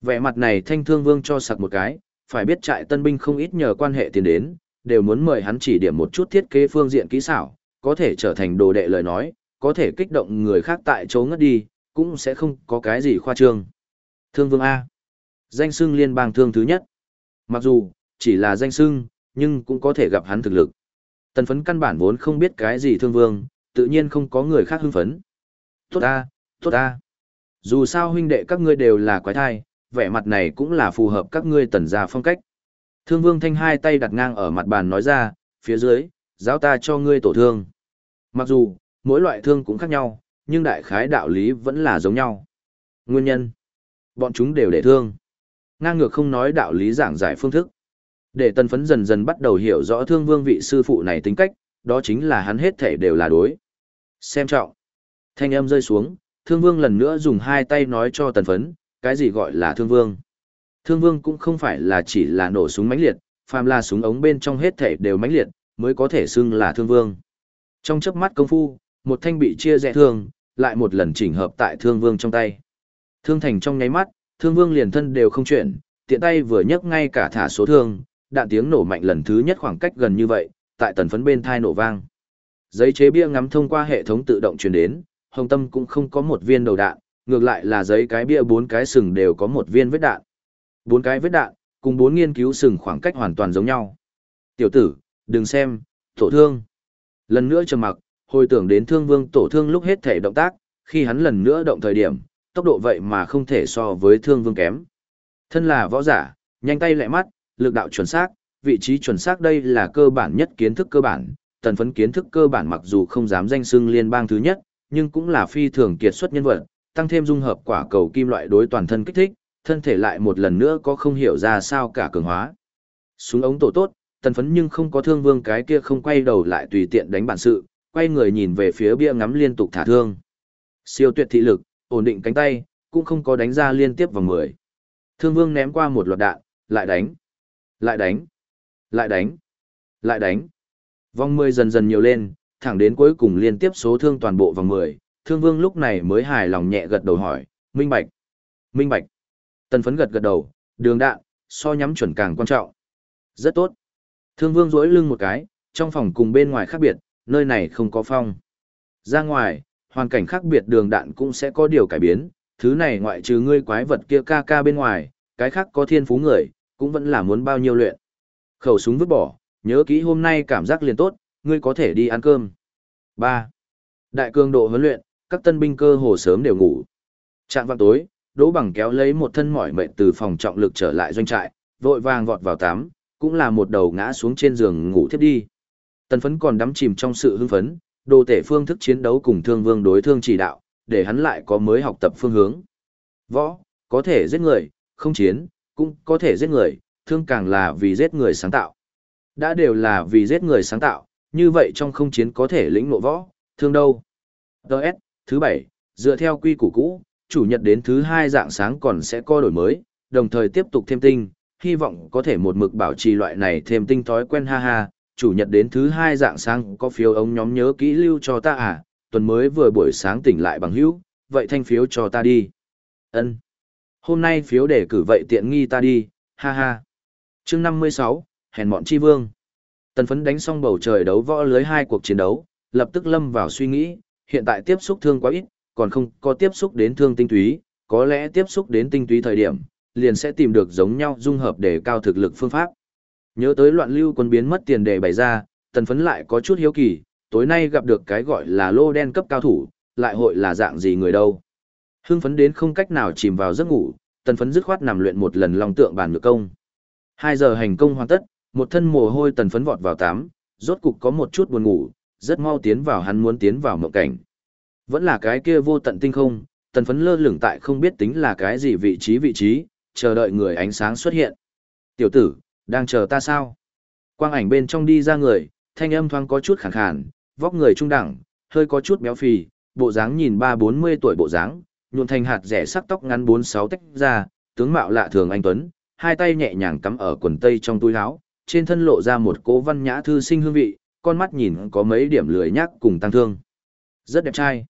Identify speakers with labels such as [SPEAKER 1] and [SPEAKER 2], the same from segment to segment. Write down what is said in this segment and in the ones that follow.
[SPEAKER 1] Vẻ mặt này thanh thương vương cho sặc một cái, phải biết trại tân binh không ít nhờ quan hệ tiền đến, đều muốn mời hắn chỉ điểm một chút thiết kế phương diện kỹ xảo, có thể trở thành đồ đệ lời nói, có thể kích động người khác tại chỗ ngất đi, cũng sẽ không có cái gì khoa trương. Thương vương A. Danh xưng liên bang thương thứ nhất. Mặc dù, chỉ là danh xưng, nhưng cũng có thể gặp hắn thực lực. Tần phấn căn bản vốn không biết cái gì thương vương, tự nhiên không có người khác hưng phấn. Tốt A, tốt A. Dù sao huynh đệ các ngươi đều là quái thai, vẻ mặt này cũng là phù hợp các ngươi tần gia phong cách. Thương vương thanh hai tay đặt ngang ở mặt bàn nói ra, phía dưới, giáo ta cho ngươi tổ thương. Mặc dù, mỗi loại thương cũng khác nhau, nhưng đại khái đạo lý vẫn là giống nhau. Nguyên nhân, bọn chúng đều để thương. Ngang ngược không nói đạo lý giảng giải phương thức. Để tần phấn dần dần bắt đầu hiểu rõ thương vương vị sư phụ này tính cách, đó chính là hắn hết thể đều là đối. Xem trọng. Thanh âm rơi xuống, thương vương lần nữa dùng hai tay nói cho tần phấn, cái gì gọi là thương vương. Thương vương cũng không phải là chỉ là nổ súng mãnh liệt, phàm là súng ống bên trong hết thể đều mãnh liệt, mới có thể xưng là thương vương. Trong chớp mắt công phu, một thanh bị chia rẽ thương, lại một lần chỉnh hợp tại thương vương trong tay. Thương thành trong nháy mắt, thương vương liền thân đều không chuyển, tiện tay vừa nhấc ngay cả thả số thương, đạn tiếng nổ mạnh lần thứ nhất khoảng cách gần như vậy, tại tần phấn bên thai nổ vang. Giấy chế bia ngắm thông qua hệ thống tự động truyền đến, hồng tâm cũng không có một viên đầu đạn, ngược lại là giấy cái bia bốn cái sừng đều có một viên vết đạn. Bốn cái vết đạn, cùng bốn nghiên cứu sừng khoảng cách hoàn toàn giống nhau. Tiểu tử, đừng xem, tổ thương. Lần nữa trầm mặc, hồi tưởng đến thương vương tổ thương lúc hết thể động tác, khi hắn lần nữa động thời điểm, tốc độ vậy mà không thể so với thương vương kém. Thân là võ giả, nhanh tay lẹ mắt, lực đạo chuẩn xác, vị trí chuẩn xác đây là cơ bản nhất kiến thức cơ bản, tần phấn kiến thức cơ bản mặc dù không dám danh xưng liên bang thứ nhất, nhưng cũng là phi thường kiệt xuất nhân vật, tăng thêm dung hợp quả cầu kim loại đối toàn thân kích thích, thân thể lại một lần nữa có không hiểu ra sao cả cường hóa. Súng ống tổ tốt, tần phấn nhưng không có thương vương cái kia không quay đầu lại tùy tiện đánh bản sự, quay người nhìn về phía bia ngắm liên tục thả thương. Siêu tuyệt thị lực, ổn định cánh tay, cũng không có đánh ra liên tiếp vào 10. Thương vương ném qua một loạt đạn, lại đánh, lại đánh, lại đánh, lại đánh. Vòng 10 dần dần nhiều lên, thẳng đến cuối cùng liên tiếp số thương toàn bộ vòng 10, thương vương lúc này mới hài lòng nhẹ gật đầu hỏi, minh bạch, minh bạch. Tần phấn gật gật đầu, đường đạn, so nhắm chuẩn càng quan trọng. Rất tốt. Thương vương duỗi lưng một cái, trong phòng cùng bên ngoài khác biệt, nơi này không có phong. Ra ngoài, hoàn cảnh khác biệt đường đạn cũng sẽ có điều cải biến, thứ này ngoại trừ ngươi quái vật kia ca ca bên ngoài, cái khác có thiên phú người, cũng vẫn là muốn bao nhiêu luyện. Khẩu súng vứt bỏ, nhớ kỹ hôm nay cảm giác liền tốt, ngươi có thể đi ăn cơm. 3. Đại cường độ huấn luyện, các tân binh cơ hồ sớm đều ngủ. Trạm vào tối, Đỗ Bằng kéo lấy một thân mỏi mệt từ phòng trọng lực trở lại doanh trại, vội vàng vọt vào tắm, cũng là một đầu ngã xuống trên giường ngủ thiếp đi. Tần phấn còn đắm chìm trong sự hưng phấn, đồ tể phương thức chiến đấu cùng thương vương đối thương chỉ đạo, để hắn lại có mới học tập phương hướng. Võ, có thể giết người, không chiến, cũng có thể giết người, thương càng là vì giết người sáng tạo. Đã đều là vì giết người sáng tạo, như vậy trong không chiến có thể lĩnh ngộ võ, thương đâu. Đợt, thứ bảy, dựa theo quy củ cũ, chủ nhật đến thứ hai dạng sáng còn sẽ có đổi mới, đồng thời tiếp tục thêm tinh, hy vọng có thể một mực bảo trì loại này thêm tinh thói quen ha ha, chủ nhật đến thứ hai dạng sáng có phiếu ống nhóm nhớ kỹ lưu cho ta à, tuần mới vừa buổi sáng tỉnh lại bằng hữu, vậy thanh phiếu cho ta đi. ân Hôm nay phiếu để cử vậy tiện nghi ta đi, ha ha. chương 56, hèn mọn chi vương. Tần phấn đánh xong bầu trời đấu võ lưới hai cuộc chiến đấu, lập tức lâm vào suy nghĩ, hiện tại tiếp xúc thương quá ít, còn không có tiếp xúc đến thương tinh túy, có lẽ tiếp xúc đến tinh túy thời điểm, liền sẽ tìm được giống nhau dung hợp để cao thực lực phương pháp. Nhớ tới loạn lưu quân biến mất tiền đề bày ra, tần phấn lại có chút hiếu kỳ, tối nay gặp được cái gọi là lô đen cấp cao thủ, lại hội là dạng gì người đâu. Hưng phấn đến không cách nào chìm vào giấc ngủ, tần phấn dứt khoát nằm luyện một lần lòng tượng bàn ngược công. Hai giờ hành công hoàn tất, một thân mồ hôi tần phấn vọt vào tắm, rốt cục có một chút buồn ngủ, rất mau tiến vào hắn muốn tiến vào mộng cảnh. Vẫn là cái kia vô tận tinh không, tần phấn lơ lửng tại không biết tính là cái gì vị trí vị trí, chờ đợi người ánh sáng xuất hiện. Tiểu tử, đang chờ ta sao? Quang ảnh bên trong đi ra người, thanh âm thoáng có chút khẳng khàn, vóc người trung đẳng, hơi có chút béo phì, bộ dáng nhìn ba bốn mươi tuổi bộ dáng, nhuộn thành hạt rẻ sắc tóc ngắn bốn sáu tách ra, tướng mạo lạ thường anh tuấn, hai tay nhẹ nhàng cắm ở quần tây trong túi áo, trên thân lộ ra một cố văn nhã thư sinh hương vị, con mắt nhìn có mấy điểm lười nhác cùng tăng thương. Rất đẹp trai.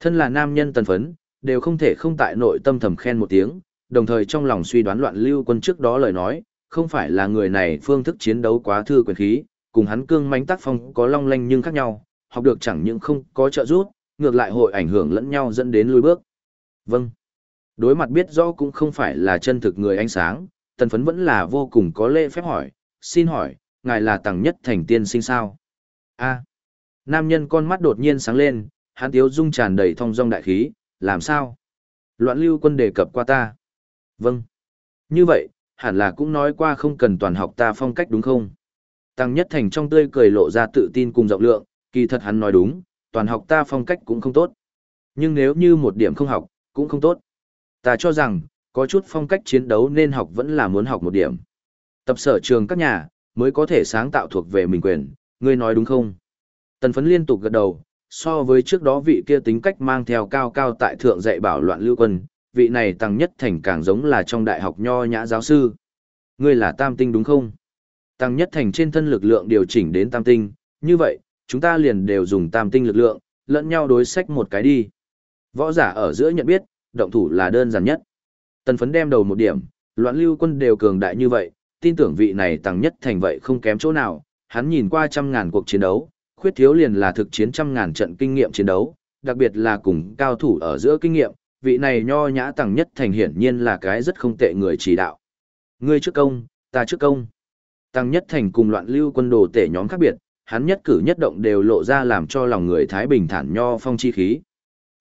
[SPEAKER 1] Thân là nam nhân tần phấn, đều không thể không tại nội tâm thầm khen một tiếng, đồng thời trong lòng suy đoán loạn lưu quân trước đó lời nói, không phải là người này phương thức chiến đấu quá thư quyền khí, cùng hắn cương mánh tác phong có long lanh nhưng khác nhau, học được chẳng những không có trợ giúp, ngược lại hội ảnh hưởng lẫn nhau dẫn đến lùi bước. Vâng. Đối mặt biết rõ cũng không phải là chân thực người ánh sáng, tần phấn vẫn là vô cùng có lễ phép hỏi, xin hỏi, ngài là tầng nhất thành tiên sinh sao? a Nam nhân con mắt đột nhiên sáng lên, hắn tiếu dung tràn đầy thong dong đại khí, làm sao? Loạn lưu quân đề cập qua ta. Vâng. Như vậy, hẳn là cũng nói qua không cần toàn học ta phong cách đúng không? Tăng nhất thành trong tươi cười lộ ra tự tin cùng rộng lượng, kỳ thật hắn nói đúng, toàn học ta phong cách cũng không tốt. Nhưng nếu như một điểm không học, cũng không tốt. Ta cho rằng, có chút phong cách chiến đấu nên học vẫn là muốn học một điểm. Tập sở trường các nhà, mới có thể sáng tạo thuộc về mình quyền, ngươi nói đúng không? Tần phấn liên tục gật đầu, so với trước đó vị kia tính cách mang theo cao cao tại thượng dạy bảo loạn lưu quân, vị này tăng nhất thành càng giống là trong đại học nho nhã giáo sư. Ngươi là tam tinh đúng không? Tăng nhất thành trên thân lực lượng điều chỉnh đến tam tinh, như vậy, chúng ta liền đều dùng tam tinh lực lượng, lẫn nhau đối sách một cái đi. Võ giả ở giữa nhận biết, động thủ là đơn giản nhất. Tần phấn đem đầu một điểm, loạn lưu quân đều cường đại như vậy, tin tưởng vị này tăng nhất thành vậy không kém chỗ nào, hắn nhìn qua trăm ngàn cuộc chiến đấu, khuyết thiếu liền là thực chiến trăm ngàn trận kinh nghiệm chiến đấu, đặc biệt là cùng cao thủ ở giữa kinh nghiệm, vị này nho nhã tăng nhất thành hiển nhiên là cái rất không tệ người chỉ đạo. Ngươi trước công, ta trước công. Tăng nhất thành cùng loạn lưu quân đồ tể nhóm khác biệt, hắn nhất cử nhất động đều lộ ra làm cho lòng người Thái Bình thản nho phong chi khí.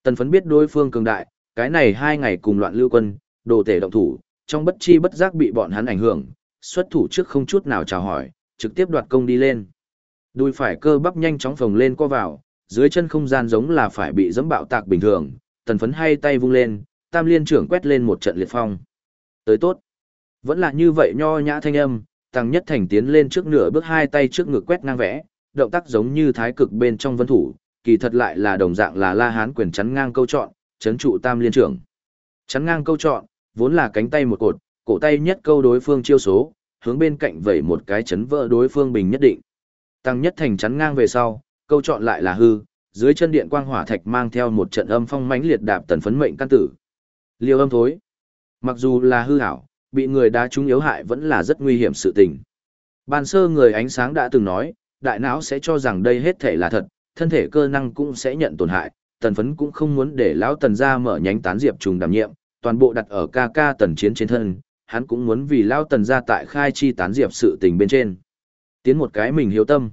[SPEAKER 1] Tần phấn biết đối phương cường đại, cái này hai ngày cùng loạn lưu quân, đồ tể động thủ, trong bất chi bất giác bị bọn hắn ảnh hưởng, xuất thủ trước không chút nào chào hỏi, trực tiếp đoạt công đi lên. Đùi phải cơ bắp nhanh chóng phồng lên co vào, dưới chân không gian giống là phải bị dẫm bạo tạc bình thường, tần phấn hay tay vung lên, tam liên trưởng quét lên một trận liệt phong. Tới tốt. Vẫn là như vậy nho nhã thanh âm, tăng nhất thành tiến lên trước nửa bước hai tay trước ngực quét ngang vẽ, động tác giống như thái cực bên trong vân thủ, kỳ thật lại là đồng dạng là la hán quyền chắn ngang câu chọn, chấn trụ tam liên trưởng. Chắn ngang câu chọn, vốn là cánh tay một cột, cổ tay nhất câu đối phương chiêu số, hướng bên cạnh vẩy một cái chấn vỡ đối phương bình nhất định. Tăng nhất thành chắn ngang về sau, câu chọn lại là hư, dưới chân điện quang hỏa thạch mang theo một trận âm phong mãnh liệt đạp tần phấn mệnh căn tử. Liêu âm thối. Mặc dù là hư hảo, bị người đá trúng yếu hại vẫn là rất nguy hiểm sự tình. Ban sơ người ánh sáng đã từng nói, đại não sẽ cho rằng đây hết thể là thật, thân thể cơ năng cũng sẽ nhận tổn hại, tần phấn cũng không muốn để lão tần ra mở nhánh tán diệp trùng đảm nhiệm, toàn bộ đặt ở ca ca tần chiến trên thân, hắn cũng muốn vì lão tần ra tại khai chi tán diệp sự tình bên trên. Tiến một cái mình hiếu tâm.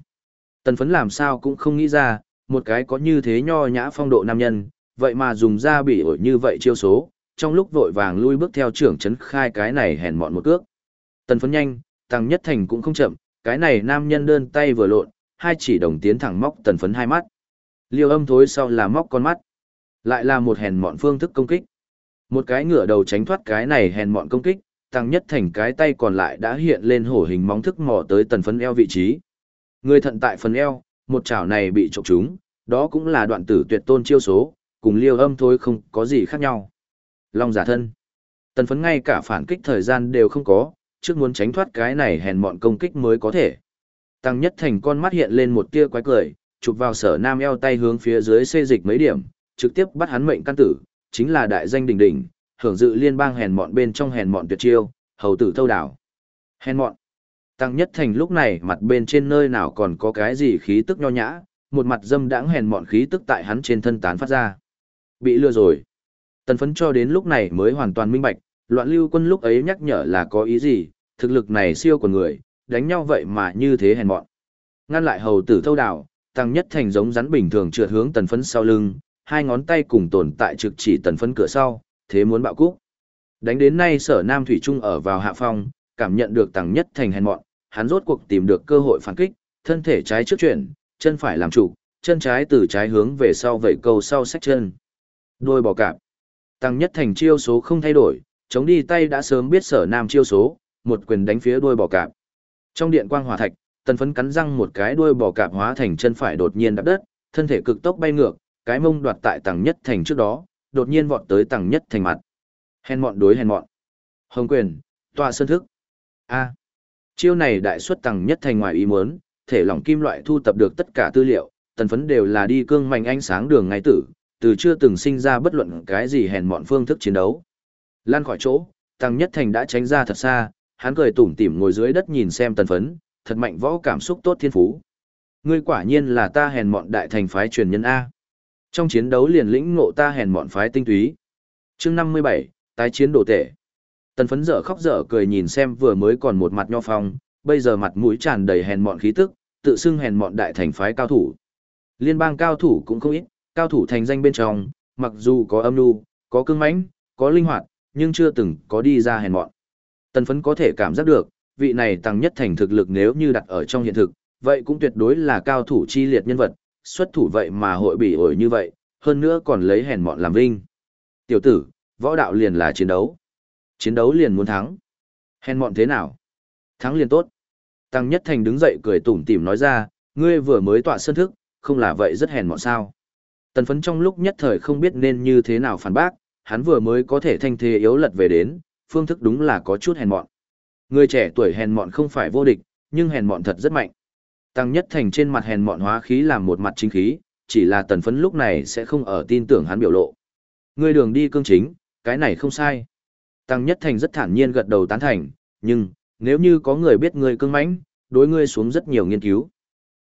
[SPEAKER 1] Tần phấn làm sao cũng không nghĩ ra, một cái có như thế nho nhã phong độ nam nhân, vậy mà dùng ra bị ổi như vậy chiêu số, trong lúc vội vàng lui bước theo trưởng chấn khai cái này hèn mọn một cước. Tần phấn nhanh, tăng nhất thành cũng không chậm, cái này nam nhân đơn tay vừa lộn, hai chỉ đồng tiến thẳng móc tần phấn hai mắt. Liêu âm thối sau là móc con mắt. Lại là một hèn mọn phương thức công kích. Một cái ngửa đầu tránh thoát cái này hèn mọn công kích, tăng nhất thành cái tay còn lại đã hiện lên hổ hình móng thức mò tới tần phấn eo vị trí. Người thận tại phần eo, một chảo này bị trộm trúng, đó cũng là đoạn tử tuyệt tôn chiêu số, cùng liêu âm thôi không có gì khác nhau. Long giả thân. Tần phấn ngay cả phản kích thời gian đều không có, trước muốn tránh thoát cái này hèn mọn công kích mới có thể. Tăng nhất thành con mắt hiện lên một tia quái cười, chụp vào sở nam eo tay hướng phía dưới xê dịch mấy điểm, trực tiếp bắt hắn mệnh căn tử, chính là đại danh đỉnh đỉnh, hưởng dự liên bang hèn mọn bên trong hèn mọn tuyệt chiêu, hầu tử thâu đảo. Hèn mọn. Tăng nhất thành lúc này mặt bên trên nơi nào còn có cái gì khí tức nho nhã, một mặt dâm đãng hèn mọn khí tức tại hắn trên thân tán phát ra. Bị lừa rồi. Tần phấn cho đến lúc này mới hoàn toàn minh bạch, loạn lưu quân lúc ấy nhắc nhở là có ý gì, thực lực này siêu của người, đánh nhau vậy mà như thế hèn mọn. Ngăn lại hầu tử thâu đảo, tăng nhất thành giống rắn bình thường trượt hướng tần phấn sau lưng, hai ngón tay cùng tồn tại trực chỉ tần phấn cửa sau, thế muốn bạo cúc. Đánh đến nay sở Nam Thủy Trung ở vào hạ phong, cảm nhận được tăng nhất thành hèn mọn, hắn rốt cuộc tìm được cơ hội phản kích, thân thể trái trước chuyển, chân phải làm chủ, chân trái từ trái hướng về sau vẩy cầu sau sách chân. Đôi bò cạp. Tăng nhất thành chiêu số không thay đổi, chống đi tay đã sớm biết sở nam chiêu số, một quyền đánh phía đôi bò cạp. Trong điện quang hỏa thạch, tần phấn cắn răng một cái đuôi bò cạp hóa thành chân phải đột nhiên đạp đất, thân thể cực tốc bay ngược, cái mông đoạt tại tầng nhất thành trước đó, đột nhiên vọt tới tầng nhất thành mặt. Hèn mọn đối hèn mọn. Hồng quyền, tọa sơn thức. A. Chiêu này đại xuất tầng nhất thành ngoài ý muốn, thể lỏng kim loại thu tập được tất cả tư liệu, tần phấn đều là đi cương mạnh ánh sáng đường ngay tử, từ chưa từng sinh ra bất luận cái gì hèn mọn phương thức chiến đấu. Lan khỏi chỗ, Tăng Nhất Thành đã tránh ra thật xa, hắn cười tủm tỉm ngồi dưới đất nhìn xem tần phấn, thật mạnh võ cảm xúc tốt thiên phú. Ngươi quả nhiên là ta hèn mọn đại thành phái truyền nhân A. Trong chiến đấu liền lĩnh ngộ ta hèn mọn phái tinh túy. chương 57, tái chiến đổ tệ. Tần phấn dở khóc dở cười nhìn xem vừa mới còn một mặt nho phong, bây giờ mặt mũi tràn đầy hèn mọn khí tức, tự xưng hèn mọn đại thành phái cao thủ. Liên bang cao thủ cũng không ít, cao thủ thành danh bên trong, mặc dù có âm lưu có cương mãnh, có linh hoạt, nhưng chưa từng có đi ra hèn mọn. Tần phấn có thể cảm giác được, vị này tăng nhất thành thực lực nếu như đặt ở trong hiện thực, vậy cũng tuyệt đối là cao thủ chi liệt nhân vật, xuất thủ vậy mà hội bị ổi như vậy, hơn nữa còn lấy hèn mọn làm vinh. Tiểu tử, võ đạo liền là chiến đấu. Chiến đấu liền muốn thắng. Hèn mọn thế nào? Thắng liền tốt. Tăng Nhất Thành đứng dậy cười tủm tỉm nói ra, ngươi vừa mới tọa sơn thức, không là vậy rất hèn mọn sao. Tần phấn trong lúc nhất thời không biết nên như thế nào phản bác, hắn vừa mới có thể thanh thế yếu lật về đến, phương thức đúng là có chút hèn mọn. Người trẻ tuổi hèn mọn không phải vô địch, nhưng hèn mọn thật rất mạnh. Tăng Nhất Thành trên mặt hèn mọn hóa khí làm một mặt chính khí, chỉ là tần phấn lúc này sẽ không ở tin tưởng hắn biểu lộ. Ngươi đường đi cương chính, cái này không sai. Tăng Nhất Thành rất thản nhiên gật đầu tán thành, nhưng, nếu như có người biết ngươi cương mãnh, đối ngươi xuống rất nhiều nghiên cứu.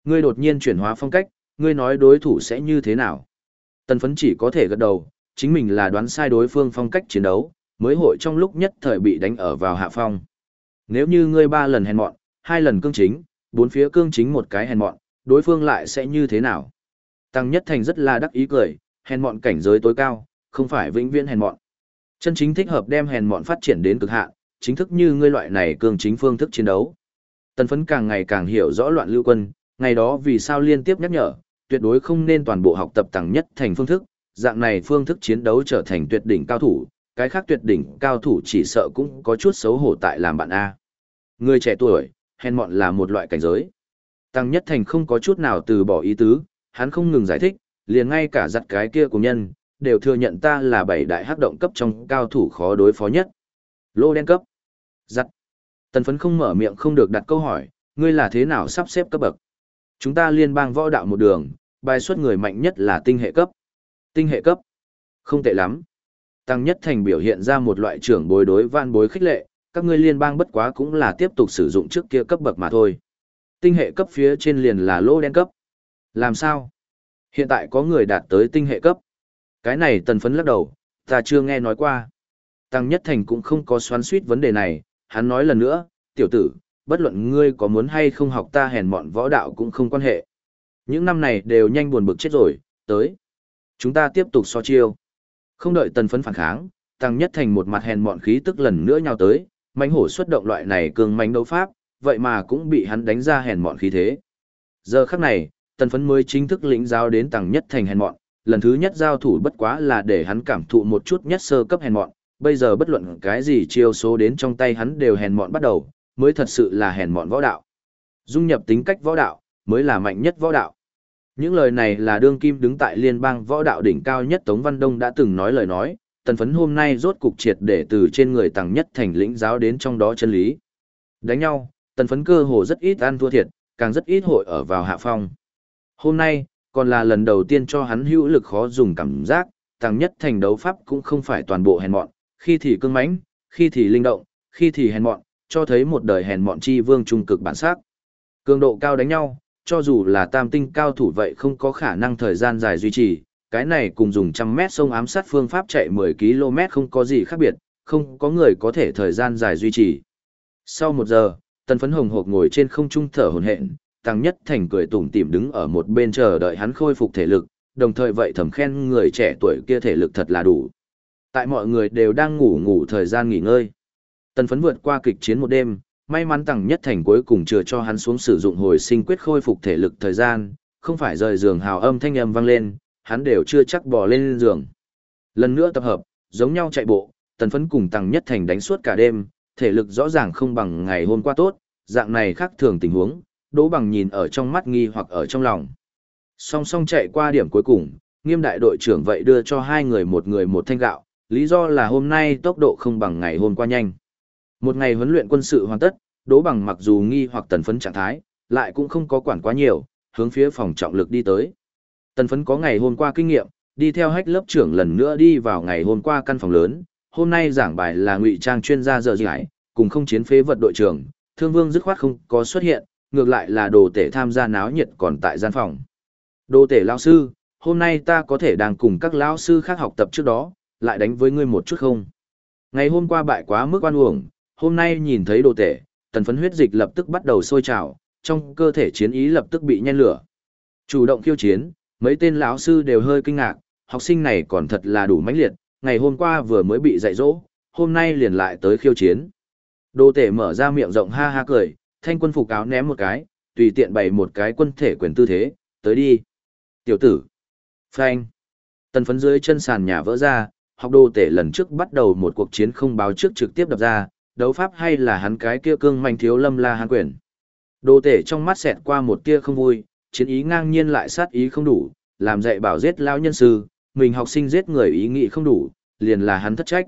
[SPEAKER 1] Ngươi đột nhiên chuyển hóa phong cách, ngươi nói đối thủ sẽ như thế nào? Tần phấn chỉ có thể gật đầu, chính mình là đoán sai đối phương phong cách chiến đấu, mới hội trong lúc nhất thời bị đánh ở vào hạ phong. Nếu như ngươi ba lần hèn mọn, hai lần cương chính, bốn phía cương chính một cái hèn mọn, đối phương lại sẽ như thế nào? Tăng Nhất Thành rất là đắc ý cười, hèn mọn cảnh giới tối cao, không phải vĩnh viễn hèn mọn. Chân chính thích hợp đem hèn mọn phát triển đến cực hạn, chính thức như ngươi loại này cương chính phương thức chiến đấu. Tần phấn càng ngày càng hiểu rõ loạn lưu quân, ngày đó vì sao liên tiếp nhắc nhở, tuyệt đối không nên toàn bộ học tập tăng nhất thành phương thức, dạng này phương thức chiến đấu trở thành tuyệt đỉnh cao thủ, cái khác tuyệt đỉnh cao thủ chỉ sợ cũng có chút xấu hổ tại làm bạn A. Người trẻ tuổi, hèn mọn là một loại cảnh giới. Tăng Nhất Thành không có chút nào từ bỏ ý tứ, hắn không ngừng giải thích, liền ngay cả giặt cái kia của nhân, đều thừa nhận ta là bảy đại hắc động cấp trong cao thủ khó đối phó nhất. Lô đen cấp. Giặt. Tần phấn không mở miệng không được đặt câu hỏi, ngươi là thế nào sắp xếp cấp bậc? Chúng ta liên bang võ đạo một đường, bài xuất người mạnh nhất là tinh hệ cấp. Tinh hệ cấp. Không tệ lắm. Tăng Nhất Thành biểu hiện ra một loại trưởng bối đối van bối khích lệ, các ngươi liên bang bất quá cũng là tiếp tục sử dụng trước kia cấp bậc mà thôi. Tinh hệ cấp phía trên liền là lô đen cấp. Làm sao? Hiện tại có người đạt tới tinh hệ cấp. Cái này tần phấn lắc đầu, ta chưa nghe nói qua. Tăng Nhất Thành cũng không có xoắn suýt vấn đề này, hắn nói lần nữa, tiểu tử, bất luận ngươi có muốn hay không học ta hèn mọn võ đạo cũng không quan hệ. Những năm này đều nhanh buồn bực chết rồi, tới. Chúng ta tiếp tục so chiêu. Không đợi tần phấn phản kháng, Tăng Nhất Thành một mặt hèn mọn khí tức lần nữa nhào tới, mãnh hổ xuất động loại này cường mãnh đấu pháp, vậy mà cũng bị hắn đánh ra hèn mọn khí thế. Giờ khắc này, tần phấn mới chính thức lĩnh giáo đến tầng Nhất Thành hèn mọn, lần thứ nhất giao thủ bất quá là để hắn cảm thụ một chút nhất sơ cấp hèn mọn, bây giờ bất luận cái gì chiêu số đến trong tay hắn đều hèn mọn bắt đầu, mới thật sự là hèn mọn võ đạo. Dung nhập tính cách võ đạo, mới là mạnh nhất võ đạo. Những lời này là đương kim đứng tại liên bang võ đạo đỉnh cao nhất Tống Văn Đông đã từng nói lời nói, tần phấn hôm nay rốt cục triệt để từ trên người tàng nhất thành lĩnh giáo đến trong đó chân lý. Đánh nhau, tần phấn cơ hồ rất ít ăn thua thiệt, càng rất ít hội ở vào hạ phong. Hôm nay, còn là lần đầu tiên cho hắn hữu lực khó dùng cảm giác, tàng nhất thành đấu pháp cũng không phải toàn bộ hèn mọn, khi thì cương mãnh, khi thì linh động, khi thì hèn mọn, cho thấy một đời hèn mọn chi vương trung cực bản sắc. Cường độ cao đánh nhau, cho dù là tam tinh cao thủ vậy không có khả năng thời gian dài duy trì, cái này cùng dùng trăm mét sông ám sát phương pháp chạy 10 km không có gì khác biệt, không có người có thể thời gian dài duy trì. Sau một giờ, tần phấn hồng hộp ngồi trên không trung thở hồn hện, tăng nhất thành cười tủm tỉm đứng ở một bên chờ đợi hắn khôi phục thể lực, đồng thời vậy thầm khen người trẻ tuổi kia thể lực thật là đủ. Tại mọi người đều đang ngủ ngủ thời gian nghỉ ngơi. Tần phấn vượt qua kịch chiến một đêm, may mắn tăng nhất thành cuối cùng chưa cho hắn xuống sử dụng hồi sinh quyết khôi phục thể lực thời gian, không phải rời giường hào âm thanh âm vang lên, hắn đều chưa chắc bò lên giường. Lần nữa tập hợp, giống nhau chạy bộ, tần phấn cùng tăng nhất thành đánh suốt cả đêm, thể lực rõ ràng không bằng ngày hôm qua tốt, dạng này khác thường tình huống, đỗ bằng nhìn ở trong mắt nghi hoặc ở trong lòng. Song song chạy qua điểm cuối cùng, nghiêm đại đội trưởng vậy đưa cho hai người một người một thanh gạo, lý do là hôm nay tốc độ không bằng ngày hôm qua nhanh. Một ngày huấn luyện quân sự hoàn tất, đỗ bằng mặc dù nghi hoặc tần phấn trạng thái, lại cũng không có quản quá nhiều, hướng phía phòng trọng lực đi tới. Tần phấn có ngày hôm qua kinh nghiệm, đi theo hách lớp trưởng lần nữa đi vào ngày hôm qua căn phòng lớn, hôm nay giảng bài là ngụy trang chuyên gia dở giải, cùng không chiến phế vật đội trưởng, thương vương dứt khoát không có xuất hiện, ngược lại là đồ tể tham gia náo nhiệt còn tại gian phòng. Đồ tể lão sư, hôm nay ta có thể đang cùng các lão sư khác học tập trước đó, lại đánh với ngươi một chút không? Ngày hôm qua bại quá mức oan uổng, hôm nay nhìn thấy đồ tể, tần phấn huyết dịch lập tức bắt đầu sôi trào, trong cơ thể chiến ý lập tức bị nhen lửa. Chủ động khiêu chiến, mấy tên lão sư đều hơi kinh ngạc, học sinh này còn thật là đủ mãnh liệt, ngày hôm qua vừa mới bị dạy dỗ, hôm nay liền lại tới khiêu chiến. Đồ tể mở ra miệng rộng ha ha cười, thanh quân phục áo ném một cái, tùy tiện bày một cái quân thể quyền tư thế, tới đi. Tiểu tử. Phanh. Tần phấn dưới chân sàn nhà vỡ ra, học đồ tể lần trước bắt đầu một cuộc chiến không báo trước trực tiếp đập ra, đấu pháp hay là hắn cái kia cương manh thiếu lâm la hàn quyền. Đồ tể trong mắt xẹt qua một tia không vui, chiến ý ngang nhiên lại sát ý không đủ, làm dạy bảo giết lão nhân sư, mình học sinh giết người ý nghĩ không đủ, liền là hắn thất trách.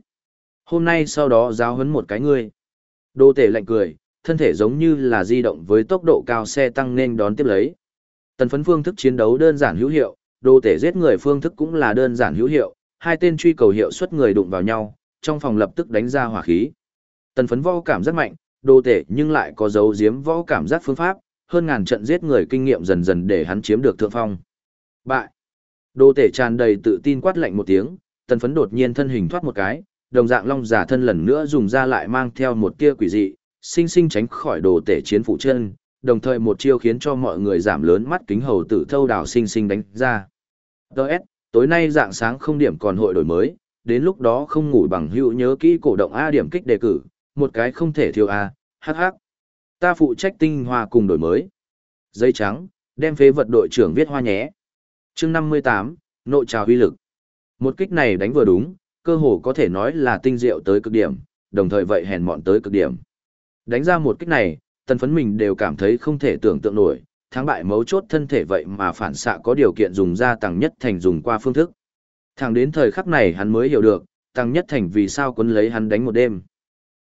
[SPEAKER 1] Hôm nay sau đó giáo huấn một cái ngươi. Đô tể lạnh cười, thân thể giống như là di động với tốc độ cao xe tăng nên đón tiếp lấy. Tần phấn phương thức chiến đấu đơn giản hữu hiệu, Đô tể giết người phương thức cũng là đơn giản hữu hiệu, hai tên truy cầu hiệu suất người đụng vào nhau, trong phòng lập tức đánh ra hỏa khí. Tần phấn võ cảm rất mạnh, Đô tể nhưng lại có dấu giếm võ cảm giác phương pháp, hơn ngàn trận giết người kinh nghiệm dần dần để hắn chiếm được thượng phong. Bại. Đồ tể tràn đầy tự tin quát lạnh một tiếng, tần phấn đột nhiên thân hình thoát một cái, đồng dạng long giả thân lần nữa dùng ra lại mang theo một tia quỷ dị, sinh sinh tránh khỏi đồ tể chiến phụ chân, đồng thời một chiêu khiến cho mọi người giảm lớn mắt kính hầu tử thâu đảo sinh sinh đánh ra. Đợt, tối nay dạng sáng không điểm còn hội đổi mới, đến lúc đó không ngủ bằng hữu nhớ kỹ cổ động A điểm kích đề cử, một cái không thể thiếu A, hắc hắc. Ta phụ trách tinh hoa cùng đổi mới. Giấy trắng, đem phế vật đội trưởng viết hoa nhé. chương 58, nội trào huy lực. Một kích này đánh vừa đúng, cơ hồ có thể nói là tinh diệu tới cực điểm, đồng thời vậy hèn mọn tới cực điểm. Đánh ra một kích này, tần phấn mình đều cảm thấy không thể tưởng tượng nổi, thắng bại mấu chốt thân thể vậy mà phản xạ có điều kiện dùng ra tăng nhất thành dùng qua phương thức. Thẳng đến thời khắc này hắn mới hiểu được, tăng nhất thành vì sao quấn lấy hắn đánh một đêm.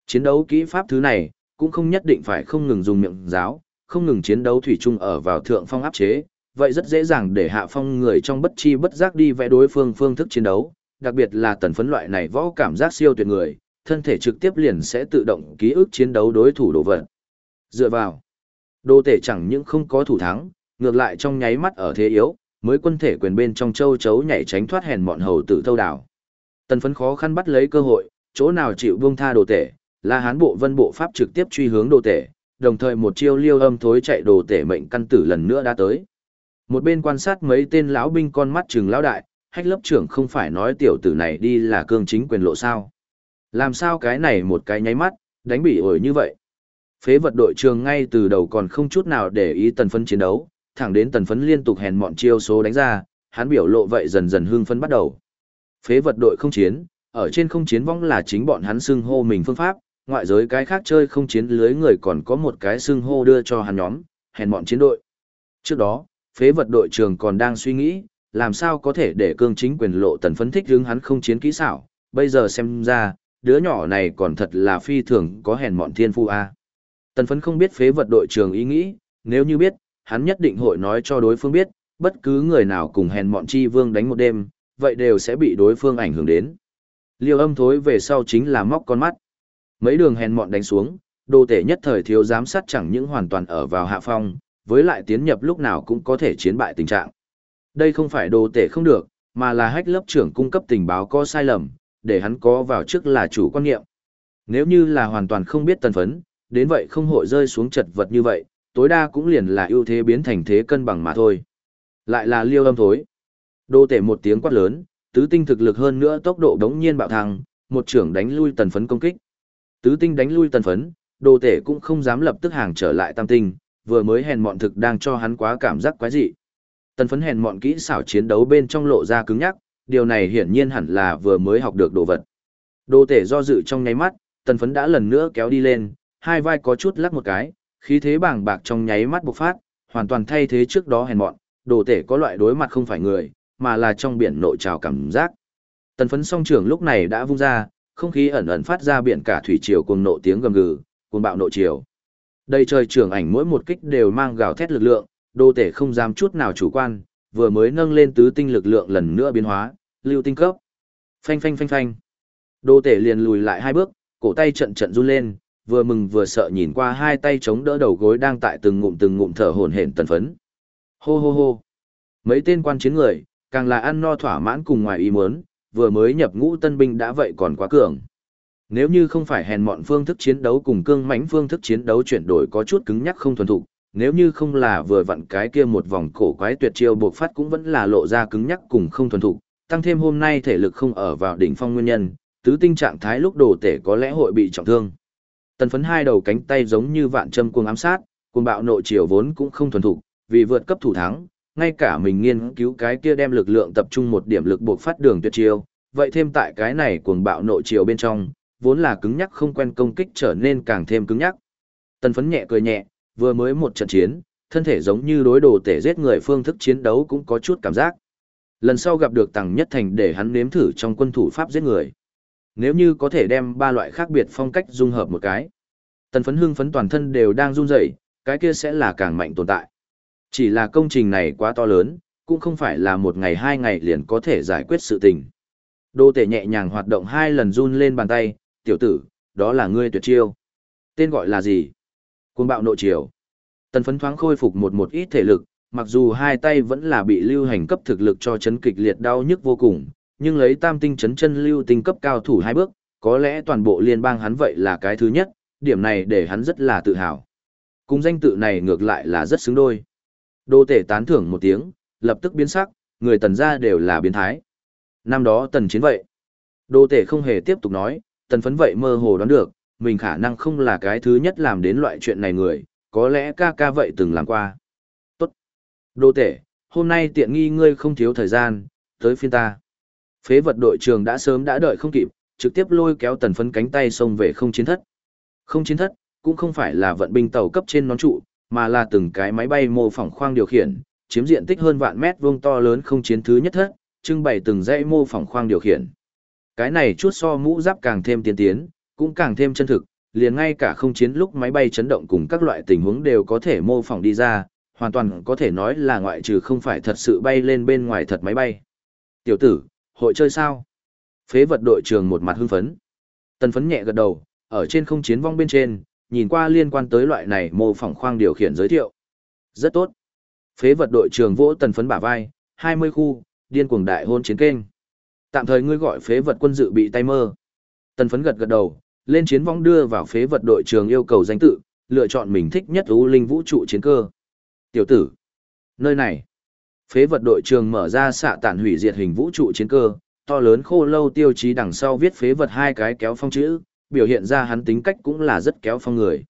[SPEAKER 1] Chiến đấu kỹ pháp thứ này, cũng không nhất định phải không ngừng dùng miệng giáo, không ngừng chiến đấu thủy chung ở vào thượng phong áp chế, vậy rất dễ dàng để hạ phong người trong bất chi bất giác đi vẽ đối phương phương thức chiến đấu, đặc biệt là tần phấn loại này võ cảm giác siêu tuyệt người, thân thể trực tiếp liền sẽ tự động ký ức chiến đấu đối thủ đồ vật. Dựa vào, đô tể chẳng những không có thủ thắng, ngược lại trong nháy mắt ở thế yếu, mới quân thể quyền bên trong châu chấu nhảy tránh thoát hèn mọn hầu tử thâu đảo. Tần phấn khó khăn bắt lấy cơ hội, chỗ nào chịu buông tha đồ tể, là hán bộ vân bộ pháp trực tiếp truy hướng đồ tể, đồng thời một chiêu liêu âm thối chạy đồ tể mệnh căn tử lần nữa đã tới. Một bên quan sát mấy tên lão binh con mắt chừng lão đại, hách lớp trưởng không phải nói tiểu tử này đi là cương chính quyền lộ sao. Làm sao cái này một cái nháy mắt, đánh bị ổi như vậy. Phế vật đội trường ngay từ đầu còn không chút nào để ý tần phấn chiến đấu, thẳng đến tần phấn liên tục hèn mọn chiêu số đánh ra, hắn biểu lộ vậy dần dần hương phấn bắt đầu. Phế vật đội không chiến, ở trên không chiến vong là chính bọn hắn xưng hô mình phương pháp, ngoại giới cái khác chơi không chiến lưới người còn có một cái xưng hô đưa cho hắn nhóm, hèn mọn chiến đội. Trước đó, phế vật đội trường còn đang suy nghĩ, làm sao có thể để cương chính quyền lộ tần phấn thích hướng hắn không chiến kỹ xảo, bây giờ xem ra, đứa nhỏ này còn thật là phi thường có hèn mọn thiên phu a. Tần phấn không biết phế vật đội trường ý nghĩ, nếu như biết, hắn nhất định hội nói cho đối phương biết, bất cứ người nào cùng hèn mọn chi vương đánh một đêm, vậy đều sẽ bị đối phương ảnh hưởng đến. Liêu âm thối về sau chính là móc con mắt. Mấy đường hèn mọn đánh xuống, đô tể nhất thời thiếu giám sát chẳng những hoàn toàn ở vào hạ phong, với lại tiến nhập lúc nào cũng có thể chiến bại tình trạng. Đây không phải đồ tể không được, mà là hách lớp trưởng cung cấp tình báo có sai lầm, để hắn có vào trước là chủ quan niệm. Nếu như là hoàn toàn không biết tần phấn, đến vậy không hội rơi xuống chật vật như vậy, tối đa cũng liền là ưu thế biến thành thế cân bằng mà thôi. Lại là liêu âm thối. Đô tể một tiếng quát lớn, tứ tinh thực lực hơn nữa tốc độ đống nhiên bạo thăng, một trưởng đánh lui tần phấn công kích. Tứ tinh đánh lui tần phấn, đồ tể cũng không dám lập tức hàng trở lại tam tinh, vừa mới hèn mọn thực đang cho hắn quá cảm giác quái dị. Tần phấn hèn mọn kỹ xảo chiến đấu bên trong lộ ra cứng nhắc, điều này hiển nhiên hẳn là vừa mới học được đồ vật. Đồ tể do dự trong nháy mắt, tần phấn đã lần nữa kéo đi lên, hai vai có chút lắc một cái, khí thế bàng bạc trong nháy mắt bộc phát, hoàn toàn thay thế trước đó hèn mọn, đồ tể có loại đối mặt không phải người, mà là trong biển nội trào cảm giác. Tần phấn song trưởng lúc này đã vung ra, không khí ẩn ẩn phát ra biển cả thủy triều cuồng nộ tiếng gầm gừ, cuồng bạo nộ triều. Đây trời trưởng ảnh mỗi một kích đều mang gào thét lực lượng, Đô tể không dám chút nào chủ quan, vừa mới nâng lên tứ tinh lực lượng lần nữa biến hóa, lưu tinh cấp. Phanh phanh phanh phanh. Đô tể liền lùi lại hai bước, cổ tay trận trận run lên, vừa mừng vừa sợ nhìn qua hai tay chống đỡ đầu gối đang tại từng ngụm từng ngụm thở hổn hển tần phấn. Hô hô hô. Mấy tên quan chiến người, càng là ăn no thỏa mãn cùng ngoài ý muốn, vừa mới nhập ngũ tân binh đã vậy còn quá cường. Nếu như không phải hèn mọn phương thức chiến đấu cùng cương mãnh phương thức chiến đấu chuyển đổi có chút cứng nhắc không thuần thục, nếu như không là vừa vặn cái kia một vòng cổ quái tuyệt chiêu buộc phát cũng vẫn là lộ ra cứng nhắc cùng không thuần thục, tăng thêm hôm nay thể lực không ở vào đỉnh phong nguyên nhân, tứ tinh trạng thái lúc đồ tể có lẽ hội bị trọng thương. Tần phấn hai đầu cánh tay giống như vạn châm cuồng ám sát, cuồng bạo nội chiều vốn cũng không thuần thục, vì vượt cấp thủ thắng, ngay cả mình nghiên cứu cái kia đem lực lượng tập trung một điểm lực buộc phát đường tuyệt chiêu, vậy thêm tại cái này cuồng bạo nội chiều bên trong, vốn là cứng nhắc không quen công kích trở nên càng thêm cứng nhắc. Tần phấn nhẹ cười nhẹ, vừa mới một trận chiến, thân thể giống như đối đồ tể giết người phương thức chiến đấu cũng có chút cảm giác. Lần sau gặp được Tằng Nhất Thành để hắn nếm thử trong quân thủ pháp giết người. Nếu như có thể đem ba loại khác biệt phong cách dung hợp một cái. Tần phấn hưng phấn toàn thân đều đang run rẩy, cái kia sẽ là càng mạnh tồn tại. Chỉ là công trình này quá to lớn, cũng không phải là một ngày hai ngày liền có thể giải quyết sự tình. Đô tể nhẹ nhàng hoạt động hai lần run lên bàn tay, tiểu tử, đó là ngươi tuyệt chiêu. Tên gọi là gì? Cuồng bạo nội chiều. Tần phấn thoáng khôi phục một một ít thể lực, mặc dù hai tay vẫn là bị lưu hành cấp thực lực cho chấn kịch liệt đau nhức vô cùng, nhưng lấy tam tinh chấn chân lưu tinh cấp cao thủ hai bước, có lẽ toàn bộ liên bang hắn vậy là cái thứ nhất, điểm này để hắn rất là tự hào. Cùng danh tự này ngược lại là rất xứng đôi. Đô tể tán thưởng một tiếng, lập tức biến sắc, người tần gia đều là biến thái. Năm đó tần chiến vậy. Đô tể không hề tiếp tục nói, tần phấn vậy mơ hồ đoán được, mình khả năng không là cái thứ nhất làm đến loại chuyện này người, có lẽ ca ca vậy từng làm qua. Tốt. Đô tể, hôm nay tiện nghi ngươi không thiếu thời gian, tới phiên ta. Phế vật đội trường đã sớm đã đợi không kịp, trực tiếp lôi kéo tần phấn cánh tay xông về không chiến thất. Không chiến thất, cũng không phải là vận binh tàu cấp trên nón trụ, mà là từng cái máy bay mô phỏng khoang điều khiển, chiếm diện tích hơn vạn mét vuông to lớn không chiến thứ nhất thất, trưng bày từng dãy mô phỏng khoang điều khiển. Cái này chút so mũ giáp càng thêm tiên tiến, cũng càng thêm chân thực, liền ngay cả không chiến lúc máy bay chấn động cùng các loại tình huống đều có thể mô phỏng đi ra, hoàn toàn có thể nói là ngoại trừ không phải thật sự bay lên bên ngoài thật máy bay. Tiểu tử, hội chơi sao? Phế vật đội trường một mặt hưng phấn. Tần phấn nhẹ gật đầu, ở trên không chiến vong bên trên, nhìn qua liên quan tới loại này mô phỏng khoang điều khiển giới thiệu. Rất tốt. Phế vật đội trường vỗ tần phấn bả vai, 20 khu, điên cuồng đại hôn chiến kênh. Tạm thời ngươi gọi phế vật quân dự bị tay mơ. Tần phấn gật gật đầu, lên chiến vong đưa vào phế vật đội trường yêu cầu danh tự, lựa chọn mình thích nhất ưu linh vũ trụ chiến cơ. Tiểu tử. Nơi này. Phế vật đội trường mở ra xạ tản hủy diệt hình vũ trụ chiến cơ, to lớn khô lâu tiêu chí đằng sau viết phế vật hai cái kéo phong chữ, biểu hiện ra hắn tính cách cũng là rất kéo phong người.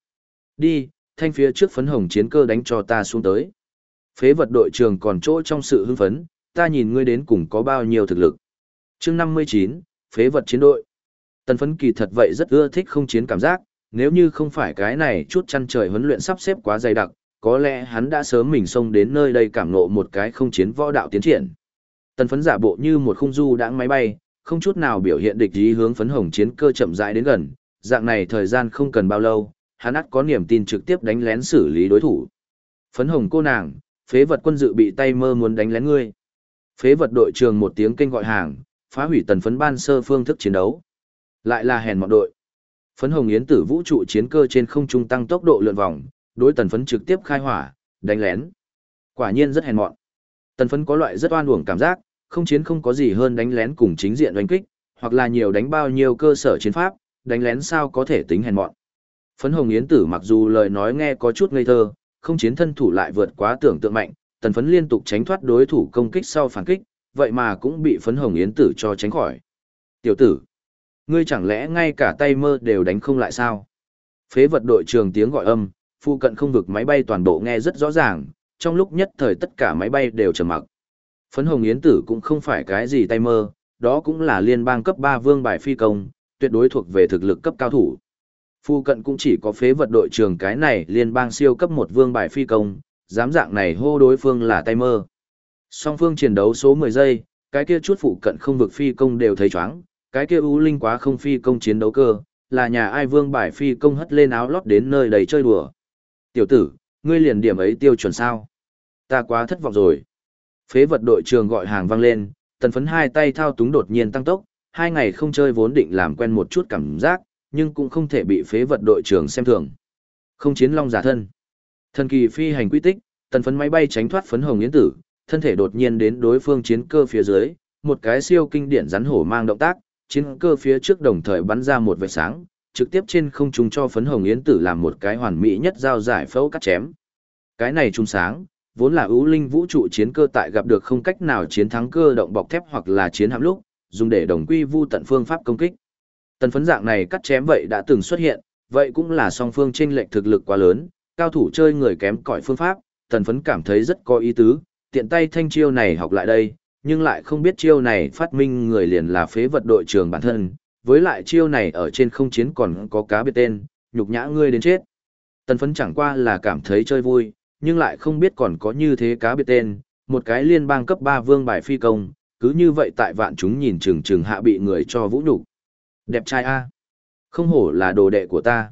[SPEAKER 1] Đi, thanh phía trước phấn hồng chiến cơ đánh cho ta xuống tới. Phế vật đội trường còn chỗ trong sự hưng phấn, ta nhìn ngươi đến cùng có bao nhiêu thực lực. chương 59, phế vật chiến đội. Tần phấn kỳ thật vậy rất ưa thích không chiến cảm giác, nếu như không phải cái này chút chăn trời huấn luyện sắp xếp quá dày đặc, có lẽ hắn đã sớm mình xông đến nơi đây cảm ngộ một cái không chiến võ đạo tiến triển. Tần phấn giả bộ như một khung du đã máy bay, không chút nào biểu hiện địch ý hướng phấn hồng chiến cơ chậm rãi đến gần, dạng này thời gian không cần bao lâu, hắn ắt có niềm tin trực tiếp đánh lén xử lý đối thủ. Phấn hồng cô nàng, phế vật quân dự bị tay mơ muốn đánh lén ngươi. Phế vật đội trường một tiếng kênh gọi hàng, phá hủy tần phấn ban sơ phương thức chiến đấu. Lại là hèn mọn đội. Phấn hồng yến tử vũ trụ chiến cơ trên không trung tăng tốc độ lượn vòng, đối tần phấn trực tiếp khai hỏa, đánh lén. Quả nhiên rất hèn mọn. Tần phấn có loại rất oan uổng cảm giác, không chiến không có gì hơn đánh lén cùng chính diện đánh kích, hoặc là nhiều đánh bao nhiêu cơ sở chiến pháp, đánh lén sao có thể tính hèn mọn. Phấn hồng yến tử mặc dù lời nói nghe có chút ngây thơ, không chiến thân thủ lại vượt quá tưởng tượng mạnh, tần phấn liên tục tránh thoát đối thủ công kích sau phản kích, vậy mà cũng bị phấn hồng yến tử cho tránh khỏi. Tiểu tử, ngươi chẳng lẽ ngay cả tay mơ đều đánh không lại sao? Phế vật đội trường tiếng gọi âm, phụ cận không vực máy bay toàn bộ nghe rất rõ ràng, trong lúc nhất thời tất cả máy bay đều trầm mặc. Phấn hồng yến tử cũng không phải cái gì tay mơ, đó cũng là liên bang cấp 3 vương bài phi công, tuyệt đối thuộc về thực lực cấp cao thủ. Phu cận cũng chỉ có phế vật đội trường cái này liên bang siêu cấp một vương bài phi công, dám dạng này hô đối phương là tay mơ. Song phương chiến đấu số 10 giây, cái kia chút phụ cận không vực phi công đều thấy chóng, cái kia ưu linh quá không phi công chiến đấu cơ, là nhà ai vương bài phi công hất lên áo lót đến nơi đầy chơi đùa. Tiểu tử, ngươi liền điểm ấy tiêu chuẩn sao? Ta quá thất vọng rồi. Phế vật đội trường gọi hàng vang lên, tần phấn hai tay thao túng đột nhiên tăng tốc, hai ngày không chơi vốn định làm quen một chút cảm giác, nhưng cũng không thể bị phế vật đội trưởng xem thường. Không chiến long giả thân. Thần kỳ phi hành quy tích, tần phấn máy bay tránh thoát phấn hồng yến tử, thân thể đột nhiên đến đối phương chiến cơ phía dưới, một cái siêu kinh điển rắn hổ mang động tác, chiến cơ phía trước đồng thời bắn ra một vệt sáng, trực tiếp trên không trung cho phấn hồng yến tử làm một cái hoàn mỹ nhất giao giải phẫu cắt chém. Cái này trung sáng, vốn là ưu linh vũ trụ chiến cơ tại gặp được không cách nào chiến thắng cơ động bọc thép hoặc là chiến hạm lúc, dùng để đồng quy vu tận phương pháp công kích. Tần phấn dạng này cắt chém vậy đã từng xuất hiện, vậy cũng là song phương chênh lệch thực lực quá lớn, cao thủ chơi người kém cỏi phương pháp, tần phấn cảm thấy rất có ý tứ, tiện tay thanh chiêu này học lại đây, nhưng lại không biết chiêu này phát minh người liền là phế vật đội trưởng bản thân, với lại chiêu này ở trên không chiến còn có cá biệt tên, nhục nhã ngươi đến chết. Tần phấn chẳng qua là cảm thấy chơi vui, nhưng lại không biết còn có như thế cá biệt tên, một cái liên bang cấp 3 vương bài phi công, cứ như vậy tại vạn chúng nhìn chừng chừng hạ bị người cho vũ nhục Đẹp trai A. Không hổ là đồ đệ của ta.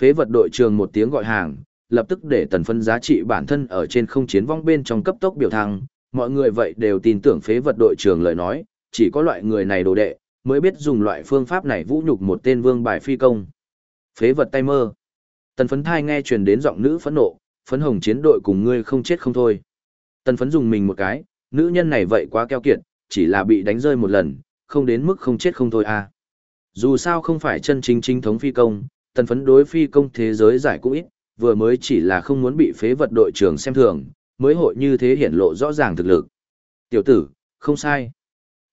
[SPEAKER 1] Phế vật đội trường một tiếng gọi hàng, lập tức để tần phân giá trị bản thân ở trên không chiến vong bên trong cấp tốc biểu thăng, mọi người vậy đều tin tưởng phế vật đội trường lời nói, chỉ có loại người này đồ đệ, mới biết dùng loại phương pháp này vũ nhục một tên vương bài phi công. Phế vật tay mơ. Tần phấn thai nghe truyền đến giọng nữ phẫn nộ, phấn hồng chiến đội cùng ngươi không chết không thôi. Tần phấn dùng mình một cái, nữ nhân này vậy quá keo kiệt, chỉ là bị đánh rơi một lần, không đến mức không chết không thôi à. Dù sao không phải chân chính chính thống phi công, tần phấn đối phi công thế giới giải cũng ít, vừa mới chỉ là không muốn bị phế vật đội trưởng xem thường, mới hội như thế hiển lộ rõ ràng thực lực. Tiểu tử, không sai.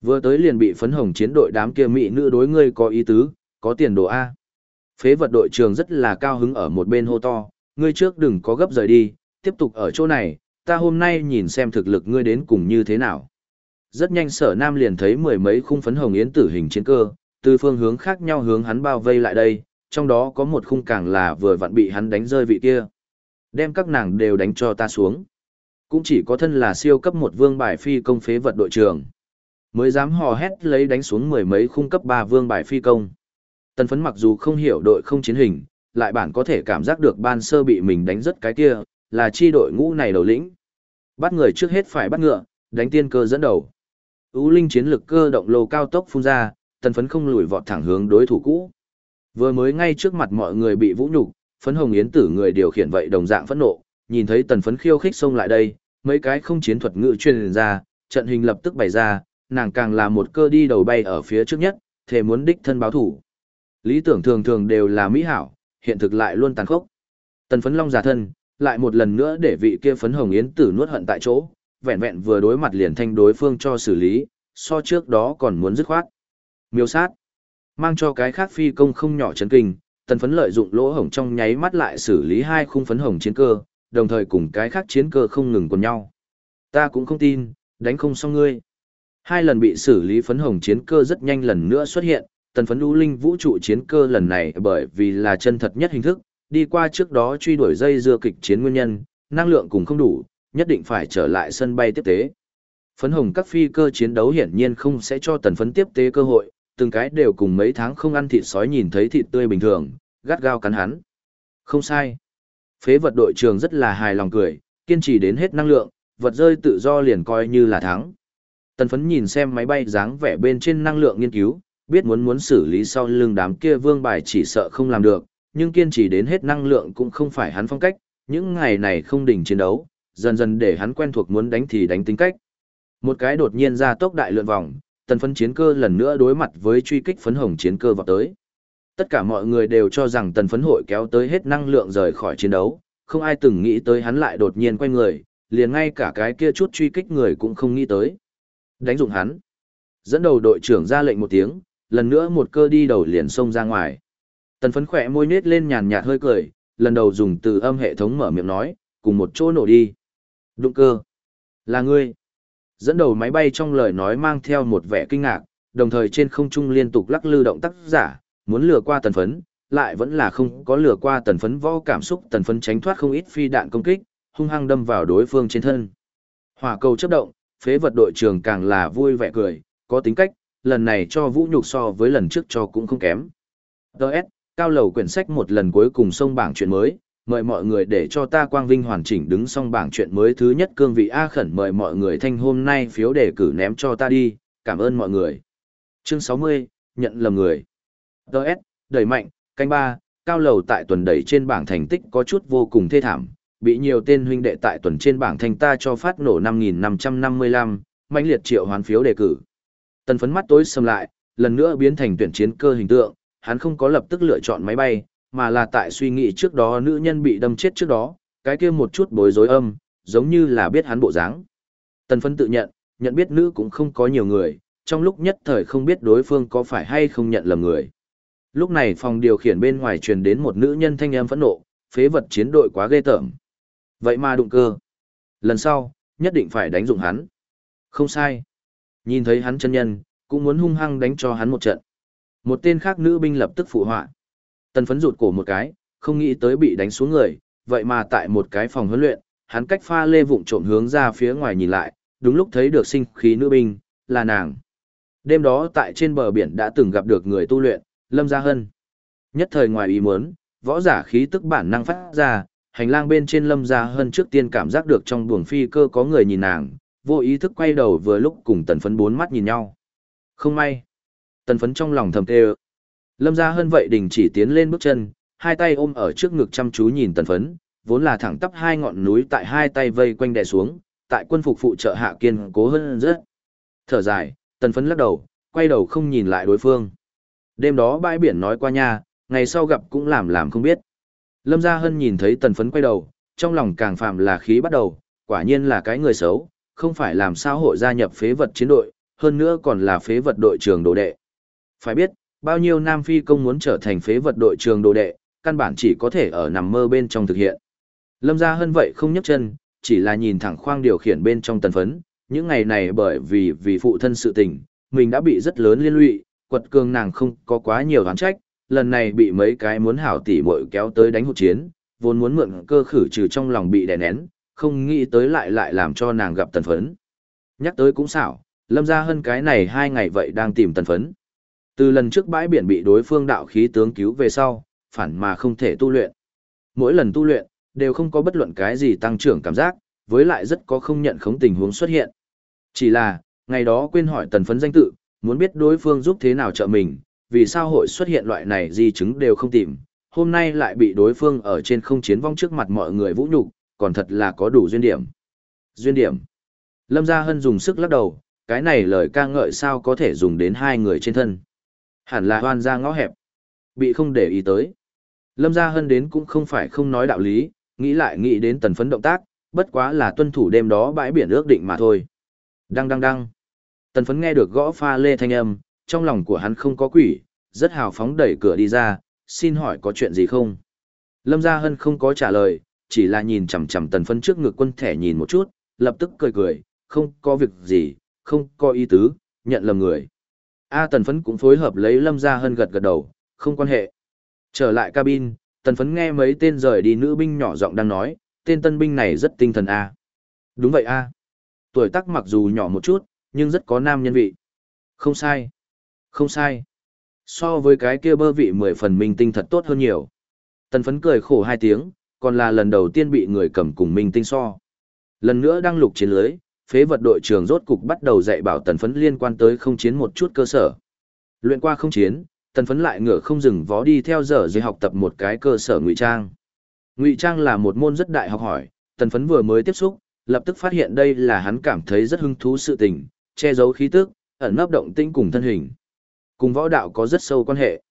[SPEAKER 1] Vừa tới liền bị phấn hồng chiến đội đám kia mỹ nữ đối ngươi có ý tứ, có tiền đồ A. Phế vật đội trưởng rất là cao hứng ở một bên hô to, ngươi trước đừng có gấp rời đi, tiếp tục ở chỗ này, ta hôm nay nhìn xem thực lực ngươi đến cùng như thế nào. Rất nhanh sở nam liền thấy mười mấy khung phấn hồng yến tử hình chiến cơ, từ phương hướng khác nhau hướng hắn bao vây lại đây, trong đó có một khung càng là vừa vặn bị hắn đánh rơi vị kia. Đem các nàng đều đánh cho ta xuống. Cũng chỉ có thân là siêu cấp một vương bài phi công phế vật đội trưởng. Mới dám hò hét lấy đánh xuống mười mấy khung cấp ba vương bài phi công. Tần phấn mặc dù không hiểu đội không chiến hình, lại bản có thể cảm giác được ban sơ bị mình đánh rất cái kia, là chi đội ngũ này đầu lĩnh. Bắt người trước hết phải bắt ngựa, đánh tiên cơ dẫn đầu. Ú linh chiến lực cơ động lô cao tốc phun ra, tần phấn không lùi vọt thẳng hướng đối thủ cũ. Vừa mới ngay trước mặt mọi người bị vũ nhục, phấn hồng yến tử người điều khiển vậy đồng dạng phẫn nộ, nhìn thấy tần phấn khiêu khích xông lại đây, mấy cái không chiến thuật ngự truyền ra, trận hình lập tức bày ra, nàng càng là một cơ đi đầu bay ở phía trước nhất, thể muốn đích thân báo thủ. Lý tưởng thường thường đều là mỹ hảo, hiện thực lại luôn tàn khốc. Tần phấn long giả thân, lại một lần nữa để vị kia phấn hồng yến tử nuốt hận tại chỗ, vẹn vẹn vừa đối mặt liền thanh đối phương cho xử lý, so trước đó còn muốn dứt khoát. Miêu sát, mang cho cái khác phi công không nhỏ chấn kinh, tần phấn lợi dụng lỗ hổng trong nháy mắt lại xử lý hai khung phấn hồng chiến cơ, đồng thời cùng cái khác chiến cơ không ngừng quần nhau. Ta cũng không tin, đánh không xong ngươi. Hai lần bị xử lý phấn hồng chiến cơ rất nhanh lần nữa xuất hiện, tần phấn đu linh vũ trụ chiến cơ lần này bởi vì là chân thật nhất hình thức, đi qua trước đó truy đuổi dây dưa kịch chiến nguyên nhân, năng lượng cũng không đủ, nhất định phải trở lại sân bay tiếp tế. Phấn hồng các phi cơ chiến đấu hiển nhiên không sẽ cho tần phấn tiếp tế cơ hội, từng cái đều cùng mấy tháng không ăn thịt sói nhìn thấy thịt tươi bình thường, gắt gao cắn hắn. Không sai. Phế vật đội trường rất là hài lòng cười, kiên trì đến hết năng lượng, vật rơi tự do liền coi như là thắng. Tần phấn nhìn xem máy bay dáng vẻ bên trên năng lượng nghiên cứu, biết muốn muốn xử lý sau lưng đám kia vương bài chỉ sợ không làm được, nhưng kiên trì đến hết năng lượng cũng không phải hắn phong cách, những ngày này không đình chiến đấu, dần dần để hắn quen thuộc muốn đánh thì đánh tính cách. Một cái đột nhiên ra tốc đại lượn vòng, tần phấn chiến cơ lần nữa đối mặt với truy kích phấn hồng chiến cơ vào tới. Tất cả mọi người đều cho rằng tần phấn hội kéo tới hết năng lượng rời khỏi chiến đấu, không ai từng nghĩ tới hắn lại đột nhiên quay người, liền ngay cả cái kia chút truy kích người cũng không nghĩ tới. Đánh dụng hắn. Dẫn đầu đội trưởng ra lệnh một tiếng, lần nữa một cơ đi đầu liền xông ra ngoài. Tần phấn khỏe môi nết lên nhàn nhạt hơi cười, lần đầu dùng từ âm hệ thống mở miệng nói, cùng một chỗ nổ đi. Đụng cơ. Là ngươi. Dẫn đầu máy bay trong lời nói mang theo một vẻ kinh ngạc, đồng thời trên không trung liên tục lắc lư động tác giả, muốn lừa qua tần phấn, lại vẫn là không có lừa qua tần phấn võ cảm xúc tần phấn tránh thoát không ít phi đạn công kích, hung hăng đâm vào đối phương trên thân. Hỏa cầu chấp động, phế vật đội trưởng càng là vui vẻ cười, có tính cách, lần này cho vũ nhục so với lần trước cho cũng không kém. Đợt, cao lầu quyển sách một lần cuối cùng xong bảng chuyện mới, mời mọi người để cho ta quang vinh hoàn chỉnh đứng xong bảng chuyện mới thứ nhất cương vị A khẩn mời mọi người thanh hôm nay phiếu đề cử ném cho ta đi, cảm ơn mọi người. Chương 60, nhận lầm người. Đợt, đẩy mạnh, canh ba, cao lầu tại tuần đẩy trên bảng thành tích có chút vô cùng thê thảm, bị nhiều tên huynh đệ tại tuần trên bảng thành ta cho phát nổ 5555, mãnh liệt triệu hoán phiếu đề cử. Tần phấn mắt tối sầm lại, lần nữa biến thành tuyển chiến cơ hình tượng, hắn không có lập tức lựa chọn máy bay, mà là tại suy nghĩ trước đó nữ nhân bị đâm chết trước đó, cái kia một chút bối rối âm, giống như là biết hắn bộ dáng. Tần phấn tự nhận, nhận biết nữ cũng không có nhiều người, trong lúc nhất thời không biết đối phương có phải hay không nhận lầm người. Lúc này phòng điều khiển bên ngoài truyền đến một nữ nhân thanh âm phẫn nộ, phế vật chiến đội quá ghê tởm. Vậy mà đụng cơ. Lần sau, nhất định phải đánh dụng hắn. Không sai. Nhìn thấy hắn chân nhân, cũng muốn hung hăng đánh cho hắn một trận. Một tên khác nữ binh lập tức phụ họa. Tần phấn rụt cổ một cái, không nghĩ tới bị đánh xuống người, vậy mà tại một cái phòng huấn luyện, hắn cách pha lê vụng trộm hướng ra phía ngoài nhìn lại, đúng lúc thấy được sinh khí nữ binh, là nàng. Đêm đó tại trên bờ biển đã từng gặp được người tu luyện, Lâm Gia Hân. Nhất thời ngoài ý muốn, võ giả khí tức bản năng phát ra, hành lang bên trên Lâm Gia Hân trước tiên cảm giác được trong buồng phi cơ có người nhìn nàng, vô ý thức quay đầu vừa lúc cùng tần phấn bốn mắt nhìn nhau. Không may. Tần phấn trong lòng thầm kêu. Lâm Gia Hân vậy đình chỉ tiến lên bước chân, hai tay ôm ở trước ngực chăm chú nhìn tần phấn, vốn là thẳng tắp hai ngọn núi tại hai tay vây quanh đè xuống, tại quân phục phụ trợ hạ kiên cố hơn rất. Thở dài, tần phấn lắc đầu, quay đầu không nhìn lại đối phương. Đêm đó bãi biển nói qua nha, ngày sau gặp cũng làm làm không biết. Lâm Gia Hân nhìn thấy tần phấn quay đầu, trong lòng càng phạm là khí bắt đầu, quả nhiên là cái người xấu, không phải làm sao hội gia nhập phế vật chiến đội, hơn nữa còn là phế vật đội trường đồ đệ. Phải biết, bao nhiêu Nam Phi công muốn trở thành phế vật đội trường đồ đệ, căn bản chỉ có thể ở nằm mơ bên trong thực hiện. Lâm Gia Hân vậy không nhấc chân, chỉ là nhìn thẳng khoang điều khiển bên trong tần phấn, những ngày này bởi vì vì phụ thân sự tình, mình đã bị rất lớn liên lụy, quật cường nàng không có quá nhiều đoán trách, lần này bị mấy cái muốn hảo tỉ muội kéo tới đánh hụt chiến, vốn muốn mượn cơ khử trừ trong lòng bị đè nén, không nghĩ tới lại lại làm cho nàng gặp tần phấn. Nhắc tới cũng xảo, lâm ra hơn cái này hai ngày vậy đang tìm tần phấn. Từ lần trước bãi biển bị đối phương đạo khí tướng cứu về sau, phản mà không thể tu luyện. Mỗi lần tu luyện, đều không có bất luận cái gì tăng trưởng cảm giác, với lại rất có không nhận khống tình huống xuất hiện. Chỉ là, ngày đó quên hỏi tần phấn danh tự, muốn biết đối phương giúp thế nào trợ mình, vì sao hội xuất hiện loại này di chứng đều không tìm, hôm nay lại bị đối phương ở trên không chiến vong trước mặt mọi người vũ nhục, còn thật là có đủ duyên điểm. Duyên điểm. Lâm Gia Hân dùng sức lắc đầu, cái này lời ca ngợi sao có thể dùng đến hai người trên thân. Hẳn là hoan ra ngõ hẹp. Bị không để ý tới. Lâm Gia Hân đến cũng không phải không nói đạo lý, nghĩ lại nghĩ đến tần phấn động tác, bất quá là tuân thủ đêm đó bãi biển ước định mà thôi. Đăng đăng đăng. Tần phấn nghe được gõ pha lê thanh âm, trong lòng của hắn không có quỷ, rất hào phóng đẩy cửa đi ra, xin hỏi có chuyện gì không? Lâm Gia Hân không có trả lời, chỉ là nhìn chằm chằm tần phấn trước ngực quân thẻ nhìn một chút, lập tức cười cười, không có việc gì, không có ý tứ, nhận lầm người. A tần phấn cũng phối hợp lấy Lâm ra hơn gật gật đầu, không quan hệ. Trở lại cabin, tần phấn nghe mấy tên rời đi nữ binh nhỏ giọng đang nói, tên tân binh này rất tinh thần A. Đúng vậy A. Tuổi tác mặc dù nhỏ một chút, nhưng rất có nam nhân vị. Không sai. Không sai. So với cái kia bơ vị mười phần minh tinh thật tốt hơn nhiều. Tần phấn cười khổ hai tiếng, còn là lần đầu tiên bị người cầm cùng minh tinh so. Lần nữa đăng lục chiến lưới, phế vật đội trưởng rốt cục bắt đầu dạy bảo tần phấn liên quan tới không chiến một chút cơ sở. Luyện qua không chiến, tần phấn lại ngựa không dừng vó đi theo giờ dưới học tập một cái cơ sở ngụy trang. Ngụy trang là một môn rất đại học hỏi, tần phấn vừa mới tiếp xúc, lập tức phát hiện đây là hắn cảm thấy rất hứng thú sự tình, che giấu khí tức, ẩn nấp động tinh cùng thân hình. Cùng võ đạo có rất sâu quan hệ.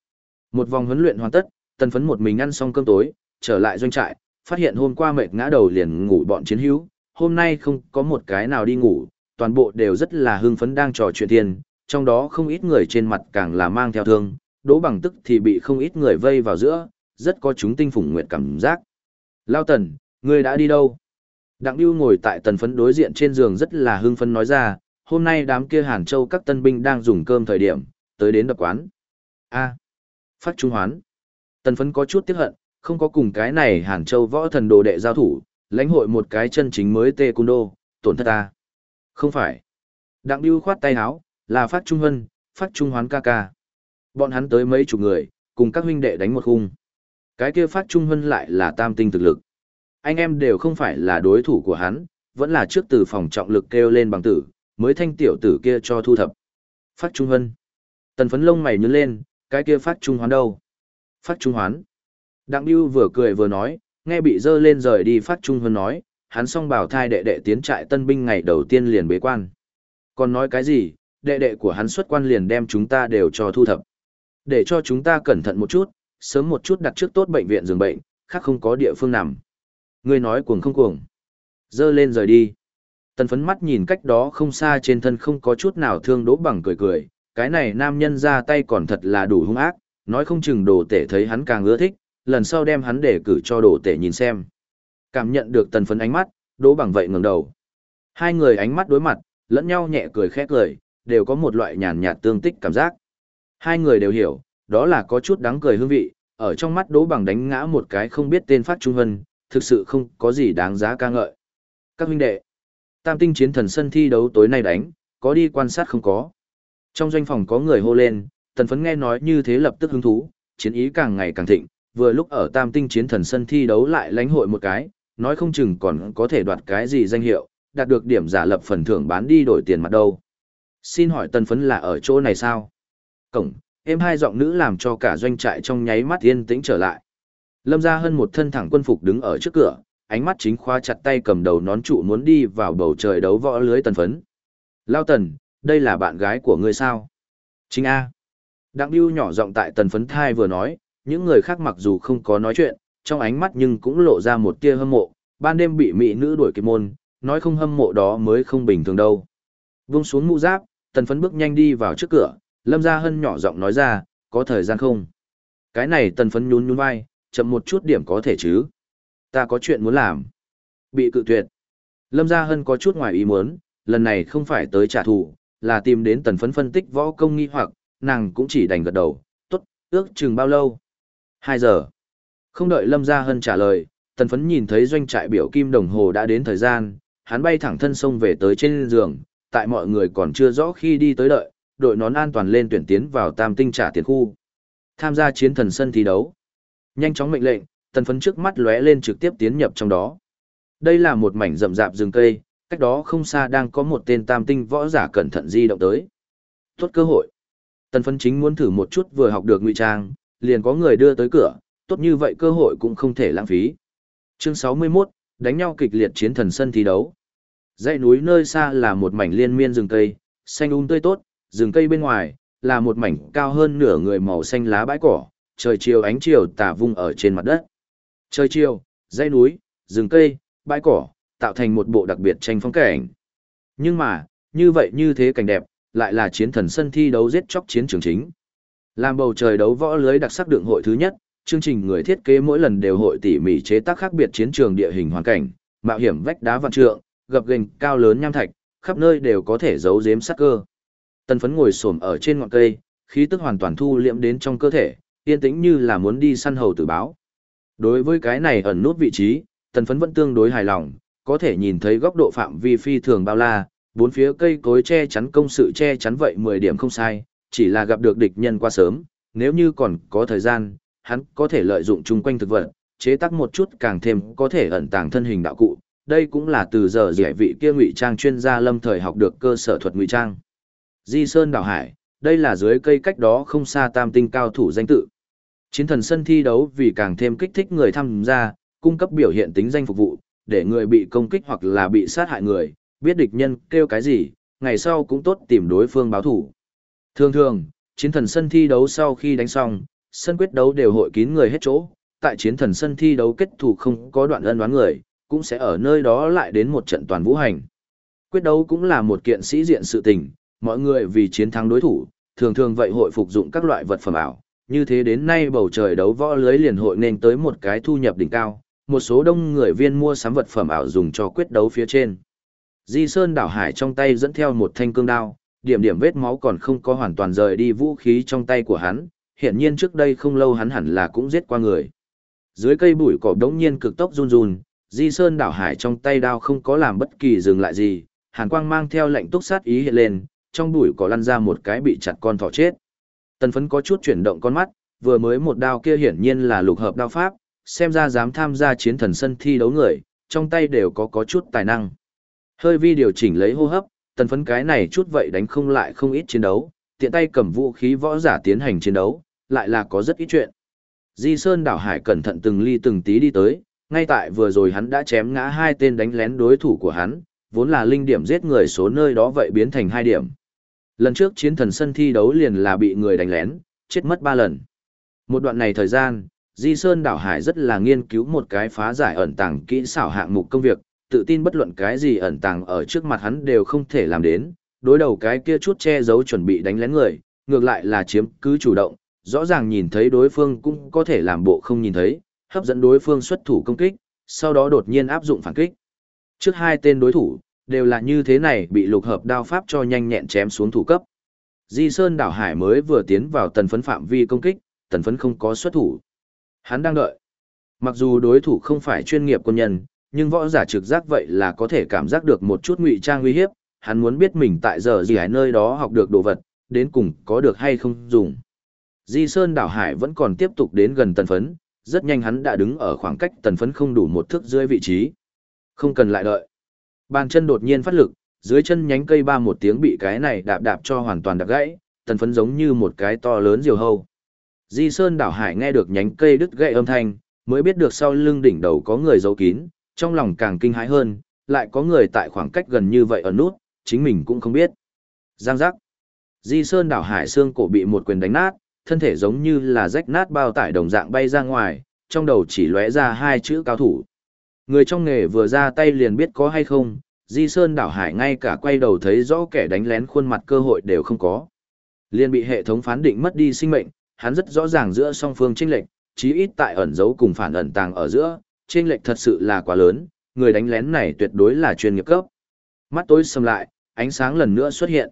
[SPEAKER 1] Một vòng huấn luyện hoàn tất, tần phấn một mình ăn xong cơm tối, trở lại doanh trại, phát hiện hôm qua mệt ngã đầu liền ngủ bọn chiến hữu, hôm nay không có một cái nào đi ngủ, toàn bộ đều rất là hưng phấn đang trò chuyện tiền, trong đó không ít người trên mặt càng là mang theo thương, đỗ bằng tức thì bị không ít người vây vào giữa, rất có chúng tinh phủng nguyện cảm giác. Lao tần, ngươi đã đi đâu? Đặng Biêu ngồi tại tần phấn đối diện trên giường rất là hưng phấn nói ra, hôm nay đám kia Hàn Châu các tân binh đang dùng cơm thời điểm, tới đến đập quán. A. phát trung hoán. Tần phấn có chút tiếc hận, không có cùng cái này Hàn Châu võ thần đồ đệ giao thủ, lãnh hội một cái chân chính mới tê cung đô, tổn thất ta. Không phải. Đặng Biêu khoát tay áo, là phát trung hân, phát trung hoán ca ca. Bọn hắn tới mấy chục người, cùng các huynh đệ đánh một khung. Cái kia phát trung hân lại là tam tinh thực lực. Anh em đều không phải là đối thủ của hắn, vẫn là trước từ phòng trọng lực kêu lên bằng tử, mới thanh tiểu tử kia cho thu thập. Phát trung hân. Tần phấn lông mày nhướng lên, cái kia phát trung hoán đâu? Phát trung hoán. Đặng Biêu vừa cười vừa nói, nghe bị dơ lên rời đi phát trung hơn nói, hắn song bảo thai đệ đệ tiến trại tân binh ngày đầu tiên liền bế quan. Còn nói cái gì, đệ đệ của hắn xuất quan liền đem chúng ta đều cho thu thập. Để cho chúng ta cẩn thận một chút, sớm một chút đặt trước tốt bệnh viện giường bệnh, khác không có địa phương nằm. Ngươi nói cuồng không cuồng. Dơ lên rời đi. Tần phấn mắt nhìn cách đó không xa trên thân không có chút nào thương đỗ bằng cười cười, cái này nam nhân ra tay còn thật là đủ hung ác, nói không chừng đồ tể thấy hắn càng ưa thích, lần sau đem hắn để cử cho đồ tể nhìn xem. Cảm nhận được tần phấn ánh mắt, đỗ bằng vậy ngẩng đầu. Hai người ánh mắt đối mặt, lẫn nhau nhẹ cười khẽ cười, đều có một loại nhàn nhạt tương tích cảm giác. Hai người đều hiểu, đó là có chút đáng cười hương vị, ở trong mắt đỗ bằng đánh ngã một cái không biết tên phát trung hân, thực sự không có gì đáng giá ca ngợi. Các huynh đệ, tam tinh chiến thần sân thi đấu tối nay đánh, có đi quan sát không có. Trong doanh phòng có người hô lên, tần phấn nghe nói như thế lập tức hứng thú, chiến ý càng ngày càng thịnh, vừa lúc ở tam tinh chiến thần sân thi đấu lại lãnh hội một cái, nói không chừng còn có thể đoạt cái gì danh hiệu, đạt được điểm giả lập phần thưởng bán đi đổi tiền mặt đâu. Xin hỏi tần phấn là ở chỗ này sao? Cổng, em hai giọng nữ làm cho cả doanh trại trong nháy mắt yên tĩnh trở lại. Lâm Gia Hân một thân thẳng quân phục đứng ở trước cửa, ánh mắt chính khoa chặt tay cầm đầu nón trụ muốn đi vào bầu trời đấu võ lưới tần phấn. Lao tần, đây là bạn gái của ngươi sao? Chính A. Đặng Biêu nhỏ giọng tại tần phấn thai vừa nói, những người khác mặc dù không có nói chuyện, trong ánh mắt nhưng cũng lộ ra một tia hâm mộ, ban đêm bị mỹ nữ đuổi kịp môn, nói không hâm mộ đó mới không bình thường đâu. Vung xuống mũ giáp, tần phấn bước nhanh đi vào trước cửa, lâm gia hân nhỏ giọng nói ra, có thời gian không? Cái này tần phấn nhún nhún vai, chậm một chút điểm có thể chứ. Ta có chuyện muốn làm. Bị cự tuyệt. Lâm gia hân có chút ngoài ý muốn, lần này không phải tới trả thù, là tìm đến tần phấn phân tích võ công nghi hoặc, nàng cũng chỉ đành gật đầu, tốt, ước chừng bao lâu? Hai giờ. Không đợi Lâm Gia Hân trả lời, tần phấn nhìn thấy doanh trại biểu kim đồng hồ đã đến thời gian, hắn bay thẳng thân sông về tới trên giường, tại mọi người còn chưa rõ khi đi tới đợi, đội nón an toàn lên tuyển tiến vào tam tinh trả tiền khu. Tham gia chiến thần sân thi đấu. Nhanh chóng mệnh lệnh, tần phấn trước mắt lóe lên trực tiếp tiến nhập trong đó. Đây là một mảnh rậm rạp rừng cây, cách đó không xa đang có một tên tam tinh võ giả cẩn thận di động tới. Tốt cơ hội. Tần phấn chính muốn thử một chút vừa học được ngụy trang, liền có người đưa tới cửa, tốt như vậy cơ hội cũng không thể lãng phí. Chương 61, đánh nhau kịch liệt chiến thần sân thi đấu. Dãy núi nơi xa là một mảnh liên miên rừng cây, xanh um tươi tốt, rừng cây bên ngoài là một mảnh cao hơn nửa người màu xanh lá bãi cỏ, trời chiều ánh chiều tà vung ở trên mặt đất. Trời chiều, dãy núi, rừng cây, bãi cỏ, tạo thành một bộ đặc biệt tranh phong cảnh. Nhưng mà, như vậy như thế cảnh đẹp, lại là chiến thần sân thi đấu giết chóc chiến trường chính. Làm bầu trời đấu võ lưới đặc sắc đường hội thứ nhất, chương trình người thiết kế mỗi lần đều hội tỉ mỉ chế tác khác biệt chiến trường địa hình hoàn cảnh, mạo hiểm vách đá vạn trượng, gập ghềnh cao lớn nham thạch, khắp nơi đều có thể giấu giếm sát cơ. Tần phấn ngồi xổm ở trên ngọn cây, khí tức hoàn toàn thu liệm đến trong cơ thể, yên tĩnh như là muốn đi săn hầu tử báo. Đối với cái này ẩn nút vị trí, tần phấn vẫn tương đối hài lòng, có thể nhìn thấy góc độ phạm vi phi thường bao la, bốn phía cây cối che chắn công sự che chắn vậy 10 điểm không sai, chỉ là gặp được địch nhân qua sớm, nếu như còn có thời gian, hắn có thể lợi dụng chung quanh thực vật, chế tác một chút càng thêm có thể ẩn tàng thân hình đạo cụ. Đây cũng là từ giờ giải vị kia ngụy trang chuyên gia lâm thời học được cơ sở thuật ngụy trang. Di Sơn Đảo Hải, đây là dưới cây cách đó không xa tam tinh cao thủ danh tự. Chiến thần sân thi đấu vì càng thêm kích thích người tham gia, cung cấp biểu hiện tính danh phục vụ, để người bị công kích hoặc là bị sát hại người, biết địch nhân kêu cái gì, ngày sau cũng tốt tìm đối phương báo thủ. Thường thường, chiến thần sân thi đấu sau khi đánh xong, sân quyết đấu đều hội kín người hết chỗ, tại chiến thần sân thi đấu kết thủ không có đoạn ân đoán người, cũng sẽ ở nơi đó lại đến một trận toàn vũ hành. Quyết đấu cũng là một kiện sĩ diện sự tình, mọi người vì chiến thắng đối thủ, thường thường vậy hội phục dụng các loại vật phẩm ảo, như thế đến nay bầu trời đấu võ lưới liền hội nên tới một cái thu nhập đỉnh cao, một số đông người viên mua sắm vật phẩm ảo dùng cho quyết đấu phía trên. Di Sơn đảo hải trong tay dẫn theo một thanh cương đao, điểm điểm vết máu còn không có hoàn toàn rời đi vũ khí trong tay của hắn, hiện nhiên trước đây không lâu hắn hẳn là cũng giết qua người. Dưới cây bụi cỏ đống nhiên cực tốc run run, Di Sơn đảo hải trong tay đao không có làm bất kỳ dừng lại gì, hàn quang mang theo lệnh túc sát ý hiện lên, trong bụi cỏ lăn ra một cái bị chặt con thỏ chết. Tần phấn có chút chuyển động con mắt, vừa mới một đao kia hiển nhiên là lục hợp đao pháp, xem ra dám tham gia chiến thần sân thi đấu người, trong tay đều có có chút tài năng. Hơi vi điều chỉnh lấy hô hấp, tần phấn cái này chút vậy đánh không lại không ít chiến đấu, tiện tay cầm vũ khí võ giả tiến hành chiến đấu, lại là có rất ít chuyện. Di Sơn đảo hải cẩn thận từng ly từng tí đi tới, ngay tại vừa rồi hắn đã chém ngã hai tên đánh lén đối thủ của hắn, vốn là linh điểm giết người số nơi đó vậy biến thành hai điểm. Lần trước chiến thần sân thi đấu liền là bị người đánh lén, chết mất ba lần. Một đoạn này thời gian, Di Sơn đảo hải rất là nghiên cứu một cái phá giải ẩn tàng kỹ xảo hạng mục công việc, tự tin bất luận cái gì ẩn tàng ở trước mặt hắn đều không thể làm đến, đối đầu cái kia chút che giấu chuẩn bị đánh lén người, ngược lại là chiếm cứ chủ động, rõ ràng nhìn thấy đối phương cũng có thể làm bộ không nhìn thấy, hấp dẫn đối phương xuất thủ công kích, sau đó đột nhiên áp dụng phản kích. Trước hai tên đối thủ, đều là như thế này bị lục hợp đao pháp cho nhanh nhẹn chém xuống thủ cấp. Di Sơn đảo hải mới vừa tiến vào tần phấn phạm vi công kích, tần phấn không có xuất thủ. Hắn đang đợi. Mặc dù đối thủ không phải chuyên nghiệp quân nhân, nhưng võ giả trực giác vậy là có thể cảm giác được một chút ngụy trang uy hiếp, hắn muốn biết mình tại giờ gì ở nơi đó học được đồ vật, đến cùng có được hay không dùng. Di Sơn đảo hải vẫn còn tiếp tục đến gần tần phấn, rất nhanh hắn đã đứng ở khoảng cách tần phấn không đủ một thước dưới vị trí. Không cần lại đợi. Bàn chân đột nhiên phát lực, dưới chân nhánh cây ba một tiếng bị cái này đạp đạp cho hoàn toàn đạp gãy, tần phấn giống như một cái to lớn diều hâu. Di Sơn đảo hải nghe được nhánh cây đứt gãy âm thanh, mới biết được sau lưng đỉnh đầu có người giấu kín, trong lòng càng kinh hãi hơn, lại có người tại khoảng cách gần như vậy ở nút, chính mình cũng không biết. Giang giác. Di Sơn đảo hải xương cổ bị một quyền đánh nát, thân thể giống như là rách nát bao tải đồng dạng bay ra ngoài, trong đầu chỉ lóe ra hai chữ cao thủ. Người trong nghề vừa ra tay liền biết có hay không, Di Sơn đảo hải ngay cả quay đầu thấy rõ kẻ đánh lén khuôn mặt cơ hội đều không có. Liên bị hệ thống phán định mất đi sinh mệnh, hắn rất rõ ràng giữa song phương chênh lệch, chí ít tại ẩn giấu cùng phản ẩn tàng ở giữa, trên lệch thật sự là quá lớn, người đánh lén này tuyệt đối là chuyên nghiệp cấp. Mắt tối sầm lại, ánh sáng lần nữa xuất hiện.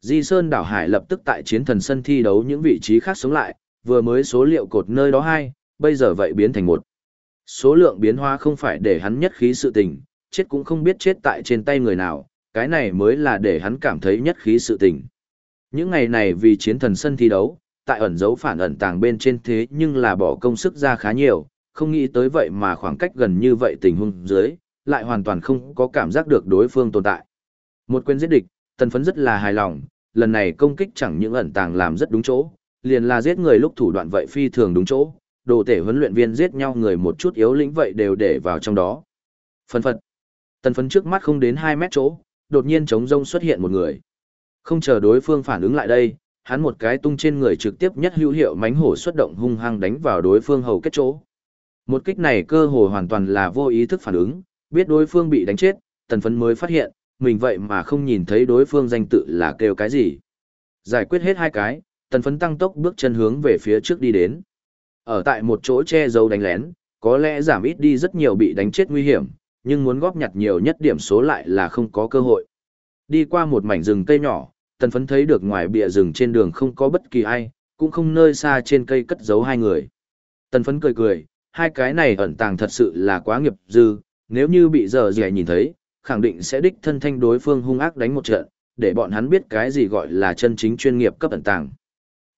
[SPEAKER 1] Di Sơn đảo hải lập tức tại chiến thần sân thi đấu những vị trí khác sống lại, vừa mới số liệu cột nơi đó hai, bây giờ vậy biến thành một. Số lượng biến hóa không phải để hắn nhất khí sự tình, chết cũng không biết chết tại trên tay người nào, cái này mới là để hắn cảm thấy nhất khí sự tình. Những ngày này vì chiến thần sân thi đấu, tại ẩn dấu phản ẩn tàng bên trên thế nhưng là bỏ công sức ra khá nhiều, không nghĩ tới vậy mà khoảng cách gần như vậy tình huống dưới, lại hoàn toàn không có cảm giác được đối phương tồn tại. Một quyền giết địch, tần phấn rất là hài lòng, lần này công kích chẳng những ẩn tàng làm rất đúng chỗ, liền là giết người lúc thủ đoạn vậy phi thường đúng chỗ, đồ tể huấn luyện viên giết nhau người một chút yếu lĩnh vậy đều để vào trong đó. Phân phật. Tần phấn trước mắt không đến 2 mét chỗ, đột nhiên trống rông xuất hiện một người. Không chờ đối phương phản ứng lại đây, hắn một cái tung trên người trực tiếp nhất hữu hiệu mánh hổ xuất động hung hăng đánh vào đối phương hầu kết chỗ. Một kích này cơ hồ hoàn toàn là vô ý thức phản ứng, biết đối phương bị đánh chết, tần phấn mới phát hiện, mình vậy mà không nhìn thấy đối phương danh tự là kêu cái gì. Giải quyết hết hai cái, tần phấn tăng tốc bước chân hướng về phía trước đi đến. Ở tại một chỗ che giấu đánh lén, có lẽ giảm ít đi rất nhiều bị đánh chết nguy hiểm, nhưng muốn góp nhặt nhiều nhất điểm số lại là không có cơ hội. Đi qua một mảnh rừng cây nhỏ, tần phấn thấy được ngoài bìa rừng trên đường không có bất kỳ ai, cũng không nơi xa trên cây cất giấu hai người. Tần phấn cười cười, hai cái này ẩn tàng thật sự là quá nghiệp dư, nếu như bị giờ dẻ nhìn thấy, khẳng định sẽ đích thân thanh đối phương hung ác đánh một trận, để bọn hắn biết cái gì gọi là chân chính chuyên nghiệp cấp ẩn tàng.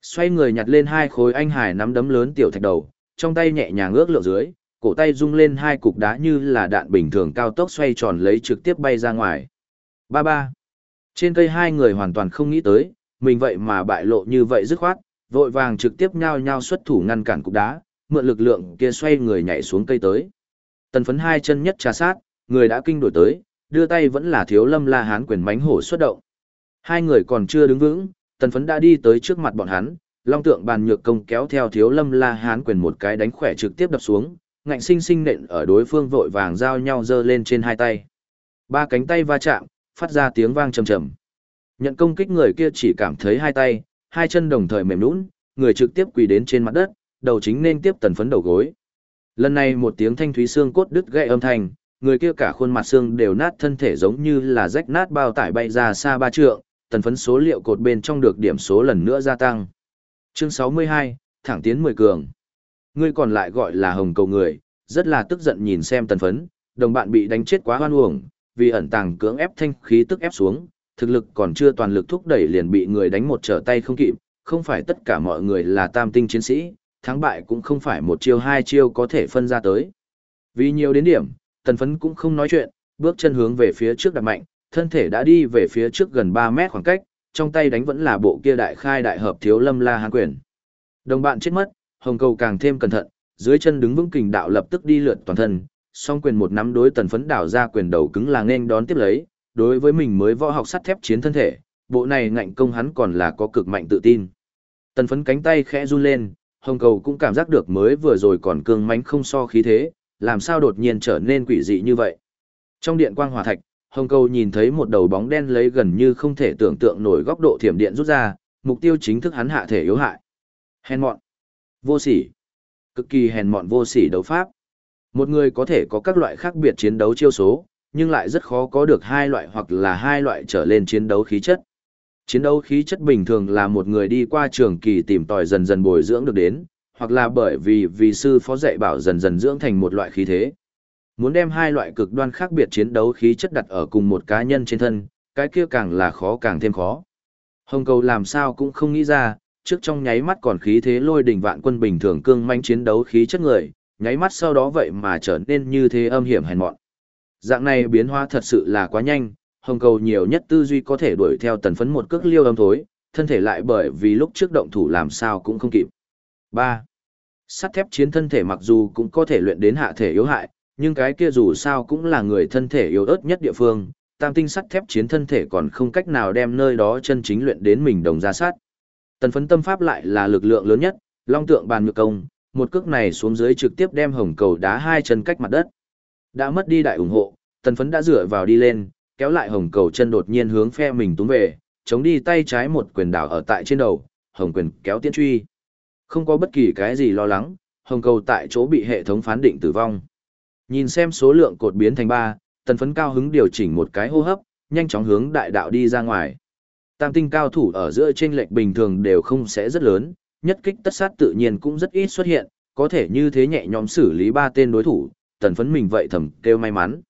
[SPEAKER 1] Xoay người nhặt lên hai khối anh hải nắm đấm lớn tiểu thạch đầu, trong tay nhẹ nhàng ước lượng dưới, cổ tay rung lên hai cục đá như là đạn bình thường cao tốc xoay tròn lấy trực tiếp bay ra ngoài. Ba ba. Trên cây hai người hoàn toàn không nghĩ tới, mình vậy mà bại lộ như vậy dứt khoát, vội vàng trực tiếp nhao nhao xuất thủ ngăn cản cục đá, mượn lực lượng kia xoay người nhảy xuống cây tới. Tần phấn hai chân nhất trà sát, người đã kinh đổi tới, đưa tay vẫn là thiếu lâm la hán quyền mánh hổ xuất động. Hai người còn chưa đứng vững, tần phấn đã đi tới trước mặt bọn hắn, long tượng bàn nhược công kéo theo thiếu lâm la hán quyền một cái đánh khỏe trực tiếp đập xuống, ngạnh sinh sinh nện ở đối phương vội vàng giao nhau dơ lên trên hai tay. Ba cánh tay va chạm, phát ra tiếng vang trầm trầm. Nhận công kích người kia chỉ cảm thấy hai tay, hai chân đồng thời mềm nũng, người trực tiếp quỳ đến trên mặt đất, đầu chính nên tiếp tần phấn đầu gối. Lần này một tiếng thanh thúy xương cốt đứt gãy âm thanh, người kia cả khuôn mặt xương đều nát thân thể giống như là rách nát bao tải bay ra xa ba trượng, tần phấn số liệu cột bên trong được điểm số lần nữa gia tăng. Chương 62, thẳng tiến 10 cường. Người còn lại gọi là hồng cầu người, rất là tức giận nhìn xem tần phấn, đồng bạn bị đánh chết quá hoan uổng, vì ẩn tàng cưỡng ép thanh khí tức ép xuống, thực lực còn chưa toàn lực thúc đẩy liền bị người đánh một trở tay không kịp, không phải tất cả mọi người là tam tinh chiến sĩ, thắng bại cũng không phải một chiêu hai chiêu có thể phân ra tới. Vì nhiều đến điểm, tần phấn cũng không nói chuyện, bước chân hướng về phía trước đặt mạnh, thân thể đã đi về phía trước gần 3 mét khoảng cách, trong tay đánh vẫn là bộ kia đại khai đại hợp thiếu lâm la hán quyền. Đồng bạn chết mất, hồng cầu càng thêm cẩn thận, dưới chân đứng vững kình đạo lập tức đi lượn toàn thân, song quyền một nắm đối tần phấn đảo ra quyền đầu cứng là nên đón tiếp lấy, đối với mình mới võ học sắt thép chiến thân thể, bộ này ngạnh công hắn còn là có cực mạnh tự tin. Tần phấn cánh tay khẽ run lên, hồng cầu cũng cảm giác được mới vừa rồi còn cương mánh không so khí thế, làm sao đột nhiên trở nên quỷ dị như vậy. Trong điện quang hòa thạch, hồng cầu nhìn thấy một đầu bóng đen lấy gần như không thể tưởng tượng nổi góc độ thiểm điện rút ra, mục tiêu chính thức hắn hạ thể yếu hại. Hèn mọn, vô sỉ, cực kỳ hèn mọn vô sỉ đấu pháp. Một người có thể có các loại khác biệt chiến đấu chiêu số, nhưng lại rất khó có được hai loại hoặc là hai loại trở lên chiến đấu khí chất. Chiến đấu khí chất bình thường là một người đi qua trường kỳ tìm tòi dần dần bồi dưỡng được đến, hoặc là bởi vì vì sư phó dạy bảo dần dần dưỡng thành một loại khí thế. Muốn đem hai loại cực đoan khác biệt chiến đấu khí chất đặt ở cùng một cá nhân trên thân, cái kia càng là khó càng thêm khó. Hồng cầu làm sao cũng không nghĩ ra, trước trong nháy mắt còn khí thế lôi đỉnh vạn quân bình thường cương manh chiến đấu khí chất người, nháy mắt sau đó vậy mà trở nên như thế âm hiểm hèn mọn. Dạng này biến hóa thật sự là quá nhanh, hồng cầu nhiều nhất tư duy có thể đuổi theo tần phấn một cước liêu âm thối, thân thể lại bởi vì lúc trước động thủ làm sao cũng không kịp. 3. Sắt thép chiến thân thể mặc dù cũng có thể luyện đến hạ thể yếu hại, nhưng cái kia dù sao cũng là người thân thể yếu ớt nhất địa phương, tam tinh sắt thép chiến thân thể còn không cách nào đem nơi đó chân chính luyện đến mình đồng ra sát. Tần phấn tâm pháp lại là lực lượng lớn nhất, long tượng bàn nhược công, một cước này xuống dưới trực tiếp đem hồng cầu đá hai chân cách mặt đất. Đã mất đi đại ủng hộ, tần phấn đã dựa vào đi lên, kéo lại hồng cầu chân đột nhiên hướng phe mình túng về, chống đi tay trái một quyền đảo ở tại trên đầu, hồng quyền kéo tiến truy. Không có bất kỳ cái gì lo lắng, hồng cầu tại chỗ bị hệ thống phán định tử vong. Nhìn xem số lượng cột biến thành 3, tần phấn cao hứng điều chỉnh một cái hô hấp, nhanh chóng hướng đại đạo đi ra ngoài. Tam tinh cao thủ ở giữa trên lệch bình thường đều không sẽ rất lớn, nhất kích tất sát tự nhiên cũng rất ít xuất hiện, có thể như thế nhẹ nhõm xử lý ba tên đối thủ, tần phấn mình vậy thầm kêu may mắn.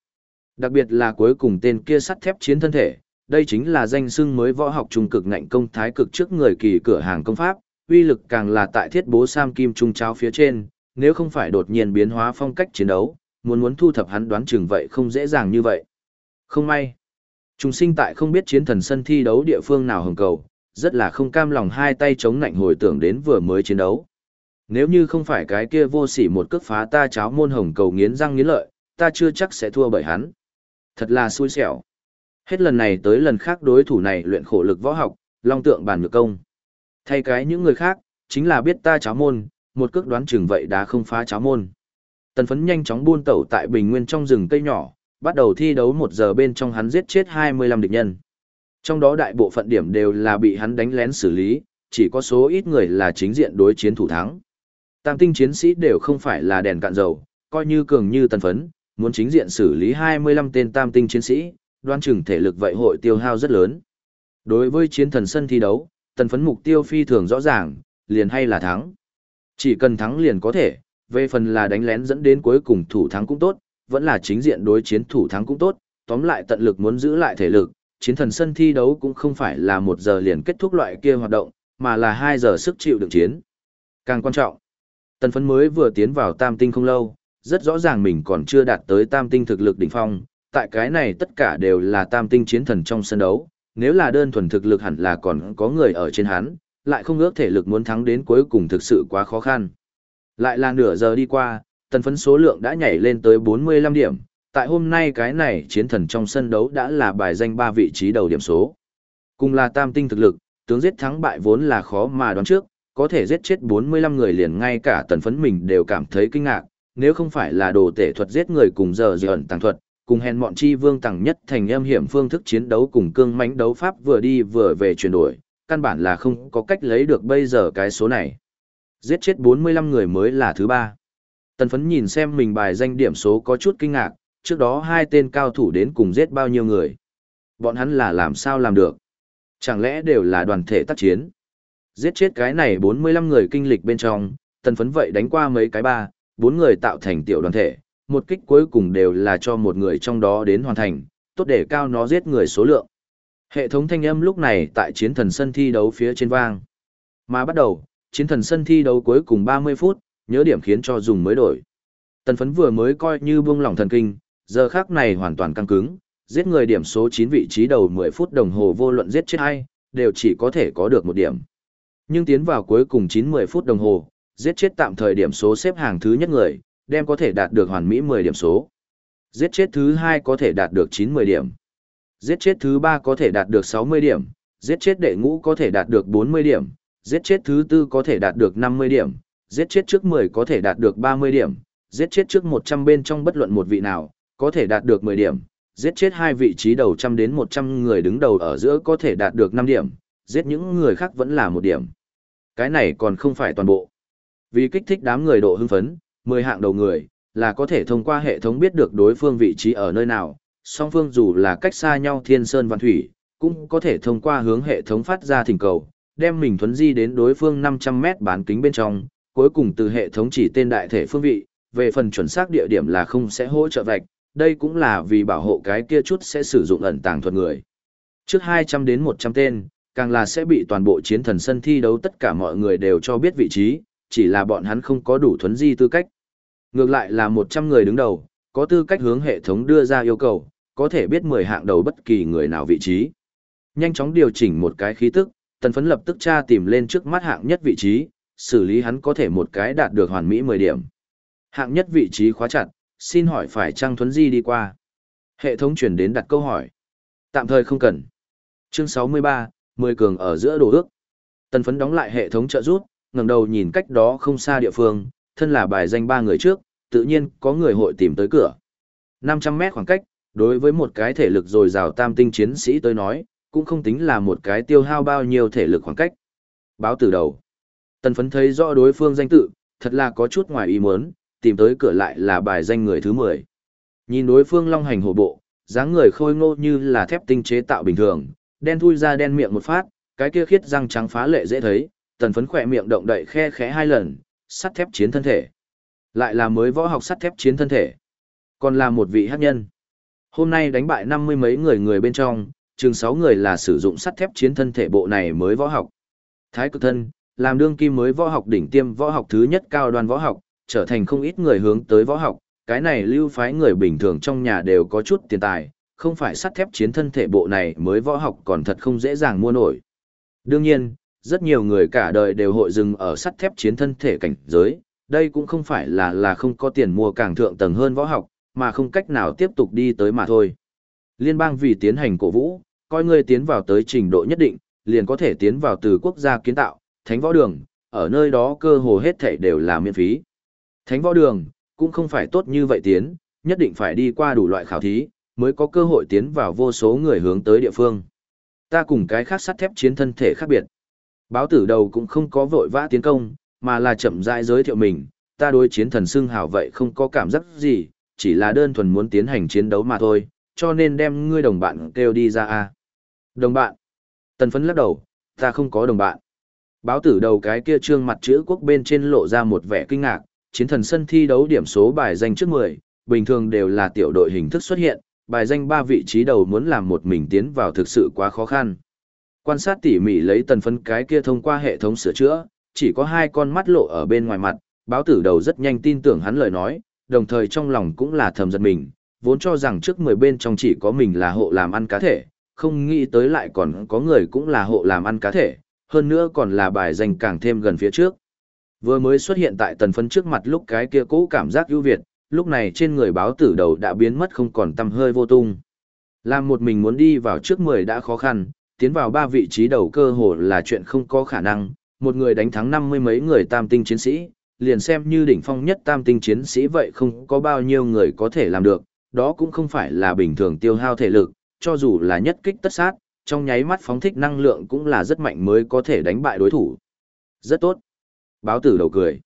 [SPEAKER 1] Đặc biệt là cuối cùng tên kia sắt thép chiến thân thể, đây chính là danh xưng mới võ học trung cực ngạnh công thái cực trước người kỳ cửa hàng công pháp, uy lực càng là tại thiết bố sam kim trung cháo phía trên, nếu không phải đột nhiên biến hóa phong cách chiến đấu, muốn muốn thu thập hắn đoán chừng vậy không dễ dàng như vậy. Không may. chúng sinh tại không biết chiến thần sân thi đấu địa phương nào hồng cầu, rất là không cam lòng hai tay chống nạnh hồi tưởng đến vừa mới chiến đấu. Nếu như không phải cái kia vô sỉ một cước phá ta cháo môn hồng cầu nghiến răng nghiến lợi, ta chưa chắc sẽ thua bởi hắn. Thật là xui xẻo. Hết lần này tới lần khác đối thủ này luyện khổ lực võ học, long tượng bàn nhược công. Thay cái những người khác, chính là biết ta cháo môn, một cước đoán chừng vậy đã không phá cháo môn. Tần phấn nhanh chóng buôn tẩu tại bình nguyên trong rừng cây nhỏ, bắt đầu thi đấu một giờ bên trong hắn giết chết 25 địch nhân. Trong đó đại bộ phận điểm đều là bị hắn đánh lén xử lý, chỉ có số ít người là chính diện đối chiến thủ thắng. Tam tinh chiến sĩ đều không phải là đèn cạn dầu, coi như cường như tần phấn, muốn chính diện xử lý 25 tên tam tinh chiến sĩ, đoan chừng thể lực vậy hội tiêu hao rất lớn. Đối với chiến thần sân thi đấu, tần phấn mục tiêu phi thường rõ ràng, liền hay là thắng. Chỉ cần thắng liền có thể, về phần là đánh lén dẫn đến cuối cùng thủ thắng cũng tốt, vẫn là chính diện đối chiến thủ thắng cũng tốt, tóm lại tận lực muốn giữ lại thể lực, chiến thần sân thi đấu cũng không phải là một giờ liền kết thúc loại kia hoạt động, mà là 2 giờ sức chịu đựng chiến. Càng quan trọng, tần phấn mới vừa tiến vào tam tinh không lâu, rất rõ ràng mình còn chưa đạt tới tam tinh thực lực đỉnh phong, tại cái này tất cả đều là tam tinh chiến thần trong sân đấu, nếu là đơn thuần thực lực hẳn là còn có người ở trên hắn, lại không ước thể lực muốn thắng đến cuối cùng thực sự quá khó khăn. Lại là nửa giờ đi qua, tần phấn số lượng đã nhảy lên tới 45 điểm, tại hôm nay cái này chiến thần trong sân đấu đã là bài danh ba vị trí đầu điểm số. Cùng là tam tinh thực lực, tướng giết thắng bại vốn là khó mà đoán trước, có thể giết chết 45 người liền ngay cả tần phấn mình đều cảm thấy kinh ngạc, nếu không phải là đồ tể thuật giết người cùng giờ dị ẩn tàng thuật, cùng hèn mọn chi vương tàng nhất thành âm hiểm phương thức chiến đấu cùng cương mãnh đấu pháp vừa đi vừa về chuyển đổi, căn bản là không có cách lấy được bây giờ cái số này. Giết chết 45 người mới là thứ ba. Tần phấn nhìn xem mình bài danh điểm số có chút kinh ngạc, trước đó hai tên cao thủ đến cùng giết bao nhiêu người. Bọn hắn là làm sao làm được? Chẳng lẽ đều là đoàn thể tác chiến? Giết chết cái này 45 người kinh lịch bên trong, tần phấn vậy đánh qua mấy cái ba, bốn người tạo thành tiểu đoàn thể, một kích cuối cùng đều là cho một người trong đó đến hoàn thành, tốt để cao nó giết người số lượng. Hệ thống thanh âm lúc này tại chiến thần sân thi đấu phía trên vang. Mà bắt đầu, chiến thần sân thi đấu cuối cùng 30 phút, nhớ điểm khiến cho dùng mới đổi. Tần phấn vừa mới coi như buông lỏng thần kinh, giờ khác này hoàn toàn căng cứng, giết người điểm số 9 vị trí đầu 10 phút đồng hồ vô luận giết chết ai, đều chỉ có thể có được một điểm. Nhưng tiến vào cuối cùng 9-10 phút đồng hồ, giết chết tạm thời điểm số xếp hàng thứ nhất người, đem có thể đạt được hoàn mỹ 10 điểm số. Giết chết thứ hai có thể đạt được 90 điểm. Giết chết thứ ba có thể đạt được 60 điểm, giết chết đệ ngũ có thể đạt được 40 điểm, giết chết thứ tư có thể đạt được 50 điểm, giết chết trước 10 có thể đạt được 30 điểm, giết chết trước 100 bên trong bất luận một vị nào, có thể đạt được 10 điểm, giết chết hai vị trí đầu trăm đến 100 người đứng đầu ở giữa có thể đạt được 5 điểm, giết những người khác vẫn là một điểm. Cái này còn không phải toàn bộ. Vì kích thích đám người độ hưng phấn, 10 hạng đầu người, là có thể thông qua hệ thống biết được đối phương vị trí ở nơi nào, song phương dù là cách xa nhau thiên sơn văn thủy, cũng có thể thông qua hướng hệ thống phát ra thỉnh cầu, đem mình thuấn di đến đối phương 500 mét bán kính bên trong, cuối cùng từ hệ thống chỉ tên đại thể phương vị, về phần chuẩn xác địa điểm là không sẽ hỗ trợ vạch, đây cũng là vì bảo hộ cái kia chút sẽ sử dụng ẩn tàng thuật người. Trước 200 đến 100 tên, càng là sẽ bị toàn bộ chiến thần sân thi đấu tất cả mọi người đều cho biết vị trí, chỉ là bọn hắn không có đủ thuấn di tư cách. Ngược lại là 100 người đứng đầu, có tư cách hướng hệ thống đưa ra yêu cầu, có thể biết 10 hạng đầu bất kỳ người nào vị trí. Nhanh chóng điều chỉnh một cái khí tức, tần phấn lập tức tra tìm lên trước mắt hạng nhất vị trí, xử lý hắn có thể một cái đạt được hoàn mỹ 10 điểm. Hạng nhất vị trí khóa chặt, xin hỏi phải trang thuấn di đi qua. Hệ thống chuyển đến đặt câu hỏi. Tạm thời không cần. Chương 63, 10 cường ở giữa đồ ước. Tần phấn đóng lại hệ thống trợ rút, ngẩng đầu nhìn cách đó không xa địa phương, thân là bài danh ba người trước, tự nhiên có người hội tìm tới cửa. 500 mét khoảng cách, đối với một cái thể lực dồi dào tam tinh chiến sĩ tới nói, cũng không tính là một cái tiêu hao bao nhiêu thể lực khoảng cách. Báo từ đầu. Tần phấn thấy rõ đối phương danh tự, thật là có chút ngoài ý muốn, tìm tới cửa lại là bài danh người thứ 10. Nhìn đối phương long hành hổ bộ, dáng người khôi ngô như là thép tinh chế tạo bình thường, đen thui ra đen miệng một phát, cái kia khiết răng trắng phá lệ dễ thấy, tần phấn khỏe miệng động đậy khe khẽ hai lần, sắt thép chiến thân thể. Lại là mới võ học sắt thép chiến thân thể. Còn là một vị hát nhân. Hôm nay đánh bại năm mươi mấy người người bên trong, chừng 6 người là sử dụng sắt thép chiến thân thể bộ này mới võ học. Thái cực thân, làm đương kim mới võ học đỉnh tiêm võ học thứ nhất cao đoàn võ học, trở thành không ít người hướng tới võ học, cái này lưu phái người bình thường trong nhà đều có chút tiền tài, không phải sắt thép chiến thân thể bộ này mới võ học còn thật không dễ dàng mua nổi. Đương nhiên, rất nhiều người cả đời đều hội dừng ở sắt thép chiến thân thể cảnh giới, đây cũng không phải là là không có tiền mua càng thượng tầng hơn võ học, mà không cách nào tiếp tục đi tới mà thôi. Liên bang vì tiến hành cổ vũ, coi người tiến vào tới trình độ nhất định, liền có thể tiến vào từ quốc gia kiến tạo, thánh võ đường, ở nơi đó cơ hồ hết thảy đều là miễn phí. Thánh võ đường, cũng không phải tốt như vậy tiến, nhất định phải đi qua đủ loại khảo thí, mới có cơ hội tiến vào vô số người hướng tới địa phương. Ta cùng cái khác sắt thép chiến thân thể khác biệt. Báo tử đầu cũng không có vội vã tiến công, mà là chậm rãi giới thiệu mình, ta đối chiến thần xưng hào vậy không có cảm giác gì, chỉ là đơn thuần muốn tiến hành chiến đấu mà thôi, cho nên đem ngươi đồng bạn kêu đi ra a. Đồng bạn? Tần phấn lắc đầu, ta không có đồng bạn. Báo tử đầu cái kia trương mặt chữ quốc bên trên lộ ra một vẻ kinh ngạc, chiến thần sân thi đấu điểm số bài danh trước 10, bình thường đều là tiểu đội hình thức xuất hiện, bài danh ba vị trí đầu muốn làm một mình tiến vào thực sự quá khó khăn. Quan sát tỉ mỉ lấy tần phấn cái kia thông qua hệ thống sửa chữa, chỉ có hai con mắt lộ ở bên ngoài mặt, báo tử đầu rất nhanh tin tưởng hắn lời nói, đồng thời trong lòng cũng là thầm giật mình, vốn cho rằng trước 10 bên trong chỉ có mình là hộ làm ăn cá thể, không nghĩ tới lại còn có người cũng là hộ làm ăn cá thể, hơn nữa còn là bài danh càng thêm gần phía trước. Vừa mới xuất hiện tại tần phấn trước mặt lúc cái kia cũ cảm giác ưu việt, lúc này trên người báo tử đầu đã biến mất không còn tăm hơi vô tung. Làm một mình muốn đi vào trước 10 đã khó khăn, tiến vào ba vị trí đầu cơ hồ là chuyện không có khả năng, một người đánh thắng năm mươi mấy người tam tinh chiến sĩ, liền xem như đỉnh phong nhất tam tinh chiến sĩ vậy không có bao nhiêu người có thể làm được, đó cũng không phải là bình thường tiêu hao thể lực, cho dù là nhất kích tất sát, trong nháy mắt phóng thích năng lượng cũng là rất mạnh mới có thể đánh bại đối thủ. Rất tốt. Báo tử đầu cười.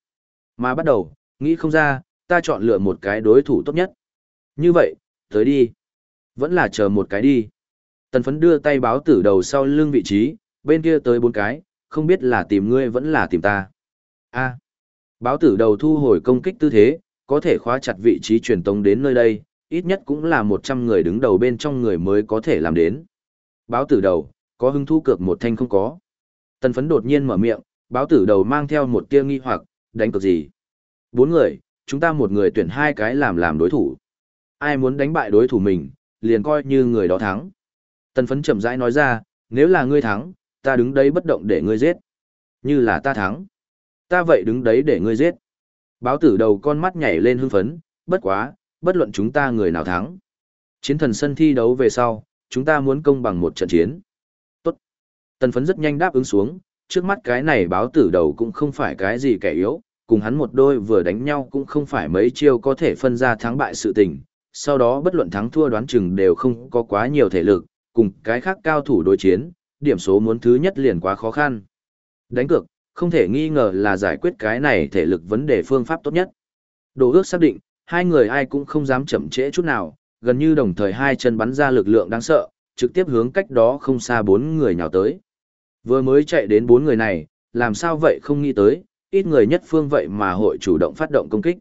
[SPEAKER 1] Mà bắt đầu, nghĩ không ra, ta chọn lựa một cái đối thủ tốt nhất. Như vậy, tới đi. Vẫn là chờ một cái đi. Tần phấn đưa tay báo tử đầu sau lưng vị trí, bên kia tới bốn cái, không biết là tìm ngươi vẫn là tìm ta. a báo tử đầu thu hồi công kích tư thế, có thể khóa chặt vị trí truyền tống đến nơi đây, ít nhất cũng là 100 người đứng đầu bên trong người mới có thể làm đến. Báo tử đầu, có hứng thú cược một thanh không có. Tần phấn đột nhiên mở miệng, báo tử đầu mang theo một tia nghi hoặc, đánh cược gì? Bốn người, chúng ta một người tuyển hai cái làm làm đối thủ. Ai muốn đánh bại đối thủ mình, liền coi như người đó thắng. Tần phấn chậm rãi nói ra, nếu là ngươi thắng, ta đứng đấy bất động để ngươi giết. Như là ta thắng. Ta vậy đứng đấy để ngươi giết. Báo tử đầu con mắt nhảy lên hưng phấn, bất quá, bất luận chúng ta người nào thắng. Chiến thần sân thi đấu về sau, chúng ta muốn công bằng một trận chiến. Tốt. Tần phấn rất nhanh đáp ứng xuống, trước mắt cái này báo tử đầu cũng không phải cái gì kẻ yếu, cùng hắn một đôi vừa đánh nhau cũng không phải mấy chiêu có thể phân ra thắng bại sự tình. Sau đó bất luận thắng thua đoán chừng đều không có quá nhiều thể lực, cùng cái khác cao thủ đối chiến, điểm số muốn thứ nhất liền quá khó khăn. Đánh cược, không thể nghi ngờ là giải quyết cái này thể lực vấn đề phương pháp tốt nhất. Đồ ước xác định, hai người ai cũng không dám chậm trễ chút nào, gần như đồng thời hai chân bắn ra lực lượng đáng sợ, trực tiếp hướng cách đó không xa bốn người nhào tới. Vừa mới chạy đến bốn người này, làm sao vậy không nghĩ tới, ít người nhất phương vậy mà hội chủ động phát động công kích.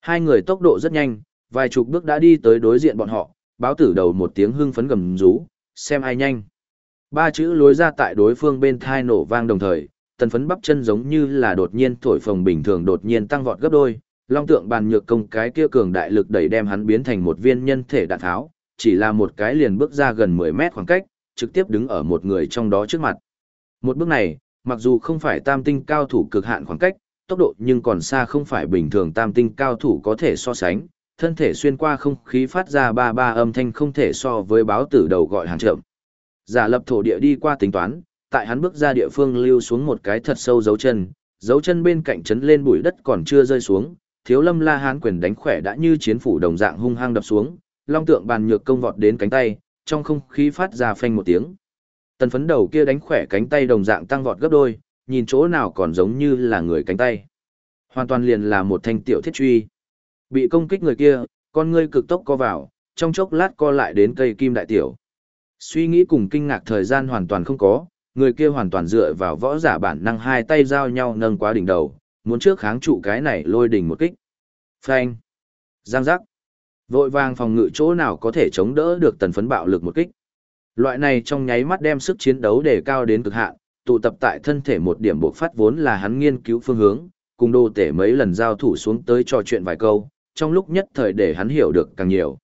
[SPEAKER 1] Hai người tốc độ rất nhanh, vài chục bước đã đi tới đối diện bọn họ, báo tử đầu một tiếng hưng phấn gầm rú, xem ai nhanh. Ba chữ lối ra tại đối phương bên thai nổ vang đồng thời, tần phấn bắp chân giống như là đột nhiên thổi phồng bình thường đột nhiên tăng vọt gấp đôi, long tượng bàn nhược công cái kia cường đại lực đẩy đem hắn biến thành một viên nhân thể đạn tháo, chỉ là một cái liền bước ra gần 10 mét khoảng cách, trực tiếp đứng ở một người trong đó trước mặt. Một bước này, mặc dù không phải tam tinh cao thủ cực hạn khoảng cách, tốc độ nhưng còn xa không phải bình thường tam tinh cao thủ có thể so sánh, thân thể xuyên qua không khí phát ra ba ba âm thanh không thể so với báo tử đầu gọi hàng trợm. Giả lập thổ địa đi qua tính toán, tại hắn bước ra địa phương lưu xuống một cái thật sâu dấu chân, dấu chân bên cạnh chấn lên bụi đất còn chưa rơi xuống, thiếu lâm la hán quyền đánh khỏe đã như chiến phủ đồng dạng hung hăng đập xuống, long tượng bàn nhược công vọt đến cánh tay, trong không khí phát ra phanh một tiếng. Tần phấn đầu kia đánh khỏe cánh tay đồng dạng tăng vọt gấp đôi, nhìn chỗ nào còn giống như là người cánh tay. Hoàn toàn liền là một thanh tiểu thiết truy. Bị công kích người kia, con ngươi cực tốc co vào, trong chốc lát co lại đến cây kim đại tiểu. Suy nghĩ cùng kinh ngạc thời gian hoàn toàn không có, người kia hoàn toàn dựa vào võ giả bản năng hai tay giao nhau nâng quá đỉnh đầu, muốn trước kháng trụ cái này lôi đỉnh một kích. Phanh. Giang giác. Vội vàng phòng ngự chỗ nào có thể chống đỡ được tần phấn bạo lực một kích. Loại này trong nháy mắt đem sức chiến đấu để cao đến cực hạn, tụ tập tại thân thể một điểm bộc phát vốn là hắn nghiên cứu phương hướng, cùng đô tể mấy lần giao thủ xuống tới trò chuyện vài câu, trong lúc nhất thời để hắn hiểu được càng nhiều.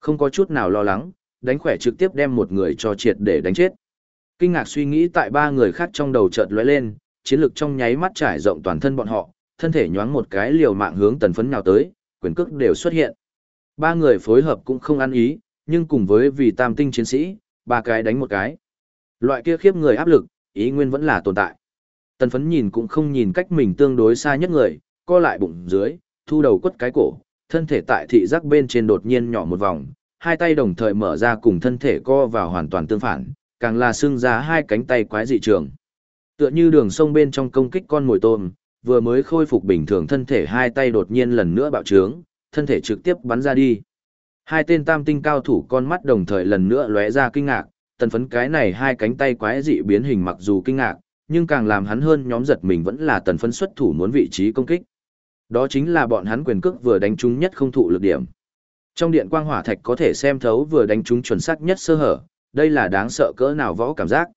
[SPEAKER 1] Không có chút nào lo lắng, đánh khỏe trực tiếp đem một người cho triệt để đánh chết. Kinh ngạc suy nghĩ tại ba người khác trong đầu chợt lóe lên, chiến lực trong nháy mắt trải rộng toàn thân bọn họ, thân thể nhoáng một cái liều mạng hướng tần phấn nào tới, quyền cước đều xuất hiện. Ba người phối hợp cũng không ăn ý, nhưng cùng với vì tam tinh chiến sĩ, ba cái đánh một cái. Loại kia khiếp người áp lực, ý nguyên vẫn là tồn tại. Tần phấn nhìn cũng không nhìn cách mình tương đối xa nhất người, co lại bụng dưới, thu đầu quất cái cổ, thân thể tại thị giác bên trên đột nhiên nhỏ một vòng, hai tay đồng thời mở ra cùng thân thể co vào hoàn toàn tương phản, càng là xương ra hai cánh tay quái dị trường. Tựa như đường sông bên trong công kích con mồi tôm, vừa mới khôi phục bình thường thân thể hai tay đột nhiên lần nữa bạo trướng, thân thể trực tiếp bắn ra đi. Hai tên tam tinh cao thủ con mắt đồng thời lần nữa lóe ra kinh ngạc, tần phấn cái này hai cánh tay quái dị biến hình mặc dù kinh ngạc, nhưng càng làm hắn hơn nhóm giật mình vẫn là tần phấn xuất thủ muốn vị trí công kích. Đó chính là bọn hắn quyền cước vừa đánh trúng nhất không thụ lực điểm. Trong điện quang hỏa thạch có thể xem thấu vừa đánh trúng chuẩn xác nhất sơ hở, đây là đáng sợ cỡ nào võ cảm giác.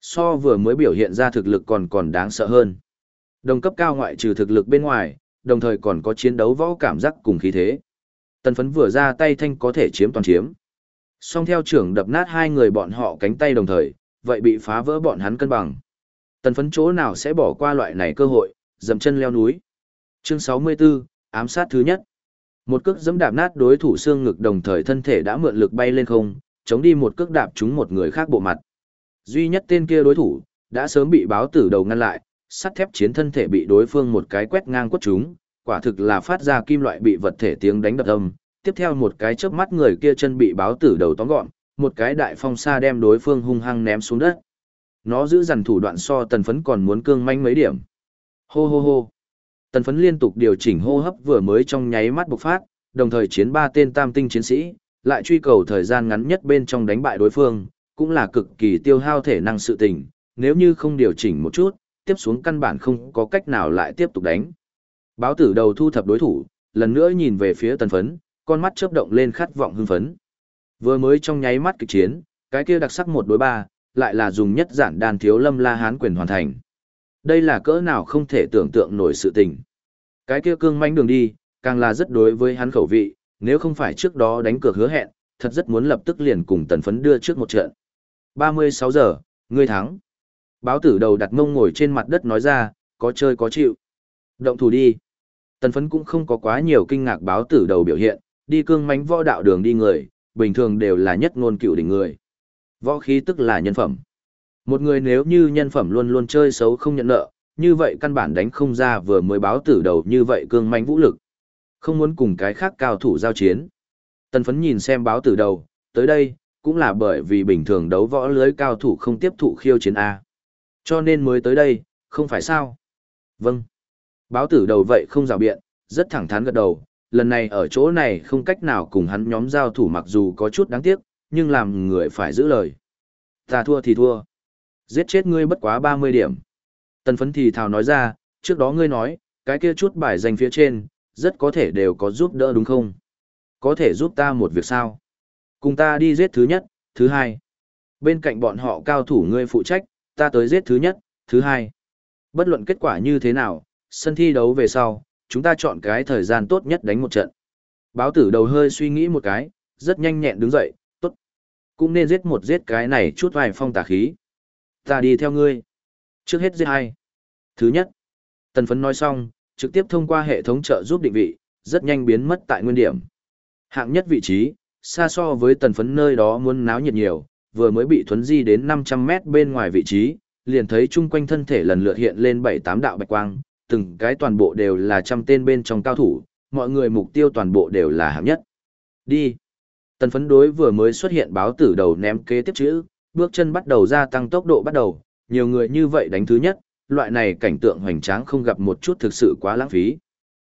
[SPEAKER 1] So vừa mới biểu hiện ra thực lực còn còn đáng sợ hơn. Đồng cấp cao ngoại trừ thực lực bên ngoài, đồng thời còn có chiến đấu võ cảm giác cùng khí thế. Tần phấn vừa ra tay thanh có thể chiếm toàn chiếm. Song theo trưởng đập nát hai người bọn họ cánh tay đồng thời, vậy bị phá vỡ bọn hắn cân bằng. Tần phấn chỗ nào sẽ bỏ qua loại này cơ hội, dầm chân leo núi. Chương 64, ám sát thứ nhất. Một cước dẫm đạp nát đối thủ xương ngực đồng thời thân thể đã mượn lực bay lên không, chống đi một cước đạp trúng một người khác bộ mặt. Duy nhất tên kia đối thủ, đã sớm bị báo tử đầu ngăn lại, sắt thép chiến thân thể bị đối phương một cái quét ngang quất trúng, quả thực là phát ra kim loại bị vật thể tiếng đánh đập âm. Tiếp theo một cái chớp mắt người kia chân bị báo tử đầu tóm gọn, một cái đại phong xa đem đối phương hung hăng ném xuống đất. Nó giữ dằn thủ đoạn so tần phấn còn muốn cương manh mấy điểm. Hô hô hô. Tần phấn liên tục điều chỉnh hô hấp vừa mới trong nháy mắt bộc phát, đồng thời chiến ba tên tam tinh chiến sĩ, lại truy cầu thời gian ngắn nhất bên trong đánh bại đối phương, cũng là cực kỳ tiêu hao thể năng sự tình, nếu như không điều chỉnh một chút, tiếp xuống căn bản không có cách nào lại tiếp tục đánh. Báo tử đầu thu thập đối thủ, lần nữa nhìn về phía tần phấn, con mắt chớp động lên khát vọng hưng phấn. Vừa mới trong nháy mắt kịch chiến, cái kia đặc sắc một đối ba, lại là dùng nhất giản đàn thiếu lâm la hán quyền hoàn thành. Đây là cỡ nào không thể tưởng tượng nổi sự tình. Cái kia cương manh đường đi, càng là rất đối với hắn khẩu vị, nếu không phải trước đó đánh cược hứa hẹn, thật rất muốn lập tức liền cùng tần phấn đưa trước một trận. 36 giờ, ngươi thắng. Báo tử đầu đặt mông ngồi trên mặt đất nói ra, có chơi có chịu. Động thủ đi. Tần phấn cũng không có quá nhiều kinh ngạc báo tử đầu biểu hiện, đi cương mánh võ đạo đường đi người, bình thường đều là nhất ngôn cựu đỉnh người. Võ khí tức là nhân phẩm. Một người nếu như nhân phẩm luôn luôn chơi xấu không nhận nợ, như vậy căn bản đánh không ra vừa mới báo tử đầu như vậy cương manh vũ lực. Không muốn cùng cái khác cao thủ giao chiến. Tần phấn nhìn xem báo tử đầu, tới đây, cũng là bởi vì bình thường đấu võ lưới cao thủ không tiếp thụ khiêu chiến A. Cho nên mới tới đây, không phải sao? Vâng. Báo tử đầu vậy không rào biện, rất thẳng thắn gật đầu, lần này ở chỗ này không cách nào cùng hắn nhóm giao thủ mặc dù có chút đáng tiếc, nhưng làm người phải giữ lời. Ta thua thì thua. Giết chết ngươi bất quá 30 điểm. Tần phấn thì thào nói ra, trước đó ngươi nói, cái kia chút bài danh phía trên, rất có thể đều có giúp đỡ đúng không? Có thể giúp ta một việc sao? Cùng ta đi giết thứ nhất, thứ hai. Bên cạnh bọn họ cao thủ ngươi phụ trách, ta tới giết thứ nhất, thứ hai. Bất luận kết quả như thế nào, sân thi đấu về sau, chúng ta chọn cái thời gian tốt nhất đánh một trận. Báo tử đầu hơi suy nghĩ một cái, rất nhanh nhẹn đứng dậy, tốt. Cũng nên giết một giết cái này chút vài phong tà khí. Ta đi theo ngươi. Trước hết giết hai. Thứ nhất. Tần phấn nói xong, trực tiếp thông qua hệ thống trợ giúp định vị, rất nhanh biến mất tại nguyên điểm. Hạng nhất vị trí, xa so với tần phấn nơi đó muốn náo nhiệt nhiều, vừa mới bị thuấn di đến 500 mét bên ngoài vị trí, liền thấy chung quanh thân thể lần lượt hiện lên 7-8 đạo bạch quang, từng cái toàn bộ đều là trăm tên bên trong cao thủ, mọi người mục tiêu toàn bộ đều là hạng nhất. Đi. Tần phấn đối vừa mới xuất hiện báo tử đầu ném kế tiếp chữ, bước chân bắt đầu gia tăng tốc độ bắt đầu, nhiều người như vậy đánh thứ nhất, loại này cảnh tượng hoành tráng không gặp một chút thực sự quá lãng phí.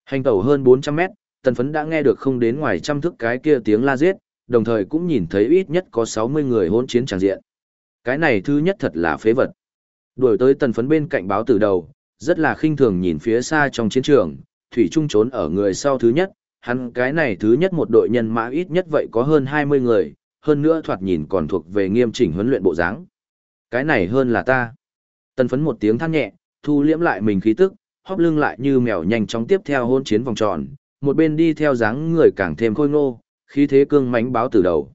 [SPEAKER 1] Hành tẩu hơn 400 mét, tần phấn đã nghe được không đến ngoài trăm thức cái kia tiếng la giết, đồng thời cũng nhìn thấy ít nhất có 60 người hôn chiến tràng diện. Cái này thứ nhất thật là phế vật. Đuổi tới tần phấn bên cạnh báo từ đầu, rất là khinh thường nhìn phía xa trong chiến trường, Thủy Trung trốn ở người sau thứ nhất, hắn cái này thứ nhất một đội nhân mã ít nhất vậy có hơn 20 người, hơn nữa thoạt nhìn còn thuộc về nghiêm chỉnh huấn luyện bộ dáng. Cái này hơn là ta. Tần phấn một tiếng than nhẹ, thu liễm lại mình khí tức, hóp lưng lại như mèo nhanh chóng tiếp theo hôn chiến vòng tròn, một bên đi theo dáng người càng thêm khôi ngô, khí thế cương mãnh báo tử đầu.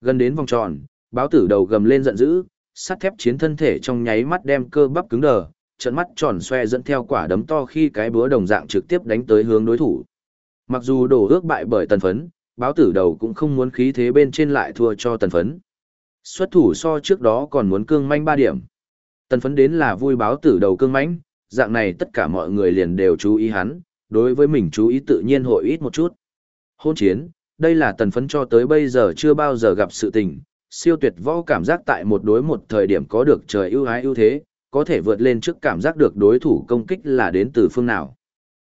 [SPEAKER 1] Gần đến vòng tròn, báo tử đầu gầm lên giận dữ, sắt thép chiến thân thể trong nháy mắt đem cơ bắp cứng đờ, trận mắt tròn xoe dẫn theo quả đấm to khi cái búa đồng dạng trực tiếp đánh tới hướng đối thủ. Mặc dù đổ ước bại bởi tần phấn, báo tử đầu cũng không muốn khí thế bên trên lại thua cho tần phấn. Xuất thủ so trước đó còn muốn cương manh 3 điểm. Tần phấn đến là vui báo tử đầu cương mãnh, dạng này tất cả mọi người liền đều chú ý hắn, đối với mình chú ý tự nhiên hội ít một chút. Hôn chiến, đây là tần phấn cho tới bây giờ chưa bao giờ gặp sự tình, siêu tuyệt võ cảm giác tại một đối một thời điểm có được trời ưu ái ưu thế, có thể vượt lên trước cảm giác được đối thủ công kích là đến từ phương nào.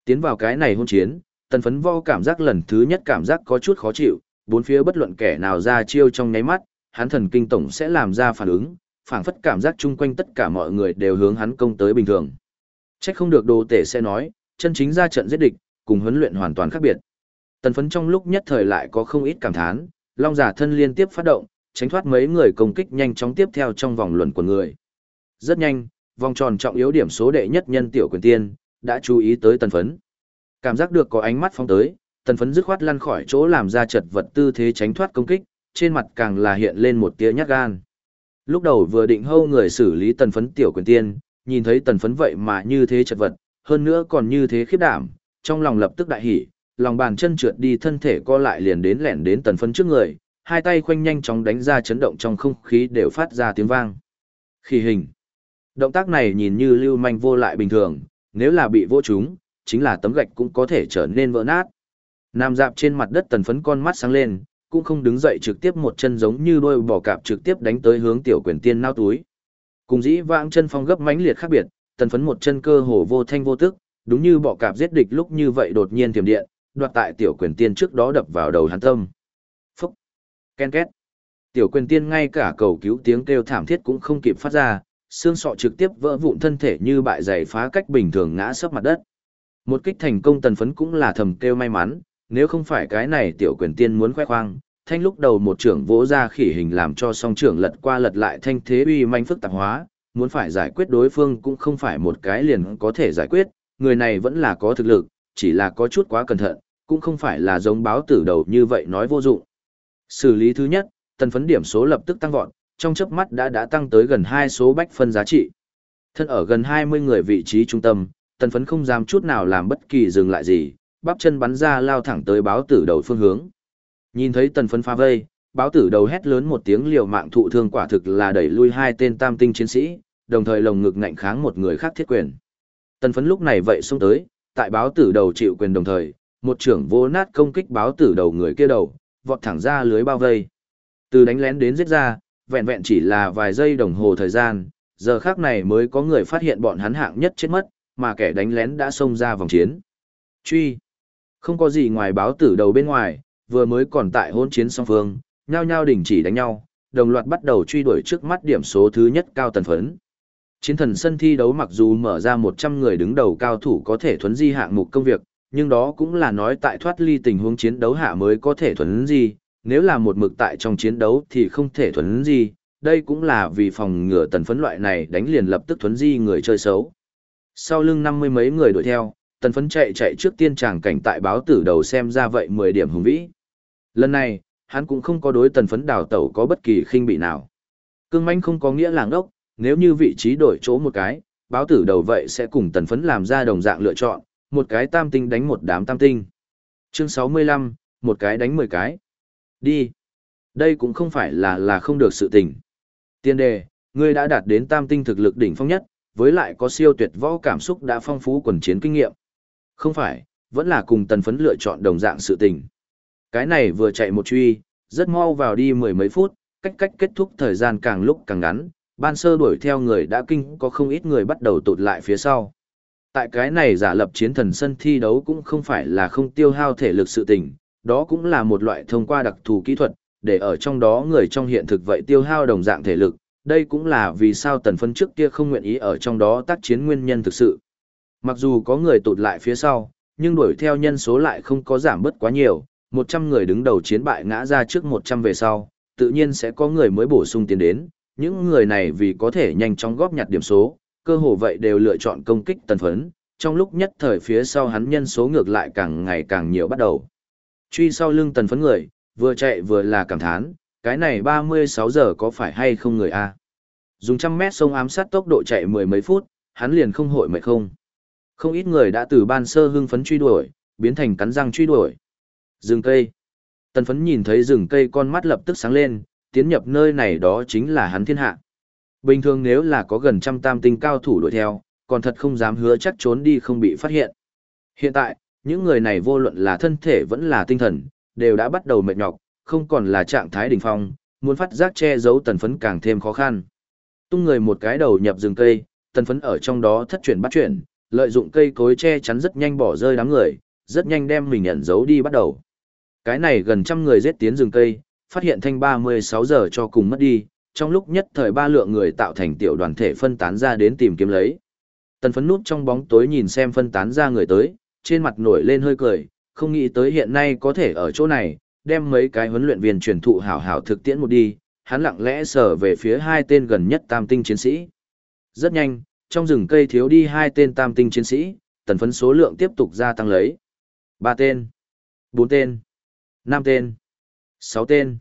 [SPEAKER 1] Tiến vào cái này hôn chiến, tần phấn vo cảm giác lần thứ nhất cảm giác có chút khó chịu, bốn phía bất luận kẻ nào ra chiêu trong nháy mắt, hắn thần kinh tổng sẽ làm ra phản ứng, phảng phất cảm giác chung quanh tất cả mọi người đều hướng hắn công tới bình thường. Chắc không được đồ tể sẽ nói, chân chính ra trận giết địch, cùng huấn luyện hoàn toàn khác biệt. Tần phấn trong lúc nhất thời lại có không ít cảm thán, long giả thân liên tiếp phát động, tránh thoát mấy người công kích nhanh chóng tiếp theo trong vòng luận của người. Rất nhanh, vòng tròn trọng yếu điểm số đệ nhất nhân tiểu quyền tiên, đã chú ý tới tần phấn. Cảm giác được có ánh mắt phong tới, tần phấn dứt khoát lăn khỏi chỗ làm ra chật vật tư thế tránh thoát công kích, trên mặt càng là hiện lên một tia nhát gan. Lúc đầu vừa định hâu người xử lý tần phấn tiểu quyền tiên, nhìn thấy tần phấn vậy mà như thế chật vật, hơn nữa còn như thế khiếp đảm, trong lòng lập tức đại hỉ, lòng bàn chân trượt đi thân thể co lại liền đến lẻn đến tần phấn trước người, hai tay khoanh nhanh chóng đánh ra chấn động trong không khí đều phát ra tiếng vang. Khi hình, động tác này nhìn như lưu manh vô lại bình thường, nếu là bị vô chúng, chính là tấm gạch cũng có thể trở nên vỡ nát. Nam dạp trên mặt đất tần phấn con mắt sáng lên, cũng không đứng dậy trực tiếp một chân giống như đôi bò cạp trực tiếp đánh tới hướng tiểu quyền tiên nao túi. Cùng dĩ vãng chân phong gấp mãnh liệt khác biệt, tần phấn một chân cơ hồ vô thanh vô tức, đúng như bọ cạp giết địch lúc như vậy đột nhiên tiềm điện, đoạt tại tiểu quyền tiên trước đó đập vào đầu hắn tâm. Phúc! Ken két! Tiểu quyền tiên ngay cả cầu cứu tiếng kêu thảm thiết cũng không kịp phát ra, xương sọ trực tiếp vỡ vụn thân thể như bại giày phá cách bình thường ngã sấp mặt đất. Một kích thành công tần phấn cũng là thầm kêu may mắn, nếu không phải cái này tiểu quyền tiên muốn khoe khoang, thanh lúc đầu một trưởng vỗ ra khỉ hình làm cho song trưởng lật qua lật lại thanh thế uy manh phức tạp hóa, muốn phải giải quyết đối phương cũng không phải một cái liền có thể giải quyết, người này vẫn là có thực lực, chỉ là có chút quá cẩn thận, cũng không phải là giống báo tử đầu như vậy nói vô dụng. Xử lý thứ nhất, tần phấn điểm số lập tức tăng vọt, trong chớp mắt đã đã tăng tới gần hai số bách phân giá trị. Thân ở gần 20 người vị trí trung tâm, tần phấn không dám chút nào làm bất kỳ dừng lại gì, bắp chân bắn ra lao thẳng tới báo tử đầu phương hướng. Nhìn thấy tần phấn phá vây, báo tử đầu hét lớn một tiếng liều mạng thụ thương quả thực là đẩy lui hai tên tam tinh chiến sĩ, đồng thời lồng ngực ngạnh kháng một người khác thiết quyền. Tần phấn lúc này vậy xông tới, tại báo tử đầu chịu quyền đồng thời, một trưởng vô nát công kích báo tử đầu người kia đầu, vọt thẳng ra lưới bao vây. Từ đánh lén đến giết ra, vẹn vẹn chỉ là vài giây đồng hồ thời gian, giờ khác này mới có người phát hiện bọn hắn hạng nhất chết mất, mà kẻ đánh lén đã xông ra vòng chiến. Truy. Không có gì ngoài báo tử đầu bên ngoài, vừa mới còn tại hỗn chiến song phương, nhao nhao đình chỉ đánh nhau, đồng loạt bắt đầu truy đuổi trước mắt điểm số thứ nhất cao tần phấn. Chiến thần sân thi đấu mặc dù mở ra 100 người đứng đầu cao thủ có thể thuấn di hạng mục công việc, nhưng đó cũng là nói tại thoát ly tình huống chiến đấu hạ mới có thể thuấn di, nếu là một mực tại trong chiến đấu thì không thể thuấn di, đây cũng là vì phòng ngừa tần phấn loại này đánh liền lập tức thuấn di người chơi xấu. Sau lưng năm mươi mấy người đuổi theo, tần phấn chạy chạy trước tiên tràng cảnh tại báo tử đầu xem ra vậy 10 điểm hùng vĩ. Lần này, hắn cũng không có đối tần phấn đào tẩu có bất kỳ khinh bị nào. Cương manh không có nghĩa làng đốc, nếu như vị trí đổi chỗ một cái, báo tử đầu vậy sẽ cùng tần phấn làm ra đồng dạng lựa chọn, một cái tam tinh đánh một đám tam tinh. Chương 65, một cái đánh 10 cái. Đi. Đây cũng không phải là là không được sự tình. Tiên đề, ngươi đã đạt đến tam tinh thực lực đỉnh phong nhất, với lại có siêu tuyệt võ cảm xúc đã phong phú quần chiến kinh nghiệm. Không phải, vẫn là cùng tần phấn lựa chọn đồng dạng sự tình. Cái này vừa chạy một truy, rất mau vào đi mười mấy phút, cách cách kết thúc thời gian càng lúc càng ngắn, ban sơ đuổi theo người đã kinh có không ít người bắt đầu tụt lại phía sau. Tại cái này giả lập chiến thần sân thi đấu cũng không phải là không tiêu hao thể lực sự tình, đó cũng là một loại thông qua đặc thù kỹ thuật, để ở trong đó người trong hiện thực vậy tiêu hao đồng dạng thể lực, đây cũng là vì sao tần Phấn trước kia không nguyện ý ở trong đó tác chiến nguyên nhân thực sự. Mặc dù có người tụt lại phía sau, nhưng đuổi theo nhân số lại không có giảm bớt quá nhiều, 100 người đứng đầu chiến bại ngã ra trước 100 về sau, tự nhiên sẽ có người mới bổ sung tiến đến, những người này vì có thể nhanh chóng góp nhặt điểm số, cơ hồ vậy đều lựa chọn công kích tần phấn, trong lúc nhất thời phía sau hắn nhân số ngược lại càng ngày càng nhiều bắt đầu. Truy sau lưng tần phấn người, vừa chạy vừa là cảm thán, cái này 36 giờ có phải hay không người a Dùng trăm mét sông ám sát tốc độ chạy mười mấy phút, hắn liền không hội mệt không. Không ít người đã từ ban sơ hưng phấn truy đuổi, biến thành cắn răng truy đuổi. Rừng cây. Tần phấn nhìn thấy rừng cây con mắt lập tức sáng lên, tiến nhập nơi này đó chính là hắn thiên hạ. Bình thường nếu là có gần trăm tam tinh cao thủ đuổi theo, còn thật không dám hứa chắc trốn đi không bị phát hiện. Hiện tại, những người này vô luận là thân thể vẫn là tinh thần, đều đã bắt đầu mệt nhọc, không còn là trạng thái đỉnh phong, muốn phát giác che giấu tần phấn càng thêm khó khăn. Tung người một cái đầu nhập rừng cây, tần phấn ở trong đó thất chuyển bắt chuyển, lợi dụng cây cối che chắn rất nhanh bỏ rơi đám người, rất nhanh đem mình ẩn giấu đi bắt đầu. Cái này gần trăm người giết tiến rừng cây, phát hiện thanh 36 giờ cho cùng mất đi, trong lúc nhất thời ba lượng người tạo thành tiểu đoàn thể phân tán ra đến tìm kiếm lấy. Tần phấn nút trong bóng tối nhìn xem phân tán ra người tới, trên mặt nổi lên hơi cười, không nghĩ tới hiện nay có thể ở chỗ này, đem mấy cái huấn luyện viên truyền thụ hảo hảo thực tiễn một đi, hắn lặng lẽ sờ về phía hai tên gần nhất tam tinh chiến sĩ. Rất nhanh, trong rừng cây thiếu đi hai tên tam tinh chiến sĩ, tần phấn số lượng tiếp tục gia tăng lấy. ba tên, bốn tên, năm tên, sáu tên.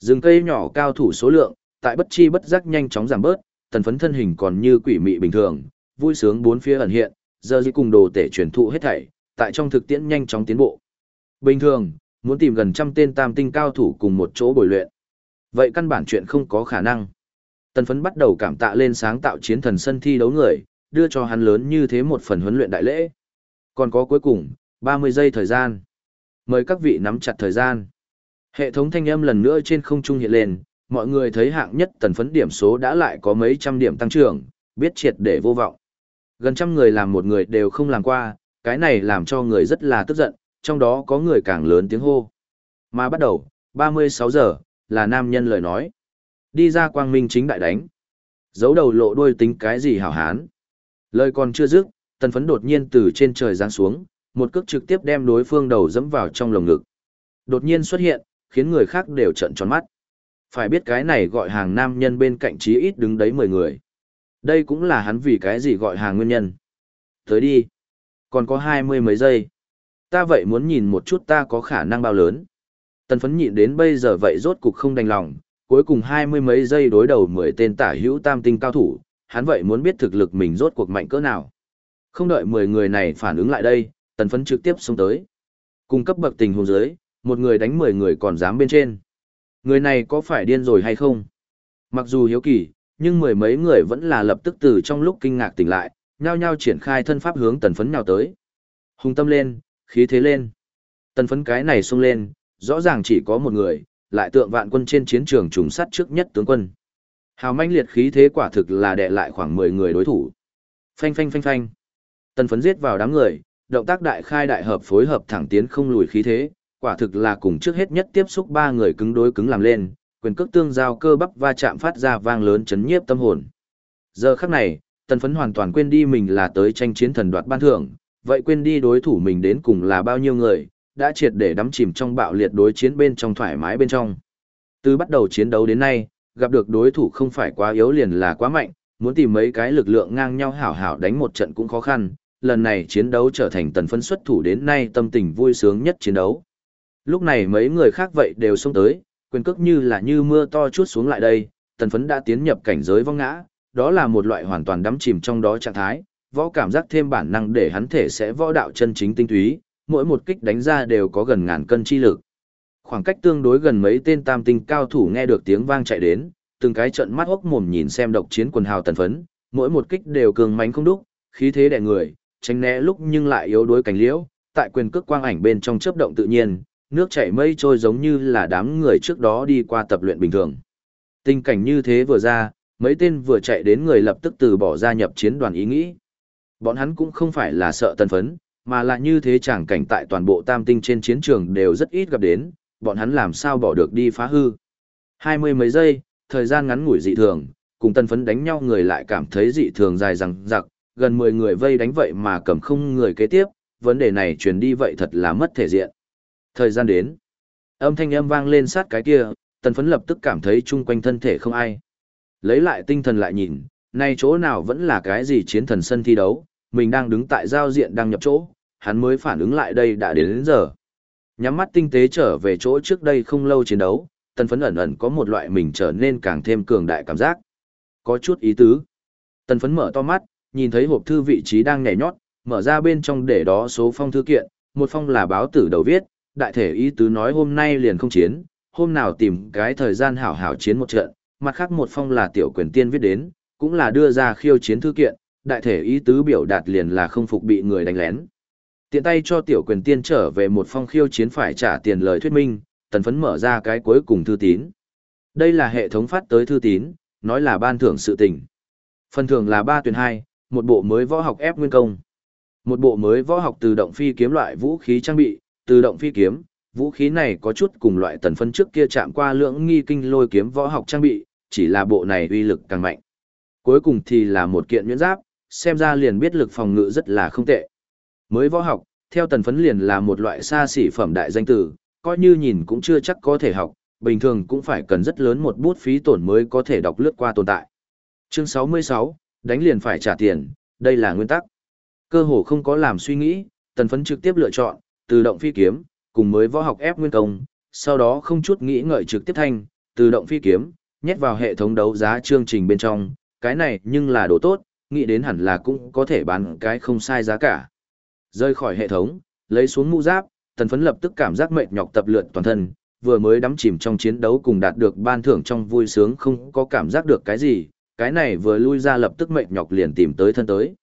[SPEAKER 1] Rừng cây nhỏ cao thủ số lượng, tại bất chi bất giác nhanh chóng giảm bớt, tần phấn thân hình còn như quỷ mị bình thường, vui sướng bốn phía ẩn hiện, giờ dĩ cùng đồ tể truyền thụ hết thảy, tại trong thực tiễn nhanh chóng tiến bộ. Bình thường, muốn tìm gần trăm tên tam tinh cao thủ cùng một chỗ bồi luyện. Vậy căn bản chuyện không có khả năng. Tần phấn bắt đầu cảm tạ lên sáng tạo chiến thần sân thi đấu người, đưa cho hắn lớn như thế một phần huấn luyện đại lễ. Còn có cuối cùng, 30 giây thời gian. Mời các vị nắm chặt thời gian. Hệ thống thanh âm lần nữa trên không trung hiện lên, mọi người thấy hạng nhất tần phấn điểm số đã lại có mấy trăm điểm tăng trưởng, biết triệt để vô vọng. Gần trăm người làm một người đều không làm qua, cái này làm cho người rất là tức giận, trong đó có người càng lớn tiếng hô. Mà bắt đầu, 36 giờ, là nam nhân lời nói. Đi ra quang minh chính đại đánh. Giấu đầu lộ đuôi tính cái gì hảo hán. Lời còn chưa dứt, tần phấn đột nhiên từ trên trời giáng xuống, một cước trực tiếp đem đối phương đầu dẫm vào trong lồng ngực. Đột nhiên xuất hiện, khiến người khác đều trợn tròn mắt. Phải biết cái này gọi hàng nam nhân bên cạnh chí ít đứng đấy 10 người. Đây cũng là hắn vì cái gì gọi hàng nguyên nhân. Tới đi. Còn có hai mươi mấy giây. Ta vậy muốn nhìn một chút ta có khả năng bao lớn. Tần phấn nhịn đến bây giờ vậy rốt cục không đành lòng, cuối cùng hai mươi mấy giây đối đầu mười tên tả hữu tam tinh cao thủ, hắn vậy muốn biết thực lực mình rốt cuộc mạnh cỡ nào. Không đợi 10 người này phản ứng lại đây, tần phấn trực tiếp xuống tới. cung cấp bậc tình huống dưới, một người đánh 10 người còn dám bên trên. Người này có phải điên rồi hay không? Mặc dù hiếu kỳ, nhưng mười mấy người vẫn là lập tức từ trong lúc kinh ngạc tỉnh lại, nhao nhao triển khai thân pháp hướng tần phấn nhào tới. Hùng tâm lên, khí thế lên. Tần phấn cái này xông lên, rõ ràng chỉ có một người, lại tượng vạn quân trên chiến trường trùng sắt trước nhất tướng quân. Hào manh liệt khí thế quả thực là đè lại khoảng 10 người đối thủ. Phanh phanh phanh phanh. Tần phấn giết vào đám người, động tác đại khai đại hợp phối hợp thẳng tiến không lùi khí thế, quả thực là cùng trước hết nhất tiếp xúc ba người cứng đối cứng làm lên, quyền cước tương giao cơ bắp va chạm phát ra vang lớn chấn nhiếp tâm hồn. Giờ khắc này, tần phấn hoàn toàn quên đi mình là tới tranh chiến thần đoạt ban thưởng, vậy quên đi đối thủ mình đến cùng là bao nhiêu người, đã triệt để đắm chìm trong bạo liệt đối chiến bên trong thoải mái bên trong. Từ bắt đầu chiến đấu đến nay, gặp được đối thủ không phải quá yếu liền là quá mạnh, muốn tìm mấy cái lực lượng ngang nhau hảo hảo đánh một trận cũng khó khăn, lần này chiến đấu trở thành tần phấn xuất thủ đến nay tâm tình vui sướng nhất chiến đấu. Lúc này mấy người khác vậy đều xông tới, quyền cước như là như mưa to chút xuống lại đây, tần phấn đã tiến nhập cảnh giới vong ngã, đó là một loại hoàn toàn đắm chìm trong đó trạng thái, võ cảm giác thêm bản năng để hắn thể sẽ võ đạo chân chính tinh túy, mỗi một kích đánh ra đều có gần ngàn cân chi lực. Khoảng cách tương đối gần mấy tên tam tinh cao thủ nghe được tiếng vang chạy đến, từng cái trận mắt hốc mồm nhìn xem độc chiến quần hào tần phấn, mỗi một kích đều cường mãnh không đúc, khí thế đè người, tránh né lúc nhưng lại yếu đuối cảnh liễu, tại quyền cước quang ảnh bên trong chớp động tự nhiên, nước chảy mây trôi giống như là đám người trước đó đi qua tập luyện bình thường. Tình cảnh như thế vừa ra, mấy tên vừa chạy đến người lập tức từ bỏ gia nhập chiến đoàn ý nghĩ. Bọn hắn cũng không phải là sợ tân phấn, mà là như thế chẳng cảnh tại toàn bộ tam tinh trên chiến trường đều rất ít gặp đến, bọn hắn làm sao bỏ được đi phá hư. Hai mươi mấy giây, thời gian ngắn ngủi dị thường, cùng tân phấn đánh nhau người lại cảm thấy dị thường dài rằng giặc, gần 10 người vây đánh vậy mà cầm không người kế tiếp, vấn đề này truyền đi vậy thật là mất thể diện. Thời gian đến. Âm thanh âm vang lên sát cái kia, tân phấn lập tức cảm thấy chung quanh thân thể không ai. Lấy lại tinh thần lại nhìn, nay chỗ nào vẫn là cái gì chiến thần sân thi đấu, mình đang đứng tại giao diện đang nhập chỗ, hắn mới phản ứng lại đây đã đến đến giờ. Nhắm mắt tinh tế trở về chỗ trước đây không lâu chiến đấu, tần phấn ẩn ẩn có một loại mình trở nên càng thêm cường đại cảm giác. Có chút ý tứ. Tần phấn mở to mắt, nhìn thấy hộp thư vị trí đang nhảy nhót, mở ra bên trong để đó số phong thư kiện, một phong là báo tử đầu viết, đại thể ý tứ nói hôm nay liền không chiến, hôm nào tìm cái thời gian hảo hảo chiến một trận, mặt khác một phong là tiểu quyền tiên viết đến, cũng là đưa ra khiêu chiến thư kiện, đại thể ý tứ biểu đạt liền là không phục bị người đánh lén. Tiện tay cho tiểu quyền tiên trở về một phong khiêu chiến phải trả tiền lời thuyết minh, tần phấn mở ra cái cuối cùng thư tín. Đây là hệ thống phát tới thư tín, nói là ban thưởng sự tình. Phần thưởng là 3 tuyển 2, một bộ mới võ học ép nguyên công. Một bộ mới võ học từ động phi kiếm loại vũ khí trang bị, từ động phi kiếm, vũ khí này có chút cùng loại tần phân trước kia chạm qua lưỡng nghi kinh lôi kiếm võ học trang bị, chỉ là bộ này uy lực càng mạnh. Cuối cùng thì là một kiện nhuyễn giáp, xem ra liền biết lực phòng ngự rất là không tệ. Mới võ học, theo tần phấn liền là một loại xa xỉ phẩm đại danh tử, coi như nhìn cũng chưa chắc có thể học, bình thường cũng phải cần rất lớn một bút phí tổn mới có thể đọc lướt qua tồn tại. Chương 66, đánh liền phải trả tiền, đây là nguyên tắc. Cơ hồ không có làm suy nghĩ, tần phấn trực tiếp lựa chọn, tự động phi kiếm, cùng mới võ học ép nguyên công, sau đó không chút nghĩ ngợi trực tiếp thanh, tự động phi kiếm, nhét vào hệ thống đấu giá chương trình bên trong, cái này nhưng là đồ tốt, nghĩ đến hẳn là cũng có thể bán cái không sai giá cả. Rơi khỏi hệ thống, lấy xuống mũ giáp, tần phấn lập tức cảm giác mệt nhọc tập lượt toàn thân, vừa mới đắm chìm trong chiến đấu cùng đạt được ban thưởng trong vui sướng không có cảm giác được cái gì, cái này vừa lui ra lập tức mệt nhọc liền tìm tới thân tới.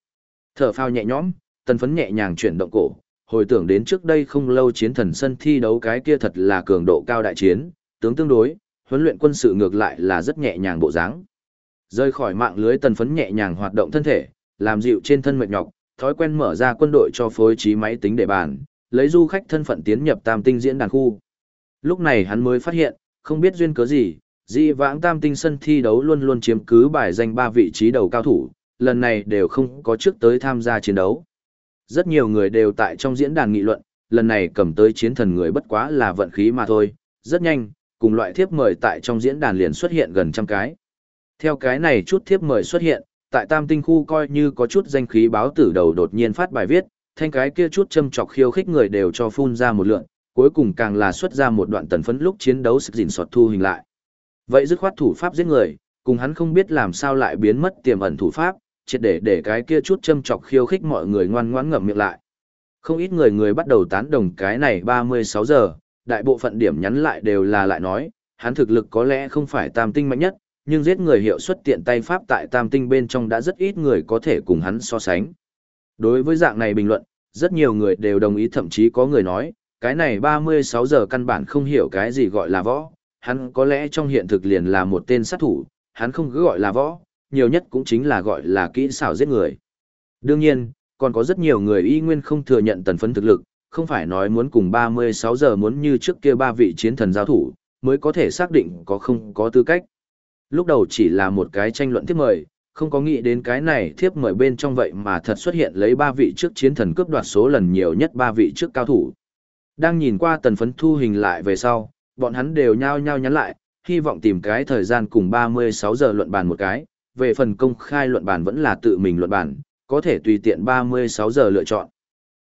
[SPEAKER 1] Thở phao nhẹ nhõm, tần phấn nhẹ nhàng chuyển động cổ, hồi tưởng đến trước đây không lâu chiến thần sân thi đấu cái kia thật là cường độ cao đại chiến, tướng tương đối, huấn luyện quân sự ngược lại là rất nhẹ nhàng bộ dáng. Rơi khỏi mạng lưới tần phấn nhẹ nhàng hoạt động thân thể, làm dịu trên thân mệt nhọc, thói quen mở ra quân đội cho phối trí máy tính để bàn, lấy du khách thân phận tiến nhập tam tinh diễn đàn khu. Lúc này hắn mới phát hiện, không biết duyên cớ gì, di vãng tam tinh sân thi đấu luôn luôn chiếm cứ bài danh ba vị trí đầu cao thủ, lần này đều không có trước tới tham gia chiến đấu. Rất nhiều người đều tại trong diễn đàn nghị luận, lần này cầm tới chiến thần người bất quá là vận khí mà thôi, rất nhanh, cùng loại thiếp mời tại trong diễn đàn liền xuất hiện gần trăm cái. Theo cái này chút thiếp mời xuất hiện, tại tam tinh khu coi như có chút danh khí báo tử đầu đột nhiên phát bài viết, thanh cái kia chút châm chọc khiêu khích người đều cho phun ra một lượng, cuối cùng càng là xuất ra một đoạn tần phấn lúc chiến đấu sức gìn sọt thu hình lại. Vậy dứt khoát thủ pháp giết người, cùng hắn không biết làm sao lại biến mất tiềm ẩn thủ pháp, triệt để để cái kia chút châm chọc khiêu khích mọi người ngoan ngoãn ngậm miệng lại. Không ít người người bắt đầu tán đồng cái này 36 giờ, đại bộ phận điểm nhắn lại đều là lại nói, hắn thực lực có lẽ không phải tam tinh mạnh nhất, nhưng giết người hiệu suất tiện tay pháp tại tam tinh bên trong đã rất ít người có thể cùng hắn so sánh. Đối với dạng này bình luận, rất nhiều người đều đồng ý thậm chí có người nói, cái này 36 giờ căn bản không hiểu cái gì gọi là võ, hắn có lẽ trong hiện thực liền là một tên sát thủ, hắn không cứ gọi là võ, nhiều nhất cũng chính là gọi là kỹ xảo giết người. Đương nhiên, còn có rất nhiều người y nguyên không thừa nhận tần phấn thực lực, không phải nói muốn cùng 36 giờ muốn như trước kia ba vị chiến thần giao thủ, mới có thể xác định có không có tư cách. Lúc đầu chỉ là một cái tranh luận tiếp mời, không có nghĩ đến cái này thiếp mời bên trong vậy mà thật xuất hiện lấy ba vị trước chiến thần cướp đoạt số lần nhiều nhất ba vị trước cao thủ. Đang nhìn qua tần phấn thu hình lại về sau, bọn hắn đều nhao nhao nhắn lại, hy vọng tìm cái thời gian cùng 36 giờ luận bàn một cái, về phần công khai luận bàn vẫn là tự mình luận bàn, có thể tùy tiện 36 giờ lựa chọn.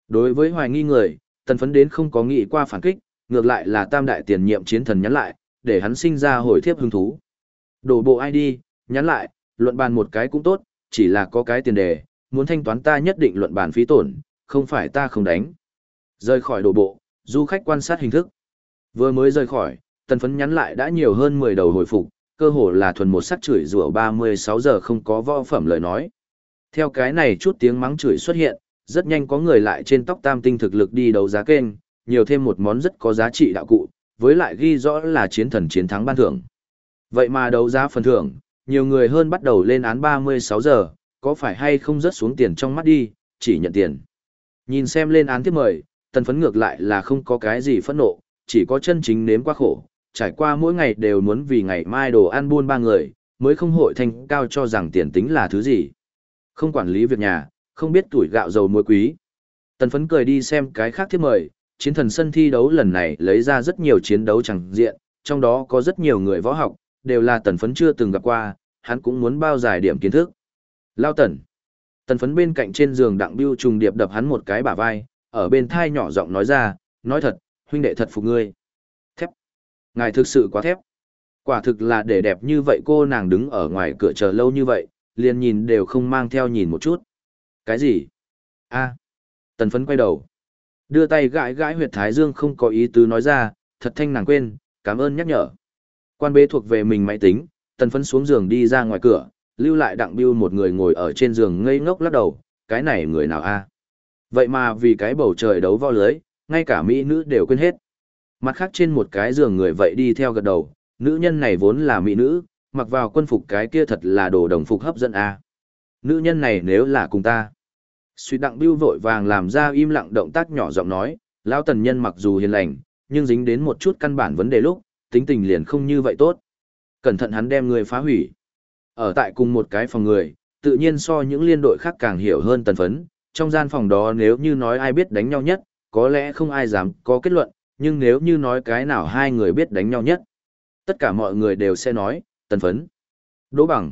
[SPEAKER 1] Đối với hoài nghi người, tần phấn đến không có nghĩ qua phản kích, ngược lại là tam đại tiền nhiệm chiến thần nhắn lại, để hắn sinh ra hồi thiếp hứng thú. Đổ bộ ID, nhắn lại, luận bàn một cái cũng tốt, chỉ là có cái tiền đề, muốn thanh toán ta nhất định luận bàn phí tổn, không phải ta không đánh. Rời khỏi đổ bộ, du khách quan sát hình thức. Vừa mới rời khỏi, tần phấn nhắn lại đã nhiều hơn 10 đầu hồi phục, cơ hồ là thuần một sắc chửi rủa 36 giờ không có võ phẩm lời nói. Theo cái này chút tiếng mắng chửi xuất hiện, rất nhanh có người lại trên tóc tam tinh thực lực đi đấu giá kênh, nhiều thêm một món rất có giá trị đạo cụ, với lại ghi rõ là chiến thần chiến thắng ban thưởng. Vậy mà đấu giá phần thưởng, nhiều người hơn bắt đầu lên án 36 giờ, có phải hay không rớt xuống tiền trong mắt đi, chỉ nhận tiền. Nhìn xem lên án tiếp mời, tần phấn ngược lại là không có cái gì phẫn nộ, chỉ có chân chính nếm qua khổ, trải qua mỗi ngày đều muốn vì ngày mai đồ ăn buôn ba người, mới không hội thành cao cho rằng tiền tính là thứ gì. Không quản lý việc nhà, không biết tuổi gạo dầu muối quý. Tần phấn cười đi xem cái khác tiếp mời, chiến thần sân thi đấu lần này lấy ra rất nhiều chiến đấu chẳng diện, trong đó có rất nhiều người võ học, đều là tần phấn chưa từng gặp qua, hắn cũng muốn bao giải điểm kiến thức. Lao tần. Tần phấn bên cạnh trên giường đặng biêu trùng điệp đập hắn một cái bả vai, ở bên thai nhỏ giọng nói ra, nói thật, huynh đệ thật phục ngươi. Thép. Ngài thực sự quá thép. Quả thực là để đẹp như vậy cô nàng đứng ở ngoài cửa chờ lâu như vậy, liền nhìn đều không mang theo nhìn một chút. Cái gì? a Tần phấn quay đầu. Đưa tay gãi gãi huyệt thái dương không có ý tứ nói ra, thật thanh nàng quên, cảm ơn nhắc nhở. Quan bế thuộc về mình máy tính, tần phấn xuống giường đi ra ngoài cửa, lưu lại đặng biêu một người ngồi ở trên giường ngây ngốc lắc đầu, cái này người nào a Vậy mà vì cái bầu trời đấu vo lưới, ngay cả mỹ nữ đều quên hết. Mặt khác trên một cái giường người vậy đi theo gật đầu, nữ nhân này vốn là mỹ nữ, mặc vào quân phục cái kia thật là đồ đồng phục hấp dẫn a Nữ nhân này nếu là cùng ta. Suy đặng biêu vội vàng làm ra im lặng động tác nhỏ giọng nói, lão tần nhân mặc dù hiền lành, nhưng dính đến một chút căn bản vấn đề lúc, tính tình liền không như vậy tốt. Cẩn thận hắn đem người phá hủy. Ở tại cùng một cái phòng người, tự nhiên so những liên đội khác càng hiểu hơn tần phấn, trong gian phòng đó nếu như nói ai biết đánh nhau nhất, có lẽ không ai dám có kết luận, nhưng nếu như nói cái nào hai người biết đánh nhau nhất, tất cả mọi người đều sẽ nói, tần phấn. Đỗ bằng.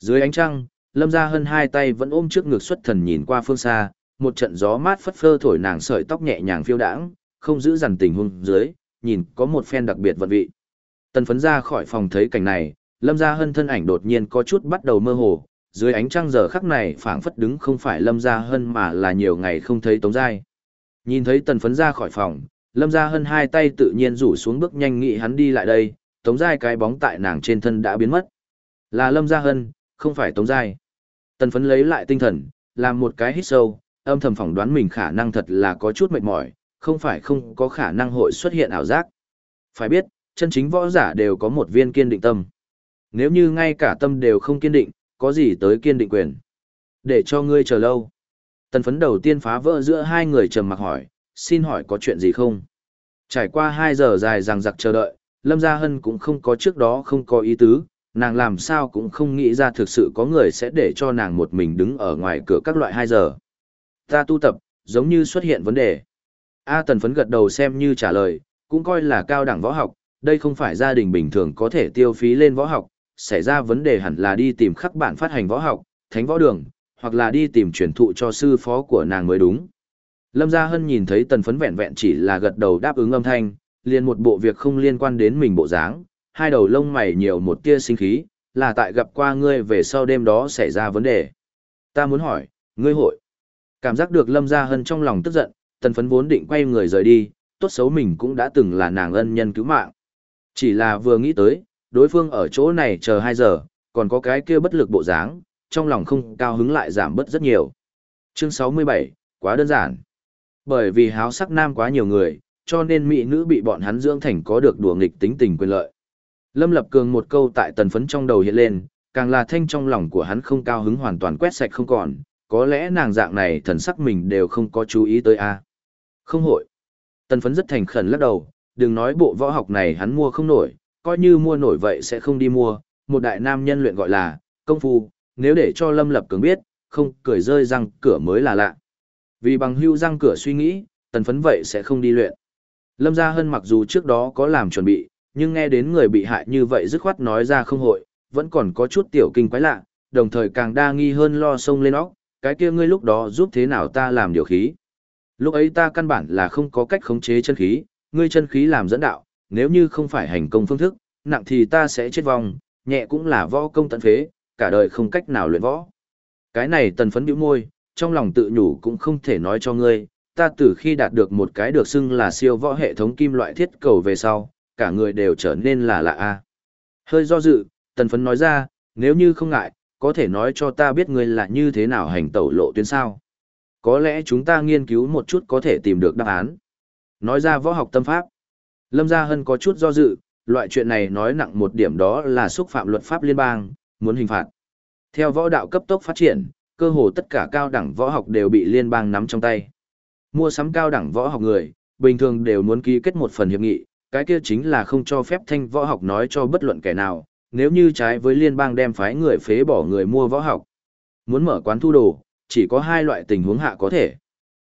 [SPEAKER 1] Dưới ánh trăng, lâm ra hơn hai tay vẫn ôm trước ngực xuất thần nhìn qua phương xa, một trận gió mát phất phơ thổi nàng sợi tóc nhẹ nhàng phiêu đãng, không giữ dằn tình huống dưới, nhìn có một phen đặc biệt vận vị. Tần phấn ra khỏi phòng thấy cảnh này, lâm Gia hân thân ảnh đột nhiên có chút bắt đầu mơ hồ, dưới ánh trăng giờ khắc này phảng phất đứng không phải lâm Gia hân mà là nhiều ngày không thấy tống giai. Nhìn thấy tần phấn ra khỏi phòng, lâm Gia hân hai tay tự nhiên rủ xuống bước nhanh nghị hắn đi lại đây, tống giai cái bóng tại nàng trên thân đã biến mất. Là lâm Gia hân, không phải tống giai. Tần phấn lấy lại tinh thần, làm một cái hít sâu, âm thầm phỏng đoán mình khả năng thật là có chút mệt mỏi, không phải không có khả năng hội xuất hiện ảo giác. Phải biết, chân chính võ giả đều có một viên kiên định tâm. Nếu như ngay cả tâm đều không kiên định, có gì tới kiên định quyền. Để cho ngươi chờ lâu. Tần phấn đầu tiên phá vỡ giữa hai người trầm mặc hỏi, xin hỏi có chuyện gì không? Trải qua hai giờ dài rằng giặc chờ đợi, Lâm Gia Hân cũng không có trước đó không có ý tứ, nàng làm sao cũng không nghĩ ra thực sự có người sẽ để cho nàng một mình đứng ở ngoài cửa các loại hai giờ. Ta tu tập, giống như xuất hiện vấn đề. A tần phấn gật đầu xem như trả lời, cũng coi là cao đẳng võ học, đây không phải gia đình bình thường có thể tiêu phí lên võ học, xảy ra vấn đề hẳn là đi tìm khắc bản phát hành võ học, thánh võ đường, hoặc là đi tìm truyền thụ cho sư phó của nàng mới đúng. Lâm Gia Hân nhìn thấy tần phấn vẹn vẹn chỉ là gật đầu đáp ứng âm thanh, liền một bộ việc không liên quan đến mình bộ dáng, hai đầu lông mày nhiều một tia sinh khí, là tại gặp qua ngươi về sau đêm đó xảy ra vấn đề. Ta muốn hỏi, ngươi hội. Cảm giác được Lâm Gia Hân trong lòng tức giận, tần phấn vốn định quay người rời đi, tốt xấu mình cũng đã từng là nàng ân nhân cứu mạng. Chỉ là vừa nghĩ tới, đối phương ở chỗ này chờ 2 giờ, còn có cái kia bất lực bộ dáng, trong lòng không cao hứng lại giảm bớt rất nhiều. Chương 67, quá đơn giản. Bởi vì háo sắc nam quá nhiều người, cho nên mỹ nữ bị bọn hắn dưỡng thành có được đùa nghịch tính tình quyền lợi. Lâm Lập Cường một câu tại tần phấn trong đầu hiện lên, càng là thanh trong lòng của hắn không cao hứng hoàn toàn quét sạch không còn, có lẽ nàng dạng này thần sắc mình đều không có chú ý tới a không hội. Tần phấn rất thành khẩn lắc đầu, đừng nói bộ võ học này hắn mua không nổi, coi như mua nổi vậy sẽ không đi mua, một đại nam nhân luyện gọi là, công phu, nếu để cho Lâm Lập Cường biết, không cười rơi răng cửa mới là lạ. Vì bằng hưu răng cửa suy nghĩ, tần phấn vậy sẽ không đi luyện. Lâm Gia Hân mặc dù trước đó có làm chuẩn bị, nhưng nghe đến người bị hại như vậy dứt khoát nói ra không hội, vẫn còn có chút tiểu kinh quái lạ, đồng thời càng đa nghi hơn lo sông lên óc, cái kia ngươi lúc đó giúp thế nào ta làm điều khí. Lúc ấy ta căn bản là không có cách khống chế chân khí, ngươi chân khí làm dẫn đạo, nếu như không phải hành công phương thức, nặng thì ta sẽ chết vong, nhẹ cũng là võ công tận phế, cả đời không cách nào luyện võ. Cái này tần phấn bĩu môi, trong lòng tự nhủ cũng không thể nói cho ngươi, ta từ khi đạt được một cái được xưng là siêu võ hệ thống kim loại thiết cầu về sau, cả người đều trở nên là lạ a. Hơi do dự, tần phấn nói ra, nếu như không ngại, có thể nói cho ta biết ngươi là như thế nào hành tẩu lộ tuyến sao. Có lẽ chúng ta nghiên cứu một chút có thể tìm được đáp án. Nói ra võ học tâm pháp. Lâm Gia Hân có chút do dự, loại chuyện này nói nặng một điểm đó là xúc phạm luật pháp liên bang, muốn hình phạt. Theo võ đạo cấp tốc phát triển, cơ hồ tất cả cao đẳng võ học đều bị liên bang nắm trong tay. Mua sắm cao đẳng võ học người, bình thường đều muốn ký kết một phần hiệp nghị, cái kia chính là không cho phép thanh võ học nói cho bất luận kẻ nào, nếu như trái với liên bang đem phái người phế bỏ người mua võ học. Muốn mở quán thu đồ, chỉ có hai loại tình huống hạ có thể.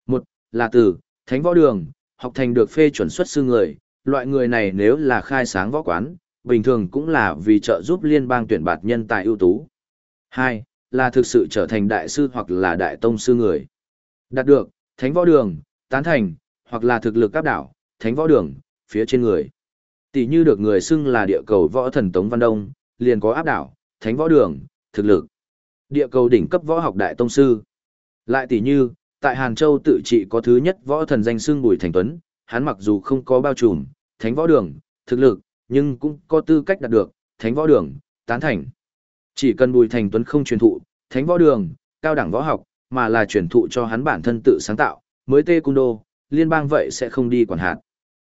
[SPEAKER 1] Một, là từ, thánh võ đường, học thành được phê chuẩn xuất sư người, loại người này nếu là khai sáng võ quán, bình thường cũng là vì trợ giúp liên bang tuyển bạt nhân tài ưu tú. Hai, là thực sự trở thành đại sư hoặc là đại tông sư người. Đạt được, thánh võ đường, tán thành, hoặc là thực lực áp đảo, thánh võ đường, phía trên người. Tỷ như được người xưng là địa cầu võ thần Tống Văn Đông, liền có áp đảo, thánh võ đường, thực lực. Địa cầu đỉnh cấp võ học đại tông sư. Lại tỷ như, tại Hàn Châu tự trị có thứ nhất võ thần danh xưng Bùi Thành Tuấn, hắn mặc dù không có bao trùm, thánh võ đường, thực lực, nhưng cũng có tư cách đạt được, thánh võ đường, tán thành. Chỉ cần Bùi Thành Tuấn không truyền thụ, thánh võ đường, cao đẳng võ học, mà là truyền thụ cho hắn bản thân tự sáng tạo, mới tê cung đô, liên bang vậy sẽ không đi quản hạt.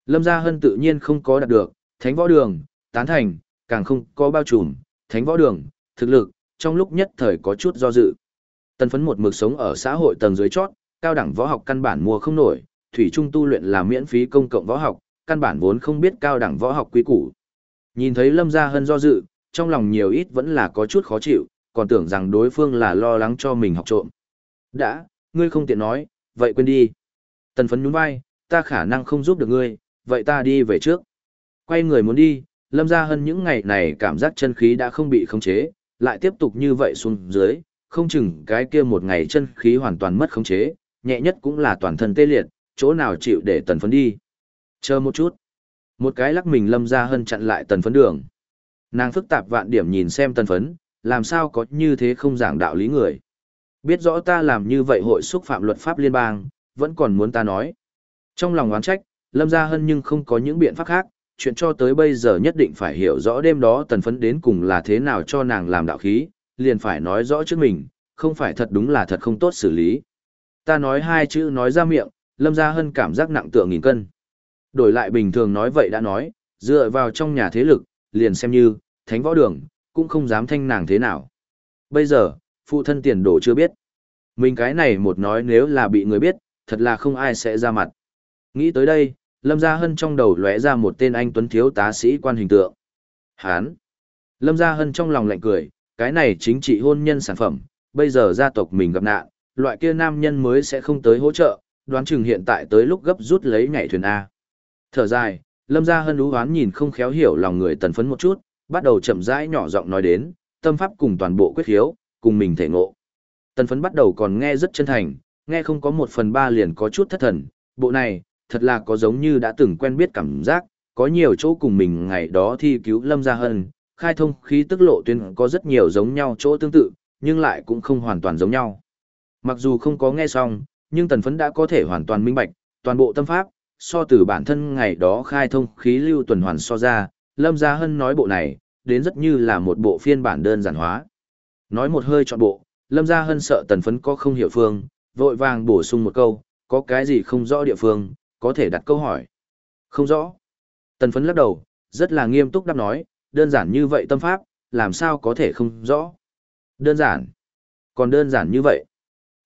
[SPEAKER 1] Lâm Gia Hân tự nhiên không có đạt được, thánh võ đường, tán thành, càng không có bao trùm, thánh võ đường, thực lực, trong lúc nhất thời có chút do dự. Tân phấn một mực sống ở xã hội tầng dưới chót, cao đẳng võ học căn bản mua không nổi, thủy trung tu luyện là miễn phí công cộng võ học, căn bản vốn không biết cao đẳng võ học quý củ. Nhìn thấy Lâm Gia Hân do dự, trong lòng nhiều ít vẫn là có chút khó chịu, còn tưởng rằng đối phương là lo lắng cho mình học trộm. Đã, ngươi không tiện nói, vậy quên đi. Tần phấn nhún vai, ta khả năng không giúp được ngươi, vậy ta đi về trước. Quay người muốn đi, Lâm Gia Hân những ngày này cảm giác chân khí đã không bị khống chế, lại tiếp tục như vậy xuống dưới, không chừng cái kia một ngày chân khí hoàn toàn mất khống chế, nhẹ nhất cũng là toàn thân tê liệt, chỗ nào chịu để tần phấn đi. Chờ một chút. Một cái lắc mình Lâm Gia Hân chặn lại tần phấn đường. Nàng phức tạp vạn điểm nhìn xem tần phấn, làm sao có như thế không giảng đạo lý người. Biết rõ ta làm như vậy hội xúc phạm luật pháp liên bang, vẫn còn muốn ta nói. Trong lòng oán trách, Lâm Gia Hân nhưng không có những biện pháp khác, chuyện cho tới bây giờ nhất định phải hiểu rõ đêm đó tần phấn đến cùng là thế nào cho nàng làm đạo khí, liền phải nói rõ trước mình, không phải thật đúng là thật không tốt xử lý. Ta nói hai chữ nói ra miệng, Lâm Gia Hân cảm giác nặng tượng nghìn cân. Đổi lại bình thường nói vậy đã nói, dựa vào trong nhà thế lực, liền xem như, thánh võ đường, cũng không dám thanh nàng thế nào. Bây giờ, phụ thân tiền đồ chưa biết. Mình cái này một nói nếu là bị người biết, thật là không ai sẽ ra mặt. Nghĩ tới đây, Lâm Gia Hân trong đầu lóe ra một tên anh tuấn thiếu tá sĩ quan hình tượng. Hán. Lâm Gia Hân trong lòng lạnh cười, cái này chính trị hôn nhân sản phẩm, bây giờ gia tộc mình gặp nạn, loại kia nam nhân mới sẽ không tới hỗ trợ, đoán chừng hiện tại tới lúc gấp rút lấy nhảy thuyền A. Thở dài, Lâm Gia Hân ú hoán nhìn không khéo hiểu lòng người tần phấn một chút, bắt đầu chậm rãi nhỏ giọng nói đến, tâm pháp cùng toàn bộ quyết hiếu cùng mình thể ngộ. Tần phấn bắt đầu còn nghe rất chân thành, nghe không có một phần ba liền có chút thất thần, bộ này, thật là có giống như đã từng quen biết cảm giác, có nhiều chỗ cùng mình ngày đó thi cứu Lâm Gia Hân, khai thông khí tức lộ tuyến có rất nhiều giống nhau chỗ tương tự, nhưng lại cũng không hoàn toàn giống nhau. Mặc dù không có nghe xong, nhưng tần phấn đã có thể hoàn toàn minh bạch, toàn bộ tâm pháp, so từ bản thân ngày đó khai thông khí lưu tuần hoàn so ra, Lâm Gia Hân nói bộ này, đến rất như là một bộ phiên bản đơn giản hóa. Nói một hơi chọn bộ, Lâm Gia Hân sợ tần phấn có không hiểu phương, vội vàng bổ sung một câu, có cái gì không rõ địa phương, có thể đặt câu hỏi. Không rõ. Tần phấn lắc đầu, rất là nghiêm túc đáp nói, đơn giản như vậy tâm pháp, làm sao có thể không rõ. Đơn giản. Còn đơn giản như vậy.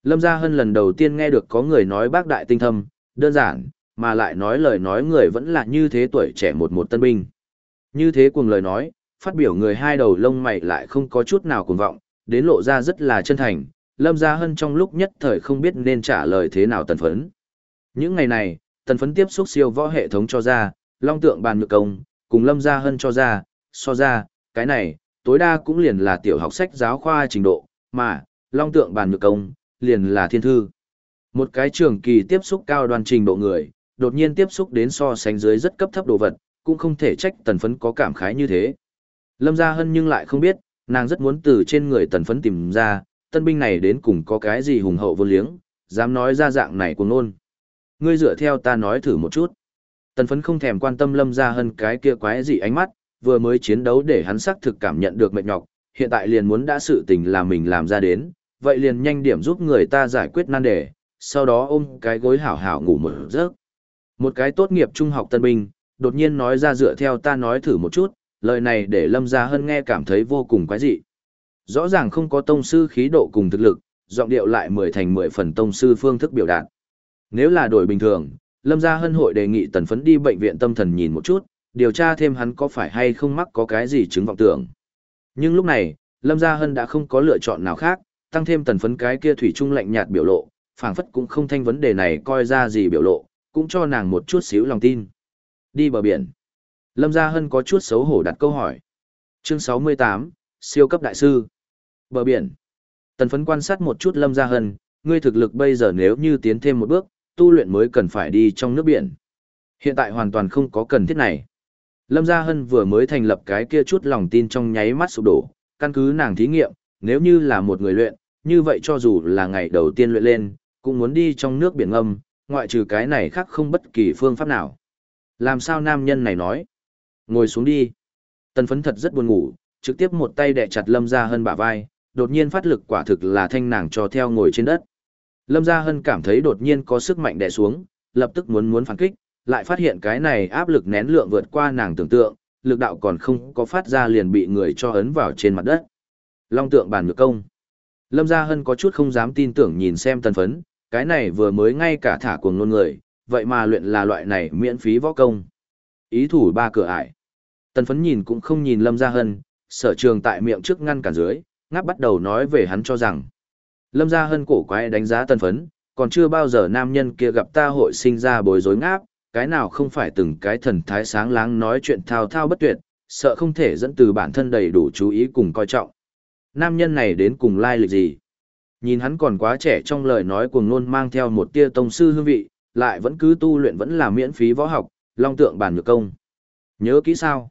[SPEAKER 1] Lâm Gia Hân lần đầu tiên nghe được có người nói bác đại tinh thâm, đơn giản, mà lại nói lời nói người vẫn là như thế tuổi trẻ một một tân binh. Như thế cùng lời nói, phát biểu người hai đầu lông mày lại không có chút nào cuồng vọng, đến lộ ra rất là chân thành, Lâm Gia Hân trong lúc nhất thời không biết nên trả lời thế nào tần phấn. Những ngày này, tần phấn tiếp xúc siêu võ hệ thống cho ra, long tượng bàn nhược công, cùng Lâm Gia Hân cho ra, so ra, cái này, tối đa cũng liền là tiểu học sách giáo khoa trình độ, mà, long tượng bàn nhược công, liền là thiên thư. Một cái trường kỳ tiếp xúc cao đoàn trình độ người, đột nhiên tiếp xúc đến so sánh dưới rất cấp thấp đồ vật, cũng không thể trách tần phấn có cảm khái như thế. Lâm Gia Hân nhưng lại không biết, nàng rất muốn từ trên người tần phấn tìm ra, tân binh này đến cùng có cái gì hùng hậu vô liếng, dám nói ra dạng này cùng nôn. Ngươi dựa theo ta nói thử một chút. Tần phấn không thèm quan tâm Lâm Gia Hân cái kia quái gì ánh mắt, vừa mới chiến đấu để hắn xác thực cảm nhận được mệt nhọc, hiện tại liền muốn đã sự tình là mình làm ra đến, vậy liền nhanh điểm giúp người ta giải quyết nan đề, sau đó ôm cái gối hảo hảo ngủ một giấc. Một cái tốt nghiệp trung học tân binh, đột nhiên nói ra dựa theo ta nói thử một chút, lời này để Lâm Gia Hân nghe cảm thấy vô cùng quái dị. Rõ ràng không có tông sư khí độ cùng thực lực, giọng điệu lại mười thành mười phần tông sư phương thức biểu đạt. Nếu là đổi bình thường, Lâm Gia Hân hội đề nghị tần phấn đi bệnh viện tâm thần nhìn một chút, điều tra thêm hắn có phải hay không mắc có cái gì chứng vọng tưởng. Nhưng lúc này, Lâm Gia Hân đã không có lựa chọn nào khác, tăng thêm tần phấn cái kia thủy chung lạnh nhạt biểu lộ, phảng phất cũng không thanh vấn đề này coi ra gì biểu lộ, cũng cho nàng một chút xíu lòng tin. Đi bờ biển. Lâm Gia Hân có chút xấu hổ đặt câu hỏi. Chương 68, siêu cấp đại sư. Bờ biển. Tần phấn quan sát một chút Lâm Gia Hân, ngươi thực lực bây giờ nếu như tiến thêm một bước, tu luyện mới cần phải đi trong nước biển. Hiện tại hoàn toàn không có cần thiết này. Lâm Gia Hân vừa mới thành lập cái kia chút lòng tin trong nháy mắt sụp đổ, căn cứ nàng thí nghiệm, nếu như là một người luyện, như vậy cho dù là ngày đầu tiên luyện lên, cũng muốn đi trong nước biển ngâm, ngoại trừ cái này khác không bất kỳ phương pháp nào. Làm sao nam nhân này nói? Ngồi xuống đi. Tần phấn thật rất buồn ngủ, trực tiếp một tay đè chặt Lâm Gia Hân bả vai, đột nhiên phát lực quả thực là thanh nàng cho theo ngồi trên đất. Lâm Gia Hân cảm thấy đột nhiên có sức mạnh đè xuống, lập tức muốn muốn phản kích, lại phát hiện cái này áp lực nén lượng vượt qua nàng tưởng tượng, lực đạo còn không có phát ra liền bị người cho ấn vào trên mặt đất. Long tượng bàn ngược công. Lâm Gia Hân có chút không dám tin tưởng nhìn xem tần phấn, cái này vừa mới ngay cả thả cuồng luôn người, vậy mà luyện là loại này miễn phí võ công. Ý thủ ba cửa ải. Tần phấn nhìn cũng không nhìn Lâm Gia Hân, sở trường tại miệng trước ngăn cản dưới, ngáp bắt đầu nói về hắn cho rằng. Lâm Gia Hân cổ quái đánh giá tân phấn, còn chưa bao giờ nam nhân kia gặp ta hội sinh ra bối rối ngáp, cái nào không phải từng cái thần thái sáng láng nói chuyện thao thao bất tuyệt, sợ không thể dẫn từ bản thân đầy đủ chú ý cùng coi trọng. Nam nhân này đến cùng lai lịch gì? Nhìn hắn còn quá trẻ trong lời nói cuồng luôn mang theo một tia tông sư hương vị, lại vẫn cứ tu luyện vẫn là miễn phí võ học, long tượng bản nhược công. Nhớ kỹ sao?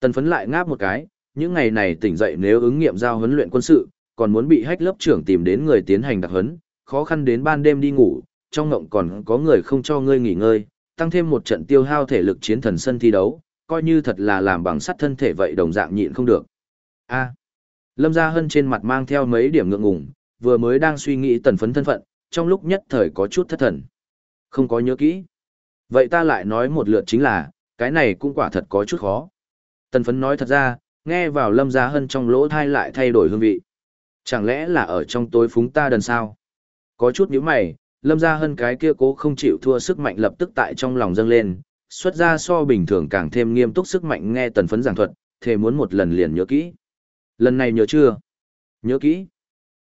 [SPEAKER 1] Tần phấn lại ngáp một cái, những ngày này tỉnh dậy nếu ứng nghiệm giao huấn luyện quân sự, còn muốn bị hách lớp trưởng tìm đến người tiến hành đặc huấn, khó khăn đến ban đêm đi ngủ, trong ngộng còn có người không cho ngươi nghỉ ngơi, tăng thêm một trận tiêu hao thể lực chiến thần sân thi đấu, coi như thật là làm bằng sắt thân thể vậy đồng dạng nhịn không được. A. Lâm Gia Hân trên mặt mang theo mấy điểm ngượng ngùng, vừa mới đang suy nghĩ tần phấn thân phận, trong lúc nhất thời có chút thất thần. Không có nhớ kỹ. Vậy ta lại nói một lượt chính là, cái này cũng quả thật có chút khó. Tần phấn nói thật ra, nghe vào Lâm Gia Hân trong lỗ thai lại thay đổi hương vị. Chẳng lẽ là ở trong tối phúng ta đần sao? Có chút nhíu mày, Lâm Gia hơn cái kia cố không chịu thua sức mạnh lập tức tại trong lòng dâng lên, xuất ra so bình thường càng thêm nghiêm túc sức mạnh nghe tần phấn giảng thuật, thề muốn một lần liền nhớ kỹ. Lần này nhớ chưa? Nhớ kỹ.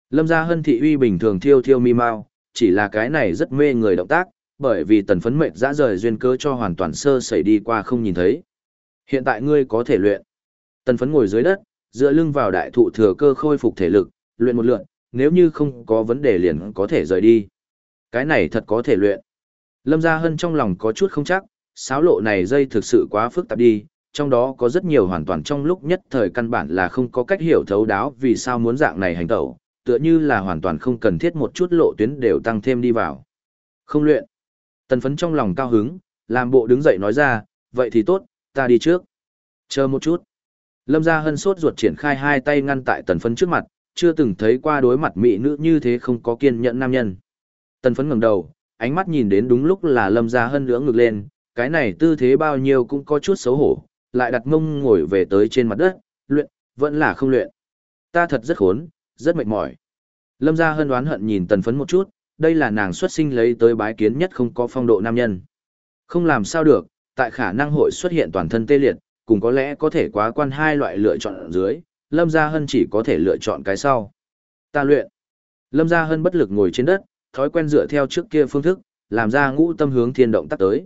[SPEAKER 1] Lâm gia hân thị uy bình thường thiêu thiêu mi mau, chỉ là cái này rất mê người động tác, bởi vì tần phấn mệnh dã rời duyên cơ cho hoàn toàn sơ sẩy đi qua không nhìn thấy. Hiện tại ngươi có thể luyện. Tần phấn ngồi dưới đất, dựa lưng vào đại thụ thừa cơ khôi phục thể lực, luyện một lượn, nếu như không có vấn đề liền có thể rời đi. Cái này thật có thể luyện. Lâm Gia Hân trong lòng có chút không chắc, sáo lộ này dây thực sự quá phức tạp đi, trong đó có rất nhiều hoàn toàn trong lúc nhất thời căn bản là không có cách hiểu thấu đáo vì sao muốn dạng này hành tẩu, tựa như là hoàn toàn không cần thiết một chút lộ tuyến đều tăng thêm đi vào. Không luyện. Tần phấn trong lòng cao hứng, làm bộ đứng dậy nói ra, vậy thì tốt, ta đi trước. Chờ một chút. Lâm gia hân sốt ruột triển khai hai tay ngăn tại tần phấn trước mặt, chưa từng thấy qua đối mặt mỹ nữ như thế không có kiên nhẫn nam nhân. Tần phấn ngẩng đầu, ánh mắt nhìn đến đúng lúc là lâm gia hân lưỡng ngực lên, cái này tư thế bao nhiêu cũng có chút xấu hổ, lại đặt mông ngồi về tới trên mặt đất, luyện, vẫn là không luyện. Ta thật rất khốn, rất mệt mỏi. Lâm gia hân đoán hận nhìn tần phấn một chút, đây là nàng xuất sinh lấy tới bái kiến nhất không có phong độ nam nhân. Không làm sao được, tại khả năng hội xuất hiện toàn thân tê liệt, cùng có lẽ có thể quá quan hai loại lựa chọn ở dưới, Lâm Gia Hân chỉ có thể lựa chọn cái sau. Ta luyện. Lâm Gia Hân bất lực ngồi trên đất, thói quen dựa theo trước kia phương thức, làm ra ngũ tâm hướng thiên động tắt tới.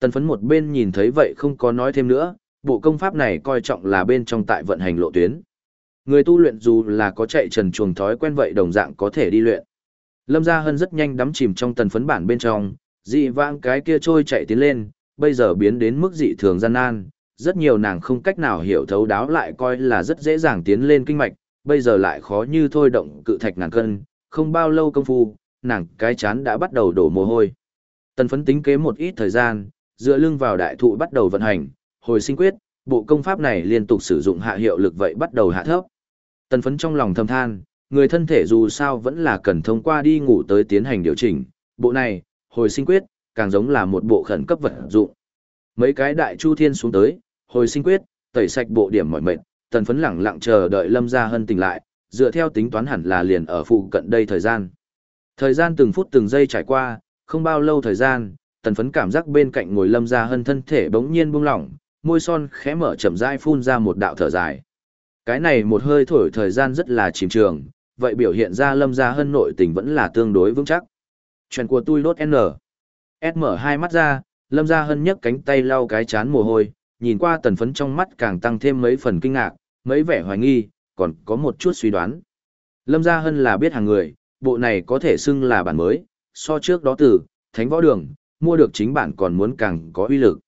[SPEAKER 1] Tần phấn một bên nhìn thấy vậy không có nói thêm nữa, bộ công pháp này coi trọng là bên trong tại vận hành lộ tuyến. Người tu luyện dù là có chạy trần chuồng thói quen vậy đồng dạng có thể đi luyện. Lâm Gia Hân rất nhanh đắm chìm trong tần phấn bản bên trong, dị vãng cái kia trôi chạy tiến lên, bây giờ biến đến mức dị thường gian nan, rất nhiều nàng không cách nào hiểu thấu đáo lại coi là rất dễ dàng tiến lên kinh mạch, bây giờ lại khó như thôi động cự thạch ngàn cân, không bao lâu công phu, nàng cái chán đã bắt đầu đổ mồ hôi. Tần phấn tính kế một ít thời gian, dựa lưng vào đại thụ bắt đầu vận hành, hồi sinh quyết, bộ công pháp này liên tục sử dụng hạ hiệu lực vậy bắt đầu hạ thấp. Tần phấn trong lòng thầm than, người thân thể dù sao vẫn là cần thông qua đi ngủ tới tiến hành điều chỉnh, bộ này, hồi sinh quyết, càng giống là một bộ khẩn cấp vật dụng. Mấy cái đại chu thiên xuống tới, hồi sinh quyết, tẩy sạch bộ điểm mỏi mệt, tần phấn lẳng lặng chờ đợi Lâm Gia Hân tỉnh lại, dựa theo tính toán hẳn là liền ở phụ cận đây thời gian. Thời gian từng phút từng giây trải qua, không bao lâu thời gian, tần phấn cảm giác bên cạnh ngồi Lâm Gia Hân thân thể bỗng nhiên buông lỏng, môi son khẽ mở chậm rãi phun ra một đạo thở dài. Cái này một hơi thổi thời gian rất là chìm trường, vậy biểu hiện ra Lâm Gia Hân nội tình vẫn là tương đối vững chắc. Chuyện của tôi đốt N. S mở hai mắt ra, Lâm Gia Hân nhấc cánh tay lau cái chán mồ hôi, nhìn qua tần phấn trong mắt càng tăng thêm mấy phần kinh ngạc, mấy vẻ hoài nghi, còn có một chút suy đoán. Lâm Gia Hân là biết hàng người, bộ này có thể xưng là bản mới, so trước đó từ, thánh võ đường, mua được chính bản còn muốn càng có uy lực.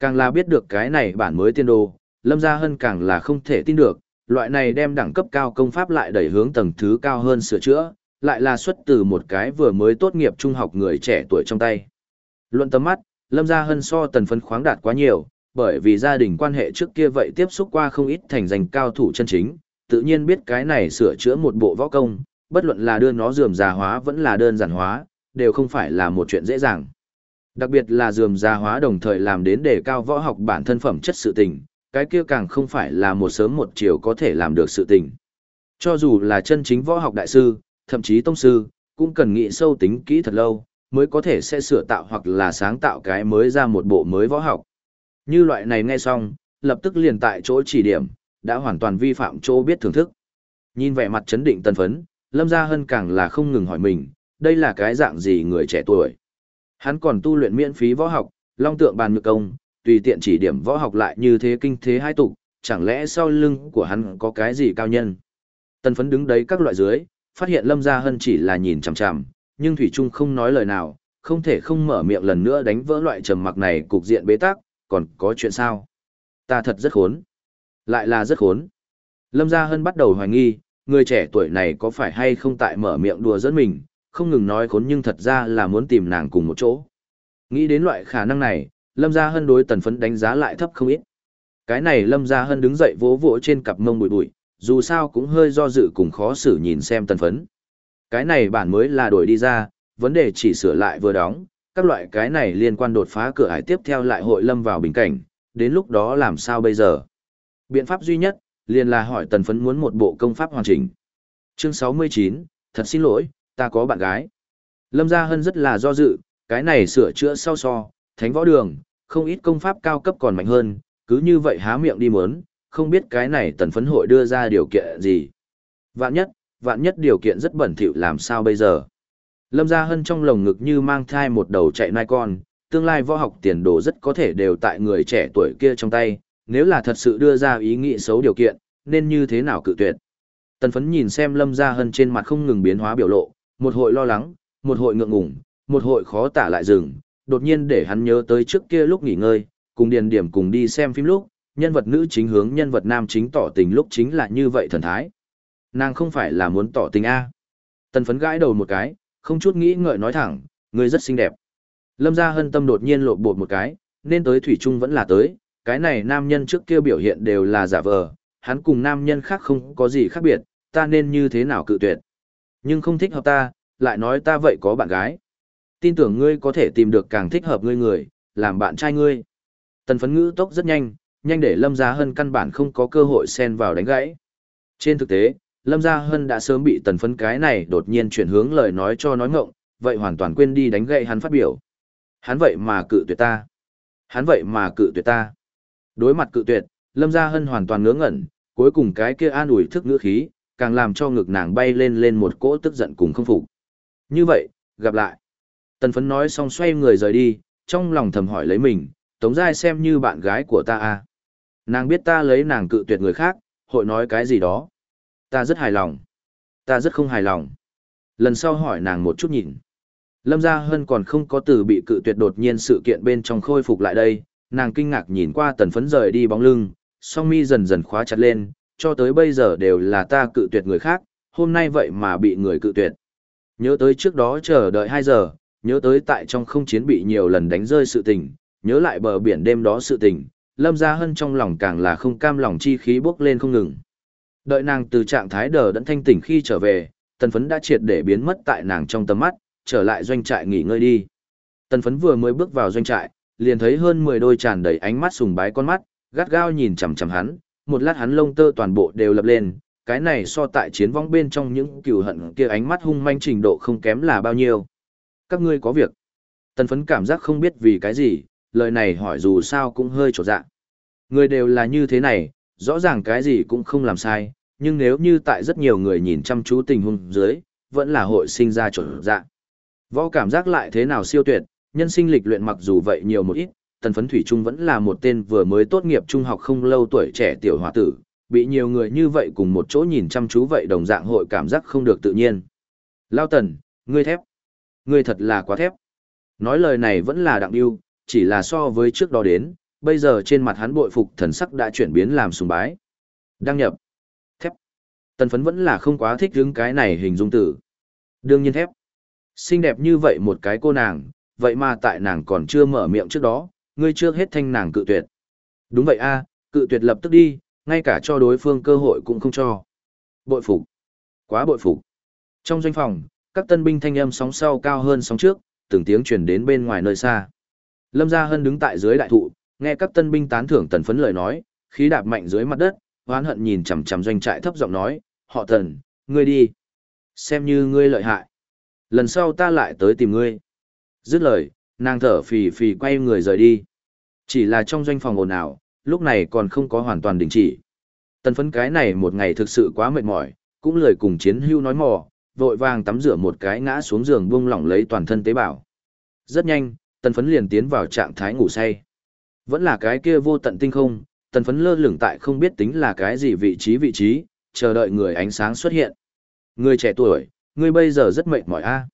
[SPEAKER 1] Càng là biết được cái này bản mới tiên đồ, Lâm Gia Hân càng là không thể tin được, loại này đem đẳng cấp cao công pháp lại đẩy hướng tầng thứ cao hơn sửa chữa, lại là xuất từ một cái vừa mới tốt nghiệp trung học người trẻ tuổi trong tay. Luận tầm mắt, Lâm Gia Hân so tần phấn khoáng đạt quá nhiều, bởi vì gia đình quan hệ trước kia vậy tiếp xúc qua không ít thành danh cao thủ chân chính, tự nhiên biết cái này sửa chữa một bộ võ công, bất luận là đưa nó dườm già hóa vẫn là đơn giản hóa, đều không phải là một chuyện dễ dàng. Đặc biệt là dườm già hóa đồng thời làm đến đề cao võ học bản thân phẩm chất sự tình, cái kia càng không phải là một sớm một chiều có thể làm được sự tình. Cho dù là chân chính võ học đại sư, thậm chí tông sư, cũng cần nghĩ sâu tính kỹ thật lâu, mới có thể sẽ sửa tạo hoặc là sáng tạo cái mới ra một bộ mới võ học. Như loại này nghe xong, lập tức liền tại chỗ chỉ điểm, đã hoàn toàn vi phạm chỗ biết thưởng thức. Nhìn vẻ mặt chấn định tân phấn, Lâm Gia Hân càng là không ngừng hỏi mình, đây là cái dạng gì người trẻ tuổi. Hắn còn tu luyện miễn phí võ học, long tượng bàn nhược công, tùy tiện chỉ điểm võ học lại như thế kinh thế hai tục, chẳng lẽ sau lưng của hắn có cái gì cao nhân. Tân phấn đứng đấy các loại dưới, phát hiện Lâm Gia Hân chỉ là nhìn chằm chằm, nhưng Thủy Trung không nói lời nào, không thể không mở miệng lần nữa đánh vỡ loại trầm mặc này cục diện bế tắc, còn có chuyện sao? Ta thật rất khốn. Lại là rất khốn. Lâm Gia Hân bắt đầu hoài nghi, người trẻ tuổi này có phải hay không tại mở miệng đùa dẫn mình, không ngừng nói khốn nhưng thật ra là muốn tìm nàng cùng một chỗ. Nghĩ đến loại khả năng này, Lâm Gia Hân đối tần phấn đánh giá lại thấp không ít. Cái này Lâm Gia Hân đứng dậy vỗ vỗ trên cặp mông bụi bụi, dù sao cũng hơi do dự cùng khó xử nhìn xem tần phấn. Cái này bản mới là đổi đi ra, vấn đề chỉ sửa lại vừa đóng, các loại cái này liên quan đột phá cửa ải tiếp theo lại hội lâm vào bình cảnh, đến lúc đó làm sao bây giờ? Biện pháp duy nhất, liền là hỏi tần phấn muốn một bộ công pháp hoàn chỉnh. Chương 69, thật xin lỗi, ta có bạn gái. Lâm Gia Hân rất là do dự, cái này sửa chữa sau so, thánh võ đường, không ít công pháp cao cấp còn mạnh hơn, cứ như vậy há miệng đi muốn, không biết cái này tần phấn hội đưa ra điều kiện gì. Vạn nhất, vạn nhất điều kiện rất bẩn thỉu làm sao bây giờ. Lâm Gia Hân trong lồng ngực như mang thai một đầu chạy nai con, tương lai võ học tiền đồ rất có thể đều tại người trẻ tuổi kia trong tay, nếu là thật sự đưa ra ý nghĩ xấu điều kiện, nên như thế nào cự tuyệt. Tần phấn nhìn xem Lâm Gia Hân trên mặt không ngừng biến hóa biểu lộ, một hội lo lắng, một hội ngượng ngùng, một hội khó tả lại dừng, đột nhiên để hắn nhớ tới trước kia lúc nghỉ ngơi, cùng điền điểm cùng đi xem phim lúc, nhân vật nữ chính hướng nhân vật nam chính tỏ tình lúc chính là như vậy thần thái. Nàng không phải là muốn tỏ tình A. Tần phấn gãi đầu một cái, không chút nghĩ ngợi nói thẳng, ngươi rất xinh đẹp. Lâm gia hân tâm đột nhiên lộ bột một cái, nên tới Thủy Trung vẫn là tới, cái này nam nhân trước kia biểu hiện đều là giả vờ, hắn cùng nam nhân khác không có gì khác biệt, ta nên như thế nào cự tuyệt. Nhưng không thích hợp ta, lại nói ta vậy có bạn gái. Tin tưởng ngươi có thể tìm được càng thích hợp ngươi người, làm bạn trai ngươi. Tần phấn ngữ tốc rất nhanh, nhanh để Lâm Gia Hân căn bản không có cơ hội xen vào đánh gãy. Trên thực tế, Lâm Gia Hân đã sớm bị tần phấn cái này đột nhiên chuyển hướng lời nói cho nói ngộng, vậy hoàn toàn quên đi đánh gậy hắn phát biểu. Hắn vậy mà cự tuyệt ta. Hắn vậy mà cự tuyệt ta. Đối mặt cự tuyệt, Lâm Gia Hân hoàn toàn ngớ ngẩn, cuối cùng cái kia an ủi thức ngữ khí, càng làm cho ngực nàng bay lên lên một cỗ tức giận cùng không phục. Như vậy, gặp lại. Tần phấn nói xong xoay người rời đi, trong lòng thầm hỏi lấy mình, Tống Giai xem như bạn gái của ta à. Nàng biết ta lấy nàng cự tuyệt người khác, hội nói cái gì đó. Ta rất hài lòng. Ta rất không hài lòng. Lần sau hỏi nàng một chút nhìn. Lâm Gia Hân còn không có từ bị cự tuyệt đột nhiên sự kiện bên trong khôi phục lại đây, nàng kinh ngạc nhìn qua tần phấn rời đi bóng lưng, song mi dần dần khóa chặt lên, cho tới bây giờ đều là ta cự tuyệt người khác, hôm nay vậy mà bị người cự tuyệt. Nhớ tới trước đó chờ đợi 2 giờ, nhớ tới tại trong không chiến bị nhiều lần đánh rơi sự tình, nhớ lại bờ biển đêm đó sự tình, Lâm Gia Hân trong lòng càng là không cam lòng chi khí bốc lên không ngừng. Đợi nàng từ trạng thái đờ đẫn thanh tỉnh khi trở về, tần phấn đã triệt để biến mất tại nàng trong tầm mắt, trở lại doanh trại nghỉ ngơi đi. Tần phấn vừa mới bước vào doanh trại, liền thấy hơn 10 đôi tràn đầy ánh mắt sùng bái con mắt, gắt gao nhìn chằm chằm hắn, một lát hắn lông tơ toàn bộ đều lập lên, cái này so tại chiến vong bên trong những cừu hận kia ánh mắt hung manh trình độ không kém là bao nhiêu. Các ngươi có việc. Tần phấn cảm giác không biết vì cái gì, lời này hỏi dù sao cũng hơi trột dạ. Người đều là như thế này, rõ ràng cái gì cũng không làm sai, nhưng nếu như tại rất nhiều người nhìn chăm chú tình huống dưới, vẫn là hội sinh ra chuẩn dạng. Võ cảm giác lại thế nào siêu tuyệt, nhân sinh lịch luyện mặc dù vậy nhiều một ít, tần phấn thủy trung vẫn là một tên vừa mới tốt nghiệp trung học không lâu tuổi trẻ tiểu hòa tử, bị nhiều người như vậy cùng một chỗ nhìn chăm chú vậy đồng dạng hội cảm giác không được tự nhiên. Lao tần, ngươi thép. Ngươi thật là quá thép. Nói lời này vẫn là đặng yêu, chỉ là so với trước đó đến, bây giờ trên mặt hắn bội phục thần sắc đã chuyển biến làm sùng bái. Đăng nhập. Thép. Tần phấn vẫn là không quá thích hứng cái này hình dung tử. Đương nhiên thép. Xinh đẹp như vậy một cái cô nàng, vậy mà tại nàng còn chưa mở miệng trước đó, ngươi trước hết thanh nàng cự tuyệt. Đúng vậy a, cự tuyệt lập tức đi, ngay cả cho đối phương cơ hội cũng không cho. Bội phục. Quá bội phục. Trong doanh phòng, các tân binh thanh âm sóng sau cao hơn sóng trước, từng tiếng truyền đến bên ngoài nơi xa. Lâm Gia Hân đứng tại dưới đại thụ, nghe các tân binh tán thưởng tần phấn lời nói, khí đạp mạnh dưới mặt đất, hoán hận nhìn chằm chằm doanh trại thấp giọng nói, "Họ Tần, ngươi đi, xem như ngươi lợi hại. Lần sau ta lại tới tìm ngươi." Dứt lời, nàng thở phì phì quay người rời đi. Chỉ là trong doanh phòng ồn ào, lúc này còn không có hoàn toàn đình chỉ. Tần phấn cái này một ngày thực sự quá mệt mỏi, cũng lời cùng chiến hưu nói mò, vội vàng tắm rửa một cái ngã xuống giường buông lỏng lấy toàn thân tế bào. Rất nhanh, tần phấn liền tiến vào trạng thái ngủ say. Vẫn là cái kia vô tận tinh không, tần phấn lơ lửng tại không biết tính là cái gì vị trí vị trí, chờ đợi người ánh sáng xuất hiện. Người trẻ tuổi, người bây giờ rất mệt mỏi a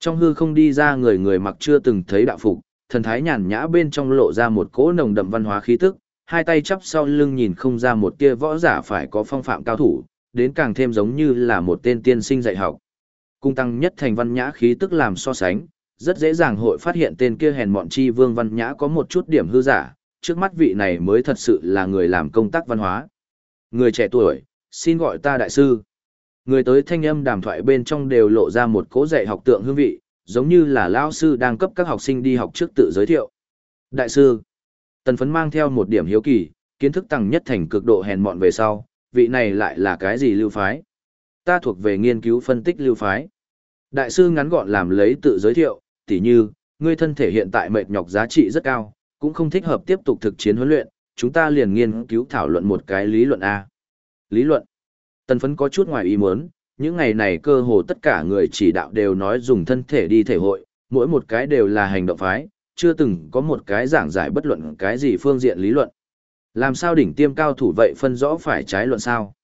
[SPEAKER 1] Trong hư không đi ra người người mặc chưa từng thấy đạo phục, thần thái nhàn nhã bên trong lộ ra một cỗ nồng đậm văn hóa khí tức, hai tay chắp sau lưng nhìn không ra một tia võ giả phải có phong phạm cao thủ, đến càng thêm giống như là một tên tiên sinh dạy học. Cung tăng nhất thành văn nhã khí tức làm so sánh, rất dễ dàng hội phát hiện tên kia hèn mọn chi vương văn nhã có một chút điểm hư giả, trước mắt vị này mới thật sự là người làm công tác văn hóa. Người trẻ tuổi, xin gọi ta đại sư. Người tới thanh âm đàm thoại bên trong đều lộ ra một cố dạy học tượng hương vị, giống như là lão sư đang cấp các học sinh đi học trước tự giới thiệu. Đại sư, tần phấn mang theo một điểm hiếu kỳ, kiến thức tăng nhất thành cực độ hèn mọn về sau, vị này lại là cái gì lưu phái? Ta thuộc về nghiên cứu phân tích lưu phái. Đại sư ngắn gọn làm lấy tự giới thiệu, tỉ như, ngươi thân thể hiện tại mệt nhọc giá trị rất cao, cũng không thích hợp tiếp tục thực chiến huấn luyện, chúng ta liền nghiên cứu thảo luận một cái lý luận A. Lý luận. Tần phấn có chút ngoài ý muốn, những ngày này cơ hồ tất cả người chỉ đạo đều nói dùng thân thể đi thể hội, mỗi một cái đều là hành động phái, chưa từng có một cái giảng giải bất luận cái gì phương diện lý luận. Làm sao đỉnh tiêm cao thủ vậy phân rõ phải trái luận sao?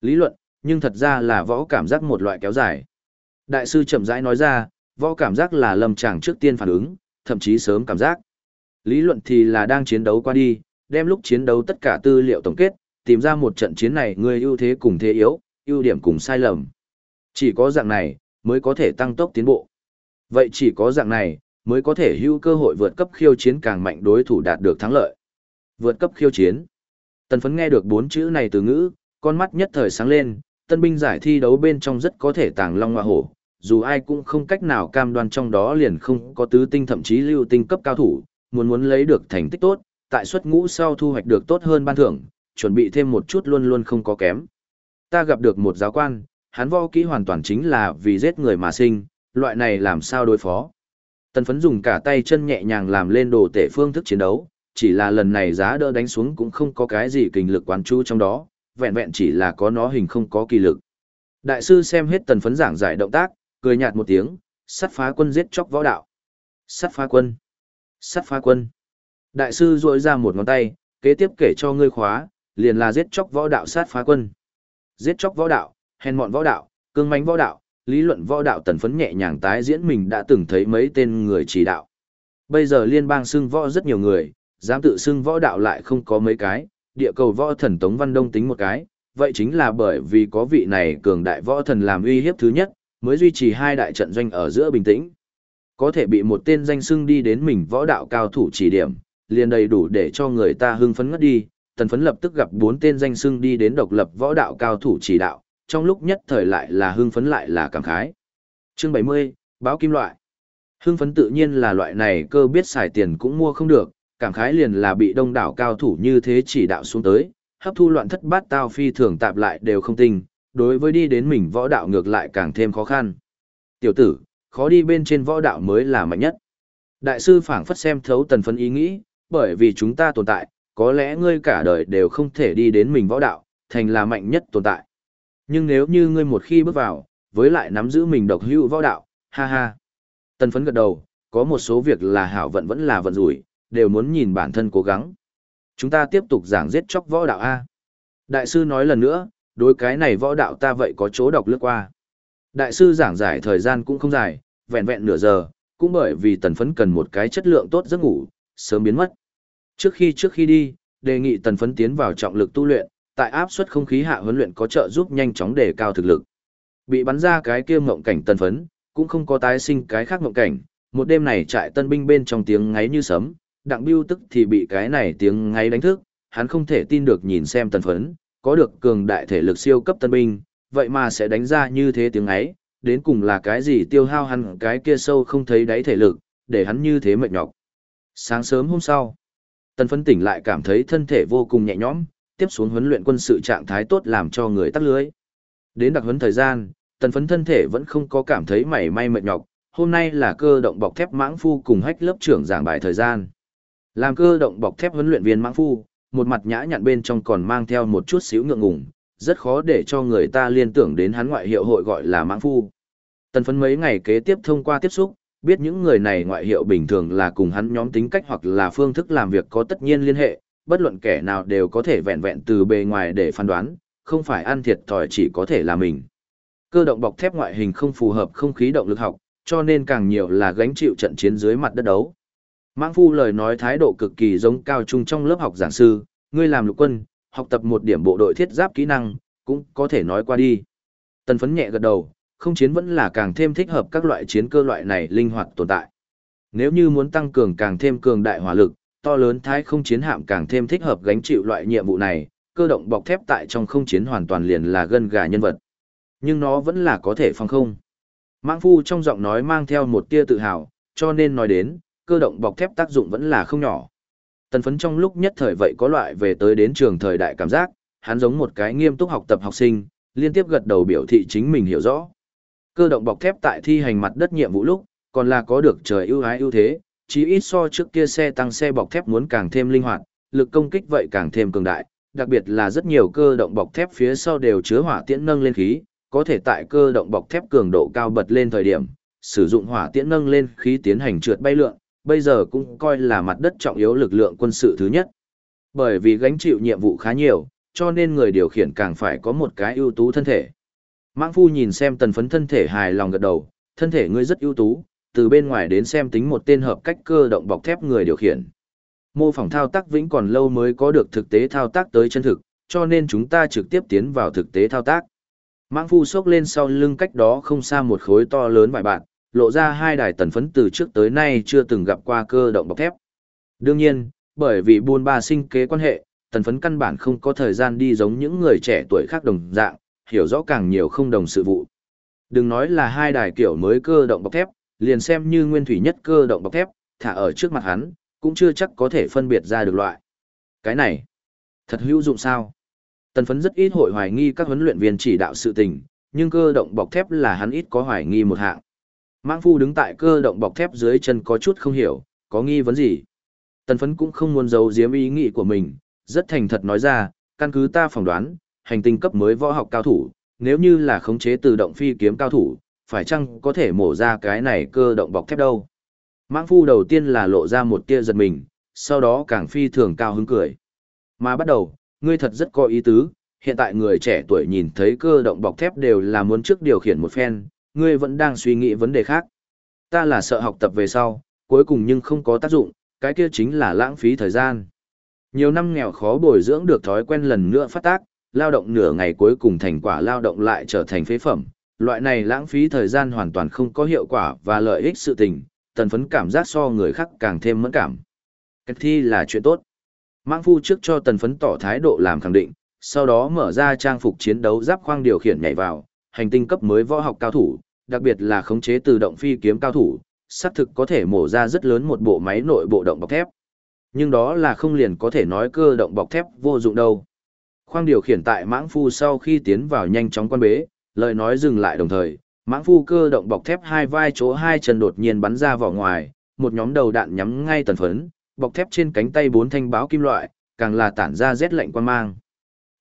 [SPEAKER 1] Lý luận, nhưng thật ra là võ cảm giác một loại kéo dài. Đại sư chậm rãi nói ra, võ cảm giác là lâm tràng trước tiên phản ứng, thậm chí sớm cảm giác. Lý luận thì là đang chiến đấu qua đi, đem lúc chiến đấu tất cả tư liệu tổng kết, tìm ra một trận chiến này người ưu thế cùng thế yếu, ưu điểm cùng sai lầm. Chỉ có dạng này, mới có thể tăng tốc tiến bộ. Vậy chỉ có dạng này, mới có thể hưu cơ hội vượt cấp khiêu chiến càng mạnh đối thủ đạt được thắng lợi. Vượt cấp khiêu chiến. Tần phấn nghe được bốn chữ này từ ngữ, con mắt nhất thời sáng lên, tân binh giải thi đấu bên trong rất có thể tàng long hoa hổ, dù ai cũng không cách nào cam đoan trong đó liền không có tứ tinh thậm chí lưu tinh cấp cao thủ, muốn muốn lấy được thành tích tốt, tại suất ngũ sau thu hoạch được tốt hơn ban thưởng, chuẩn bị thêm một chút luôn luôn không có kém. Ta gặp được một giáo quan, hắn võ kỹ hoàn toàn chính là vì giết người mà sinh, loại này làm sao đối phó. Tần phấn dùng cả tay chân nhẹ nhàng làm lên đồ tể phương thức chiến đấu, chỉ là lần này giá đỡ đánh xuống cũng không có cái gì kinh lực quán chú trong đó, vẹn vẹn chỉ là có nó hình không có kỳ lực. Đại sư xem hết tần phấn giảng giải động tác, cười nhạt một tiếng, sát phá quân giết chóc võ đạo. Sát phá quân. Sát phá quân. Đại sư rội ra một ngón tay, kế tiếp kể cho ngươi khóa, liền là giết chóc võ đạo sát phá quân. Giết chóc võ đạo, hèn mọn võ đạo, cương mãnh võ đạo, lý luận võ đạo tần phấn nhẹ nhàng tái diễn mình đã từng thấy mấy tên người chỉ đạo. Bây giờ liên bang xưng võ rất nhiều người, dám tự xưng võ đạo lại không có mấy cái, địa cầu võ thần Tống Văn Đông tính một cái, vậy chính là bởi vì có vị này cường đại võ thần làm uy hiếp thứ nhất, mới duy trì hai đại trận doanh ở giữa bình tĩnh. Có thể bị một tên danh xưng đi đến mình võ đạo cao thủ chỉ điểm, liền đầy đủ để cho người ta hưng phấn ngất đi, tần phấn lập tức gặp bốn tên danh xưng đi đến độc lập võ đạo cao thủ chỉ đạo, trong lúc nhất thời lại là hưng phấn lại là cảm khái. Chương 70, báo kim loại. Hưng phấn tự nhiên là loại này cơ biết xài tiền cũng mua không được, cảm khái liền là bị đông đảo cao thủ như thế chỉ đạo xuống tới, hấp thu loạn thất bát tao phi thường tạp lại đều không tình đối với đi đến mình võ đạo ngược lại càng thêm khó khăn. Tiểu tử, khó đi bên trên võ đạo mới là mạnh nhất. Đại sư phảng phất xem thấu tần phấn ý nghĩ, bởi vì chúng ta tồn tại, có lẽ ngươi cả đời đều không thể đi đến mình võ đạo, thành là mạnh nhất tồn tại. Nhưng nếu như ngươi một khi bước vào, với lại nắm giữ mình độc hữu võ đạo, ha ha. Tần phấn gật đầu, có một số việc là hảo vận vẫn là vận rủi, đều muốn nhìn bản thân cố gắng. Chúng ta tiếp tục giảng giết chóc võ đạo A. Đại sư nói lần nữa, đối cái này võ đạo ta vậy có chỗ đọc lướt qua. Đại sư giảng giải thời gian cũng không dài, vẹn vẹn nửa giờ, cũng bởi vì tần phấn cần một cái chất lượng tốt giấc ngủ, sớm biến mất. Trước khi trước khi đi, đề nghị tần phấn tiến vào trọng lực tu luyện, tại áp suất không khí hạ huấn luyện có trợ giúp nhanh chóng đề cao thực lực. Bị bắn ra cái kia mộng cảnh tần phấn, cũng không có tái sinh cái khác mộng cảnh, một đêm này trại tân binh bên trong tiếng ngáy như sấm, đặng bưu tức thì bị cái này tiếng ngáy đánh thức, hắn không thể tin được nhìn xem tần phấn, có được cường đại thể lực siêu cấp tân binh, vậy mà sẽ đánh ra như thế tiếng ấy đến cùng là cái gì tiêu hao hắn cái kia sâu không thấy đáy thể lực, để hắn như thế mệt nhọc. Sáng sớm hôm sau, tần phấn tỉnh lại cảm thấy thân thể vô cùng nhẹ nhõm, tiếp xuống huấn luyện quân sự trạng thái tốt làm cho người tắt lưới. Đến đặc huấn thời gian, tần phấn thân thể vẫn không có cảm thấy mảy may mệt nhọc, hôm nay là cơ động bọc thép mãng phu cùng hách lớp trưởng giảng bài thời gian. Làm cơ động bọc thép huấn luyện viên mãng phu, một mặt nhã nhặn bên trong còn mang theo một chút xíu ngượng ngùng, rất khó để cho người ta liên tưởng đến hắn ngoại hiệu hội gọi là mãng phu. Tần phấn mấy ngày kế tiếp thông qua tiếp xúc, biết những người này ngoại hiệu bình thường là cùng hắn nhóm tính cách hoặc là phương thức làm việc có tất nhiên liên hệ, bất luận kẻ nào đều có thể vẹn vẹn từ bề ngoài để phán đoán, không phải ăn thiệt thòi chỉ có thể là mình. Cơ động bọc thép ngoại hình không phù hợp không khí động lực học, cho nên càng nhiều là gánh chịu trận chiến dưới mặt đất đấu. Mãng phu lời nói thái độ cực kỳ giống cao trung trong lớp học giảng sư, ngươi làm lục quân, học tập một điểm bộ đội thiết giáp kỹ năng, cũng có thể nói qua đi. Tần phấn nhẹ gật đầu, không chiến vẫn là càng thêm thích hợp các loại chiến cơ loại này linh hoạt tồn tại. Nếu như muốn tăng cường càng thêm cường đại hỏa lực, to lớn thái không chiến hạm càng thêm thích hợp gánh chịu loại nhiệm vụ này, cơ động bọc thép tại trong không chiến hoàn toàn liền là gân gà nhân vật. Nhưng nó vẫn là có thể phòng không. Mãng phu trong giọng nói mang theo một tia tự hào, cho nên nói đến, cơ động bọc thép tác dụng vẫn là không nhỏ. Tần phấn trong lúc nhất thời vậy có loại về tới đến trường thời đại cảm giác, hắn giống một cái nghiêm túc học tập học sinh, liên tiếp gật đầu biểu thị chính mình hiểu rõ. Cơ động bọc thép tại thi hành mặt đất nhiệm vụ lúc, còn là có được trời ưu ái ưu thế, chí ít so trước kia xe tăng xe bọc thép muốn càng thêm linh hoạt, lực công kích vậy càng thêm cường đại, đặc biệt là rất nhiều cơ động bọc thép phía sau đều chứa hỏa tiễn nâng lên khí, có thể tại cơ động bọc thép cường độ cao bật lên thời điểm, sử dụng hỏa tiễn nâng lên khí tiến hành trượt bay lượn, bây giờ cũng coi là mặt đất trọng yếu lực lượng quân sự thứ nhất. Bởi vì gánh chịu nhiệm vụ khá nhiều, cho nên người điều khiển càng phải có một cái ưu tú thân thể. Mãng phu nhìn xem tần phấn thân thể hài lòng gật đầu, thân thể ngươi rất ưu tú, từ bên ngoài đến xem tính một tên hợp cách cơ động bọc thép người điều khiển. Mô phỏng thao tác vĩnh còn lâu mới có được thực tế thao tác tới chân thực, cho nên chúng ta trực tiếp tiến vào thực tế thao tác. Mãng phu sốc lên sau lưng cách đó không xa một khối to lớn vài bạn, lộ ra hai đài tần phấn từ trước tới nay chưa từng gặp qua cơ động bọc thép. Đương nhiên, bởi vì buôn ba sinh kế quan hệ, tần phấn căn bản không có thời gian đi giống những người trẻ tuổi khác đồng dạng, hiểu rõ càng nhiều không đồng sự vụ. Đừng nói là hai đài kiểu mới cơ động bọc thép, liền xem như nguyên thủy nhất cơ động bọc thép, thả ở trước mặt hắn, cũng chưa chắc có thể phân biệt ra được loại. Cái này, thật hữu dụng sao? Tần phấn rất ít hội hoài nghi các huấn luyện viên chỉ đạo sự tình, nhưng cơ động bọc thép là hắn ít có hoài nghi một hạng. Mãng phu đứng tại cơ động bọc thép dưới chân có chút không hiểu, có nghi vấn gì. Tần phấn cũng không muốn giấu giếm ý nghĩ của mình, rất thành thật nói ra, căn cứ ta phỏng đoán, hành tinh cấp mới võ học cao thủ, nếu như là khống chế tự động phi kiếm cao thủ, phải chăng có thể mổ ra cái này cơ động bọc thép đâu. Mãng phu đầu tiên là lộ ra một tia giật mình, sau đó càng phi thường cao hứng cười. Mà bắt đầu, ngươi thật rất có ý tứ, hiện tại người trẻ tuổi nhìn thấy cơ động bọc thép đều là muốn trước điều khiển một phen, ngươi vẫn đang suy nghĩ vấn đề khác. Ta là sợ học tập về sau, cuối cùng nhưng không có tác dụng, cái kia chính là lãng phí thời gian. Nhiều năm nghèo khó bồi dưỡng được thói quen lần nữa phát tác, lao động nửa ngày cuối cùng thành quả lao động lại trở thành phế phẩm. Loại này lãng phí thời gian hoàn toàn không có hiệu quả và lợi ích sự tình, tần phấn cảm giác so người khác càng thêm mẫn cảm. Cách thi là chuyện tốt. Mãng phu trước cho tần phấn tỏ thái độ làm khẳng định, sau đó mở ra trang phục chiến đấu giáp khoang điều khiển nhảy vào, hành tinh cấp mới võ học cao thủ, đặc biệt là khống chế tự động phi kiếm cao thủ, xác thực có thể mổ ra rất lớn một bộ máy nội bộ động bọc thép. Nhưng đó là không liền có thể nói cơ động bọc thép vô dụng đâu. Khoang điều khiển tại mãng phu sau khi tiến vào nhanh chóng quan bế, lời nói dừng lại đồng thời, mãng phu cơ động bọc thép hai vai chỗ hai chân đột nhiên bắn ra vào ngoài, một nhóm đầu đạn nhắm ngay tần phấn, bọc thép trên cánh tay bốn thanh báo kim loại, càng là tản ra rét lạnh quan mang.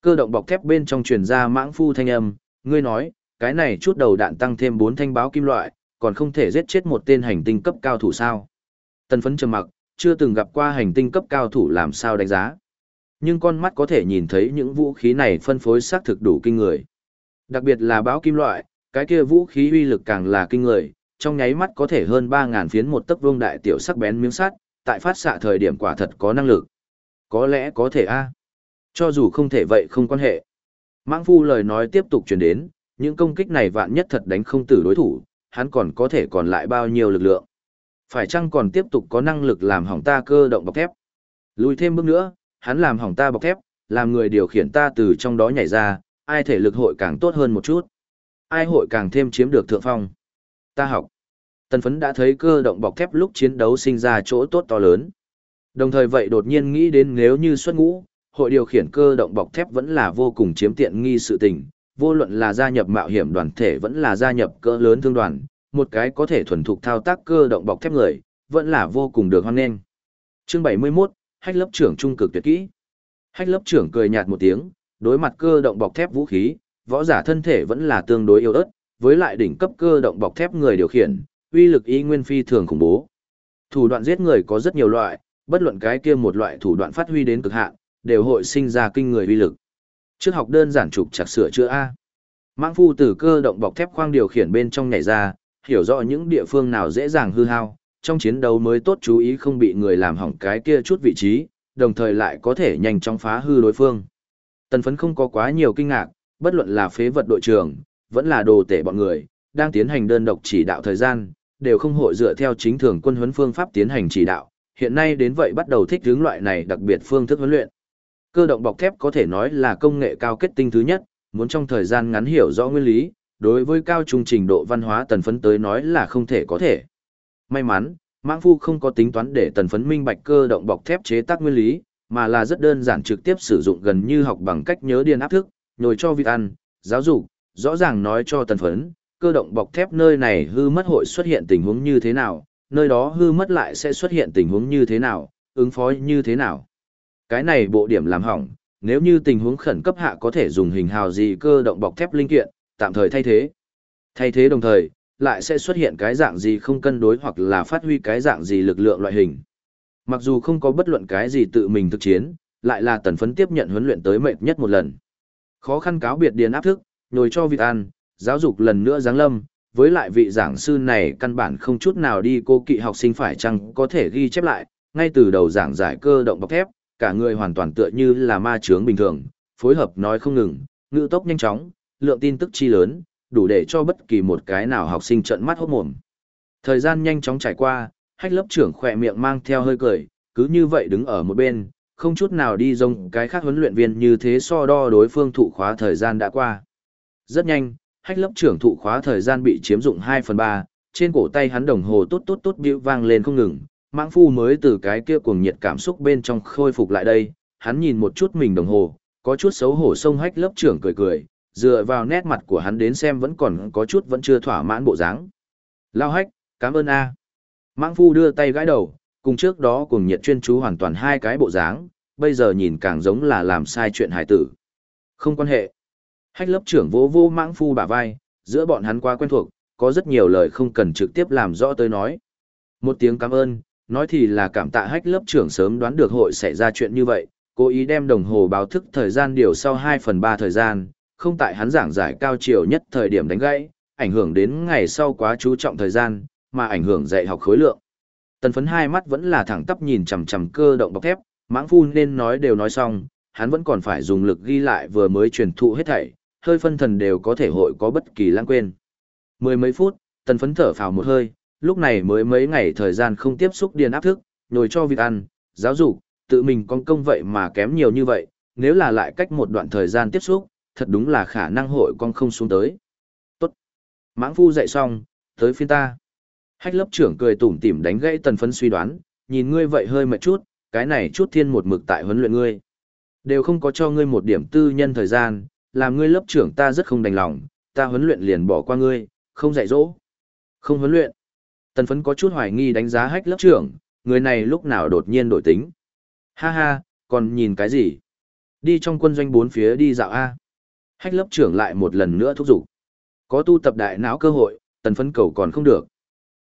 [SPEAKER 1] Cơ động bọc thép bên trong truyền ra mãng phu thanh âm, ngươi nói, cái này chút đầu đạn tăng thêm bốn thanh báo kim loại, còn không thể giết chết một tên hành tinh cấp cao thủ sao. Tần phấn trầm mặc, chưa từng gặp qua hành tinh cấp cao thủ làm sao đánh giá. Nhưng con mắt có thể nhìn thấy những vũ khí này phân phối xác thực đủ kinh người. Đặc biệt là báo kim loại, cái kia vũ khí uy lực càng là kinh người, trong nháy mắt có thể hơn 3.000 phiến một tấc vương đại tiểu sắc bén miếng sắt, tại phát xạ thời điểm quả thật có năng lực. Có lẽ có thể a Cho dù không thể vậy không quan hệ. Mãng phu lời nói tiếp tục truyền đến, những công kích này vạn nhất thật đánh không tử đối thủ, hắn còn có thể còn lại bao nhiêu lực lượng. Phải chăng còn tiếp tục có năng lực làm hỏng ta cơ động bọc thép? Lùi thêm bước nữa, hắn làm hỏng ta bọc thép, làm người điều khiển ta từ trong đó nhảy ra, ai thể lực hội càng tốt hơn một chút. Ai hội càng thêm chiếm được thượng phong. Ta học. Tần phấn đã thấy cơ động bọc thép lúc chiến đấu sinh ra chỗ tốt to lớn. Đồng thời vậy đột nhiên nghĩ đến nếu như xuất ngũ, hội điều khiển cơ động bọc thép vẫn là vô cùng chiếm tiện nghi sự tình, vô luận là gia nhập mạo hiểm đoàn thể vẫn là gia nhập cỡ lớn thương đoàn, một cái có thể thuần thục thao tác cơ động bọc thép người, vẫn là vô cùng được hoan nghênh. Chương 71, Hách lớp trưởng trung cực tuyệt kỹ. Hách lớp trưởng cười nhạt một tiếng, đối mặt cơ động bọc thép vũ khí, võ giả thân thể vẫn là tương đối yếu ớt, với lại đỉnh cấp cơ động bọc thép người điều khiển, uy lực y nguyên phi thường khủng bố. Thủ đoạn giết người có rất nhiều loại, bất luận cái kia một loại thủ đoạn phát huy đến cực hạn, đều hội sinh ra kinh người uy lực. Trước học đơn giản trục chặt sửa chữa A. Mãng phu từ cơ động bọc thép khoang điều khiển bên trong nhảy ra, hiểu rõ những địa phương nào dễ dàng hư hao, trong chiến đấu mới tốt chú ý không bị người làm hỏng cái kia chút vị trí, đồng thời lại có thể nhanh chóng phá hư đối phương. Tần phấn không có quá nhiều kinh ngạc, bất luận là phế vật đội trưởng, vẫn là đồ tể bọn người, đang tiến hành đơn độc chỉ đạo thời gian, đều không hội dựa theo chính thường quân huấn phương pháp tiến hành chỉ đạo, hiện nay đến vậy bắt đầu thích hướng loại này đặc biệt phương thức huấn luyện. Cơ động bọc thép có thể nói là công nghệ cao kết tinh thứ nhất, muốn trong thời gian ngắn hiểu rõ nguyên lý, đối với cao trung trình độ văn hóa tần phấn tới nói là không thể có thể. May mắn, Mãng Phu không có tính toán để tần phấn minh bạch cơ động bọc thép chế tác nguyên lý, mà là rất đơn giản trực tiếp sử dụng gần như học bằng cách nhớ điên áp thức, nhồi cho vịt ăn, giáo dục, rõ ràng nói cho tần phấn, cơ động bọc thép nơi này hư mất hội xuất hiện tình huống như thế nào, nơi đó hư mất lại sẽ xuất hiện tình huống như thế nào, ứng phó như thế nào. Cái này bộ điểm làm hỏng, nếu như tình huống khẩn cấp hạ có thể dùng hình hào gì cơ động bọc thép linh kiện, tạm thời thay thế. Thay thế đồng thời, lại sẽ xuất hiện cái dạng gì không cân đối hoặc là phát huy cái dạng gì lực lượng loại hình. Mặc dù không có bất luận cái gì tự mình thực chiến, lại là tần phấn tiếp nhận huấn luyện tới mệt nhất một lần. Khó khăn cáo biệt điền áp thức, nhồi cho vịt ăn, giáo dục lần nữa giáng lâm, với lại vị giảng sư này căn bản không chút nào đi cô kỵ học sinh phải chăng có thể ghi chép lại, ngay từ đầu giảng giải cơ động bọc thép, cả người hoàn toàn tựa như là ma chướng bình thường, phối hợp nói không ngừng, ngữ tốc nhanh chóng, lượng tin tức chi lớn, đủ để cho bất kỳ một cái nào học sinh trợn mắt hốt mồm. Thời gian nhanh chóng trải qua, hách lớp trưởng khỏe miệng mang theo hơi cười, cứ như vậy đứng ở một bên, không chút nào đi rông cái khác huấn luyện viên như thế so đo đối phương thụ khóa thời gian đã qua. Rất nhanh, hách lớp trưởng thụ khóa thời gian bị chiếm dụng 2 phần 3, trên cổ tay hắn đồng hồ tốt tốt tốt bĩu vang lên không ngừng, mãng phu mới từ cái kia cuồng nhiệt cảm xúc bên trong khôi phục lại đây, hắn nhìn một chút mình đồng hồ, có chút xấu hổ sông hách lớp trưởng cười cười, dựa vào nét mặt của hắn đến xem vẫn còn có chút vẫn chưa thỏa mãn bộ dáng. Lao hách, cảm ơn a. Mãng phu đưa tay gãi đầu, cùng trước đó cùng nhiệt chuyên chú hoàn toàn hai cái bộ dáng, bây giờ nhìn càng giống là làm sai chuyện hải tử. Không quan hệ. Hách lớp trưởng vô vô mãng phu bả vai, giữa bọn hắn quá quen thuộc, có rất nhiều lời không cần trực tiếp làm rõ tới nói. Một tiếng cảm ơn, nói thì là cảm tạ hách lớp trưởng sớm đoán được hội xảy ra chuyện như vậy, cố ý đem đồng hồ báo thức thời gian điều sau 2 phần 3 thời gian, không tại hắn giảng giải cao chiều nhất thời điểm đánh gãy, ảnh hưởng đến ngày sau quá chú trọng thời gian, mà ảnh hưởng dạy học khối lượng. Tần phấn hai mắt vẫn là thẳng tắp nhìn chằm chằm cơ động bọc thép, mãng phu nên nói đều nói xong, hắn vẫn còn phải dùng lực ghi lại vừa mới truyền thụ hết thảy, hơi phân thần đều có thể hội có bất kỳ lãng quên. Mười mấy phút, tần phấn thở phào một hơi, lúc này mới mấy ngày thời gian không tiếp xúc điền áp thức, nhồi cho việc ăn, giáo dục, tự mình con công vậy mà kém nhiều như vậy, nếu là lại cách một đoạn thời gian tiếp xúc, thật đúng là khả năng hội con không xuống tới. Tốt. Mãng phu dạy xong, tới phiên ta. Hách lớp trưởng cười tủm tỉm đánh gãy tần phấn suy đoán, nhìn ngươi vậy hơi mệt chút, cái này chút thiên một mực tại huấn luyện ngươi. Đều không có cho ngươi một điểm tư nhân thời gian, làm ngươi lớp trưởng ta rất không đành lòng, ta huấn luyện liền bỏ qua ngươi, không dạy dỗ. Không huấn luyện. Tần phấn có chút hoài nghi đánh giá hách lớp trưởng, người này lúc nào đột nhiên đổi tính. Ha ha, còn nhìn cái gì? Đi trong quân doanh bốn phía đi dạo A. Hách lớp trưởng lại một lần nữa thúc giục. Có tu tập đại não cơ hội, tần phấn cầu còn không được.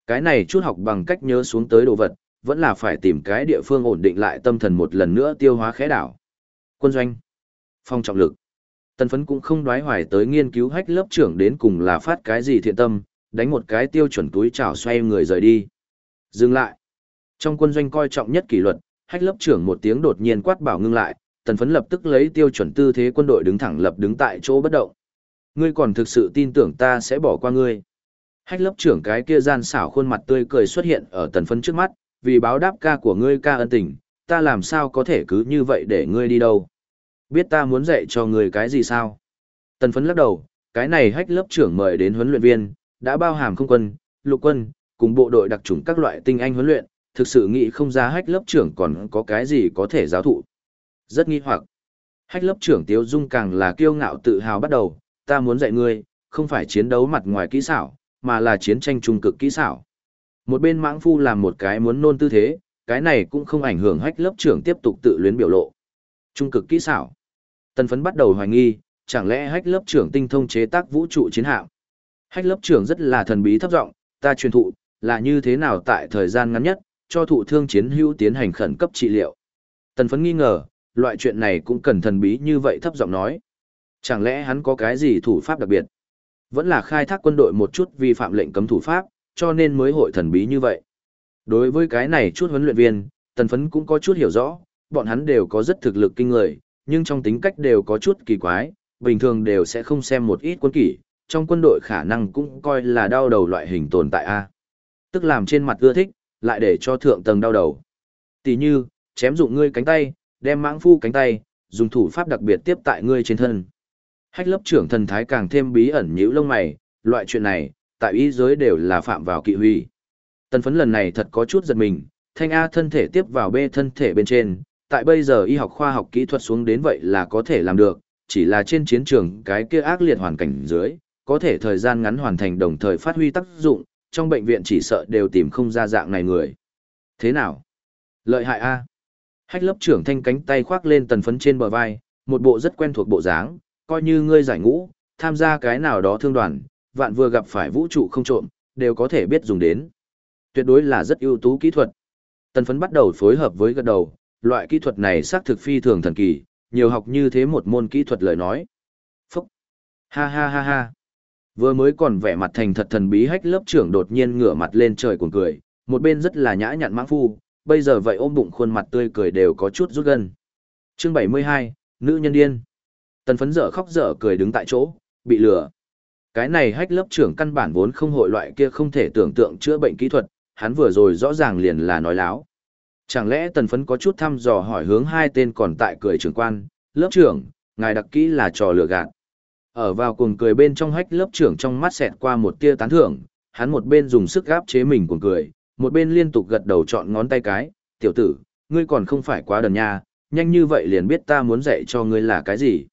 [SPEAKER 1] Cái này chút học bằng cách nhớ xuống tới đồ vật, vẫn là phải tìm cái địa phương ổn định lại tâm thần một lần nữa tiêu hóa khẽ đảo. Quân doanh. Phong trọng lực. Tần phấn cũng không đoái hoài tới nghiên cứu hách lớp trưởng đến cùng là phát cái gì thiện tâm, đánh một cái tiêu chuẩn túi chảo xoay người rời đi. Dừng lại. Trong quân doanh coi trọng nhất kỷ luật, hách lớp trưởng một tiếng đột nhiên quát bảo ngưng lại, tần phấn lập tức lấy tiêu chuẩn tư thế quân đội đứng thẳng lập đứng tại chỗ bất động. Ngươi còn thực sự tin tưởng ta sẽ bỏ qua ngươi. Hách lớp trưởng cái kia gian xảo khuôn mặt tươi cười xuất hiện ở tần phấn trước mắt, vì báo đáp ca của ngươi ca ân tình, ta làm sao có thể cứ như vậy để ngươi đi đâu. Biết ta muốn dạy cho ngươi cái gì sao? Tần phấn lắc đầu, cái này hách lớp trưởng mời đến huấn luyện viên, đã bao hàm không quân, lục quân, cùng bộ đội đặc trùng các loại tinh anh huấn luyện, thực sự nghĩ không ra hách lớp trưởng còn có cái gì có thể giáo thụ. Rất nghi hoặc. Hách lớp trưởng Tiếu Dung càng là kiêu ngạo tự hào bắt đầu, ta muốn dạy ngươi, không phải chiến đấu mặt ngoài kỹ xảo, mà là chiến tranh trung cực kỹ xảo. Một bên mãng phu làm một cái muốn nôn tư thế, cái này cũng không ảnh hưởng hách lớp trưởng tiếp tục tự luyến biểu lộ. Trung cực kỹ xảo. Tần phấn bắt đầu hoài nghi, chẳng lẽ hách lớp trưởng tinh thông chế tác vũ trụ chiến hạm. Hách lớp trưởng rất là thần bí thấp giọng, ta truyền thụ, là như thế nào tại thời gian ngắn nhất, cho thụ thương chiến hữu tiến hành khẩn cấp trị liệu. Tần phấn nghi ngờ, loại chuyện này cũng cần thần bí như vậy thấp giọng nói. Chẳng lẽ hắn có cái gì thủ pháp đặc biệt? Vẫn là khai thác quân đội một chút vi phạm lệnh cấm thủ pháp, cho nên mới hội thần bí như vậy. Đối với cái này chút huấn luyện viên, tần phấn cũng có chút hiểu rõ, bọn hắn đều có rất thực lực kinh người, nhưng trong tính cách đều có chút kỳ quái, bình thường đều sẽ không xem một ít quân kỷ, trong quân đội khả năng cũng coi là đau đầu loại hình tồn tại A. Tức làm trên mặt ưa thích, lại để cho thượng tầng đau đầu. Tỷ như, chém dụng ngươi cánh tay, đem mãng phu cánh tay, dùng thủ pháp đặc biệt tiếp tại ngươi trên thân. Hách lớp trưởng thần thái càng thêm bí ẩn nhíu lông mày, loại chuyện này, tại ý giới đều là phạm vào kỵ huy. Tần phấn lần này thật có chút giật mình, thanh A thân thể tiếp vào B thân thể bên trên, tại bây giờ y học khoa học kỹ thuật xuống đến vậy là có thể làm được, chỉ là trên chiến trường cái kia ác liệt hoàn cảnh dưới, có thể thời gian ngắn hoàn thành đồng thời phát huy tác dụng, trong bệnh viện chỉ sợ đều tìm không ra dạng này người. Thế nào? Lợi hại A. Hách lớp trưởng thanh cánh tay khoác lên tần phấn trên bờ vai, một bộ rất quen thuộc bộ dáng, coi như ngươi giải ngũ, tham gia cái nào đó thương đoàn, vạn vừa gặp phải vũ trụ không trộm, đều có thể biết dùng đến. Tuyệt đối là rất ưu tú kỹ thuật. Tần phấn bắt đầu phối hợp với gật đầu, loại kỹ thuật này xác thực phi thường thần kỳ, nhiều học như thế một môn kỹ thuật lời nói. Phúc! Ha ha ha ha! Vừa mới còn vẻ mặt thành thật thần bí hách lớp trưởng đột nhiên ngửa mặt lên trời cuồng cười, một bên rất là nhã nhặn mãng phu, bây giờ vậy ôm bụng khuôn mặt tươi cười đều có chút rút gần Chương 72, nữ nhân điên. Tần phấn dở khóc dở cười đứng tại chỗ, bị lừa. Cái này hách lớp trưởng căn bản vốn không hội loại kia không thể tưởng tượng chữa bệnh kỹ thuật, hắn vừa rồi rõ ràng liền là nói láo. Chẳng lẽ tần phấn có chút thăm dò hỏi hướng hai tên còn tại cười trưởng quan, lớp trưởng, ngài đặc kỹ là trò lừa gạt. Ở vào cuồng cười bên trong hách lớp trưởng trong mắt xẹt qua một tia tán thưởng, hắn một bên dùng sức gáp chế mình cuồng cười, một bên liên tục gật đầu chọn ngón tay cái, tiểu tử, ngươi còn không phải quá đần nha, nhanh như vậy liền biết ta muốn dạy cho ngươi là cái gì.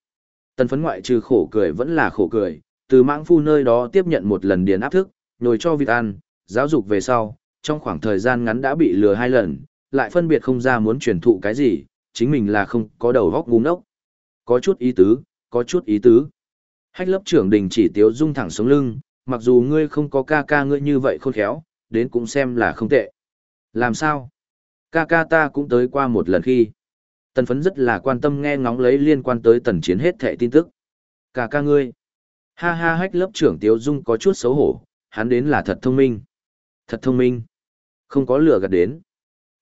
[SPEAKER 1] Tần phấn ngoại trừ khổ cười vẫn là khổ cười, từ mãng phu nơi đó tiếp nhận một lần điền áp thức, nhồi cho vịt ăn, giáo dục về sau, trong khoảng thời gian ngắn đã bị lừa hai lần, lại phân biệt không ra muốn truyền thụ cái gì, chính mình là không có đầu góc ngu ngốc. Có chút ý tứ, có chút ý tứ. Hách lớp trưởng đình chỉ tiếu dung thẳng sống lưng, mặc dù ngươi không có ca ca ngươi như vậy khôn khéo, đến cũng xem là không tệ. Làm sao? Ca ca ta cũng tới qua một lần khi. Tần phấn rất là quan tâm nghe ngóng lấy liên quan tới tần chiến hết thẻ tin tức. Ca ca ngươi. Ha ha hách lớp trưởng tiếu dung có chút xấu hổ, hắn đến là thật thông minh. Thật thông minh. Không có lừa gạt đến.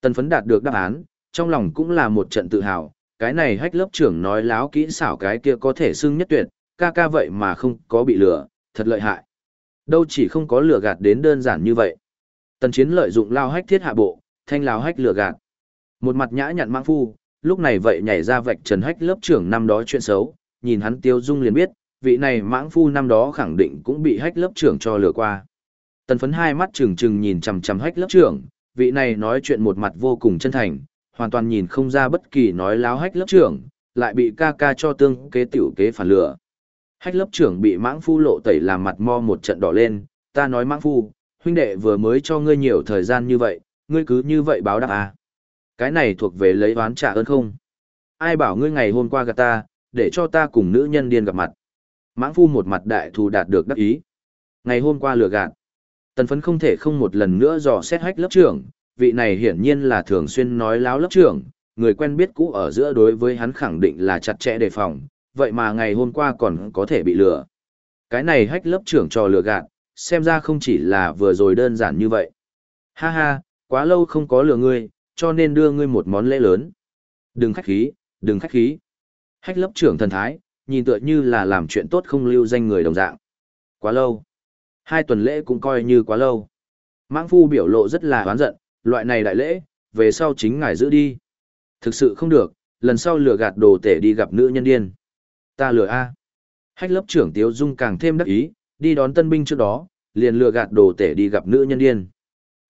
[SPEAKER 1] Tần phấn đạt được đáp án, trong lòng cũng là một trận tự hào, cái này hách lớp trưởng nói láo kỹ xảo cái kia có thể xưng nhất tuyệt, ca ca vậy mà không có bị lừa, thật lợi hại. Đâu chỉ không có lừa gạt đến đơn giản như vậy. Tần chiến lợi dụng lao hách thiết hạ bộ, thanh lao hách lừa gạt. Một mặt nhã nhặn mang phu, lúc này vậy nhảy ra vạch trần hách lớp trưởng năm đó chuyện xấu, nhìn hắn tiêu dung liền biết, vị này mãng phu năm đó khẳng định cũng bị hách lớp trưởng cho lừa qua. Tần phấn hai mắt trừng trừng nhìn chằm chằm hách lớp trưởng, vị này nói chuyện một mặt vô cùng chân thành, hoàn toàn nhìn không ra bất kỳ nói láo hách lớp trưởng, lại bị ca ca cho tương kế tiểu kế phản lừa. Hách lớp trưởng bị mãng phu lộ tẩy làm mặt mo một trận đỏ lên, ta nói mãng phu, huynh đệ vừa mới cho ngươi nhiều thời gian như vậy, ngươi cứ như vậy báo đáp à. Cái này thuộc về lấy oán trả ơn không? Ai bảo ngươi ngày hôm qua gặp ta, để cho ta cùng nữ nhân điên gặp mặt. Mãng phu một mặt đại thù đạt được đắc ý. Ngày hôm qua lừa gạt. Tần phấn không thể không một lần nữa dò xét hách lớp trưởng, vị này hiển nhiên là thường xuyên nói láo lớp trưởng, người quen biết cũ ở giữa đối với hắn khẳng định là chặt chẽ đề phòng, vậy mà ngày hôm qua còn có thể bị lừa. Cái này hách lớp trưởng trò lừa gạt, xem ra không chỉ là vừa rồi đơn giản như vậy. Ha ha, quá lâu không có lừa ngươi, cho nên đưa ngươi một món lễ lớn. Đừng khách khí, đừng khách khí. Hách lớp trưởng thần thái, nhìn tựa như là làm chuyện tốt không lưu danh người đồng dạng. Quá lâu. Hai tuần lễ cũng coi như quá lâu. Mãng phu biểu lộ rất là oán giận, loại này đại lễ, về sau chính ngài giữ đi. Thực sự không được, lần sau lừa gạt đồ tể đi gặp nữ nhân điên. Ta lừa A. Hách lớp trưởng Tiếu Dung càng thêm đắc ý, đi đón tân binh trước đó, liền lừa gạt đồ tể đi gặp nữ nhân điên.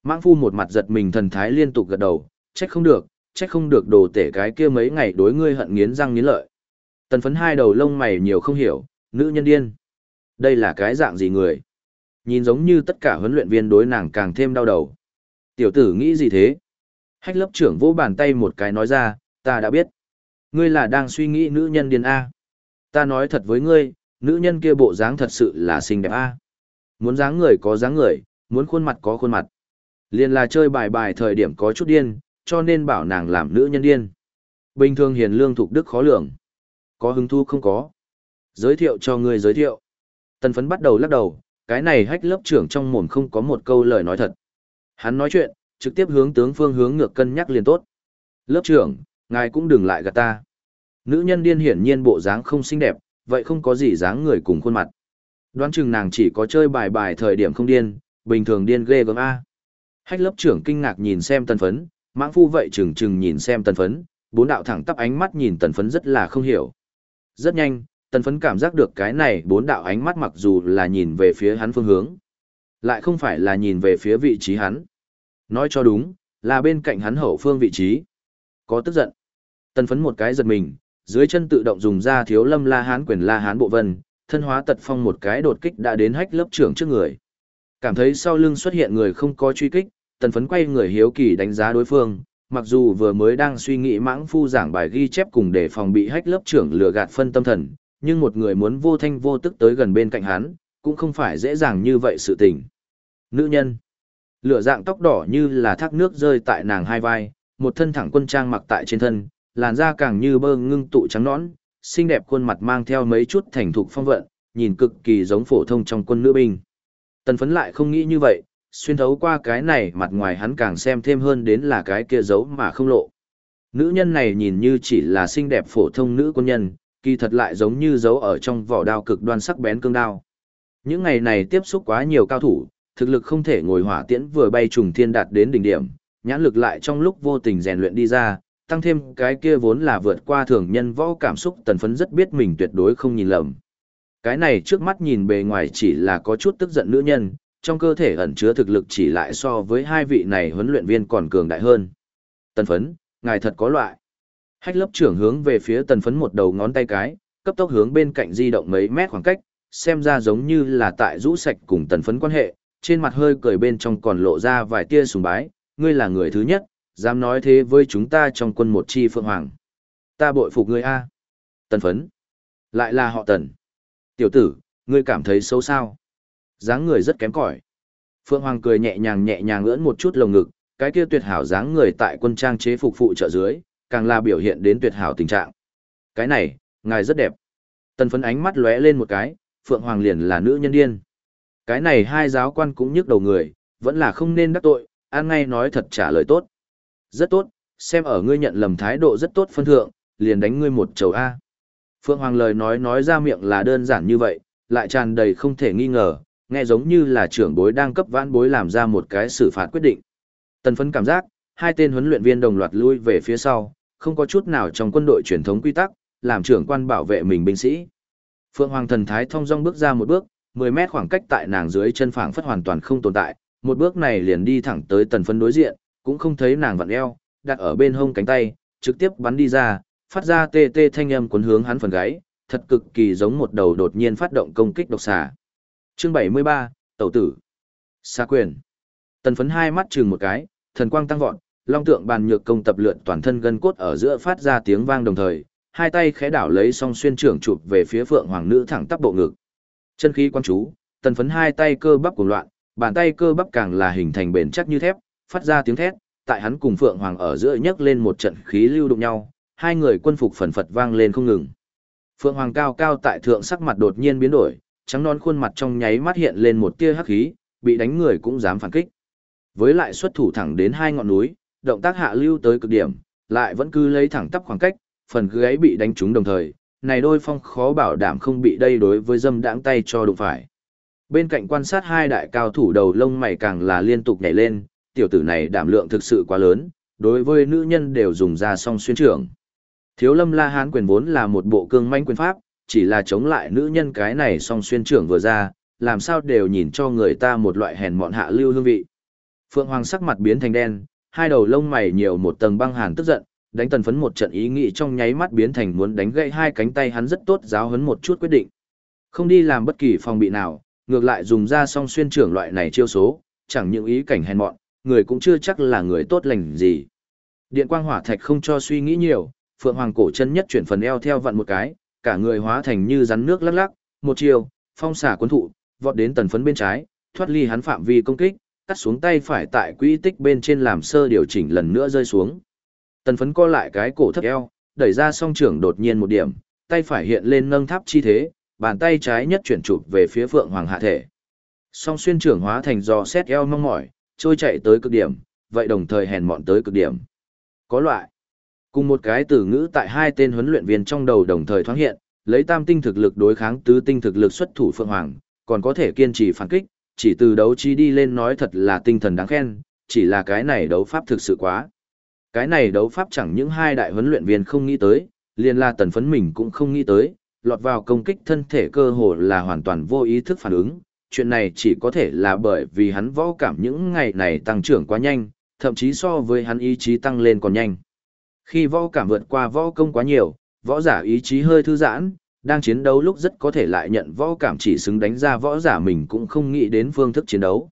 [SPEAKER 1] Mãng phu một mặt giật mình thần thái liên tục gật đầu, trách không được, trách không được đồ tể cái kia mấy ngày đối ngươi hận nghiến răng nghiến lợi. Tần phấn hai đầu lông mày nhiều không hiểu, nữ nhân điên. Đây là cái dạng gì người? Nhìn giống như tất cả huấn luyện viên đối nàng càng thêm đau đầu. Tiểu tử nghĩ gì thế? Hách lớp trưởng vỗ bàn tay một cái nói ra, ta đã biết. Ngươi là đang suy nghĩ nữ nhân điên A. Ta nói thật với ngươi, nữ nhân kia bộ dáng thật sự là xinh đẹp A. Muốn dáng người có dáng người, muốn khuôn mặt có khuôn mặt. Liên là chơi bài bài thời điểm có chút điên, cho nên bảo nàng làm nữ nhân điên. Bình thường hiền lương thuộc đức khó lường. Có hứng thu không có. Giới thiệu cho ngươi giới thiệu. Tần phấn bắt đầu lắc đầu, cái này hách lớp trưởng trong mồm không có một câu lời nói thật. Hắn nói chuyện, trực tiếp hướng tướng phương hướng ngược cân nhắc liền tốt. Lớp trưởng, ngài cũng đừng lại gạt ta. Nữ nhân điên hiển nhiên bộ dáng không xinh đẹp, vậy không có gì dáng người cùng khuôn mặt. Đoán chừng nàng chỉ có chơi bài bài thời điểm không điên, bình thường điên ghê gớm A. Hách lớp trưởng kinh ngạc nhìn xem tần phấn, mãng phu vậy chừng chừng nhìn xem tần phấn, bốn đạo thẳng tắp ánh mắt nhìn tần phấn rất là không hiểu. Rất nhanh, tần phấn cảm giác được cái này bốn đạo ánh mắt mặc dù là nhìn về phía hắn phương hướng. Lại không phải là nhìn về phía vị trí hắn. Nói cho đúng, là bên cạnh hắn hậu phương vị trí. Có tức giận. Tần phấn một cái giật mình, dưới chân tự động dùng ra thiếu lâm la hán quyền la hán bộ vân, thân hóa tật phong một cái đột kích đã đến hách lớp trưởng trước người. Cảm thấy sau lưng xuất hiện người không có truy kích, tần phấn quay người hiếu kỳ đánh giá đối phương, mặc dù vừa mới đang suy nghĩ mãng phu giảng bài ghi chép cùng để phòng bị hách lớp trưởng lừa gạt phân tâm thần, nhưng một người muốn vô thanh vô tức tới gần bên cạnh hắn, cũng không phải dễ dàng như vậy sự tình. Nữ nhân. Lửa dạng tóc đỏ như là thác nước rơi tại nàng hai vai, một thân thẳng quân trang mặc tại trên thân, làn da càng như bơ ngưng tụ trắng nõn, xinh đẹp khuôn mặt mang theo mấy chút thành thục phong vận, nhìn cực kỳ giống phổ thông trong quân nữ binh. Tần phấn lại không nghĩ như vậy, xuyên thấu qua cái này mặt ngoài hắn càng xem thêm hơn đến là cái kia giấu mà không lộ. Nữ nhân này nhìn như chỉ là xinh đẹp phổ thông nữ quân nhân, kỳ thật lại giống như giấu ở trong vỏ đao cực đoan sắc bén cương đao. Những ngày này tiếp xúc quá nhiều cao thủ, thực lực không thể ngồi hỏa tiễn vừa bay trùng thiên đạt đến đỉnh điểm, nhãn lực lại trong lúc vô tình rèn luyện đi ra, tăng thêm cái kia vốn là vượt qua thường nhân võ cảm xúc tần phấn rất biết mình tuyệt đối không nhìn lầm. Cái này trước mắt nhìn bề ngoài chỉ là có chút tức giận nữ nhân, trong cơ thể ẩn chứa thực lực chỉ lại so với hai vị này huấn luyện viên còn cường đại hơn. Tần phấn, ngài thật có loại. Hách lớp trưởng hướng về phía tần phấn một đầu ngón tay cái, cấp tốc hướng bên cạnh di động mấy mét khoảng cách, xem ra giống như là tại rũ sạch cùng tần phấn quan hệ, trên mặt hơi cười bên trong còn lộ ra vài tia sùng bái, ngươi là người thứ nhất, dám nói thế với chúng ta trong quân một chi phượng hoàng. Ta bội phục ngươi A. Tần phấn. Lại là họ tần. Tiểu tử, ngươi cảm thấy xấu sao? dáng người rất kém cỏi. Phượng Hoàng cười nhẹ nhàng nhẹ nhàng ưỡn một chút lồng ngực, cái kia tuyệt hảo dáng người tại quân trang chế phục phụ trợ dưới, càng là biểu hiện đến tuyệt hảo tình trạng. Cái này, ngài rất đẹp. Tần phấn ánh mắt lóe lên một cái, Phượng Hoàng liền là nữ nhân điên. Cái này hai giáo quan cũng nhức đầu người, vẫn là không nên đắc tội, an ngay nói thật trả lời tốt. Rất tốt, xem ở ngươi nhận lầm thái độ rất tốt phân thượng, liền đánh ngươi một chầu A. Phượng Hoàng lời nói nói ra miệng là đơn giản như vậy, lại tràn đầy không thể nghi ngờ, nghe giống như là trưởng bối đang cấp vãn bối làm ra một cái xử phạt quyết định. Tần phấn cảm giác, hai tên huấn luyện viên đồng loạt lui về phía sau, không có chút nào trong quân đội truyền thống quy tắc, làm trưởng quan bảo vệ mình binh sĩ. Phượng Hoàng thần thái thông dong bước ra một bước, 10 mét khoảng cách tại nàng dưới chân phảng phất hoàn toàn không tồn tại, một bước này liền đi thẳng tới tần phấn đối diện, cũng không thấy nàng vặn eo, đặt ở bên hông cánh tay, trực tiếp bắn đi ra, phát ra tê tê thanh âm cuốn hướng hắn phần gáy, thật cực kỳ giống một đầu đột nhiên phát động công kích độc xà. Chương 73, Tẩu tử. Xa quyền. Tần phấn hai mắt chừng một cái, thần quang tăng vọt, long tượng bàn nhược công tập lượn toàn thân gân cốt ở giữa phát ra tiếng vang đồng thời, hai tay khẽ đảo lấy song xuyên trưởng chụp về phía phượng hoàng nữ thẳng tắp bộ ngực. Chân khí quan chú, tần phấn hai tay cơ bắp cuồng loạn, bàn tay cơ bắp càng là hình thành bền chắc như thép, phát ra tiếng thét, tại hắn cùng phượng hoàng ở giữa nhấc lên một trận khí lưu đụng nhau, hai người quân phục phần phật vang lên không ngừng. Phượng hoàng cao cao tại thượng sắc mặt đột nhiên biến đổi, trắng non khuôn mặt trong nháy mắt hiện lên một tia hắc khí, bị đánh người cũng dám phản kích. Với lại xuất thủ thẳng đến hai ngọn núi, động tác hạ lưu tới cực điểm, lại vẫn cứ lấy thẳng tắp khoảng cách, phần gáy bị đánh trúng đồng thời, này đôi phong khó bảo đảm không bị đây đối với dâm đãng tay cho đụng phải. Bên cạnh quan sát hai đại cao thủ đầu lông mày càng là liên tục nhảy lên, tiểu tử này đảm lượng thực sự quá lớn, đối với nữ nhân đều dùng ra song xuyên trưởng. Thiếu lâm la hán quyền vốn là một bộ cương manh quyền pháp, chỉ là chống lại nữ nhân cái này song xuyên trưởng vừa ra, làm sao đều nhìn cho người ta một loại hèn mọn hạ lưu hương vị. Phượng Hoàng sắc mặt biến thành đen, hai đầu lông mày nhiều một tầng băng hàn tức giận, đánh tần phấn một trận ý nghĩ trong nháy mắt biến thành muốn đánh gãy hai cánh tay hắn rất tốt giáo hấn một chút quyết định. Không đi làm bất kỳ phòng bị nào, ngược lại dùng ra song xuyên trưởng loại này chiêu số, chẳng những ý cảnh hèn mọn, người cũng chưa chắc là người tốt lành gì. Điện quang hỏa thạch không cho suy nghĩ nhiều, Phượng Hoàng cổ chân nhất chuyển phần eo theo vặn một cái, cả người hóa thành như rắn nước lắc lắc, một chiều, phong xả cuốn thụ, vọt đến tần phấn bên trái, thoát ly hắn phạm vi công kích, cắt xuống tay phải tại quỹ tích bên trên làm sơ điều chỉnh lần nữa rơi xuống. Tần phấn co lại cái cổ thấp eo, đẩy ra song trưởng đột nhiên một điểm, tay phải hiện lên nâng tháp chi thế, bàn tay trái nhất chuyển chụp về phía Phượng Hoàng hạ thể. Song xuyên trưởng hóa thành giò xét eo mong mỏi, trôi chạy tới cực điểm, vậy đồng thời hèn mọn tới cực điểm. Có loại. Cùng một cái từ ngữ tại hai tên huấn luyện viên trong đầu đồng thời thoáng hiện, lấy tam tinh thực lực đối kháng tứ tinh thực lực xuất thủ Phượng Hoàng, còn có thể kiên trì phản kích, chỉ từ đấu trí đi lên nói thật là tinh thần đáng khen, chỉ là cái này đấu pháp thực sự quá. Cái này đấu pháp chẳng những hai đại huấn luyện viên không nghĩ tới, liền là tần phấn mình cũng không nghĩ tới, lọt vào công kích thân thể cơ hồ là hoàn toàn vô ý thức phản ứng. Chuyện này chỉ có thể là bởi vì hắn võ cảm những ngày này tăng trưởng quá nhanh, thậm chí so với hắn ý chí tăng lên còn nhanh. Khi võ cảm vượt qua võ công quá nhiều, võ giả ý chí hơi thư giãn, đang chiến đấu lúc rất có thể lại nhận võ cảm chỉ xứng đánh ra võ giả mình cũng không nghĩ đến phương thức chiến đấu.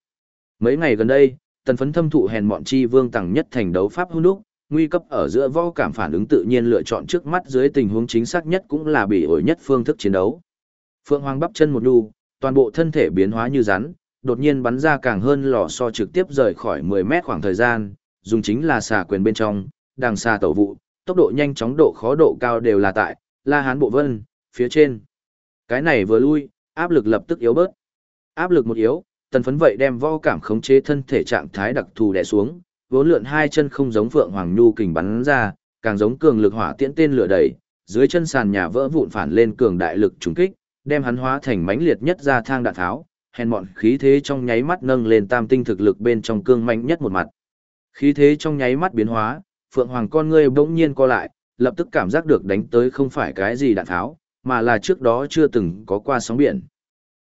[SPEAKER 1] Mấy ngày gần đây, tần phấn thâm thụ hèn mọn chi vương tầng nhất thành đấu pháp hung đúc, nguy cấp ở giữa võ cảm phản ứng tự nhiên lựa chọn trước mắt dưới tình huống chính xác nhất cũng là bị ổi nhất phương thức chiến đấu. Phượng Hoàng bắp chân một đu, toàn bộ thân thể biến hóa như rắn, đột nhiên bắn ra càng hơn lò so trực tiếp rời khỏi 10 mét khoảng thời gian, dùng chính là xà quyền bên trong, đằng xa tẩu vụ, tốc độ nhanh chóng độ khó độ cao đều là tại, La Hán Bộ Vân, phía trên. Cái này vừa lui, áp lực lập tức yếu bớt. Áp lực một yếu, tần phấn vậy đem võ cảm khống chế thân thể trạng thái đặc thù đè xuống, vốn lượn hai chân không giống Phượng Hoàng Nhu kình bắn ra, càng giống cường lực hỏa tiễn tên lửa đẩy, dưới chân sàn nhà vỡ vụn phản lên cường đại lực trùng kích, đem hắn hóa thành mãnh liệt nhất ra thang đạn tháo, hèn mọn khí thế trong nháy mắt nâng lên tam tinh thực lực bên trong cương mạnh nhất một mặt. Khí thế trong nháy mắt biến hóa, Phượng Hoàng con ngươi bỗng nhiên co lại, lập tức cảm giác được đánh tới không phải cái gì đạn tháo, mà là trước đó chưa từng có qua sóng biển.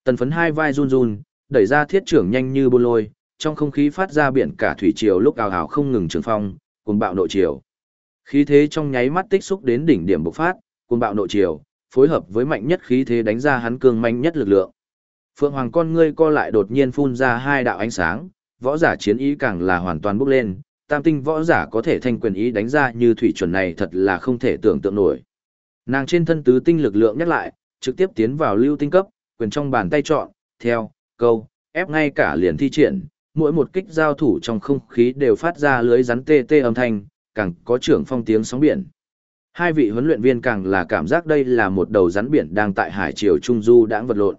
[SPEAKER 1] Tần phấn hai vai run run, đẩy ra thiết trưởng nhanh như bôn lôi, trong không khí phát ra biển cả thủy triều lúc ào ào không ngừng trường phong, cùng bạo nội triều. Khí thế trong nháy mắt tích xúc đến đỉnh điểm bộc phát, cùng bạo nội triều, phối hợp với mạnh nhất khí thế đánh ra hắn cường mạnh nhất lực lượng. Phượng Hoàng con ngươi co lại đột nhiên phun ra hai đạo ánh sáng, võ giả chiến ý càng là hoàn toàn bốc lên, tam tinh võ giả có thể thanh quyền ý đánh ra như thủy chuẩn này thật là không thể tưởng tượng nổi. Nàng trên thân tứ tinh lực lượng nhắc lại, trực tiếp tiến vào lưu tinh cấp, quyền trong bàn tay chọn, theo, câu, ép ngay cả liền thi triển, mỗi một kích giao thủ trong không khí đều phát ra lưới rắn tê tê âm thanh, càng có trưởng phong tiếng sóng biển. Hai vị huấn luyện viên càng là cảm giác đây là một đầu rắn biển đang tại hải triều trung du đãng vật lộn.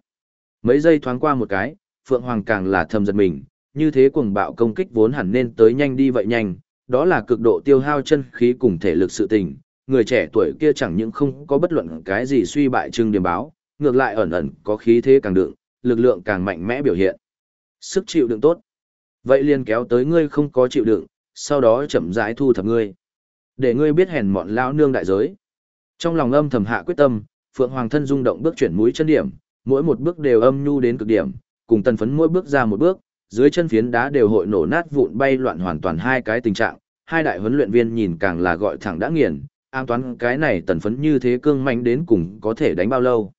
[SPEAKER 1] Mấy giây thoáng qua một cái, Phượng Hoàng càng là thầm giật mình, như thế cuồng bạo công kích vốn hẳn nên tới nhanh đi vậy nhanh, đó là cực độ tiêu hao chân khí cùng thể lực sự tình, người trẻ tuổi kia chẳng những không có bất luận cái gì suy bại trưng điểm báo, ngược lại ẩn ẩn có khí thế càng đựng, lực lượng càng mạnh mẽ biểu hiện. Sức chịu đựng tốt. Vậy liền kéo tới ngươi không có chịu đựng, sau đó chậm rãi thu thập ngươi. Để ngươi biết hèn mọn lão nương đại giới. Trong lòng âm thầm hạ quyết tâm, Phượng Hoàng thân rung động bước chuyển mũi chân điểm, mỗi một bước đều âm nhu đến cực điểm, cùng tần phấn mỗi bước ra một bước, dưới chân phiến đá đều hội nổ nát vụn bay loạn hoàn toàn hai cái tình trạng, hai đại huấn luyện viên nhìn càng là gọi thẳng đã nghiền, an toán cái này tần phấn như thế cương mạnh đến cùng có thể đánh bao lâu.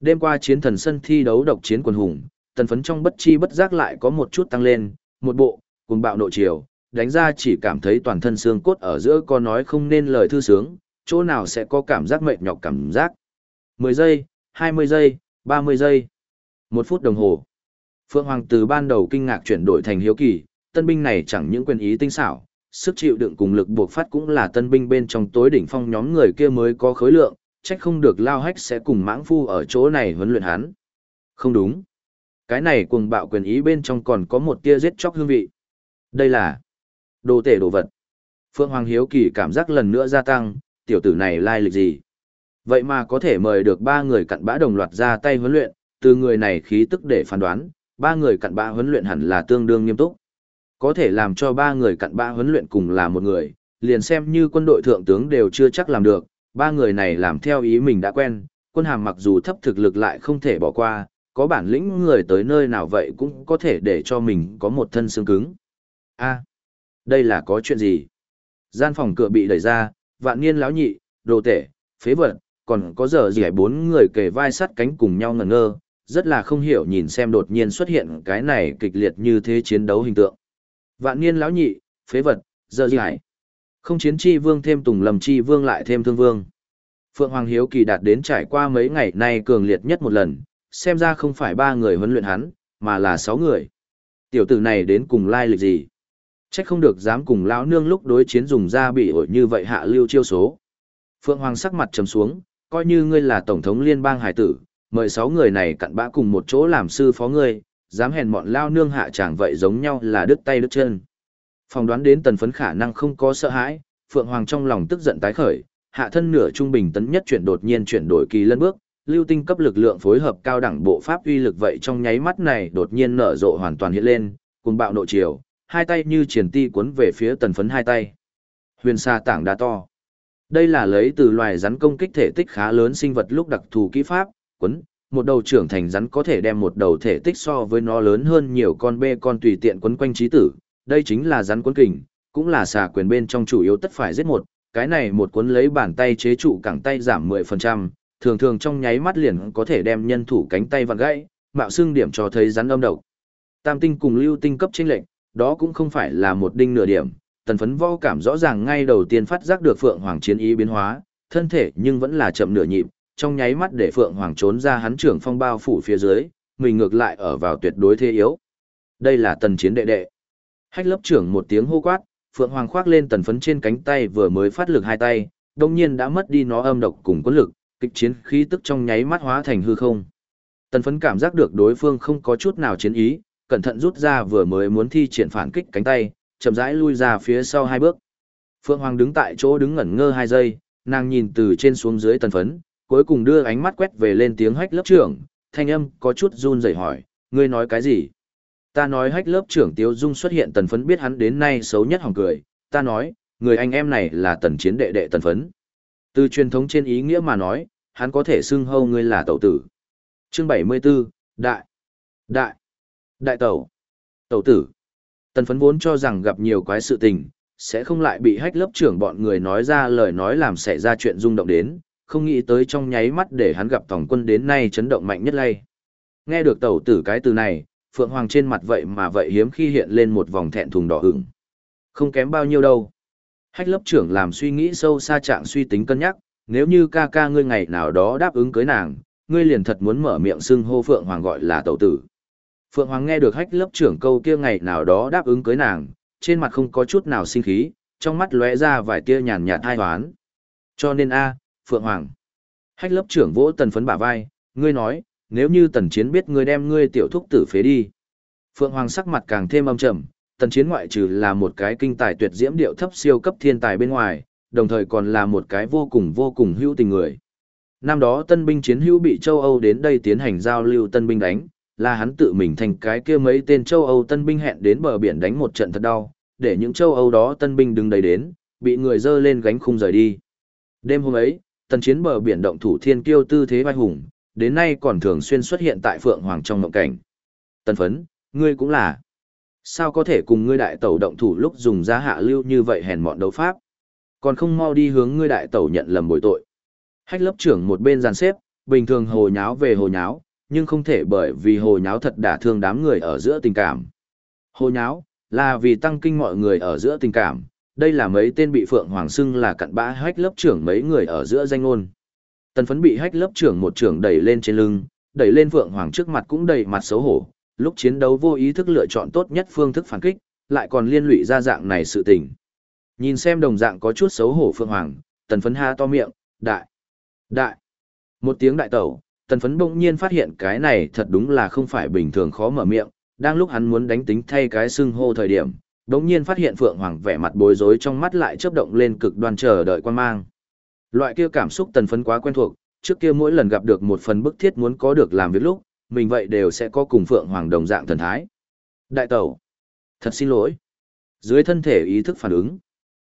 [SPEAKER 1] Đêm qua chiến thần sân thi đấu độc chiến quần hùng, tần phấn trong bất chi bất giác lại có một chút tăng lên, một bộ, cùng bạo nội chiều, đánh ra chỉ cảm thấy toàn thân xương cốt ở giữa có nói không nên lời thư sướng, chỗ nào sẽ có cảm giác mệt nhọc cảm giác. 10 giây, 20 giây, 30 giây, 1 phút đồng hồ. Phượng Hoàng từ ban đầu kinh ngạc chuyển đổi thành hiếu kỳ, tân binh này chẳng những quyền ý tinh xảo, sức chịu đựng cùng lực buộc phát cũng là tân binh bên trong tối đỉnh phong nhóm người kia mới có khối lượng, trách không được lao hách sẽ cùng mãng phu ở chỗ này huấn luyện hắn. Không đúng. Cái này cùng bạo quyền ý bên trong còn có một tia giết chóc hương vị. Đây là đồ tể đồ vật. Phượng Hoàng Hiếu Kỳ cảm giác lần nữa gia tăng, tiểu tử này lai lịch gì. Vậy mà có thể mời được ba người cặn bã đồng loạt ra tay huấn luyện, từ người này khí tức để phán đoán, ba người cặn bã huấn luyện hẳn là tương đương nghiêm túc. Có thể làm cho ba người cặn bã huấn luyện cùng là một người, liền xem như quân đội thượng tướng đều chưa chắc làm được, ba người này làm theo ý mình đã quen, quân hàm mặc dù thấp thực lực lại không thể bỏ qua, có bản lĩnh người tới nơi nào vậy cũng có thể để cho mình có một thân xương cứng. a đây là có chuyện gì? Gian phòng cửa bị đẩy ra, vạn niên lão nhị, đồ tể, phế vật, còn có giờ gì bốn người kề vai sắt cánh cùng nhau ngẩn ngơ, rất là không hiểu nhìn xem đột nhiên xuất hiện cái này kịch liệt như thế chiến đấu hình tượng. Vạn niên lão nhị, phế vật, giờ gì hải. Không chiến chi vương thêm tùng lầm chi vương lại thêm thương vương. Phượng Hoàng Hiếu Kỳ đạt đến trải qua mấy ngày nay cường liệt nhất một lần, xem ra không phải ba người huấn luyện hắn, mà là sáu người. Tiểu tử này đến cùng lai lịch gì? Trách không được dám cùng lão nương lúc đối chiến dùng ra bị ổi như vậy hạ lưu chiêu số. Phượng Hoàng sắc mặt trầm xuống, coi như ngươi là tổng thống liên bang hải tử, mời sáu người này cặn bã cùng một chỗ làm sư phó ngươi, dám hèn mọn lao nương hạ chẳng vậy giống nhau là đứt tay đứt chân. Phòng đoán đến tần phấn khả năng không có sợ hãi, Phượng Hoàng trong lòng tức giận tái khởi, hạ thân nửa trung bình tấn nhất chuyển đột nhiên chuyển đổi kỳ lân bước, lưu tinh cấp lực lượng phối hợp cao đẳng bộ pháp uy lực vậy trong nháy mắt này đột nhiên nở rộ hoàn toàn hiện lên, cùng bạo nội chiều, hai tay như triển ti cuốn về phía tần phấn hai tay. Huyền xa tảng đá to. Đây là lấy từ loài rắn công kích thể tích khá lớn sinh vật lúc đặc thù kỹ pháp, quấn, một đầu trưởng thành rắn có thể đem một đầu thể tích so với nó lớn hơn nhiều con bê con tùy tiện quấn quanh trí tử, đây chính là rắn quấn kình, cũng là xà quyền bên trong chủ yếu tất phải giết một, cái này một cuốn lấy bàn tay chế trụ cẳng tay giảm 10%, thường thường trong nháy mắt liền có thể đem nhân thủ cánh tay vặn gãy, mạo xương điểm cho thấy rắn âm độc. Tam tinh cùng lưu tinh cấp chênh lệnh, đó cũng không phải là một đinh nửa điểm, tần phấn vô cảm rõ ràng ngay đầu tiên phát giác được Phượng Hoàng chiến ý biến hóa, thân thể nhưng vẫn là chậm nửa nhịp, trong nháy mắt để Phượng Hoàng trốn ra hắn trưởng phong bao phủ phía dưới, mình ngược lại ở vào tuyệt đối thế yếu. Đây là tần chiến đệ đệ. Hách lớp trưởng một tiếng hô quát, Phượng Hoàng khoác lên tần phấn trên cánh tay vừa mới phát lực hai tay, đồng nhiên đã mất đi nó âm độc cùng quân lực, kịch chiến khí tức trong nháy mắt hóa thành hư không. Tần phấn cảm giác được đối phương không có chút nào chiến ý, cẩn thận rút ra vừa mới muốn thi triển phản kích cánh tay, chậm rãi lui ra phía sau hai bước. Phượng Hoàng đứng tại chỗ đứng ngẩn ngơ hai giây, nàng nhìn từ trên xuống dưới tần phấn, cuối cùng đưa ánh mắt quét về lên tiếng hách lớp trưởng, thanh âm có chút run rẩy hỏi, ngươi nói cái gì? Ta nói hách lớp trưởng Tiêu Dung xuất hiện tần phấn biết hắn đến nay xấu nhất hỏng cười, ta nói, người anh em này là tần chiến đệ đệ tần phấn. Từ truyền thống trên ý nghĩa mà nói, hắn có thể xưng hâu ngươi là tẩu tử. Chương 74, Đại, Đại, Đại tẩu, tẩu tử. Tần phấn vốn cho rằng gặp nhiều quái sự tình, sẽ không lại bị hách lớp trưởng bọn người nói ra lời nói làm xảy ra chuyện rung động đến, không nghĩ tới trong nháy mắt để hắn gặp tổng quân đến nay chấn động mạnh nhất lay. Nghe được tẩu tử cái từ này, Phượng Hoàng trên mặt vậy mà vậy hiếm khi hiện lên một vòng thẹn thùng đỏ ửng. Không kém bao nhiêu đâu. Hách lớp trưởng làm suy nghĩ sâu xa trạng suy tính cân nhắc, nếu như ca ca ngươi ngày nào đó đáp ứng cưới nàng, ngươi liền thật muốn mở miệng xưng hô Phượng Hoàng gọi là tẩu tử. Phượng Hoàng nghe được hách lớp trưởng câu kia ngày nào đó đáp ứng cưới nàng, trên mặt không có chút nào sinh khí, trong mắt lóe ra vài tia nhàn nhạt hai hoán. Cho nên a, Phượng Hoàng. Hách lớp trưởng vỗ tần phấn bả vai, ngươi nói, nếu như tần chiến biết ngươi đem ngươi tiểu thúc tử phế đi. Phượng Hoàng sắc mặt càng thêm âm trầm, tần chiến ngoại trừ là một cái kinh tài tuyệt diễm điệu thấp siêu cấp thiên tài bên ngoài, đồng thời còn là một cái vô cùng vô cùng hữu tình người. Năm đó tân binh chiến hữu bị châu Âu đến đây tiến hành giao lưu tân binh đánh, là hắn tự mình thành cái kia mấy tên châu Âu tân binh hẹn đến bờ biển đánh một trận thật đau, để những châu Âu đó tân binh đứng đầy đến, bị người dơ lên gánh khung rời đi. Đêm hôm ấy, tần chiến bờ biển động thủ thiên kiêu tư thế vai hùng, đến nay còn thường xuyên xuất hiện tại Phượng Hoàng trong mộng cảnh. Tần phấn, ngươi cũng là. Sao có thể cùng ngươi đại tẩu động thủ lúc dùng giá hạ lưu như vậy hèn mọn đấu pháp? Còn không mau đi hướng ngươi đại tẩu nhận lầm bồi tội. Hách lớp trưởng một bên dàn xếp, bình thường hồ nháo về hồ nháo, nhưng không thể bởi vì hồ nháo thật đả thương đám người ở giữa tình cảm. Hồ nháo, là vì tăng kinh mọi người ở giữa tình cảm, đây là mấy tên bị Phượng Hoàng xưng là cặn bã hách lớp trưởng mấy người ở giữa danh ngôn. Tần phấn bị hách lớp trưởng một trưởng đẩy lên trên lưng, đẩy lên Phượng Hoàng trước mặt cũng đầy mặt xấu hổ, lúc chiến đấu vô ý thức lựa chọn tốt nhất phương thức phản kích, lại còn liên lụy ra dạng này sự tình. Nhìn xem đồng dạng có chút xấu hổ Phượng Hoàng, tần phấn ha to miệng, đại, đại, một tiếng đại tẩu, tần phấn bỗng nhiên phát hiện cái này thật đúng là không phải bình thường khó mở miệng, đang lúc hắn muốn đánh tính thay cái xưng hô thời điểm, bỗng nhiên phát hiện Phượng Hoàng vẻ mặt bối rối trong mắt lại chớp động lên cực đoan chờ đợi quan mang. Loại kia cảm xúc tần phấn quá quen thuộc, trước kia mỗi lần gặp được một phần bức thiết muốn có được làm việc lúc, mình vậy đều sẽ có cùng Phượng Hoàng đồng dạng thần thái. Đại tẩu, thật xin lỗi. Dưới thân thể ý thức phản ứng.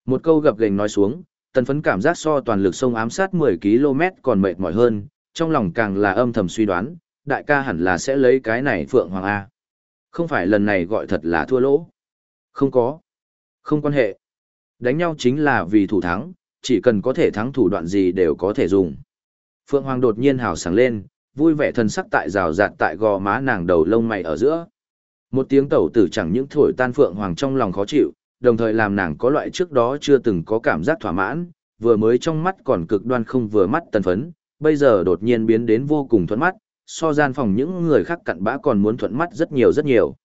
[SPEAKER 1] Một câu gặp gềnh nói xuống, tần phấn cảm giác so toàn lực sông ám sát 10 km còn mệt mỏi hơn, trong lòng càng là âm thầm suy đoán, đại ca hẳn là sẽ lấy cái này Phượng Hoàng A. Không phải lần này gọi thật là thua lỗ. Không có. Không quan hệ. Đánh nhau chính là vì thủ thắng, chỉ cần có thể thắng thủ đoạn gì đều có thể dùng. Phượng Hoàng đột nhiên hào sáng lên, vui vẻ thần sắc tại rào rạt tại gò má nàng đầu lông mày ở giữa. Một tiếng tẩu tử chẳng những thổi tan Phượng Hoàng trong lòng khó chịu, đồng thời làm nàng có loại trước đó chưa từng có cảm giác thỏa mãn, vừa mới trong mắt còn cực đoan không vừa mắt tần phấn, bây giờ đột nhiên biến đến vô cùng thuận mắt, so gian phòng những người khác cặn bã còn muốn thuận mắt rất nhiều rất nhiều.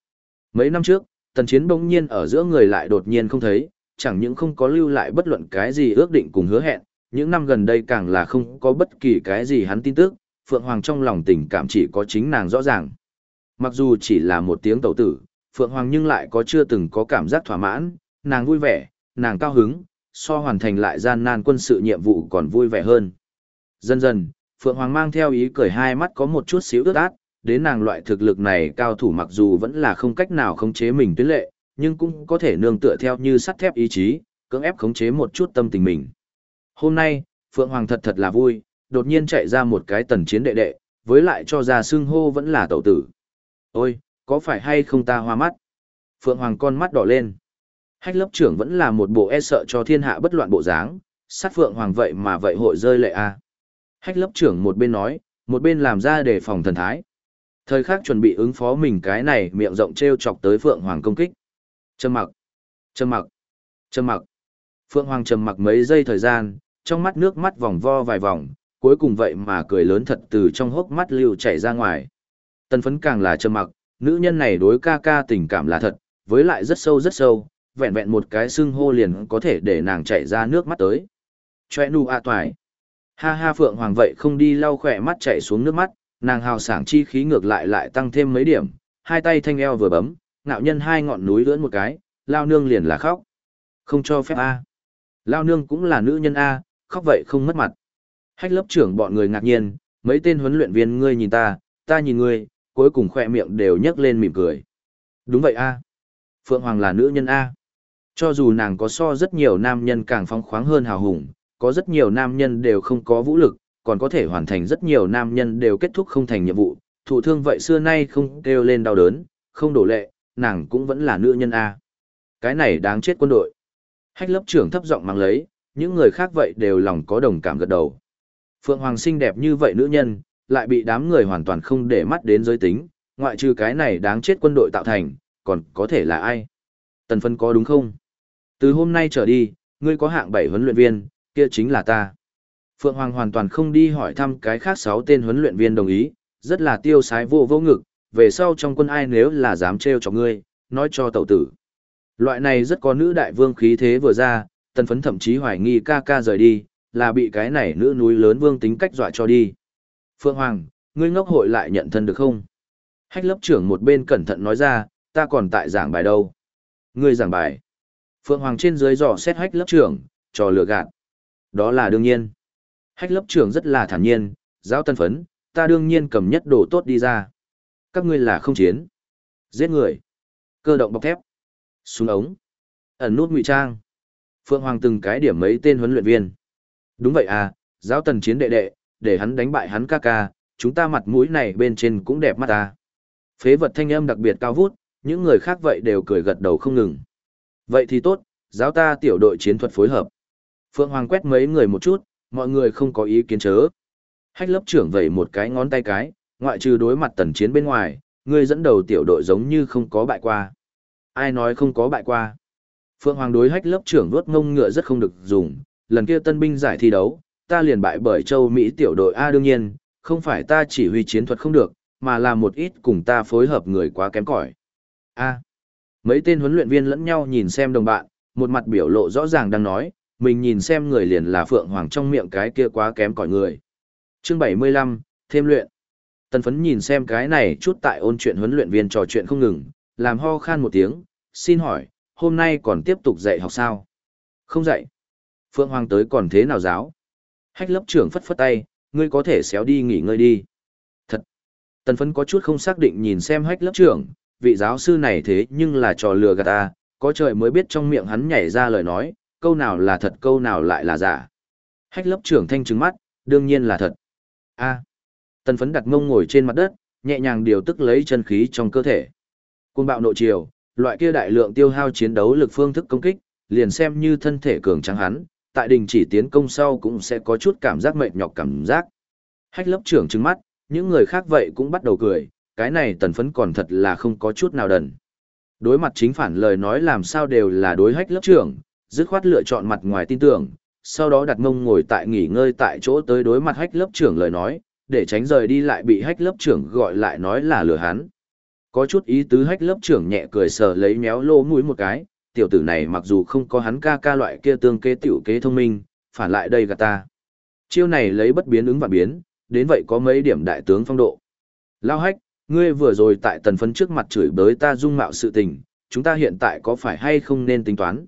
[SPEAKER 1] Mấy năm trước, tần chiến bỗng nhiên ở giữa người lại đột nhiên không thấy, chẳng những không có lưu lại bất luận cái gì ước định cùng hứa hẹn, những năm gần đây càng là không có bất kỳ cái gì hắn tin tức, Phượng Hoàng trong lòng tình cảm chỉ có chính nàng rõ ràng. Mặc dù chỉ là một tiếng tẩu tử, Phượng Hoàng nhưng lại có chưa từng có cảm giác thỏa mãn, nàng vui vẻ, nàng cao hứng, so hoàn thành lại gian nan quân sự nhiệm vụ còn vui vẻ hơn. Dần dần, Phượng Hoàng mang theo ý cười hai mắt có một chút xíu ướt át, đến nàng loại thực lực này cao thủ mặc dù vẫn là không cách nào khống chế mình tuyến lệ, nhưng cũng có thể nương tựa theo như sắt thép ý chí, cưỡng ép khống chế một chút tâm tình mình. Hôm nay, Phượng Hoàng thật thật là vui, đột nhiên chạy ra một cái tần chiến đệ đệ, với lại cho ra xưng hô vẫn là tẩu tử. Ôi, có phải hay không ta hoa mắt? Phượng Hoàng con mắt đỏ lên. Hách lớp trưởng vẫn là một bộ e sợ cho thiên hạ bất loạn bộ dáng, sát Phượng Hoàng vậy mà vậy hội rơi lệ a. À. Hách lớp trưởng một bên nói, một bên làm ra để phòng thần thái. Thời khắc chuẩn bị ứng phó mình cái này miệng rộng treo chọc tới Phượng Hoàng công kích. Trầm mặc, trầm mặc, trầm mặc. Phượng Hoàng trầm mặc mấy giây thời gian, trong mắt nước mắt vòng vo vài vòng, cuối cùng vậy mà cười lớn thật từ trong hốc mắt lưu chảy ra ngoài. Tân phấn càng là trầm mặc, nữ nhân này đối ca ca tình cảm là thật, với lại rất sâu rất sâu, vẹn vẹn một cái xưng hô liền có thể để nàng chảy ra nước mắt tới. Chòe nu a toài. Ha ha Phượng Hoàng vậy không đi lau khỏe mắt chảy xuống nước mắt, nàng hào sảng chi khí ngược lại lại tăng thêm mấy điểm, hai tay thanh eo vừa bấm, ngạo nhân hai ngọn núi lưỡn một cái, lao nương liền là khóc. Không cho phép A. Lao nương cũng là nữ nhân A, khóc vậy không mất mặt. Hách lớp trưởng bọn người ngạc nhiên, mấy tên huấn luyện viên ngươi nhìn ta, ta nhìn ngươi, cuối cùng khỏe miệng đều nhấc lên mỉm cười. Đúng vậy A. Phượng Hoàng là nữ nhân A. Cho dù nàng có so rất nhiều nam nhân càng phong khoáng hơn hào hùng, có rất nhiều nam nhân đều không có vũ lực, còn có thể hoàn thành rất nhiều nam nhân đều kết thúc không thành nhiệm vụ, thụ thương vậy xưa nay không kêu lên đau đớn, không đổ lệ, nàng cũng vẫn là nữ nhân A. Cái này đáng chết quân đội. Hách lớp trưởng thấp giọng mang lấy, những người khác vậy đều lòng có đồng cảm gật đầu. Phượng Hoàng xinh đẹp như vậy nữ nhân, lại bị đám người hoàn toàn không để mắt đến giới tính, ngoại trừ cái này đáng chết quân đội tạo thành, còn có thể là ai? Tần phân có đúng không? Từ hôm nay trở đi, ngươi có hạng bảy huấn luyện viên, kia chính là ta. Phượng Hoàng hoàn toàn không đi hỏi thăm cái khác sáu tên huấn luyện viên đồng ý, rất là tiêu sái vô vô ngực, về sau trong quân ai nếu là dám trêu cho ngươi, nói cho tẩu tử. Loại này rất có nữ đại vương khí thế vừa ra, tần phấn thậm chí hoài nghi ca ca rời đi, là bị cái này nữ núi lớn vương tính cách dọa cho đi. Phượng Hoàng, ngươi ngốc hội lại nhận thân được không? Hách lớp trưởng một bên cẩn thận nói ra, ta còn tại giảng bài đâu. Ngươi giảng bài. Phượng Hoàng trên dưới dò xét hách lớp trưởng, trò lừa gạt. Đó là đương nhiên. Hách lớp trưởng rất là thản nhiên, giáo tân phấn, ta đương nhiên cầm nhất đồ tốt đi ra. Các ngươi là không chiến. Giết người. Cơ động bọc thép. Súng ống. Ẩn nút ngụy trang. Phượng Hoàng từng cái điểm mấy tên huấn luyện viên. Đúng vậy à, giáo tần chiến đệ đệ, để hắn đánh bại hắn ca ca, chúng ta mặt mũi này bên trên cũng đẹp mắt ta. Phế vật thanh âm đặc biệt cao vút, những người khác vậy đều cười gật đầu không ngừng. Vậy thì tốt, giáo ta tiểu đội chiến thuật phối hợp. Phượng Hoàng quét mấy người một chút, mọi người không có ý kiến chớ. Hách lớp trưởng vẩy một cái ngón tay cái, ngoại trừ đối mặt tần chiến bên ngoài, người dẫn đầu tiểu đội giống như không có bại qua. Ai nói không có bại qua? Phượng Hoàng đối hách lớp trưởng vuốt ngông ngựa rất không được dùng, lần kia tân binh giải thi đấu, ta liền bại bởi châu Mỹ tiểu đội A đương nhiên, không phải ta chỉ huy chiến thuật không được, mà là một ít cùng ta phối hợp người quá kém cỏi. A. Mấy tên huấn luyện viên lẫn nhau nhìn xem đồng bạn, một mặt biểu lộ rõ ràng đang nói, mình nhìn xem người liền là Phượng Hoàng trong miệng cái kia quá kém cỏi người. Chương 75, thêm luyện. Tần phấn nhìn xem cái này chút tại ôn chuyện huấn luyện viên trò chuyện không ngừng, làm ho khan một tiếng, xin hỏi, hôm nay còn tiếp tục dạy học sao? Không dạy. Phượng Hoàng tới còn thế nào giáo? Hách lớp trưởng phất phất tay, ngươi có thể xéo đi nghỉ ngơi đi. Thật. Tần phấn có chút không xác định nhìn xem hách lớp trưởng, vị giáo sư này thế nhưng là trò lừa gạt ta, có trời mới biết trong miệng hắn nhảy ra lời nói, câu nào là thật câu nào lại là giả. Hách lớp trưởng thanh trứng mắt, đương nhiên là thật. a Tần phấn đặt mông ngồi trên mặt đất, nhẹ nhàng điều tức lấy chân khí trong cơ thể. Côn bạo nội chiều, loại kia đại lượng tiêu hao chiến đấu lực phương thức công kích, liền xem như thân thể cường trắng hắn, tại đình chỉ tiến công sau cũng sẽ có chút cảm giác mệt nhọc cảm giác. Hách lớp trưởng trừng mắt, những người khác vậy cũng bắt đầu cười, cái này tần phấn còn thật là không có chút nào đần. Đối mặt chính phản lời nói làm sao đều là đối hách lớp trưởng, dứt khoát lựa chọn mặt ngoài tin tưởng, sau đó đặt ngông ngồi tại nghỉ ngơi tại chỗ tới đối mặt hách lớp trưởng lời nói, để tránh rời đi lại bị hách lớp trưởng gọi lại nói là lừa hắn. Có chút ý tứ hách lớp trưởng nhẹ cười sờ lấy méo lô mũi một cái, tiểu tử này mặc dù không có hắn ca ca loại kia tương kế tiểu kế thông minh, phản lại đây gạt ta. Chiêu này lấy bất biến ứng và biến, đến vậy có mấy điểm đại tướng phong độ. Lao hách, ngươi vừa rồi tại tần phấn trước mặt chửi bới ta dung mạo sự tình, chúng ta hiện tại có phải hay không nên tính toán.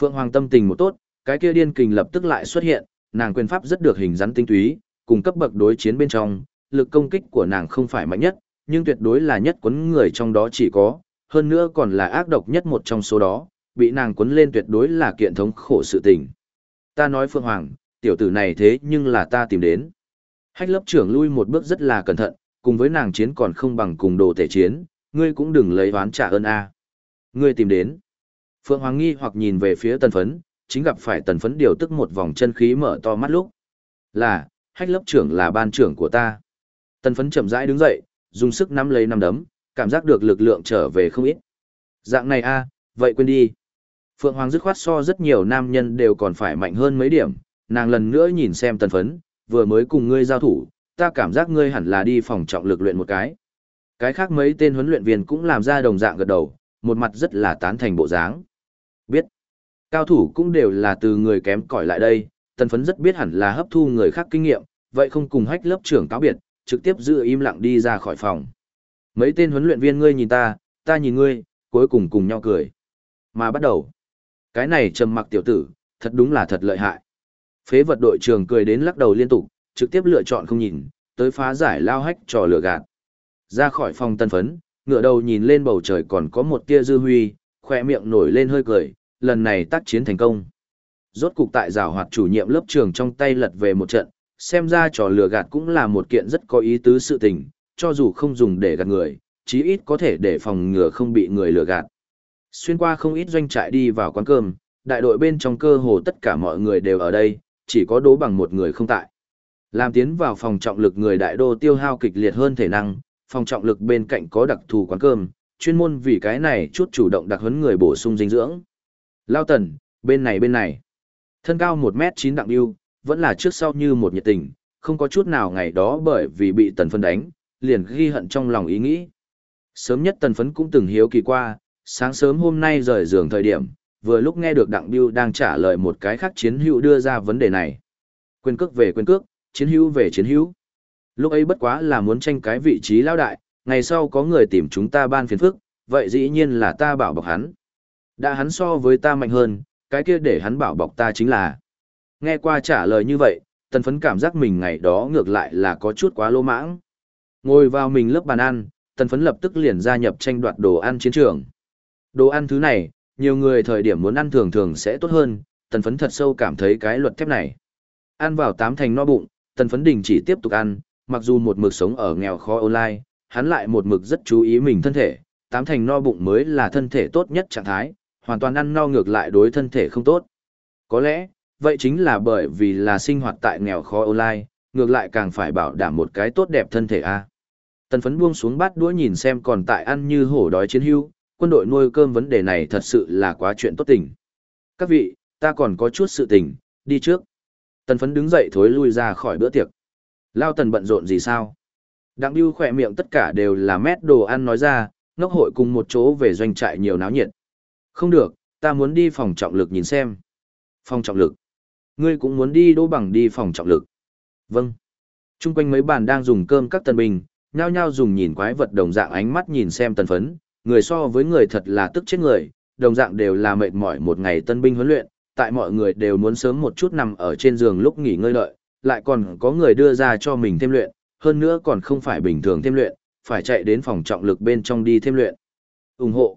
[SPEAKER 1] Phượng Hoàng tâm tình một tốt, cái kia điên kình lập tức lại xuất hiện, nàng quyền pháp rất được hình rắn tinh túy, cùng cấp bậc đối chiến bên trong, lực công kích của nàng không phải mạnh nhất, nhưng tuyệt đối là nhất quấn người trong đó chỉ có, hơn nữa còn là ác độc nhất một trong số đó, bị nàng quấn lên tuyệt đối là kiện thống khổ sự tình. Ta nói Phượng Hoàng, tiểu tử này thế nhưng là ta tìm đến. Hách lớp trưởng lui một bước rất là cẩn thận, cùng với nàng chiến còn không bằng cùng đồ tể chiến, ngươi cũng đừng lấy oán trả ơn a. Ngươi tìm đến. Phượng Hoàng nghi hoặc nhìn về phía tần phấn, chính gặp phải tần phấn điều tức một vòng chân khí mở to mắt lúc. Là, hách lớp trưởng là ban trưởng của ta. Tần phấn chậm rãi đứng dậy, dùng sức nắm lấy nắm đấm, cảm giác được lực lượng trở về không ít. Dạng này a, vậy quên đi. Phượng Hoàng dứt khoát so rất nhiều nam nhân đều còn phải mạnh hơn mấy điểm, nàng lần nữa nhìn xem tần phấn, vừa mới cùng ngươi giao thủ, ta cảm giác ngươi hẳn là đi phòng trọng lực luyện một cái. Cái khác mấy tên huấn luyện viên cũng làm ra đồng dạng gật đầu, một mặt rất là tán thành bộ dáng. Cao thủ cũng đều là từ người kém cỏi lại đây, tần phấn rất biết hẳn là hấp thu người khác kinh nghiệm, vậy không cùng hách lớp trưởng cáo biệt, trực tiếp giữ im lặng đi ra khỏi phòng. Mấy tên huấn luyện viên ngươi nhìn ta, ta nhìn ngươi, cuối cùng cùng nhau cười. Mà bắt đầu. Cái này trầm mặc tiểu tử, thật đúng là thật lợi hại. Phế vật đội trưởng cười đến lắc đầu liên tục, trực tiếp lựa chọn không nhìn, tới phá giải lao hách trò lửa gạt. Ra khỏi phòng tân phấn, ngựa đầu nhìn lên bầu trời còn có một tia dư huy, khoe miệng nổi lên hơi cười, lần này tác chiến thành công. Rốt cục tại rào hoạt chủ nhiệm lớp trường trong tay lật về một trận, xem ra trò lừa gạt cũng là một kiện rất có ý tứ sự tình, cho dù không dùng để gạt người, chí ít có thể để phòng ngừa không bị người lừa gạt. Xuyên qua không ít doanh trại đi vào quán cơm, đại đội bên trong cơ hồ tất cả mọi người đều ở đây, chỉ có đố bằng một người không tại. Làm tiến vào phòng trọng lực người đại đô tiêu hao kịch liệt hơn thể năng, phòng trọng lực bên cạnh có đặc thù quán cơm, chuyên môn vì cái này chút chủ động đặc huấn người bổ sung dinh dưỡng. Lao tần, bên này bên này. Thân cao 1m9 đặng yêu, vẫn là trước sau như một nhiệt tình, không có chút nào ngày đó bởi vì bị tần phân đánh, liền ghi hận trong lòng ý nghĩ. Sớm nhất tần phấn cũng từng hiếu kỳ qua, sáng sớm hôm nay rời giường thời điểm, vừa lúc nghe được Đặng Biêu đang trả lời một cái khác chiến hữu đưa ra vấn đề này. Quyền cước về quyền cước, chiến hữu về chiến hữu. Lúc ấy bất quá là muốn tranh cái vị trí lao đại, ngày sau có người tìm chúng ta ban phiền phức, vậy dĩ nhiên là ta bảo bọc hắn. Đã hắn so với ta mạnh hơn, cái kia để hắn bảo bọc ta chính là. Nghe qua trả lời như vậy, tần phấn cảm giác mình ngày đó ngược lại là có chút quá lô mãng. Ngồi vào mình lớp bàn ăn, tần phấn lập tức liền gia nhập tranh đoạt đồ ăn chiến trường. Đồ ăn thứ này, nhiều người thời điểm muốn ăn thường thường sẽ tốt hơn, tần phấn thật sâu cảm thấy cái luật thép này. Ăn vào tám thành no bụng, tần phấn đình chỉ tiếp tục ăn, mặc dù một mực sống ở nghèo khó online, hắn lại một mực rất chú ý mình thân thể, tám thành no bụng mới là thân thể tốt nhất trạng thái, hoàn toàn ăn no ngược lại đối thân thể không tốt. Có lẽ, vậy chính là bởi vì là sinh hoạt tại nghèo khó online, ngược lại càng phải bảo đảm một cái tốt đẹp thân thể a. Tần phấn buông xuống bát đũa nhìn xem còn tại ăn như hổ đói chiến hưu, quân đội nuôi cơm vấn đề này thật sự là quá chuyện tốt tình. Các vị, ta còn có chút sự tình, đi trước. Tần phấn đứng dậy thối lui ra khỏi bữa tiệc. Lao tần bận rộn gì sao? Đặng Biêu khỏe miệng tất cả đều là mét đồ ăn nói ra, ngốc hội cùng một chỗ về doanh trại nhiều náo nhiệt. Không được, ta muốn đi phòng trọng lực nhìn xem. Phòng trọng lực. Ngươi cũng muốn đi đỗ bằng đi phòng trọng lực. Vâng. Trung quanh mấy bàn đang dùng cơm các tân binh, nhao nhao dùng nhìn quái vật đồng dạng ánh mắt nhìn xem tần phấn, người so với người thật là tức chết người, đồng dạng đều là mệt mỏi một ngày tân binh huấn luyện, tại mọi người đều muốn sớm một chút nằm ở trên giường lúc nghỉ ngơi đợi, lại còn có người đưa ra cho mình thêm luyện, hơn nữa còn không phải bình thường thêm luyện, phải chạy đến phòng trọng lực bên trong đi thêm luyện. ủng hộ.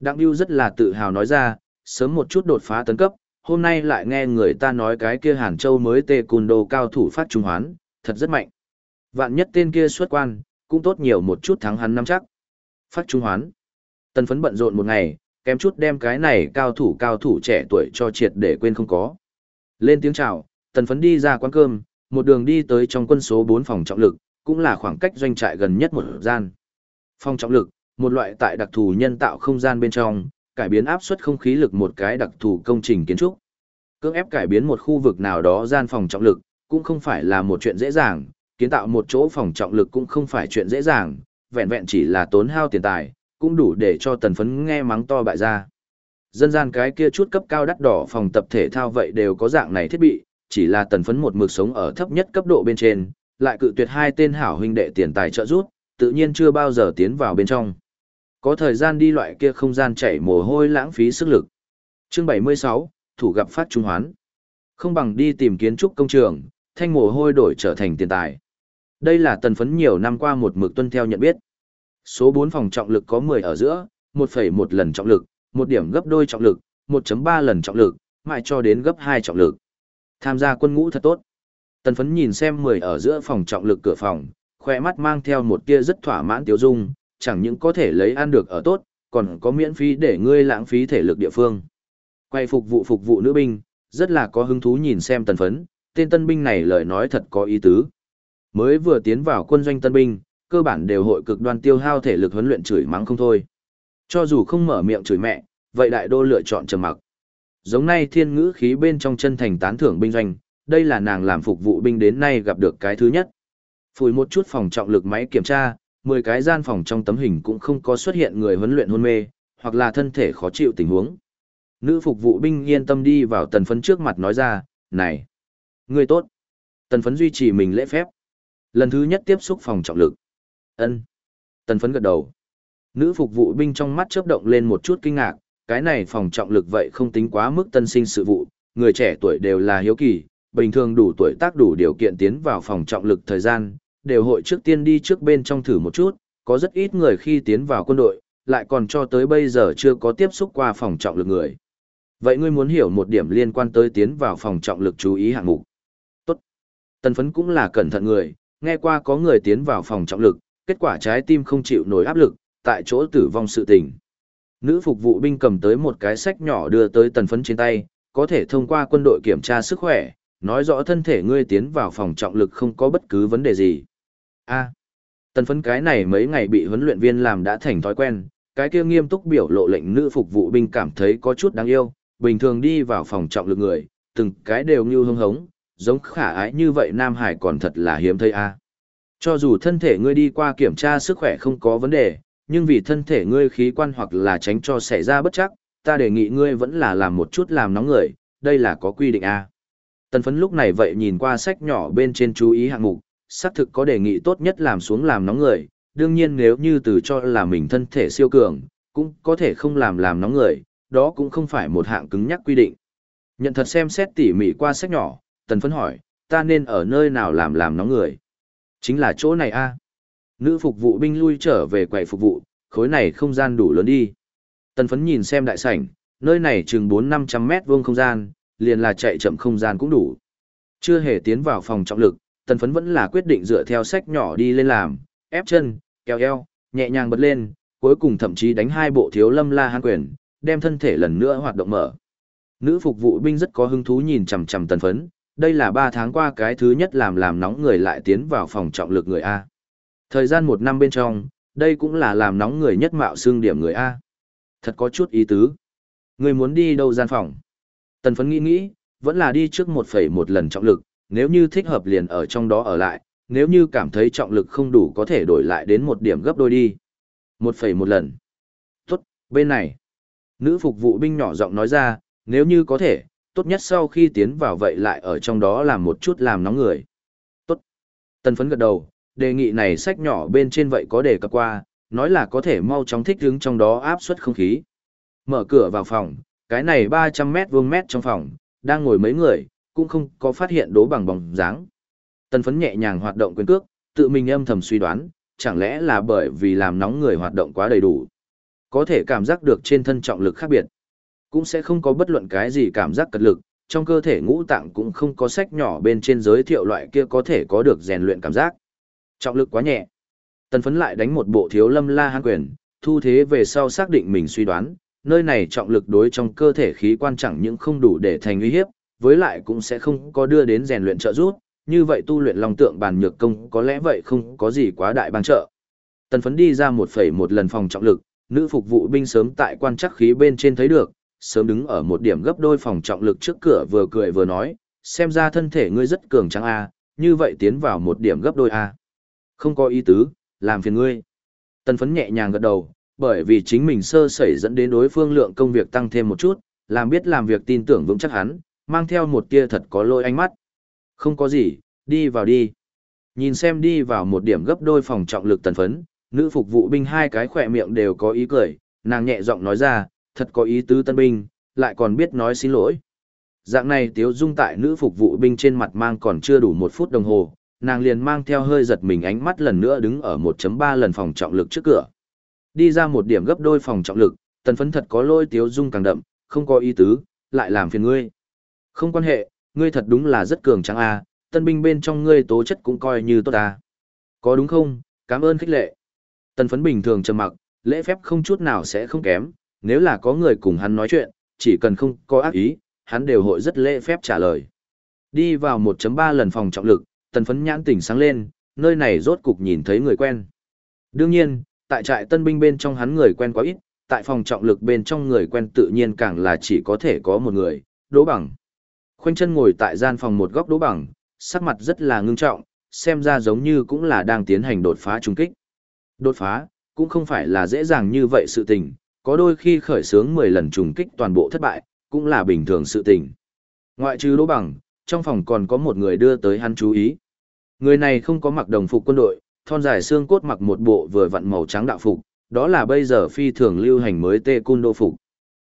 [SPEAKER 1] Đặng Biêu rất là tự hào nói ra, sớm một chút đột phá tấn cấp, hôm nay lại nghe người ta nói cái kia Hàn Châu mới tê cùn đồ cao thủ phát trung hoán, thật rất mạnh. Vạn nhất tên kia xuất quan, cũng tốt nhiều một chút thắng hắn năm chắc. Phát trung hoán. Tần phấn bận rộn một ngày, kém chút đem cái này cao thủ cao thủ trẻ tuổi cho triệt để quên không có. Lên tiếng chào, tần phấn đi ra quán cơm, một đường đi tới trong quân số 4 phòng trọng lực, cũng là khoảng cách doanh trại gần nhất một gian. Phòng trọng lực, một loại tại đặc thù nhân tạo không gian bên trong, cải biến áp suất không khí lực một cái đặc thù công trình kiến trúc. Cưỡng ép cải biến một khu vực nào đó gian phòng trọng lực, cũng không phải là một chuyện dễ dàng, kiến tạo một chỗ phòng trọng lực cũng không phải chuyện dễ dàng, vẹn vẹn chỉ là tốn hao tiền tài, cũng đủ để cho tần phấn nghe mắng to bại ra. Dân gian cái kia chút cấp cao đắt đỏ phòng tập thể thao vậy đều có dạng này thiết bị, chỉ là tần phấn một mực sống ở thấp nhất cấp độ bên trên, lại cự tuyệt hai tên hảo huynh đệ tiền tài trợ giúp, tự nhiên chưa bao giờ tiến vào bên trong. Có thời gian đi loại kia không gian chảy mồ hôi lãng phí sức lực. Chương 76, thủ gặp phát trung hoán. Không bằng đi tìm kiến trúc công trường, thanh mồ hôi đổi trở thành tiền tài. Đây là tần phấn nhiều năm qua một mực tuân theo nhận biết. Số 4 phòng trọng lực có 10 ở giữa, 1,1 lần trọng lực, một điểm gấp đôi trọng lực, 1.3 lần trọng lực, mãi cho đến gấp 2 trọng lực. Tham gia quân ngũ thật tốt. Tần phấn nhìn xem 10 ở giữa phòng trọng lực cửa phòng, khoe mắt mang theo một tia rất thỏa mãn tiêu dung, chẳng những có thể lấy ăn được ở tốt, còn có miễn phí để ngươi lãng phí thể lực địa phương. Quay phục vụ phục vụ nữ binh, rất là có hứng thú nhìn xem tần phấn, tên tân binh này lời nói thật có ý tứ. Mới vừa tiến vào quân doanh tân binh, cơ bản đều hội cực đoan tiêu hao thể lực huấn luyện chửi mắng không thôi. Cho dù không mở miệng chửi mẹ, vậy đại đô lựa chọn trầm mặc. Giống nay thiên ngữ khí bên trong chân thành tán thưởng binh doanh, đây là nàng làm phục vụ binh đến nay gặp được cái thứ nhất. Phủi một chút phòng trọng lực máy kiểm tra, 10 cái gian phòng trong tấm hình cũng không có xuất hiện người huấn luyện hôn mê, hoặc là thân thể khó chịu tình huống. Nữ phục vụ binh yên tâm đi vào tần phấn trước mặt nói ra, này, người tốt. Tần phấn duy trì mình lễ phép. Lần thứ nhất tiếp xúc phòng trọng lực. ân Tần phấn gật đầu. Nữ phục vụ binh trong mắt chớp động lên một chút kinh ngạc, cái này phòng trọng lực vậy không tính quá mức tân sinh sự vụ, người trẻ tuổi đều là hiếu kỳ, bình thường đủ tuổi tác đủ điều kiện tiến vào phòng trọng lực thời gian, đều hội trước tiên đi trước bên trong thử một chút, có rất ít người khi tiến vào quân đội, lại còn cho tới bây giờ chưa có tiếp xúc qua phòng trọng lực người. Vậy ngươi muốn hiểu một điểm liên quan tới tiến vào phòng trọng lực chú ý hạng mục. Tốt. Tần phấn cũng là cẩn thận người, nghe qua có người tiến vào phòng trọng lực, kết quả trái tim không chịu nổi áp lực, tại chỗ tử vong sự tình. Nữ phục vụ binh cầm tới một cái sách nhỏ đưa tới tần phấn trên tay, có thể thông qua quân đội kiểm tra sức khỏe, nói rõ thân thể ngươi tiến vào phòng trọng lực không có bất cứ vấn đề gì. A. tần phấn cái này mấy ngày bị huấn luyện viên làm đã thành thói quen, cái kia nghiêm túc biểu lộ lệnh nữ phục vụ binh cảm thấy có chút đáng yêu, bình thường đi vào phòng trọng lực người, từng cái đều như hưng hống, giống khả ái như vậy Nam Hải còn thật là hiếm thấy a. Cho dù thân thể ngươi đi qua kiểm tra sức khỏe không có vấn đề, nhưng vì thân thể ngươi khí quan hoặc là tránh cho xảy ra bất chắc, ta đề nghị ngươi vẫn là làm một chút làm nóng người, đây là có quy định A. Tần phấn lúc này vậy nhìn qua sách nhỏ bên trên chú ý hạng mục, xác thực có đề nghị tốt nhất làm xuống làm nóng người, đương nhiên nếu như từ cho là mình thân thể siêu cường, cũng có thể không làm làm nóng người, đó cũng không phải một hạng cứng nhắc quy định. Nhận thật xem xét tỉ mỉ qua sách nhỏ, tần phấn hỏi, ta nên ở nơi nào làm làm nóng người? Chính là chỗ này a Nữ phục vụ binh lui trở về quầy phục vụ, khối này không gian đủ lớn đi. Tần phấn nhìn xem đại sảnh, nơi này chừng 4-500 mét vuông không gian, liền là chạy chậm không gian cũng đủ. Chưa hề tiến vào phòng trọng lực, tần phấn vẫn là quyết định dựa theo sách nhỏ đi lên làm, ép chân, kéo eo, nhẹ nhàng bật lên, cuối cùng thậm chí đánh hai bộ thiếu lâm la hán quyền, đem thân thể lần nữa hoạt động mở. Nữ phục vụ binh rất có hứng thú nhìn chằm chằm tần phấn, đây là 3 tháng qua cái thứ nhất làm làm nóng người lại tiến vào phòng trọng lực người A. Thời gian một năm bên trong, đây cũng là làm nóng người nhất mạo xương điểm người A. Thật có chút ý tứ. Người muốn đi đâu gian phòng? Tần phấn nghĩ nghĩ, vẫn là đi trước một phẩy một lần trọng lực, nếu như thích hợp liền ở trong đó ở lại, nếu như cảm thấy trọng lực không đủ có thể đổi lại đến một điểm gấp đôi đi. Một phẩy một lần. Tốt, bên này. Nữ phục vụ binh nhỏ giọng nói ra, nếu như có thể, tốt nhất sau khi tiến vào vậy lại ở trong đó làm một chút làm nóng người. Tốt. tân phấn gật đầu, đề nghị này sách nhỏ bên trên vậy có đề cập qua, nói là có thể mau chóng thích ứng trong đó áp suất không khí. Mở cửa vào phòng, cái này 300 mét vuông mét trong phòng, đang ngồi mấy người, cũng không có phát hiện đố bằng bóng dáng. Tần phấn nhẹ nhàng hoạt động quyền cước, tự mình âm thầm suy đoán, chẳng lẽ là bởi vì làm nóng người hoạt động quá đầy đủ. Có thể cảm giác được trên thân trọng lực khác biệt. Cũng sẽ không có bất luận cái gì cảm giác cật lực, trong cơ thể ngũ tạng cũng không có sách nhỏ bên trên giới thiệu loại kia có thể có được rèn luyện cảm giác. Trọng lực quá nhẹ. Tần phấn lại đánh một bộ thiếu lâm la hán quyền, thu thế về sau xác định mình suy đoán, nơi này trọng lực đối trong cơ thể khí quan chẳng những không đủ để thành uy hiếp, với lại cũng sẽ không có đưa đến rèn luyện trợ giúp, như vậy tu luyện long tượng bàn nhược công có lẽ vậy không có gì quá đại bang trợ. Tần phấn đi ra một phẩy một lần phòng trọng lực, nữ phục vụ binh sớm tại quan chắc khí bên trên thấy được, sớm đứng ở một điểm gấp đôi phòng trọng lực trước cửa vừa cười vừa nói, xem ra thân thể ngươi rất cường trắng a, như vậy tiến vào một điểm gấp đôi a. Không có ý tứ, làm phiền ngươi. Tần phấn nhẹ nhàng gật đầu, bởi vì chính mình sơ sẩy dẫn đến đối phương lượng công việc tăng thêm một chút, làm biết làm việc tin tưởng vững chắc hắn, mang theo một tia thật có lôi ánh mắt. Không có gì, đi vào đi. Nhìn xem đi vào một điểm gấp đôi phòng trọng lực tần phấn, nữ phục vụ binh hai cái khỏe miệng đều có ý cười, nàng nhẹ giọng nói ra, thật có ý tứ tân binh, lại còn biết nói xin lỗi. Dạng này tiếu dung tại nữ phục vụ binh trên mặt mang còn chưa đủ một phút đồng hồ, nàng liền mang theo hơi giật mình ánh mắt lần nữa đứng ở 1.3 lần phòng trọng lực trước cửa. Đi ra một điểm gấp đôi phòng trọng lực, tần phấn thật có lôi tiếu dung càng đậm, không có ý tứ, lại làm phiền ngươi. Không quan hệ, ngươi thật đúng là rất cường tráng a tân binh bên trong ngươi tố chất cũng coi như tốt ta. Có đúng không, cảm ơn khích lệ. Tần phấn bình thường trầm mặc, lễ phép không chút nào sẽ không kém, nếu là có người cùng hắn nói chuyện, chỉ cần không có ác ý, hắn đều hội rất lễ phép trả lời. Đi vào 1.3 lần phòng trọng lực, tần phấn nhãn tỉnh sáng lên, nơi này rốt cục nhìn thấy người quen. Đương nhiên, tại trại tân binh bên trong hắn người quen quá ít, tại phòng trọng lực bên trong người quen tự nhiên càng là chỉ có thể có một người, đỗ bằng. Khoanh chân ngồi tại gian phòng một góc đỗ bằng, sắc mặt rất là ngưng trọng, xem ra giống như cũng là đang tiến hành đột phá trung kích. Đột phá, cũng không phải là dễ dàng như vậy sự tình, có đôi khi khởi sướng 10 lần trùng kích toàn bộ thất bại, cũng là bình thường sự tình. Ngoại trừ đỗ bằng, trong phòng còn có một người đưa tới hắn chú ý. Người này không có mặc đồng phục quân đội, thon dài xương cốt mặc một bộ vừa vặn màu trắng đạo phục, đó là bây giờ phi thường lưu hành mới tê cun đô phục.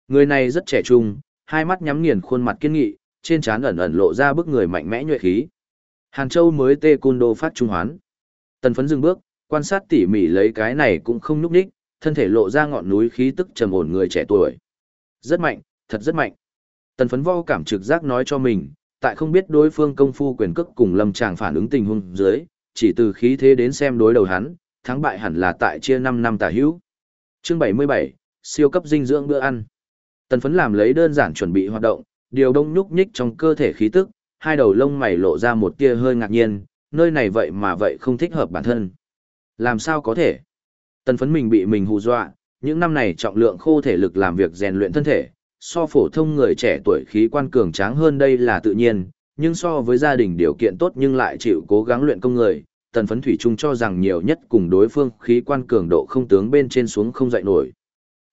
[SPEAKER 1] Người này rất trẻ trung, hai mắt nhắm nghiền khuôn mặt kiên nghị, trên trán ẩn ẩn lộ ra bức người mạnh mẽ nhuệ khí. Hàn Châu mới tê cun đô phát trung hoán. Tần phấn dừng bước, quan sát tỉ mỉ lấy cái này cũng không núp đích, thân thể lộ ra ngọn núi khí tức trầm ổn người trẻ tuổi. Rất mạnh, thật rất mạnh. Tần phấn vo cảm trực giác nói cho mình, tại không biết đối phương công phu quyền cước cùng lâm tràng phản ứng tình huống dưới, chỉ từ khí thế đến xem đối đầu hắn, thắng bại hẳn là tại chia 5 năm tả hữu. Chương 77, siêu cấp dinh dưỡng bữa ăn. Tần phấn làm lấy đơn giản chuẩn bị hoạt động, điều đông nhúc nhích trong cơ thể khí tức, hai đầu lông mày lộ ra một tia hơi ngạc nhiên, nơi này vậy mà vậy không thích hợp bản thân. Làm sao có thể? Tần phấn mình bị mình hù dọa, những năm này trọng lượng khô thể lực làm việc rèn luyện thân thể, so phổ thông người trẻ tuổi khí quan cường tráng hơn đây là tự nhiên, nhưng so với gia đình điều kiện tốt nhưng lại chịu cố gắng luyện công người, tần phấn thủy chung cho rằng nhiều nhất cùng đối phương khí quan cường độ không tướng bên trên xuống không dậy nổi.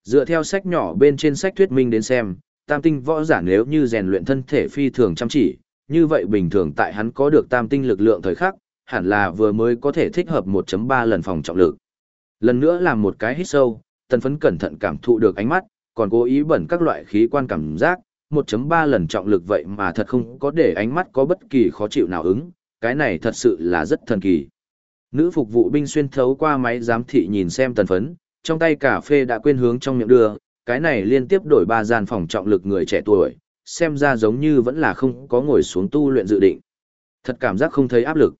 [SPEAKER 1] Dựa theo sách nhỏ bên trên sách thuyết minh đến xem, tam tinh võ giả nếu như rèn luyện thân thể phi thường chăm chỉ, như vậy bình thường tại hắn có được tam tinh lực lượng thời khắc, hẳn là vừa mới có thể thích hợp 1.3 lần phòng trọng lực. Lần nữa làm một cái hít sâu, tần phấn cẩn thận cảm thụ được ánh mắt, còn cố ý bẩn các loại khí quan cảm giác, 1.3 lần trọng lực vậy mà thật không có để ánh mắt có bất kỳ khó chịu nào ứng, cái này thật sự là rất thần kỳ. Nữ phục vụ binh xuyên thấu qua máy giám thị nhìn xem tần phấn, trong tay cà phê đã quên hướng trong miệng đưa, cái này liên tiếp đổi ba gian phòng trọng lực người trẻ tuổi, xem ra giống như vẫn là không có ngồi xuống tu luyện dự định. Thật cảm giác không thấy áp lực.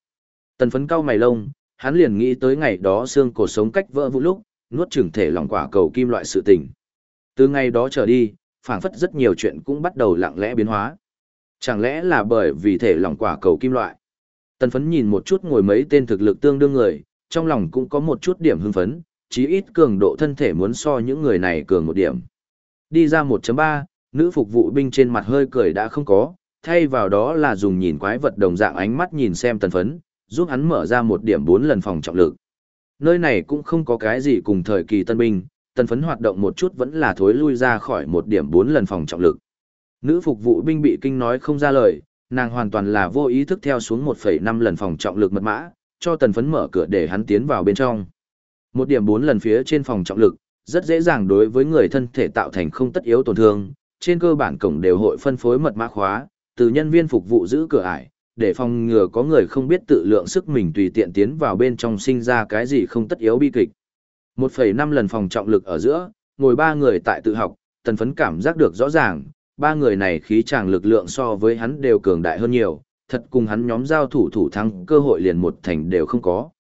[SPEAKER 1] Tần phấn cao mày lông, hắn liền nghĩ tới ngày đó xương cổ sống cách vỡ vụ lúc, nuốt chửng thể lòng quả cầu kim loại sự tình. Từ ngày đó trở đi, phảng phất rất nhiều chuyện cũng bắt đầu lặng lẽ biến hóa. Chẳng lẽ là bởi vì thể lòng quả cầu kim loại? Tần phấn nhìn một chút ngồi mấy tên thực lực tương đương người, trong lòng cũng có một chút điểm hưng phấn, chí ít cường độ thân thể muốn so những người này cường một điểm. Đi ra 1.3, nữ phục vụ binh trên mặt hơi cười đã không có, thay vào đó là dùng nhìn quái vật đồng dạng ánh mắt nhìn xem tần phấn, giúp hắn mở ra một điểm 4 lần phòng trọng lực. Nơi này cũng không có cái gì cùng thời kỳ tân binh, tần phấn hoạt động một chút vẫn là thối lui ra khỏi một điểm 4 lần phòng trọng lực. Nữ phục vụ binh bị kinh nói không ra lời, nàng hoàn toàn là vô ý thức theo xuống 1,5 lần phòng trọng lực mật mã, cho tần phấn mở cửa để hắn tiến vào bên trong. Một điểm bốn lần phía trên phòng trọng lực, rất dễ dàng đối với người thân thể tạo thành không tất yếu tổn thương, trên cơ bản cổng đều hội phân phối mật mã khóa, từ nhân viên phục vụ giữ cửa ải, để phòng ngừa có người không biết tự lượng sức mình tùy tiện tiến vào bên trong sinh ra cái gì không tất yếu bi kịch. 1,5 lần phòng trọng lực ở giữa, ngồi ba người tại tự học, tần phấn cảm giác được rõ ràng, ba người này khí tràng lực lượng so với hắn đều cường đại hơn nhiều, thật cùng hắn nhóm giao thủ thủ thắng cơ hội liền một thành đều không có.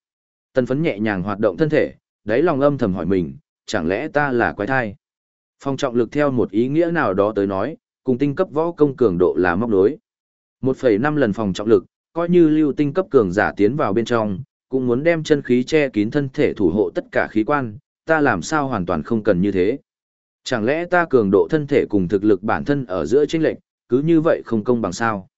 [SPEAKER 1] Tần phấn nhẹ nhàng hoạt động thân thể, đáy lòng âm thầm hỏi mình, chẳng lẽ ta là quái thai? Phong trọng lực theo một ý nghĩa nào đó tới nói, cùng tinh cấp võ công cường độ là móc đối. 1,5 lần phòng trọng lực, coi như lưu tinh cấp cường giả tiến vào bên trong, cũng muốn đem chân khí che kín thân thể thủ hộ tất cả khí quan, ta làm sao hoàn toàn không cần như thế. Chẳng lẽ ta cường độ thân thể cùng thực lực bản thân ở giữa chênh lệch, cứ như vậy không công bằng sao?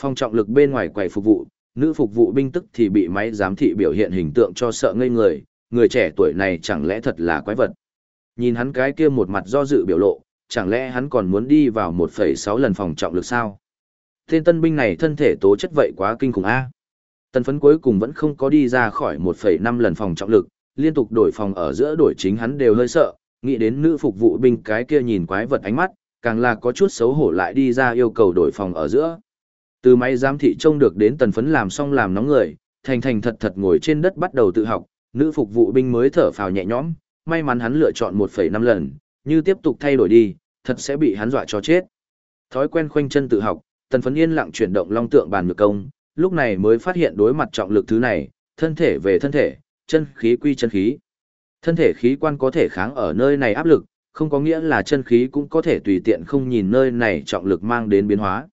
[SPEAKER 1] Phong trọng lực bên ngoài quầy phục vụ, nữ phục vụ binh tức thì bị máy giám thị biểu hiện hình tượng cho sợ ngây người, người trẻ tuổi này chẳng lẽ thật là quái vật. Nhìn hắn cái kia một mặt do dự biểu lộ, chẳng lẽ hắn còn muốn đi vào 1,6 lần phòng trọng lực sao? Tên tân binh này thân thể tố chất vậy quá kinh khủng a. Tần phấn cuối cùng vẫn không có đi ra khỏi 1,5 lần phòng trọng lực, liên tục đổi phòng ở giữa đổi chính hắn đều hơi sợ, nghĩ đến nữ phục vụ binh cái kia nhìn quái vật ánh mắt, càng là có chút xấu hổ lại đi ra yêu cầu đổi phòng ở giữa. Từ máy giám thị trông được đến tần phấn làm xong làm nóng người, thành thành thật thật ngồi trên đất bắt đầu tự học, nữ phục vụ binh mới thở phào nhẹ nhõm, may mắn hắn lựa chọn 1,5 lần, như tiếp tục thay đổi đi, thật sẽ bị hắn dọa cho chết. Thói quen khoanh chân tự học, tần phấn yên lặng chuyển động long tượng bàn ngược công, lúc này mới phát hiện đối mặt trọng lực thứ này, thân thể về thân thể, chân khí quy chân khí. Thân thể khí quan có thể kháng ở nơi này áp lực, không có nghĩa là chân khí cũng có thể tùy tiện không nhìn nơi này trọng lực mang đến biến hóa.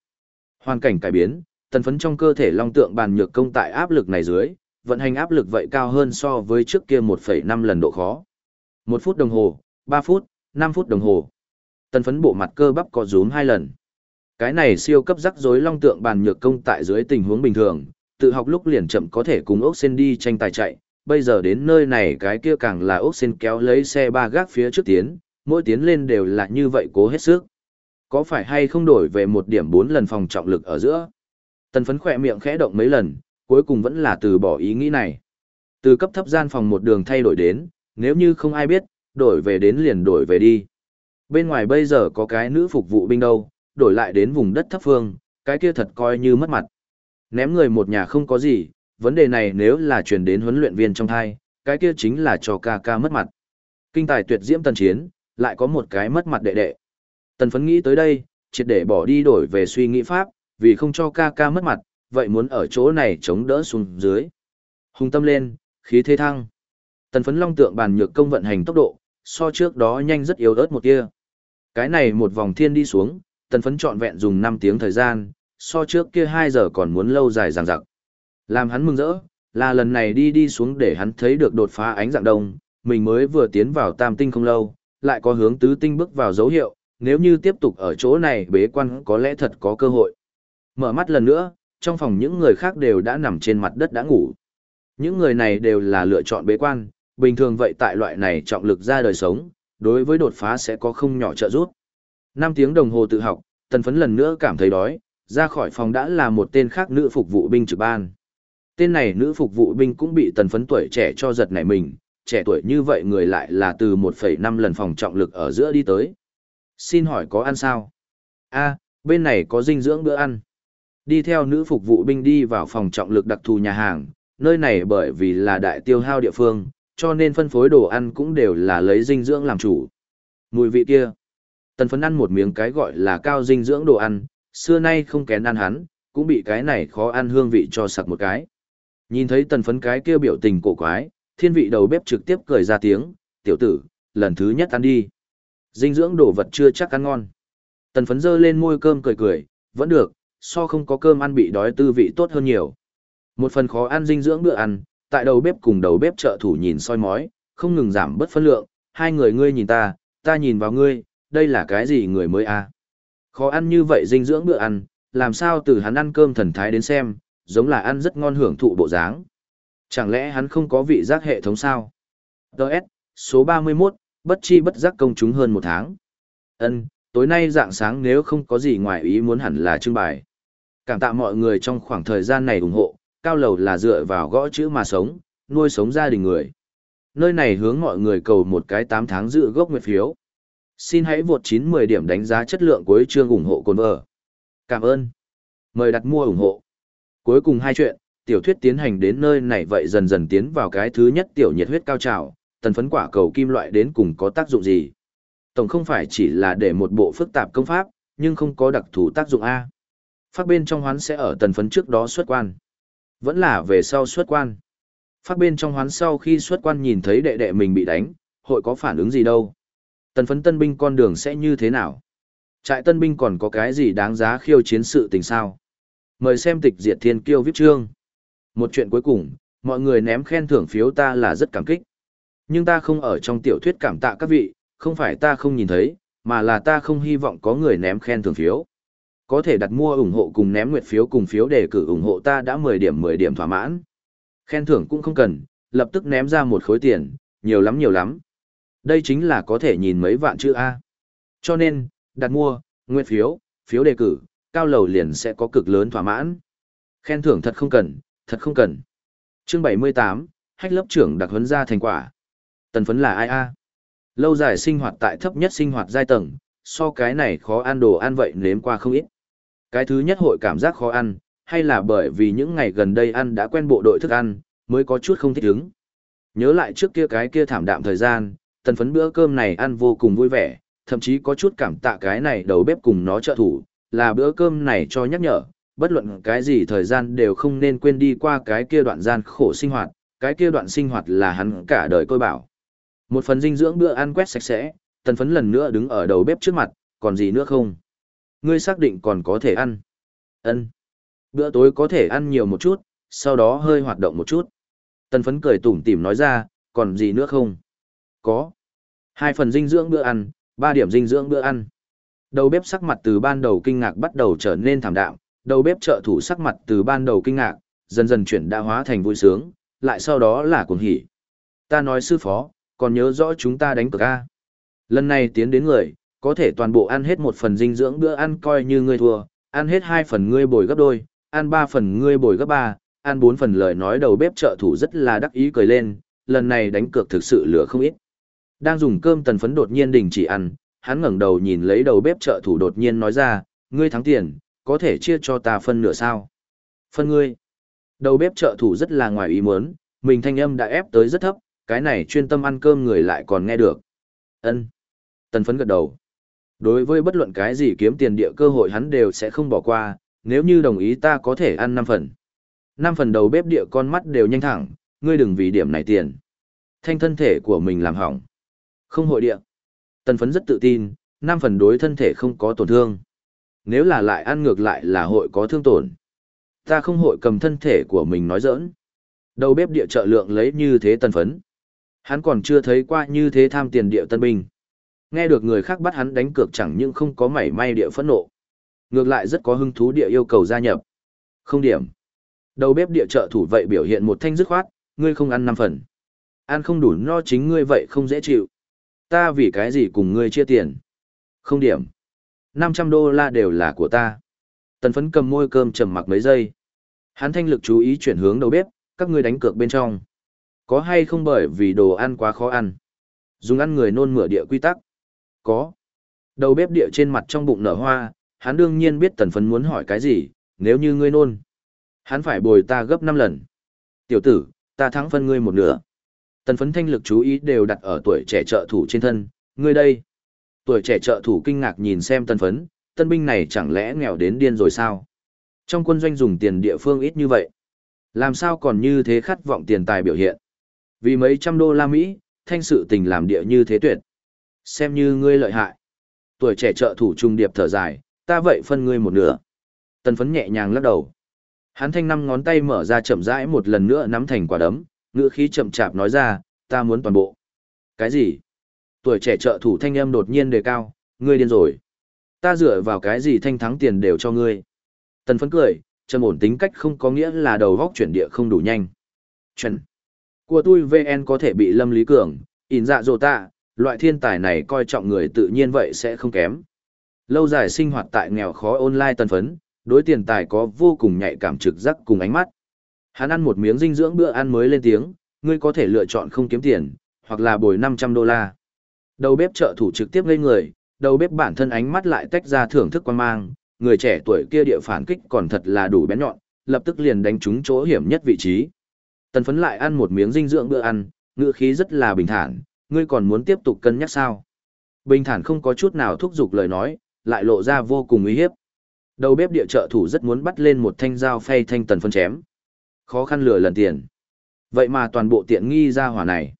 [SPEAKER 1] Hoàn cảnh cải biến, tần phấn trong cơ thể long tượng bàn nhược công tại áp lực này dưới, vận hành áp lực vậy cao hơn so với trước kia 1,5 lần độ khó. 1 phút đồng hồ, 3 phút, 5 phút đồng hồ. Tần phấn bộ mặt cơ bắp có rúm hai lần. Cái này siêu cấp rắc rối long tượng bàn nhược công tại dưới tình huống bình thường, tự học lúc liền chậm có thể cùng ốc sen đi tranh tài chạy, bây giờ đến nơi này cái kia càng là ốc sen kéo lấy xe ba gác phía trước tiến, mỗi tiến lên đều là như vậy cố hết sức. Có phải hay không đổi về một điểm bốn lần phòng trọng lực ở giữa? Tần phấn khỏe miệng khẽ động mấy lần, cuối cùng vẫn là từ bỏ ý nghĩ này. Từ cấp thấp gian phòng một đường thay đổi đến, nếu như không ai biết, đổi về đến liền đổi về đi. Bên ngoài bây giờ có cái nữ phục vụ binh đâu, đổi lại đến vùng đất thấp phương, cái kia thật coi như mất mặt. Ném người một nhà không có gì, vấn đề này nếu là truyền đến huấn luyện viên trong thai, cái kia chính là cho ca ca mất mặt. Kinh tài tuyệt diễm tần chiến, lại có một cái mất mặt đệ đệ. Tần phấn nghĩ tới đây, triệt để bỏ đi đổi về suy nghĩ pháp, vì không cho ca ca mất mặt, vậy muốn ở chỗ này chống đỡ xuống dưới. Hùng tâm lên, khí thế thăng. Tần phấn long tượng bàn nhược công vận hành tốc độ, so trước đó nhanh rất yếu ớt một tia. Cái này một vòng thiên đi xuống, tần phấn trọn vẹn dùng 5 tiếng thời gian, so trước kia 2 giờ còn muốn lâu dài ràng rặc. Làm hắn mừng rỡ, là lần này đi đi xuống để hắn thấy được đột phá ánh dạng đông, mình mới vừa tiến vào tam tinh không lâu, lại có hướng tứ tinh bước vào dấu hiệu, nếu như tiếp tục ở chỗ này bế quan có lẽ thật có cơ hội. Mở mắt lần nữa, trong phòng những người khác đều đã nằm trên mặt đất đã ngủ. Những người này đều là lựa chọn bế quan, bình thường vậy tại loại này trọng lực ra đời sống, đối với đột phá sẽ có không nhỏ trợ giúp. 5 tiếng đồng hồ tự học, tần phấn lần nữa cảm thấy đói, ra khỏi phòng đã là một tên khác nữ phục vụ binh trực ban. Tên này nữ phục vụ binh cũng bị tần phấn tuổi trẻ cho giật nảy mình, trẻ tuổi như vậy người lại là từ 1,5 lần phòng trọng lực ở giữa đi tới. Xin hỏi có ăn sao? a bên này có dinh dưỡng bữa ăn. Đi theo nữ phục vụ binh đi vào phòng trọng lực đặc thù nhà hàng, nơi này bởi vì là đại tiêu hao địa phương, cho nên phân phối đồ ăn cũng đều là lấy dinh dưỡng làm chủ. Mùi vị kia. Tần phấn ăn một miếng cái gọi là cao dinh dưỡng đồ ăn, xưa nay không kén ăn hắn, cũng bị cái này khó ăn hương vị cho sặc một cái. Nhìn thấy tần phấn cái kia biểu tình cổ quái, thiên vị đầu bếp trực tiếp cười ra tiếng, tiểu tử, lần thứ nhất ăn đi. Dinh dưỡng đồ vật chưa chắc ăn ngon. Tần phấn dơ lên môi cơm cười cười, vẫn được, so không có cơm ăn bị đói tư vị tốt hơn nhiều. Một phần khó ăn dinh dưỡng bữa ăn, tại đầu bếp cùng đầu bếp trợ thủ nhìn soi mói, không ngừng giảm bất phân lượng, hai người ngươi nhìn ta, ta nhìn vào ngươi, đây là cái gì người mới a? À? Khó ăn như vậy dinh dưỡng bữa ăn, làm sao từ hắn ăn cơm thần thái đến xem, giống là ăn rất ngon hưởng thụ bộ dáng. Chẳng lẽ hắn không có vị giác hệ thống sao? Đợt, số 31, bất chi bất giác công chúng hơn một tháng. Ân, tối nay dạng sáng nếu không có gì ngoài ý muốn hẳn là trưng bài Cảm tạ mọi người trong khoảng thời gian này ủng hộ, cao lầu là dựa vào gõ chữ mà sống, nuôi sống gia đình người. Nơi này hướng mọi người cầu một cái 8 tháng dự gốc nguyệt phiếu. Xin hãy vượt 9-10 điểm đánh giá chất lượng cuối chương ủng hộ cồn vợ. Cảm ơn. Mời đặt mua ủng hộ. Cuối cùng hai chuyện, tiểu thuyết tiến hành đến nơi này vậy dần dần tiến vào cái thứ nhất tiểu nhiệt huyết cao trào, tần phấn quả cầu kim loại đến cùng có tác dụng gì. Tổng không phải chỉ là để một bộ phức tạp công pháp, nhưng không có đặc thù tác dụng A. Phát bên trong hoán sẽ ở tần phấn trước đó xuất quan. Vẫn là về sau xuất quan. Phát bên trong hoán sau khi xuất quan nhìn thấy đệ đệ mình bị đánh, hội có phản ứng gì đâu. Tần phấn tân binh con đường sẽ như thế nào? Trại tân binh còn có cái gì đáng giá khiêu chiến sự tình sao? Mời xem tịch diệt thiên kiêu viết chương. Một chuyện cuối cùng, mọi người ném khen thưởng phiếu ta là rất cảm kích. Nhưng ta không ở trong tiểu thuyết cảm tạ các vị, không phải ta không nhìn thấy, mà là ta không hy vọng có người ném khen thưởng phiếu. Có thể đặt mua ủng hộ cùng ném nguyệt phiếu cùng phiếu đề cử ủng hộ ta đã 10 điểm 10 điểm thỏa mãn. Khen thưởng cũng không cần, lập tức ném ra một khối tiền, nhiều lắm nhiều lắm. Đây chính là có thể nhìn mấy vạn chữ A. Cho nên, đặt mua, nguyệt phiếu, phiếu đề cử, cao lầu liền sẽ có cực lớn thỏa mãn. Khen thưởng thật không cần, thật không cần. Chương 78, hách lớp trưởng đặc huấn ra thành quả. Tần phấn là ai a? Lâu dài sinh hoạt tại thấp nhất sinh hoạt giai tầng, so cái này khó ăn đồ ăn vậy nếm qua không ít. Cái thứ nhất hội cảm giác khó ăn, hay là bởi vì những ngày gần đây ăn đã quen bộ đội thức ăn, mới có chút không thích ứng. Nhớ lại trước kia cái kia thảm đạm thời gian, tần phấn bữa cơm này ăn vô cùng vui vẻ, thậm chí có chút cảm tạ cái này đầu bếp cùng nó trợ thủ, là bữa cơm này cho nhắc nhở, bất luận cái gì thời gian đều không nên quên đi qua cái kia đoạn gian khổ sinh hoạt, cái kia đoạn sinh hoạt là hắn cả đời tôi bảo. Một phần dinh dưỡng bữa ăn quét sạch sẽ, tần phấn lần nữa đứng ở đầu bếp trước mặt, còn gì nữa không? Ngươi xác định còn có thể ăn. ân Bữa tối có thể ăn nhiều một chút, sau đó hơi hoạt động một chút. Tần phấn cười tủm tỉm nói ra, còn gì nữa không? Có. Hai phần dinh dưỡng bữa ăn, ba điểm dinh dưỡng bữa ăn. Đầu bếp sắc mặt từ ban đầu kinh ngạc bắt đầu trở nên thảm đạm, đầu bếp trợ thủ sắc mặt từ ban đầu kinh ngạc, dần dần chuyển đã hóa thành vui sướng, lại sau đó là cuồng hỉ. Ta nói sư phó, còn nhớ rõ chúng ta đánh cược A. Lần này tiến đến người, có thể toàn bộ ăn hết một phần dinh dưỡng bữa ăn coi như ngươi thua, ăn hết hai phần ngươi bồi gấp đôi, ăn ba phần ngươi bồi gấp ba, ăn bốn phần lời nói đầu bếp trợ thủ rất là đắc ý cười lên, lần này đánh cược thực sự lửa không ít. Đang dùng cơm tần phấn đột nhiên đình chỉ ăn, hắn ngẩng đầu nhìn lấy đầu bếp trợ thủ đột nhiên nói ra, ngươi thắng tiền, có thể chia cho ta phân nửa sao? Phân ngươi. Đầu bếp trợ thủ rất là ngoài ý muốn, mình thanh âm đã ép tới rất thấp, cái này chuyên tâm ăn cơm người lại còn nghe được. Ân. Tần phấn gật đầu. Đối với bất luận cái gì kiếm tiền địa cơ hội hắn đều sẽ không bỏ qua, nếu như đồng ý ta có thể ăn 5 phần. 5 phần đầu bếp địa con mắt đều nhanh thẳng, ngươi đừng vì điểm này tiền. Thanh thân thể của mình làm hỏng. Không hội địa. Tần phấn rất tự tin, 5 phần đối thân thể không có tổn thương. Nếu là lại ăn ngược lại là hội có thương tổn. Ta không hội cầm thân thể của mình nói giỡn. Đầu bếp địa trợ lượng lấy như thế tần phấn. Hắn còn chưa thấy qua như thế tham tiền địa tân binh. Nghe được người khác bắt hắn đánh cược chẳng những không có mảy may địa phẫn nộ. Ngược lại rất có hứng thú địa yêu cầu gia nhập. Không điểm. Đầu bếp địa trợ thủ vậy biểu hiện một thanh dứt khoát, ngươi không ăn năm phần. Ăn không đủ no chính ngươi vậy không dễ chịu. Ta vì cái gì cùng ngươi chia tiền? Không điểm. 500 đô la đều là của ta. Tần phấn cầm môi cơm trầm mặc mấy giây. Hắn thanh lực chú ý chuyển hướng đầu bếp, các ngươi đánh cược bên trong. Có hay không bởi vì đồ ăn quá khó ăn? Dùng ăn người nôn mửa địa quy tắc. Có. Đầu bếp địa trên mặt trong bụng nở hoa, hắn đương nhiên biết tần phấn muốn hỏi cái gì, nếu như ngươi nôn. Hắn phải bồi ta gấp 5 lần. Tiểu tử, ta thắng phân ngươi một nửa. Tần phấn thanh lực chú ý đều đặt ở tuổi trẻ trợ thủ trên thân, ngươi đây. Tuổi trẻ trợ thủ kinh ngạc nhìn xem tần phấn, tân binh này chẳng lẽ nghèo đến điên rồi sao? Trong quân doanh dùng tiền địa phương ít như vậy. Làm sao còn như thế khát vọng tiền tài biểu hiện? Vì mấy trăm đô la Mỹ, thanh sự tình làm địa như thế tuyệt. Xem như ngươi lợi hại. Tuổi trẻ trợ thủ trung điệp thở dài, ta vậy phân ngươi một nửa. Tần phấn nhẹ nhàng lắc đầu. Hắn thanh năm ngón tay mở ra chậm rãi một lần nữa nắm thành quả đấm, ngữ khí chậm chạp nói ra, ta muốn toàn bộ. Cái gì? Tuổi trẻ trợ thủ thanh âm đột nhiên đề cao, ngươi điên rồi. Ta dựa vào cái gì thanh thắng tiền đều cho ngươi. Tần phấn cười, trầm ổn tính cách không có nghĩa là đầu góc chuyển địa không đủ nhanh. Chuẩn. Của tôi VN có thể bị lâm lý cường, in dạ dồ tạ, loại thiên tài này coi trọng người tự nhiên vậy sẽ không kém. Lâu dài sinh hoạt tại nghèo khó online tân phấn, đối tiền tài có vô cùng nhạy cảm trực giác cùng ánh mắt. Hắn ăn một miếng dinh dưỡng bữa ăn mới lên tiếng, ngươi có thể lựa chọn không kiếm tiền, hoặc là bồi 500 đô la. Đầu bếp trợ thủ trực tiếp lên người, đầu bếp bản thân ánh mắt lại tách ra thưởng thức quan mang, người trẻ tuổi kia địa phản kích còn thật là đủ bén nhọn, lập tức liền đánh trúng chỗ hiểm nhất vị trí. Tần phấn lại ăn một miếng dinh dưỡng bữa ăn, ngựa khí rất là bình thản, ngươi còn muốn tiếp tục cân nhắc sao? Bình thản không có chút nào thúc giục lời nói, lại lộ ra vô cùng uy hiếp. Đầu bếp địa trợ thủ rất muốn bắt lên một thanh dao phay thanh tần phân chém. Khó khăn lừa lần tiền. Vậy mà toàn bộ tiện nghi ra hỏa này.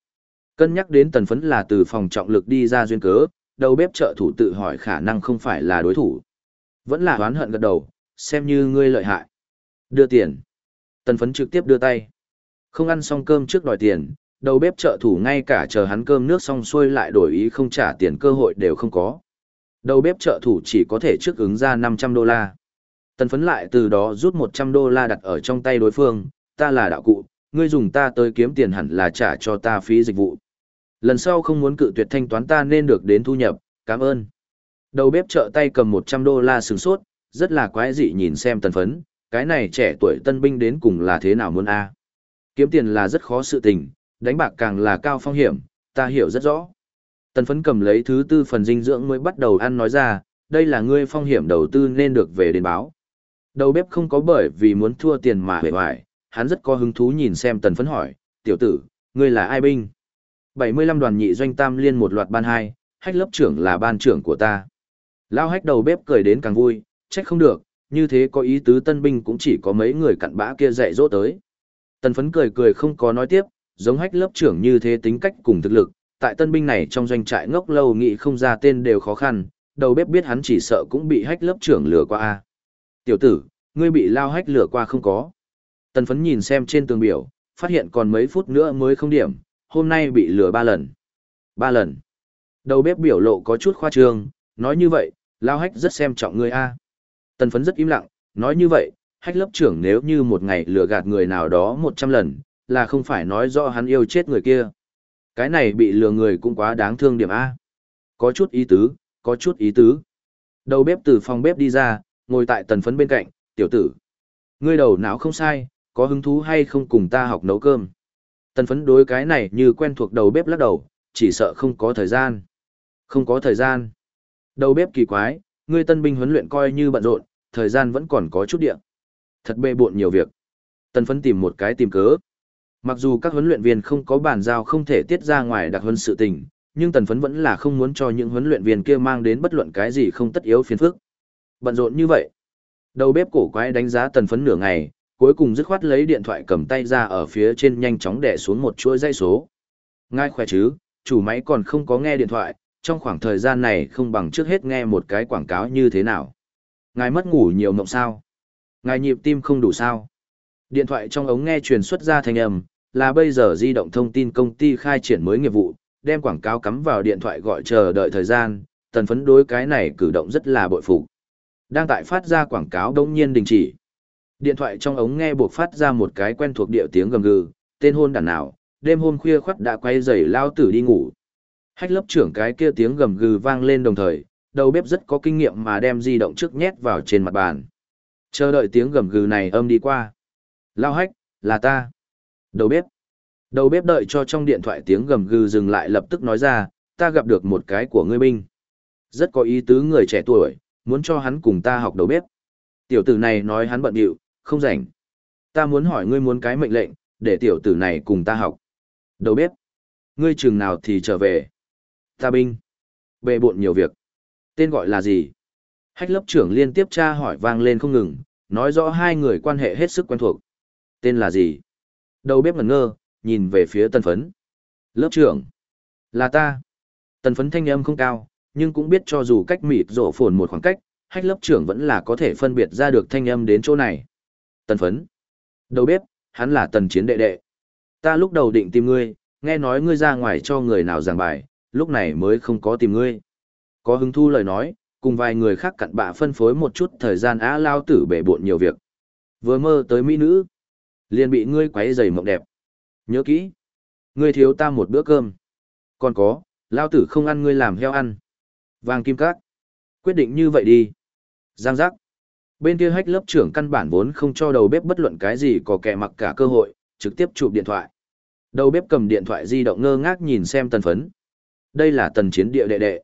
[SPEAKER 1] Cân nhắc đến tần phấn là từ phòng trọng lực đi ra duyên cớ, đầu bếp trợ thủ tự hỏi khả năng không phải là đối thủ. Vẫn là oán hận gật đầu, xem như ngươi lợi hại. Đưa tiền. Tần phấn trực tiếp đưa tay. Không ăn xong cơm trước đòi tiền, đầu bếp trợ thủ ngay cả chờ hắn cơm nước xong xuôi lại đổi ý không trả tiền cơ hội đều không có. Đầu bếp trợ thủ chỉ có thể trước ứng ra 500 đô la. Tần phấn lại từ đó rút 100 đô la đặt ở trong tay đối phương, ta là đạo cụ, ngươi dùng ta tới kiếm tiền hẳn là trả cho ta phí dịch vụ. Lần sau không muốn cự tuyệt thanh toán ta nên được đến thu nhập, cảm ơn. Đầu bếp trợ tay cầm 100 đô la sừng sốt, rất là quái dị nhìn xem tần phấn, cái này trẻ tuổi tân binh đến cùng là thế nào muốn a Kiếm tiền là rất khó sự tình, đánh bạc càng là cao phong hiểm, ta hiểu rất rõ. Tần phấn cầm lấy thứ tư phần dinh dưỡng mới bắt đầu ăn nói ra, đây là ngươi phong hiểm đầu tư nên được về đến báo. Đầu bếp không có bởi vì muốn thua tiền mà hề hoài, hắn rất có hứng thú nhìn xem tần phấn hỏi, tiểu tử, ngươi là ai binh? 75 đoàn nhị doanh tam liên một loạt ban hai, hách lớp trưởng là ban trưởng của ta. Lao hách đầu bếp cười đến càng vui, trách không được, như thế có ý tứ tân binh cũng chỉ có mấy người cặn bã kia dạy dỗ tới. Tần phấn cười cười không có nói tiếp, giống hách lớp trưởng như thế tính cách cùng thực lực, tại tân binh này trong doanh trại ngốc lâu nghĩ không ra tên đều khó khăn, đầu bếp biết hắn chỉ sợ cũng bị hách lớp trưởng lừa qua a Tiểu tử, ngươi bị lao hách lừa qua không có. Tần phấn nhìn xem trên tường biểu, phát hiện còn mấy phút nữa mới không điểm, hôm nay bị lừa ba lần. Ba lần. Đầu bếp biểu lộ có chút khoa trương, nói như vậy, lao hách rất xem trọng ngươi a Tần phấn rất im lặng, nói như vậy, hách lớp trưởng nếu như một ngày lừa gạt người nào đó 100 lần, là không phải nói rõ hắn yêu chết người kia. Cái này bị lừa người cũng quá đáng thương điểm A. Có chút ý tứ, có chút ý tứ. Đầu bếp từ phòng bếp đi ra, ngồi tại tần phấn bên cạnh, tiểu tử. Ngươi đầu não không sai, có hứng thú hay không cùng ta học nấu cơm. Tần phấn đối cái này như quen thuộc đầu bếp lắc đầu, chỉ sợ không có thời gian. Không có thời gian. Đầu bếp kỳ quái, ngươi tân binh huấn luyện coi như bận rộn, thời gian vẫn còn có chút điện. Thật bê bộn nhiều việc. Tần phấn tìm một cái tìm cớ. Mặc dù các huấn luyện viên không có bản giao không thể tiết ra ngoài đặc huấn sự tình, nhưng tần phấn vẫn là không muốn cho những huấn luyện viên kia mang đến bất luận cái gì không tất yếu phiền phức. Bận rộn như vậy. Đầu bếp cổ quái đánh giá tần phấn nửa ngày, cuối cùng dứt khoát lấy điện thoại cầm tay ra ở phía trên nhanh chóng đè xuống một chuỗi dây số. Ngay khỏe chứ, chủ máy còn không có nghe điện thoại, trong khoảng thời gian này không bằng trước hết nghe một cái quảng cáo như thế nào. Ngài mất ngủ nhiều mộng sao? Ngài nhịp tim không đủ sao? Điện thoại trong ống nghe truyền xuất ra thanh âm, là bây giờ di động thông tin công ty khai triển mới nghiệp vụ, đem quảng cáo cắm vào điện thoại gọi chờ đợi thời gian, tần phấn đối cái này cử động rất là bội phục. Đang tại phát ra quảng cáo đống nhiên đình chỉ. Điện thoại trong ống nghe buộc phát ra một cái quen thuộc điệu tiếng gầm gừ, tên hôn đàn nào, đêm hôm khuya khoắt đã quay giày lao tử đi ngủ. Hách lớp trưởng cái kia tiếng gầm gừ vang lên đồng thời, đầu bếp rất có kinh nghiệm mà đem di động trước nhét vào trên mặt bàn. Chờ đợi tiếng gầm gừ này âm đi qua. Lao hách, là ta. Đầu bếp. Đầu bếp đợi cho trong điện thoại tiếng gầm gừ dừng lại lập tức nói ra, ta gặp được một cái của ngươi binh. Rất có ý tứ người trẻ tuổi, muốn cho hắn cùng ta học đầu bếp. Tiểu tử này nói hắn bận điệu, không rảnh. Ta muốn hỏi ngươi muốn cái mệnh lệnh, để tiểu tử này cùng ta học. Đầu bếp. Ngươi chừng nào thì trở về. Ta binh. Bề bộn nhiều việc. Tên gọi là gì? Hách lớp trưởng liên tiếp tra hỏi vang lên không ngừng, nói rõ hai người quan hệ hết sức quen thuộc. Tên là gì? Đầu bếp ngẩn ngơ, nhìn về phía tân phấn. Lớp trưởng. Là ta. Tần phấn thanh âm không cao, nhưng cũng biết cho dù cách mịt rổ phồn một khoảng cách, hách lớp trưởng vẫn là có thể phân biệt ra được thanh âm đến chỗ này. Tần phấn. Đầu bếp, hắn là tần chiến đệ đệ. Ta lúc đầu định tìm ngươi, nghe nói ngươi ra ngoài cho người nào giảng bài, lúc này mới không có tìm ngươi. Có hứng thu lời nói, cùng vài người khác cặn bạ phân phối một chút thời gian á lao tử bể bộn nhiều việc. Vừa mơ tới mỹ nữ, liền bị ngươi quấy rầy mộng đẹp. Nhớ kỹ, ngươi thiếu ta một bữa cơm. Còn có, lao tử không ăn ngươi làm heo ăn. Vàng kim cát. Quyết định như vậy đi. Giang giác. Bên kia hách lớp trưởng căn bản vốn không cho đầu bếp bất luận cái gì có kẻ mặc cả cơ hội, trực tiếp chụp điện thoại. Đầu bếp cầm điện thoại di động ngơ ngác nhìn xem tần phấn. Đây là tần chiến địa đệ đệ.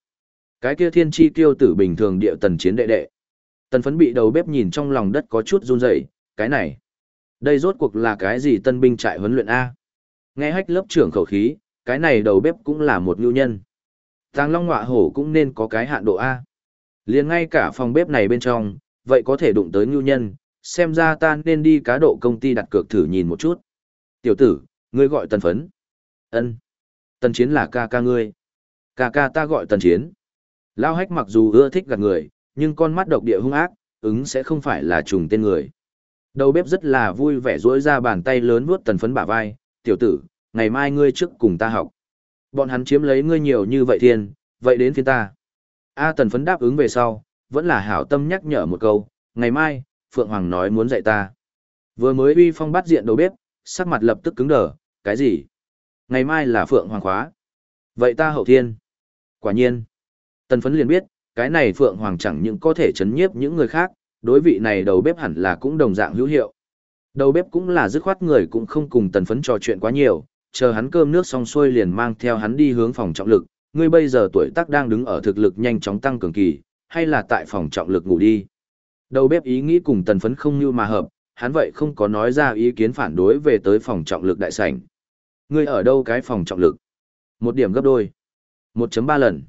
[SPEAKER 1] Cái kia thiên chi tiêu tử bình thường địa tần chiến đệ đệ. Tần phấn bị đầu bếp nhìn trong lòng đất có chút run rẩy cái này. Đây rốt cuộc là cái gì tân binh trại huấn luyện A? Nghe hách lớp trưởng khẩu khí, cái này đầu bếp cũng là một nhu nhân. Tàng long ngọa hổ cũng nên có cái hạn độ A. liền ngay cả phòng bếp này bên trong, vậy có thể đụng tới nhu nhân, xem ra ta nên đi cá độ công ty đặt cược thử nhìn một chút. Tiểu tử, ngươi gọi tần phấn. ân Tần chiến là ca ca ngươi. Ca ca ta gọi tần chiến. Lao hách mặc dù ưa thích gạt người, nhưng con mắt độc địa hung ác, ứng sẽ không phải là trùng tên người. Đầu bếp rất là vui vẻ duỗi ra bàn tay lớn vuốt tần phấn bả vai, tiểu tử, ngày mai ngươi trước cùng ta học. Bọn hắn chiếm lấy ngươi nhiều như vậy thiên, vậy đến phiên ta. A tần phấn đáp ứng về sau, vẫn là hảo tâm nhắc nhở một câu, ngày mai, Phượng Hoàng nói muốn dạy ta. Vừa mới uy phong bắt diện đầu bếp, sắc mặt lập tức cứng đờ, cái gì? Ngày mai là Phượng Hoàng khóa. Vậy ta hậu thiên. Quả nhiên. Tần phấn liền biết, cái này Phượng Hoàng chẳng những có thể chấn nhiếp những người khác, đối vị này đầu bếp hẳn là cũng đồng dạng hữu hiệu. Đầu bếp cũng là dứt khoát người cũng không cùng tần phấn trò chuyện quá nhiều, chờ hắn cơm nước xong xuôi liền mang theo hắn đi hướng phòng trọng lực, ngươi bây giờ tuổi tác đang đứng ở thực lực nhanh chóng tăng cường kỳ, hay là tại phòng trọng lực ngủ đi. Đầu bếp ý nghĩ cùng tần phấn không như mà hợp, hắn vậy không có nói ra ý kiến phản đối về tới phòng trọng lực đại sảnh. Ngươi ở đâu cái phòng trọng lực? Một điểm gấp đôi. 1.3 lần.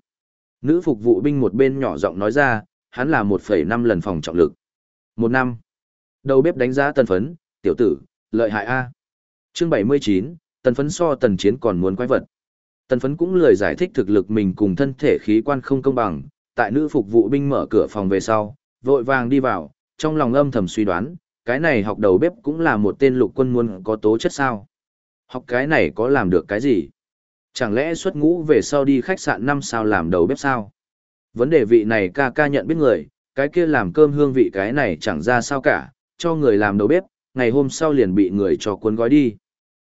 [SPEAKER 1] Nữ phục vụ binh một bên nhỏ giọng nói ra, hắn là 1,5 lần phòng trọng lực. Một năm. Đầu bếp đánh giá tần phấn, tiểu tử, lợi hại A. chương 79, tần phấn so tần chiến còn muốn quái vật. Tần phấn cũng lười giải thích thực lực mình cùng thân thể khí quan không công bằng, tại nữ phục vụ binh mở cửa phòng về sau, vội vàng đi vào, trong lòng âm thầm suy đoán, cái này học đầu bếp cũng là một tên lục quân muốn có tố chất sao. Học cái này có làm được cái gì? Chẳng lẽ xuất ngũ về sau đi khách sạn năm sao làm đầu bếp sao? Vấn đề vị này ca ca nhận biết người, cái kia làm cơm hương vị cái này chẳng ra sao cả, cho người làm đầu bếp, ngày hôm sau liền bị người cho cuốn gói đi.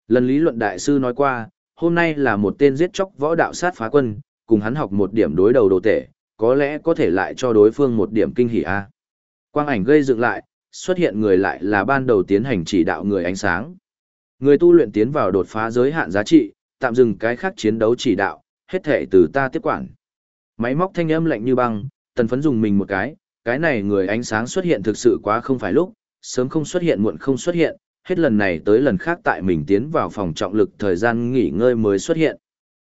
[SPEAKER 1] Lần lý luận đại sư nói qua, hôm nay là một tên giết chóc võ đạo sát phá quân, cùng hắn học một điểm đối đầu đồ tể, có lẽ có thể lại cho đối phương một điểm kinh hỉ a. À. Quang ảnh gây dựng lại, xuất hiện người lại là ban đầu tiến hành chỉ đạo người ánh sáng. Người tu luyện tiến vào đột phá giới hạn giá trị, tạm dừng cái khác chiến đấu chỉ đạo, hết thể từ ta tiếp quản. Máy móc thanh âm lạnh như băng, tần phấn dùng mình một cái, cái này người ánh sáng xuất hiện thực sự quá không phải lúc, sớm không xuất hiện muộn không xuất hiện, hết lần này tới lần khác tại mình tiến vào phòng trọng lực thời gian nghỉ ngơi mới xuất hiện.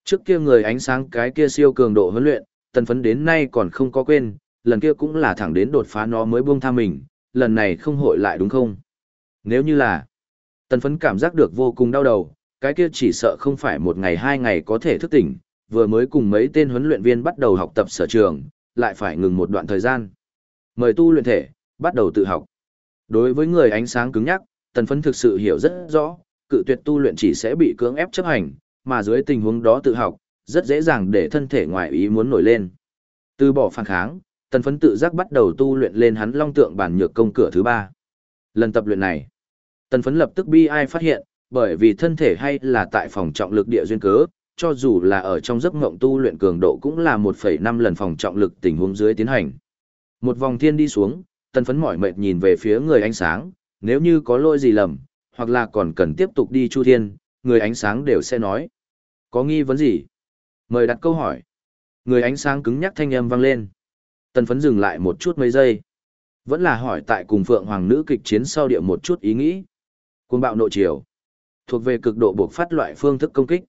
[SPEAKER 1] Trước kia người ánh sáng cái kia siêu cường độ huấn luyện, tần phấn đến nay còn không có quên, lần kia cũng là thẳng đến đột phá nó mới buông tha mình, lần này không hội lại đúng không? Nếu như là, tần phấn cảm giác được vô cùng đau đầu, cái kia chỉ sợ không phải một ngày hai ngày có thể thức tỉnh, vừa mới cùng mấy tên huấn luyện viên bắt đầu học tập sở trường, lại phải ngừng một đoạn thời gian. Mời tu luyện thể, bắt đầu tự học. Đối với người ánh sáng cứng nhắc, tần phấn thực sự hiểu rất rõ, cự tuyệt tu luyện chỉ sẽ bị cưỡng ép chấp hành, mà dưới tình huống đó tự học, rất dễ dàng để thân thể ngoài ý muốn nổi lên. Từ bỏ phản kháng, tần phấn tự giác bắt đầu tu luyện lên hắn long tượng bản nhược công cửa thứ ba. Lần tập luyện này, tần phấn lập tức bi ai phát hiện, bởi vì thân thể hay là tại phòng trọng lực địa duyên cớ, cho dù là ở trong giấc mộng tu luyện cường độ cũng là 1,5 lần phòng trọng lực tình huống dưới tiến hành. Một vòng thiên đi xuống, tần phấn mỏi mệt nhìn về phía người ánh sáng, nếu như có lỗi gì lầm, hoặc là còn cần tiếp tục đi chu thiên, người ánh sáng đều sẽ nói. Có nghi vấn gì? Mời đặt câu hỏi. Người ánh sáng cứng nhắc thanh âm vang lên. Tần phấn dừng lại một chút mấy giây. Vẫn là hỏi tại cùng Phượng Hoàng nữ kịch chiến sau địa một chút ý nghĩ. Cuồng bạo nội chiều. Thuộc về cực độ buộc phát loại phương thức công kích.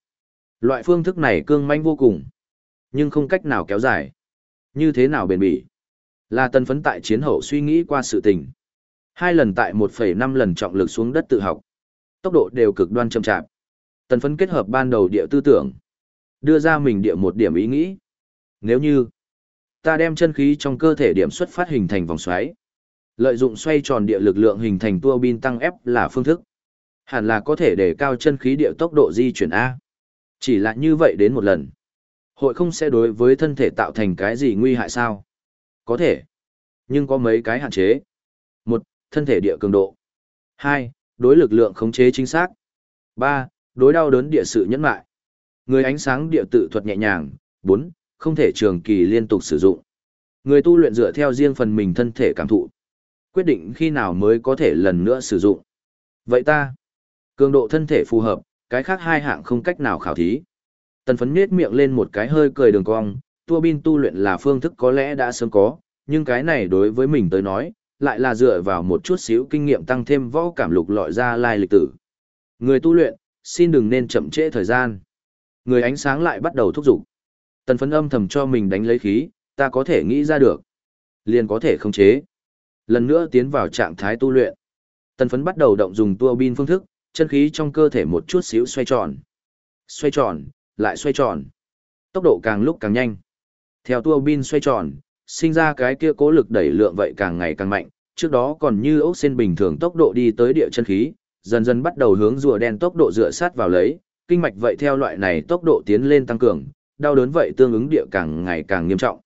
[SPEAKER 1] Loại phương thức này cương manh vô cùng. Nhưng không cách nào kéo dài. Như thế nào bền bỉ. Là tần phấn tại chiến hậu suy nghĩ qua sự tình. Hai lần tại 1,5 lần trọng lực xuống đất tự học. Tốc độ đều cực đoan chậm chạp. Tần phấn kết hợp ban đầu địa tư tưởng. Đưa ra mình địa một điểm ý nghĩ. Nếu như ta đem chân khí trong cơ thể điểm xuất phát hình thành vòng xoáy. Lợi dụng xoay tròn địa lực lượng hình thành tua bin tăng ép là phương thức. Hẳn là có thể để cao chân khí địa tốc độ di chuyển A. Chỉ là như vậy đến một lần. Hội không sẽ đối với thân thể tạo thành cái gì nguy hại sao? Có thể. Nhưng có mấy cái hạn chế. một Thân thể địa cường độ. hai Đối lực lượng khống chế chính xác. ba Đối đau đớn địa sự nhẫn mại. Người ánh sáng địa tự thuật nhẹ nhàng. bốn Không thể trường kỳ liên tục sử dụng. Người tu luyện dựa theo riêng phần mình thân thể cảm thụ. Quyết định khi nào mới có thể lần nữa sử dụng. Vậy ta, cường độ thân thể phù hợp, cái khác hai hạng không cách nào khảo thí. Tần phấn nết miệng lên một cái hơi cười đường cong, tua bin tu luyện là phương thức có lẽ đã sớm có, nhưng cái này đối với mình tới nói, lại là dựa vào một chút xíu kinh nghiệm tăng thêm võ cảm lục lọi ra lai lịch tử. Người tu luyện, xin đừng nên chậm trễ thời gian. Người ánh sáng lại bắt đầu thúc giục. Tần phấn âm thầm cho mình đánh lấy khí, ta có thể nghĩ ra được. Liền có thể khống chế. Lần nữa tiến vào trạng thái tu luyện. Tần phấn bắt đầu động dùng tua bin phương thức, chân khí trong cơ thể một chút xíu xoay tròn. Xoay tròn, lại xoay tròn. Tốc độ càng lúc càng nhanh. Theo tua bin xoay tròn, sinh ra cái kia cố lực đẩy lượng vậy càng ngày càng mạnh, trước đó còn như ốc sen bình thường tốc độ đi tới địa chân khí, dần dần bắt đầu hướng rùa đen tốc độ dựa sát vào lấy, kinh mạch vậy theo loại này tốc độ tiến lên tăng cường, đau đớn vậy tương ứng địa càng ngày càng nghiêm trọng.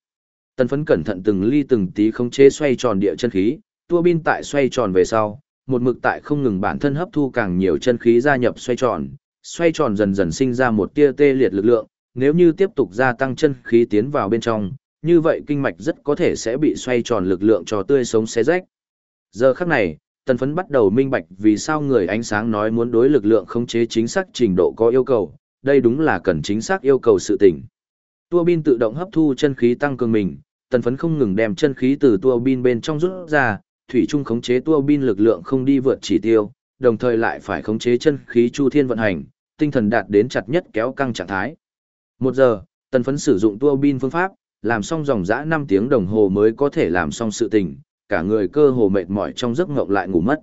[SPEAKER 1] Tần phấn cẩn thận từng ly từng tí không chế xoay tròn địa chân khí, tua bin tại xoay tròn về sau, một mực tại không ngừng bản thân hấp thu càng nhiều chân khí gia nhập xoay tròn, xoay tròn dần dần sinh ra một tia tê liệt lực lượng, nếu như tiếp tục gia tăng chân khí tiến vào bên trong, như vậy kinh mạch rất có thể sẽ bị xoay tròn lực lượng cho tươi sống xé rách. Giờ khắc này, tần phấn bắt đầu minh bạch vì sao người ánh sáng nói muốn đối lực lượng khống chế chính xác trình độ có yêu cầu, đây đúng là cần chính xác yêu cầu sự tỉnh. Tua bin tự động hấp thu chân khí tăng cường mình, tần phấn không ngừng đem chân khí từ tua bin bên trong rút ra, thủy trung khống chế tua bin lực lượng không đi vượt chỉ tiêu, đồng thời lại phải khống chế chân khí chu thiên vận hành, tinh thần đạt đến chặt nhất kéo căng trạng thái. Một giờ, tần phấn sử dụng tua bin phương pháp, làm xong dòng dã 5 tiếng đồng hồ mới có thể làm xong sự tình, cả người cơ hồ mệt mỏi trong giấc ngộng lại ngủ mất.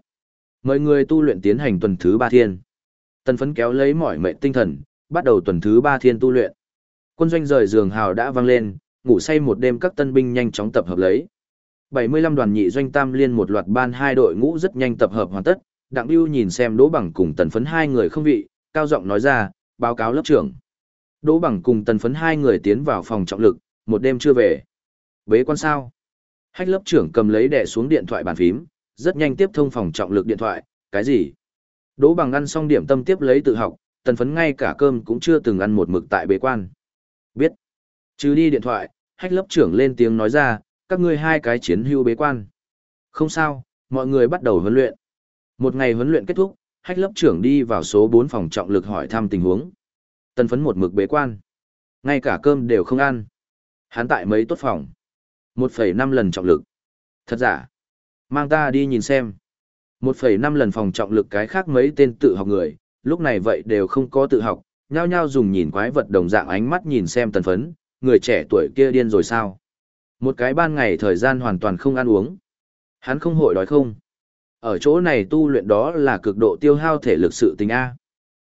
[SPEAKER 1] Mời người tu luyện tiến hành tuần thứ 3 thiên. Tần phấn kéo lấy mỏi mệt tinh thần, bắt đầu tuần thứ 3 thiên tu luyện. Quân doanh rời giường hào đã vang lên, ngủ say một đêm các tân binh nhanh chóng tập hợp lấy. 75 đoàn nhị doanh tam liên một loạt ban hai đội ngũ rất nhanh tập hợp hoàn tất, Đặng Bưu nhìn xem Đỗ Bằng cùng Tần Phấn hai người không vị, cao giọng nói ra, báo cáo lớp trưởng. Đỗ Bằng cùng Tần Phấn hai người tiến vào phòng trọng lực, một đêm chưa về. Bế quan sao? Hách lớp trưởng cầm lấy đè xuống điện thoại bàn phím, rất nhanh tiếp thông phòng trọng lực điện thoại, cái gì? Đỗ Bằng ăn xong điểm tâm tiếp lấy tự học, Tần Phấn ngay cả cơm cũng chưa từng ăn một mực tại bế quan. Biết. Chứ đi điện thoại, hách lớp trưởng lên tiếng nói ra, các ngươi hai cái chiến hưu bế quan. Không sao, Mọi người bắt đầu huấn luyện. Một ngày huấn luyện kết thúc, hách lớp trưởng đi vào số 4 phòng trọng lực hỏi thăm tình huống. Tân phấn một mực bế quan. Ngay cả cơm đều không ăn. Hắn tại mấy tốt phòng. 1,5 lần trọng lực. Thật giả. Mang ta đi nhìn xem. 1,5 lần phòng trọng lực cái khác mấy tên tự học người, lúc này vậy đều không có tự học, nhao nhao dùng nhìn quái vật đồng dạng ánh mắt nhìn xem tần phấn, người trẻ tuổi kia điên rồi sao. Một cái ban ngày thời gian hoàn toàn không ăn uống. Hắn không hội đói không. Ở chỗ này tu luyện đó là cực độ tiêu hao thể lực sự tình A.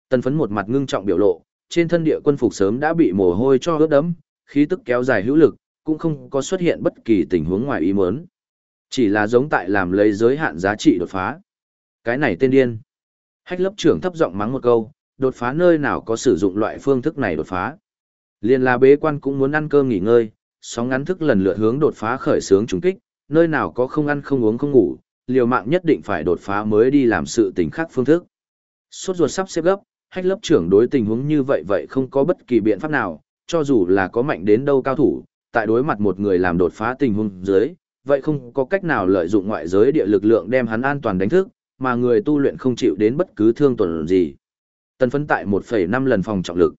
[SPEAKER 1] Tần phấn một mặt ngưng trọng biểu lộ, trên thân địa quân phục sớm đã bị mồ hôi cho ướt đẫm khí tức kéo dài hữu lực, cũng không có xuất hiện bất kỳ tình huống ngoài ý muốn. Chỉ là giống tại làm lấy giới hạn giá trị đột phá. Cái này tên điên. Hách lớp trưởng thấp giọng mắng một câu, đột phá nơi nào có sử dụng loại phương thức này đột phá. Liên là bế quan cũng muốn ăn cơm nghỉ ngơi, sóng ngắn thức lần lượt hướng đột phá khởi sướng trùng kích, nơi nào có không ăn không uống không ngủ, liều mạng nhất định phải đột phá mới đi làm sự tình khác phương thức. suốt ruột sắp xếp gấp, hách lớp trưởng đối tình huống như vậy vậy không có bất kỳ biện pháp nào, cho dù là có mạnh đến đâu cao thủ, tại đối mặt một người làm đột phá tình huống dưới, vậy không có cách nào lợi dụng ngoại giới địa lực lượng đem hắn an toàn đánh thức, mà người tu luyện không chịu đến bất cứ thương tổn gì. Tần phấn tại 1,5 lần phòng trọng lực.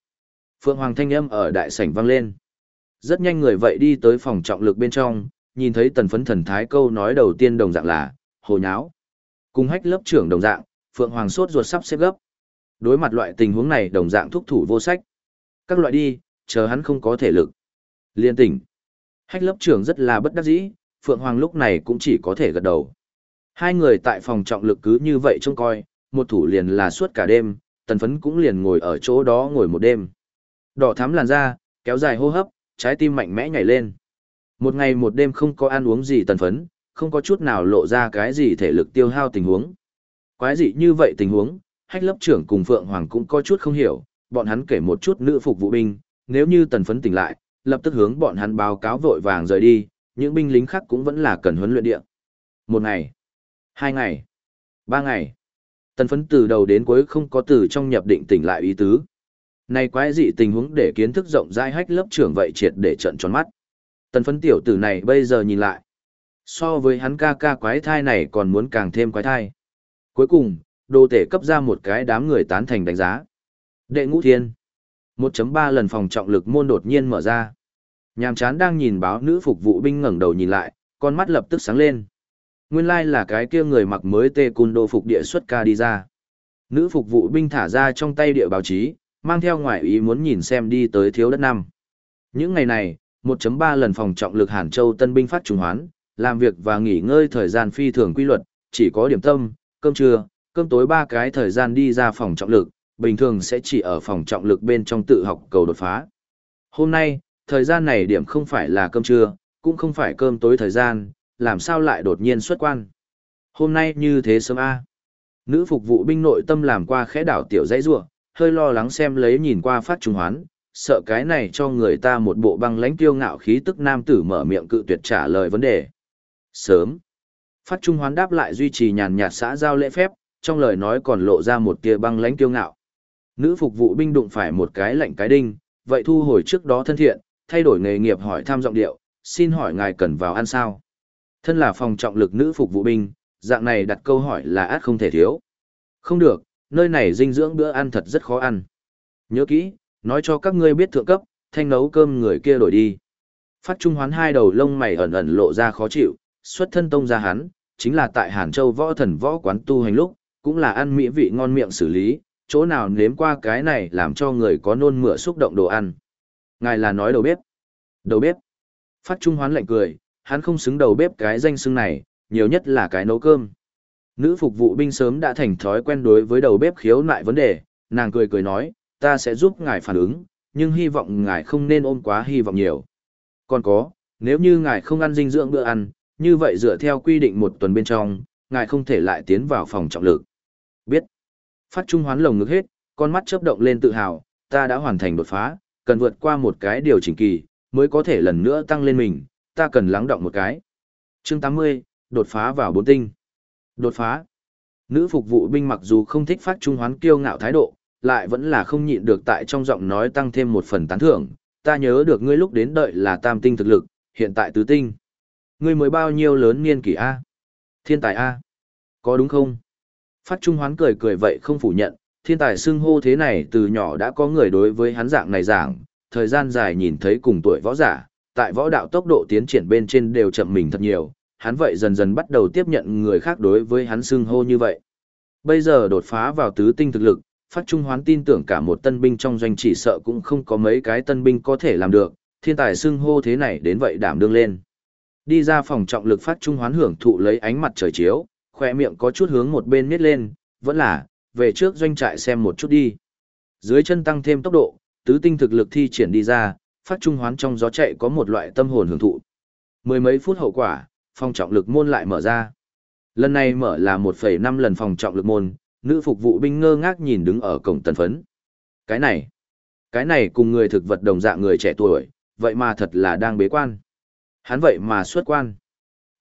[SPEAKER 1] Phượng Hoàng thanh âm ở đại sảnh vang lên. Rất nhanh người vậy đi tới phòng trọng lực bên trong, nhìn thấy tần phấn thần thái câu nói đầu tiên đồng dạng là, hồ nháo. Cùng hách lớp trưởng đồng dạng, Phượng Hoàng sốt ruột sắp xếp gấp. Đối mặt loại tình huống này đồng dạng thúc thủ vô sách. Các loại đi, chờ hắn không có thể lực. Liên tỉnh. Hách lớp trưởng rất là bất đắc dĩ, Phượng Hoàng lúc này cũng chỉ có thể gật đầu. Hai người tại phòng trọng lực cứ như vậy trông coi, một thủ liền là suốt cả đêm, tần phấn cũng liền ngồi ở chỗ đó ngồi một đêm. Đỏ thắm làn da, kéo dài hô hấp, trái tim mạnh mẽ nhảy lên. Một ngày một đêm không có ăn uống gì tần phấn, không có chút nào lộ ra cái gì thể lực tiêu hao tình huống. Quái gì như vậy tình huống, hách lớp trưởng cùng Phượng Hoàng cũng có chút không hiểu, bọn hắn kể một chút nữ phục vụ binh, nếu như tần phấn tỉnh lại, lập tức hướng bọn hắn báo cáo vội vàng rời đi, những binh lính khác cũng vẫn là cần huấn luyện địa. Một ngày, hai ngày, ba ngày, tần phấn từ đầu đến cuối không có từ trong nhập định tỉnh lại ý tứ. Này quái dị tình huống để kiến thức rộng rãi hách lớp trưởng vậy triệt để trận tròn mắt. Tần phấn tiểu tử này bây giờ nhìn lại. So với hắn ca ca quái thai này còn muốn càng thêm quái thai. Cuối cùng, đồ tể cấp ra một cái đám người tán thành đánh giá. Đệ ngũ thiên. 1.3 lần phòng trọng lực môn đột nhiên mở ra. Nhàm chán đang nhìn báo nữ phục vụ binh ngẩng đầu nhìn lại, con mắt lập tức sáng lên. Nguyên lai like là cái kia người mặc mới tê cun đô phục địa xuất ca đi ra. Nữ phục vụ binh thả ra trong tay địa báo chí, mang theo ngoại ý muốn nhìn xem đi tới thiếu đất năm. Những ngày này, 1.3 lần phòng trọng lực Hàn Châu tân binh phát trùng hoán, làm việc và nghỉ ngơi thời gian phi thường quy luật, chỉ có điểm tâm, cơm trưa, cơm tối ba cái thời gian đi ra phòng trọng lực, bình thường sẽ chỉ ở phòng trọng lực bên trong tự học cầu đột phá. Hôm nay, thời gian này điểm không phải là cơm trưa, cũng không phải cơm tối thời gian, làm sao lại đột nhiên xuất quan. Hôm nay như thế sớm A. Nữ phục vụ binh nội tâm làm qua khẽ đảo tiểu dãy rua, hơi lo lắng xem lấy nhìn qua phát trung hoán, sợ cái này cho người ta một bộ băng lãnh tiêu ngạo khí tức nam tử mở miệng cự tuyệt trả lời vấn đề. Sớm. Phát trung hoán đáp lại duy trì nhàn nhạt xã giao lễ phép, trong lời nói còn lộ ra một tia băng lãnh tiêu ngạo. Nữ phục vụ binh đụng phải một cái lạnh cái đinh, vậy thu hồi trước đó thân thiện, thay đổi nghề nghiệp hỏi thăm giọng điệu, xin hỏi ngài cần vào ăn sao? Thân là phòng trọng lực nữ phục vụ binh, dạng này đặt câu hỏi là át không thể thiếu. Không được, nơi này dinh dưỡng bữa ăn thật rất khó ăn. Nhớ kỹ, nói cho các ngươi biết thượng cấp, thanh nấu cơm người kia đổi đi. Phát trung hoán hai đầu lông mày ẩn ẩn lộ ra khó chịu, xuất thân tông ra hắn, chính là tại Hàn Châu võ thần võ quán tu hành lúc, cũng là ăn mỹ vị ngon miệng xử lý, chỗ nào nếm qua cái này làm cho người có nôn mửa xúc động đồ ăn. Ngài là nói đầu bếp. Đầu bếp. Phát Trung hoán lạnh cười, hắn không xứng đầu bếp cái danh xưng này, nhiều nhất là cái nấu cơm. Nữ phục vụ binh sớm đã thành thói quen đối với đầu bếp khiếu nại vấn đề, nàng cười cười nói, ta sẽ giúp ngài phản ứng, nhưng hy vọng ngài không nên ôm quá hy vọng nhiều. Còn có, nếu như ngài không ăn dinh dưỡng bữa ăn, như vậy dựa theo quy định một tuần bên trong, ngài không thể lại tiến vào phòng trọng lực. Biết. Phát trung hoán lồng ngực hết, con mắt chớp động lên tự hào, ta đã hoàn thành đột phá, cần vượt qua một cái điều chỉnh kỳ, mới có thể lần nữa tăng lên mình, ta cần lắng động một cái. Chương 80, đột phá vào bốn tinh. Đột phá. Nữ phục vụ binh mặc dù không thích phát trung hoán kiêu ngạo thái độ, lại vẫn là không nhịn được tại trong giọng nói tăng thêm một phần tán thưởng. Ta nhớ được ngươi lúc đến đợi là tam tinh thực lực, hiện tại tứ tinh. Ngươi mới bao nhiêu lớn niên kỷ A? Thiên tài A? Có đúng không? Phát Trung Hoán cười cười vậy không phủ nhận, thiên tài xưng hô thế này từ nhỏ đã có người đối với hắn dạng này giảng, thời gian dài nhìn thấy cùng tuổi võ giả, tại võ đạo tốc độ tiến triển bên trên đều chậm mình thật nhiều, hắn vậy dần dần bắt đầu tiếp nhận người khác đối với hắn xưng hô như vậy. Bây giờ đột phá vào tứ tinh thực lực, Phát Trung Hoán tin tưởng cả một tân binh trong doanh chỉ sợ cũng không có mấy cái tân binh có thể làm được, thiên tài xưng hô thế này đến vậy đảm đương lên. Đi ra phòng trọng lực Phát Trung Hoán hưởng thụ lấy ánh mặt trời chiếu, khoe miệng có chút hướng một bên miết lên, vẫn là, về trước doanh trại xem một chút đi. Dưới chân tăng thêm tốc độ, tứ tinh thực lực thi triển đi ra, Phát Trung Hoán trong gió chạy có một loại tâm hồn hưởng thụ. Mười mấy phút hậu quả, phòng trọng lực môn lại mở ra. Lần này mở là 1,5 lần phòng trọng lực môn, nữ phục vụ binh ngơ ngác nhìn đứng ở cổng tần phấn. Cái này, cái này cùng người thực vật đồng dạng người trẻ tuổi, vậy mà thật là đang bế quan. Hắn vậy mà xuất quan.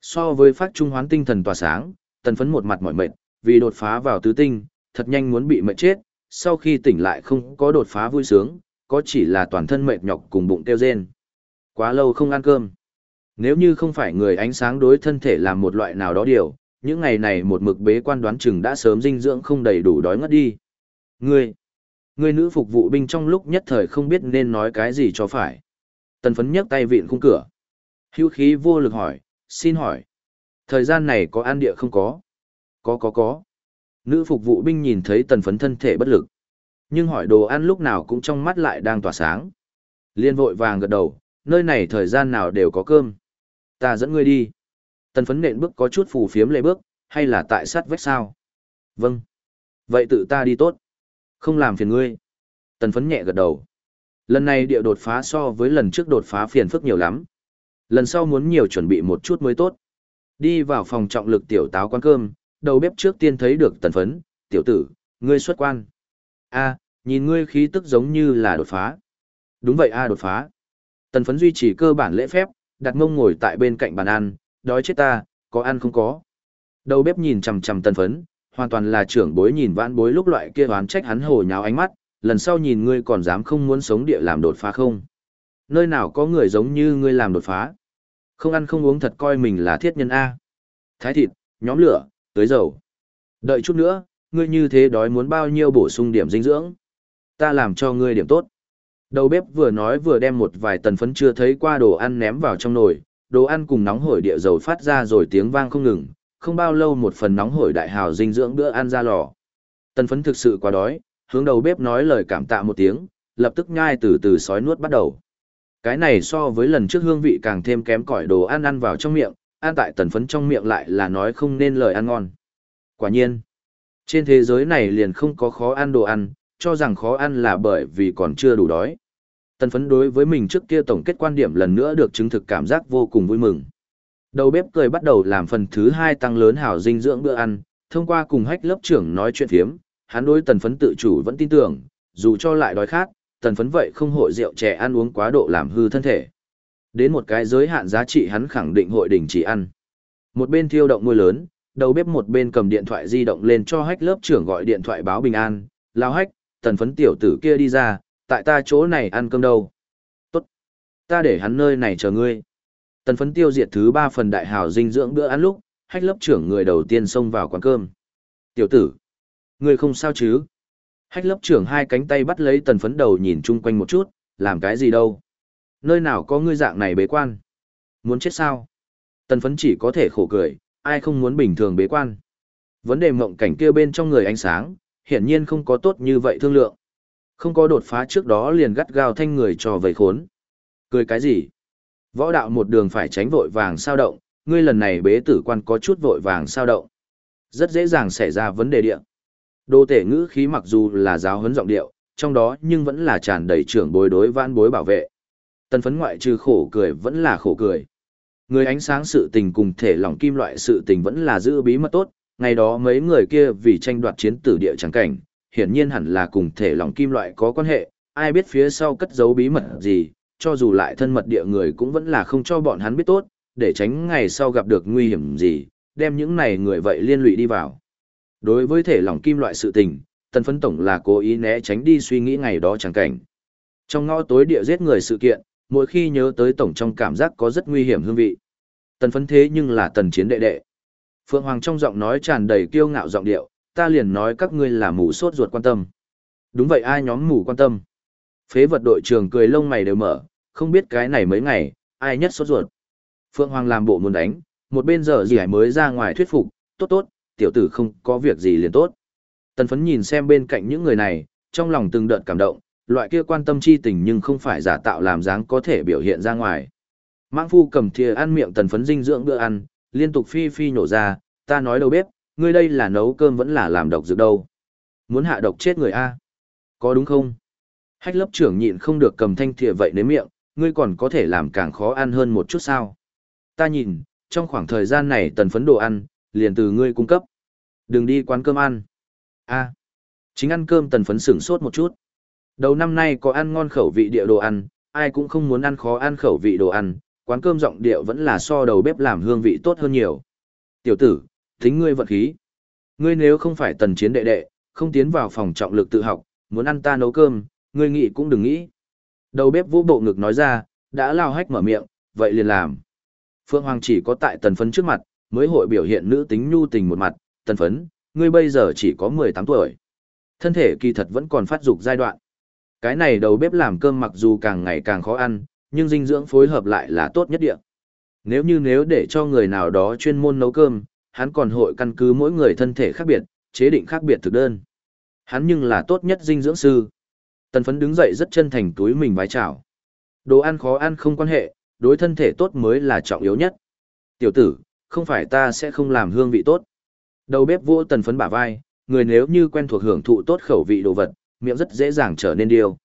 [SPEAKER 1] So với phát trung hoán tinh thần tỏa sáng, tần phấn một mặt mỏi mệt, vì đột phá vào tứ tinh, thật nhanh muốn bị mệt chết, sau khi tỉnh lại không có đột phá vui sướng, có chỉ là toàn thân mệt nhọc cùng bụng tiêu rên. Quá lâu không ăn cơm. Nếu như không phải người ánh sáng đối thân thể làm một loại nào đó điều, những ngày này một mực bế quan đoán chừng đã sớm dinh dưỡng không đầy đủ đói ngất đi. Ngươi, ngươi nữ phục vụ binh trong lúc nhất thời không biết nên nói cái gì cho phải. Tần phấn nhấc tay vịn khung cửa. Hữu khí vô lực hỏi, xin hỏi. Thời gian này có ăn địa không có? Có có có. Nữ phục vụ binh nhìn thấy tần phấn thân thể bất lực. Nhưng hỏi đồ ăn lúc nào cũng trong mắt lại đang tỏa sáng. Liên vội vàng gật đầu, nơi này thời gian nào đều có cơm. Ta dẫn ngươi đi. Tần phấn nện bước có chút phù phiếm lệ bước, hay là tại sát vách sao? Vâng. Vậy tự ta đi tốt. Không làm phiền ngươi. Tần phấn nhẹ gật đầu. Lần này địa đột phá so với lần trước đột phá phiền phức nhiều lắm. Lần sau muốn nhiều chuẩn bị một chút mới tốt. Đi vào phòng trọng lực tiểu táo quán cơm, đầu bếp trước tiên thấy được tần phấn, tiểu tử, ngươi xuất quan. a nhìn ngươi khí tức giống như là đột phá. Đúng vậy a đột phá. Tần phấn duy trì cơ bản lễ phép, đặt mông ngồi tại bên cạnh bàn ăn, đói chết ta, có ăn không có. Đầu bếp nhìn chằm chằm tân phấn, hoàn toàn là trưởng bối nhìn vãn bối lúc loại kia đoán trách hắn hồ nháo ánh mắt, lần sau nhìn ngươi còn dám không muốn sống địa làm đột phá không. Nơi nào có người giống như ngươi làm đột phá. Không ăn không uống thật coi mình là thiết nhân A. Thái thịt, nhóm lửa, tới dầu. Đợi chút nữa, ngươi như thế đói muốn bao nhiêu bổ sung điểm dinh dưỡng. Ta làm cho ngươi điểm tốt. Đầu bếp vừa nói vừa đem một vài tần phấn chưa thấy qua đồ ăn ném vào trong nồi, đồ ăn cùng nóng hổi địa dầu phát ra rồi tiếng vang không ngừng, không bao lâu một phần nóng hổi đại hào dinh dưỡng bữa ăn ra lò. Tần phấn thực sự quá đói, hướng đầu bếp nói lời cảm tạ một tiếng, lập tức nhai từ từ sói nuốt bắt đầu. Cái này so với lần trước hương vị càng thêm kém cỏi đồ ăn ăn vào trong miệng, ăn tại tần phấn trong miệng lại là nói không nên lời ăn ngon. Quả nhiên, trên thế giới này liền không có khó ăn đồ ăn, cho rằng khó ăn là bởi vì còn chưa đủ đói. Tần phấn đối với mình trước kia tổng kết quan điểm lần nữa được chứng thực cảm giác vô cùng vui mừng. Đầu bếp cười bắt đầu làm phần thứ hai tăng lớn hảo dinh dưỡng bữa ăn, thông qua cùng hách lớp trưởng nói chuyện thiếm, hắn đối tần phấn tự chủ vẫn tin tưởng, dù cho lại đói khát, tần phấn vậy không hội rượu trẻ ăn uống quá độ làm hư thân thể. Đến một cái giới hạn giá trị hắn khẳng định hội đình chỉ ăn. Một bên thiêu động môi lớn, đầu bếp một bên cầm điện thoại di động lên cho hách lớp trưởng gọi điện thoại báo bình an, lao hách, tần phấn tiểu tử kia đi ra, tại ta chỗ này ăn cơm đâu. Tốt. Ta để hắn nơi này chờ ngươi. Tần phấn tiêu diệt thứ ba phần đại hào dinh dưỡng bữa ăn lúc, hách lớp trưởng người đầu tiên xông vào quán cơm. Tiểu tử. Ngươi không sao chứ? Hách lớp trưởng hai cánh tay bắt lấy tần phấn đầu nhìn chung quanh một chút, làm cái gì đâu? Nơi nào có ngươi dạng này bế quan? Muốn chết sao? Tần phấn chỉ có thể khổ cười, ai không muốn bình thường bế quan? Vấn đề mộng cảnh kia bên trong người ánh sáng, hiển nhiên không có tốt như vậy thương lượng. Không có đột phá trước đó liền gắt gao thanh người trò vầy khốn. Cười cái gì? Võ đạo một đường phải tránh vội vàng sao động, ngươi lần này bế tử quan có chút vội vàng sao động. Rất dễ dàng xảy ra vấn đề địa. Đô tể ngữ khí mặc dù là giáo huấn giọng điệu, trong đó nhưng vẫn là tràn đầy trưởng bối đối vãn bối bảo vệ. Tần phấn ngoại trừ khổ cười vẫn là khổ cười. Người ánh sáng sự tình cùng thể lỏng kim loại sự tình vẫn là giữ bí mật tốt, ngày đó mấy người kia vì tranh đoạt chiến tử địa trắng cảnh, hiển nhiên hẳn là cùng thể lòng kim loại có quan hệ, ai biết phía sau cất giấu bí mật gì, cho dù lại thân mật địa người cũng vẫn là không cho bọn hắn biết tốt, để tránh ngày sau gặp được nguy hiểm gì, đem những này người vậy liên lụy đi vào. Đối với thể lỏng kim loại sự tình, tần phấn tổng là cố ý né tránh đi suy nghĩ ngày đó chẳng cảnh. Trong ngõ tối địa giết người sự kiện, mỗi khi nhớ tới tổng trong cảm giác có rất nguy hiểm hương vị. Tần phấn thế nhưng là tần chiến đệ đệ. Phượng Hoàng trong giọng nói tràn đầy kiêu ngạo giọng điệu, ta liền nói các ngươi là mù sốt ruột quan tâm. Đúng vậy ai nhóm mù quan tâm. Phế vật đội trưởng cười lông mày đều mở, không biết cái này mấy ngày, ai nhất sốt ruột. Phượng Hoàng làm bộ muốn đánh, một bên giờ gì mới ra ngoài thuyết phục, tốt tốt, tiểu tử không có việc gì liền tốt. Tần phấn nhìn xem bên cạnh những người này, trong lòng từng đợt cảm động, loại kia quan tâm chi tình nhưng không phải giả tạo làm dáng có thể biểu hiện ra ngoài. Mãng phu cầm thìa ăn miệng tần phấn dinh dưỡng bữa ăn, liên tục phi phi nhổ ra, ta nói đầu bếp, ngươi đây là nấu cơm vẫn là làm độc dược đâu. Muốn hạ độc chết người A. Có đúng không? Hách lớp trưởng nhịn không được cầm thanh thìa vậy nếm miệng, ngươi còn có thể làm càng khó ăn hơn một chút sao. Ta nhìn, trong khoảng thời gian này tần phấn đồ ăn, liền từ ngươi cung cấp. Đừng đi quán cơm ăn. A. chính ăn cơm tần phấn sửng sốt một chút. Đầu năm nay có ăn ngon khẩu vị địa đồ ăn, ai cũng không muốn ăn khó ăn khẩu vị đồ ăn, quán cơm giọng điệu vẫn là so đầu bếp làm hương vị tốt hơn nhiều. Tiểu tử, tính ngươi vận khí. Ngươi nếu không phải tần chiến đệ đệ, không tiến vào phòng trọng lực tự học, muốn ăn ta nấu cơm, ngươi nghĩ cũng đừng nghĩ. Đầu bếp vũ bộ ngực nói ra, đã lao hách mở miệng, vậy liền làm. Phương Hoàng chỉ có tại tần phấn trước mặt, mới hội biểu hiện nữ tính nhu tình một mặt, tần phấn, ngươi bây giờ chỉ có 18 tuổi. Thân thể kỳ thật vẫn còn phát dục giai đoạn. Cái này đầu bếp làm cơm mặc dù càng ngày càng khó ăn, nhưng dinh dưỡng phối hợp lại là tốt nhất địa. Nếu như nếu để cho người nào đó chuyên môn nấu cơm, hắn còn hội căn cứ mỗi người thân thể khác biệt, chế định khác biệt thực đơn. Hắn nhưng là tốt nhất dinh dưỡng sư. Tần phấn đứng dậy rất chân thành túi mình vái chào. Đồ ăn khó ăn không quan hệ, đối thân thể tốt mới là trọng yếu nhất. Tiểu tử, không phải ta sẽ không làm hương vị tốt. Đầu bếp vô tần phấn bả vai, người nếu như quen thuộc hưởng thụ tốt khẩu vị đồ vật, miệng rất dễ dàng trở nên điêu.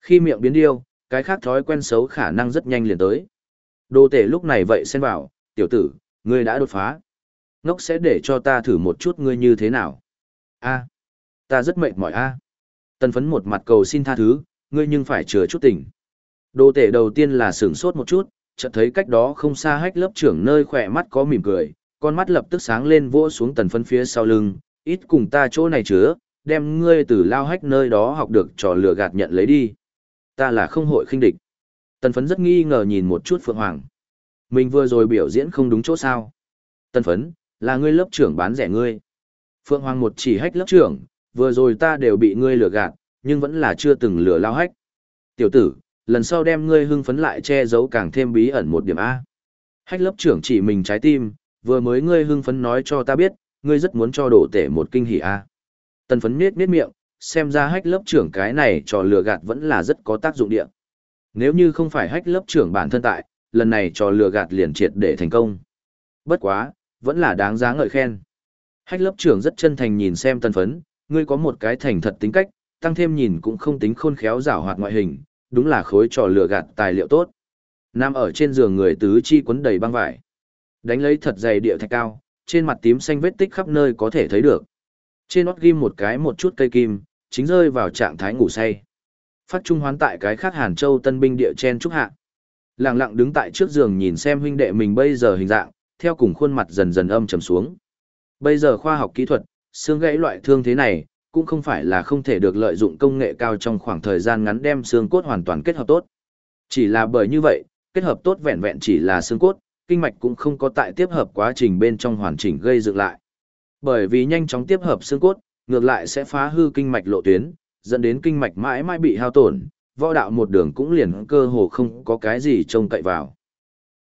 [SPEAKER 1] Khi miệng biến điêu, cái khác thói quen xấu khả năng rất nhanh liền tới. Đồ tể lúc này vậy xen vào, tiểu tử, ngươi đã đột phá. Ngốc sẽ để cho ta thử một chút ngươi như thế nào. a ta rất mệt mỏi a Tần phấn một mặt cầu xin tha thứ, ngươi nhưng phải chừa chút tỉnh. Đồ tể đầu tiên là sửng sốt một chút, chợt thấy cách đó không xa hách lớp trưởng nơi khỏe mắt có mỉm cười, con mắt lập tức sáng lên vỗ xuống tần phấn phía sau lưng, ít cùng ta chỗ này chứa, đem ngươi từ lao hách nơi đó học được trò lừa gạt nhận lấy đi. Ta là không hội khinh địch. Tần phấn rất nghi ngờ nhìn một chút Phượng Hoàng. Mình vừa rồi biểu diễn không đúng chỗ sao. Tần phấn, là ngươi lớp trưởng bán rẻ ngươi. Phượng Hoàng một chỉ hách lớp trưởng, vừa rồi ta đều bị ngươi lừa gạt, nhưng vẫn là chưa từng lừa lao hách. Tiểu tử, lần sau đem ngươi hưng phấn lại che giấu càng thêm bí ẩn một điểm A. Hách lớp trưởng chỉ mình trái tim, vừa mới ngươi hưng phấn nói cho ta biết, ngươi rất muốn cho đổ tể một kinh hỉ A. Tần phấn nết nết miệng, xem ra hách lớp trưởng cái này trò lừa gạt vẫn là rất có tác dụng địa. Nếu như không phải hách lớp trưởng bản thân tại, lần này trò lừa gạt liền triệt để thành công. Bất quá, vẫn là đáng giá ngợi khen. Hách lớp trưởng rất chân thành nhìn xem tần phấn, ngươi có một cái thành thật tính cách, tăng thêm nhìn cũng không tính khôn khéo rảo hoạt ngoại hình, đúng là khối trò lừa gạt tài liệu tốt. Nam ở trên giường người tứ chi quấn đầy băng vải. Đánh lấy thật dày địa thạch cao, trên mặt tím xanh vết tích khắp nơi có thể thấy được. Trên nót ghim một cái một chút cây kim, chính rơi vào trạng thái ngủ say. Phát trung hoán tại cái khác Hàn Châu tân binh địa chen trúc hạ. Lặng lặng đứng tại trước giường nhìn xem huynh đệ mình bây giờ hình dạng, theo cùng khuôn mặt dần dần âm trầm xuống. Bây giờ khoa học kỹ thuật, xương gãy loại thương thế này, cũng không phải là không thể được lợi dụng công nghệ cao trong khoảng thời gian ngắn đem xương cốt hoàn toàn kết hợp tốt. Chỉ là bởi như vậy, kết hợp tốt vẹn vẹn chỉ là xương cốt, kinh mạch cũng không có tại tiếp hợp quá trình bên trong hoàn chỉnh gây dựng lại. Bởi vì nhanh chóng tiếp hợp xương cốt, ngược lại sẽ phá hư kinh mạch lộ tuyến, dẫn đến kinh mạch mãi mãi bị hao tổn, võ đạo một đường cũng liền cơ hồ không có cái gì trông cậy vào.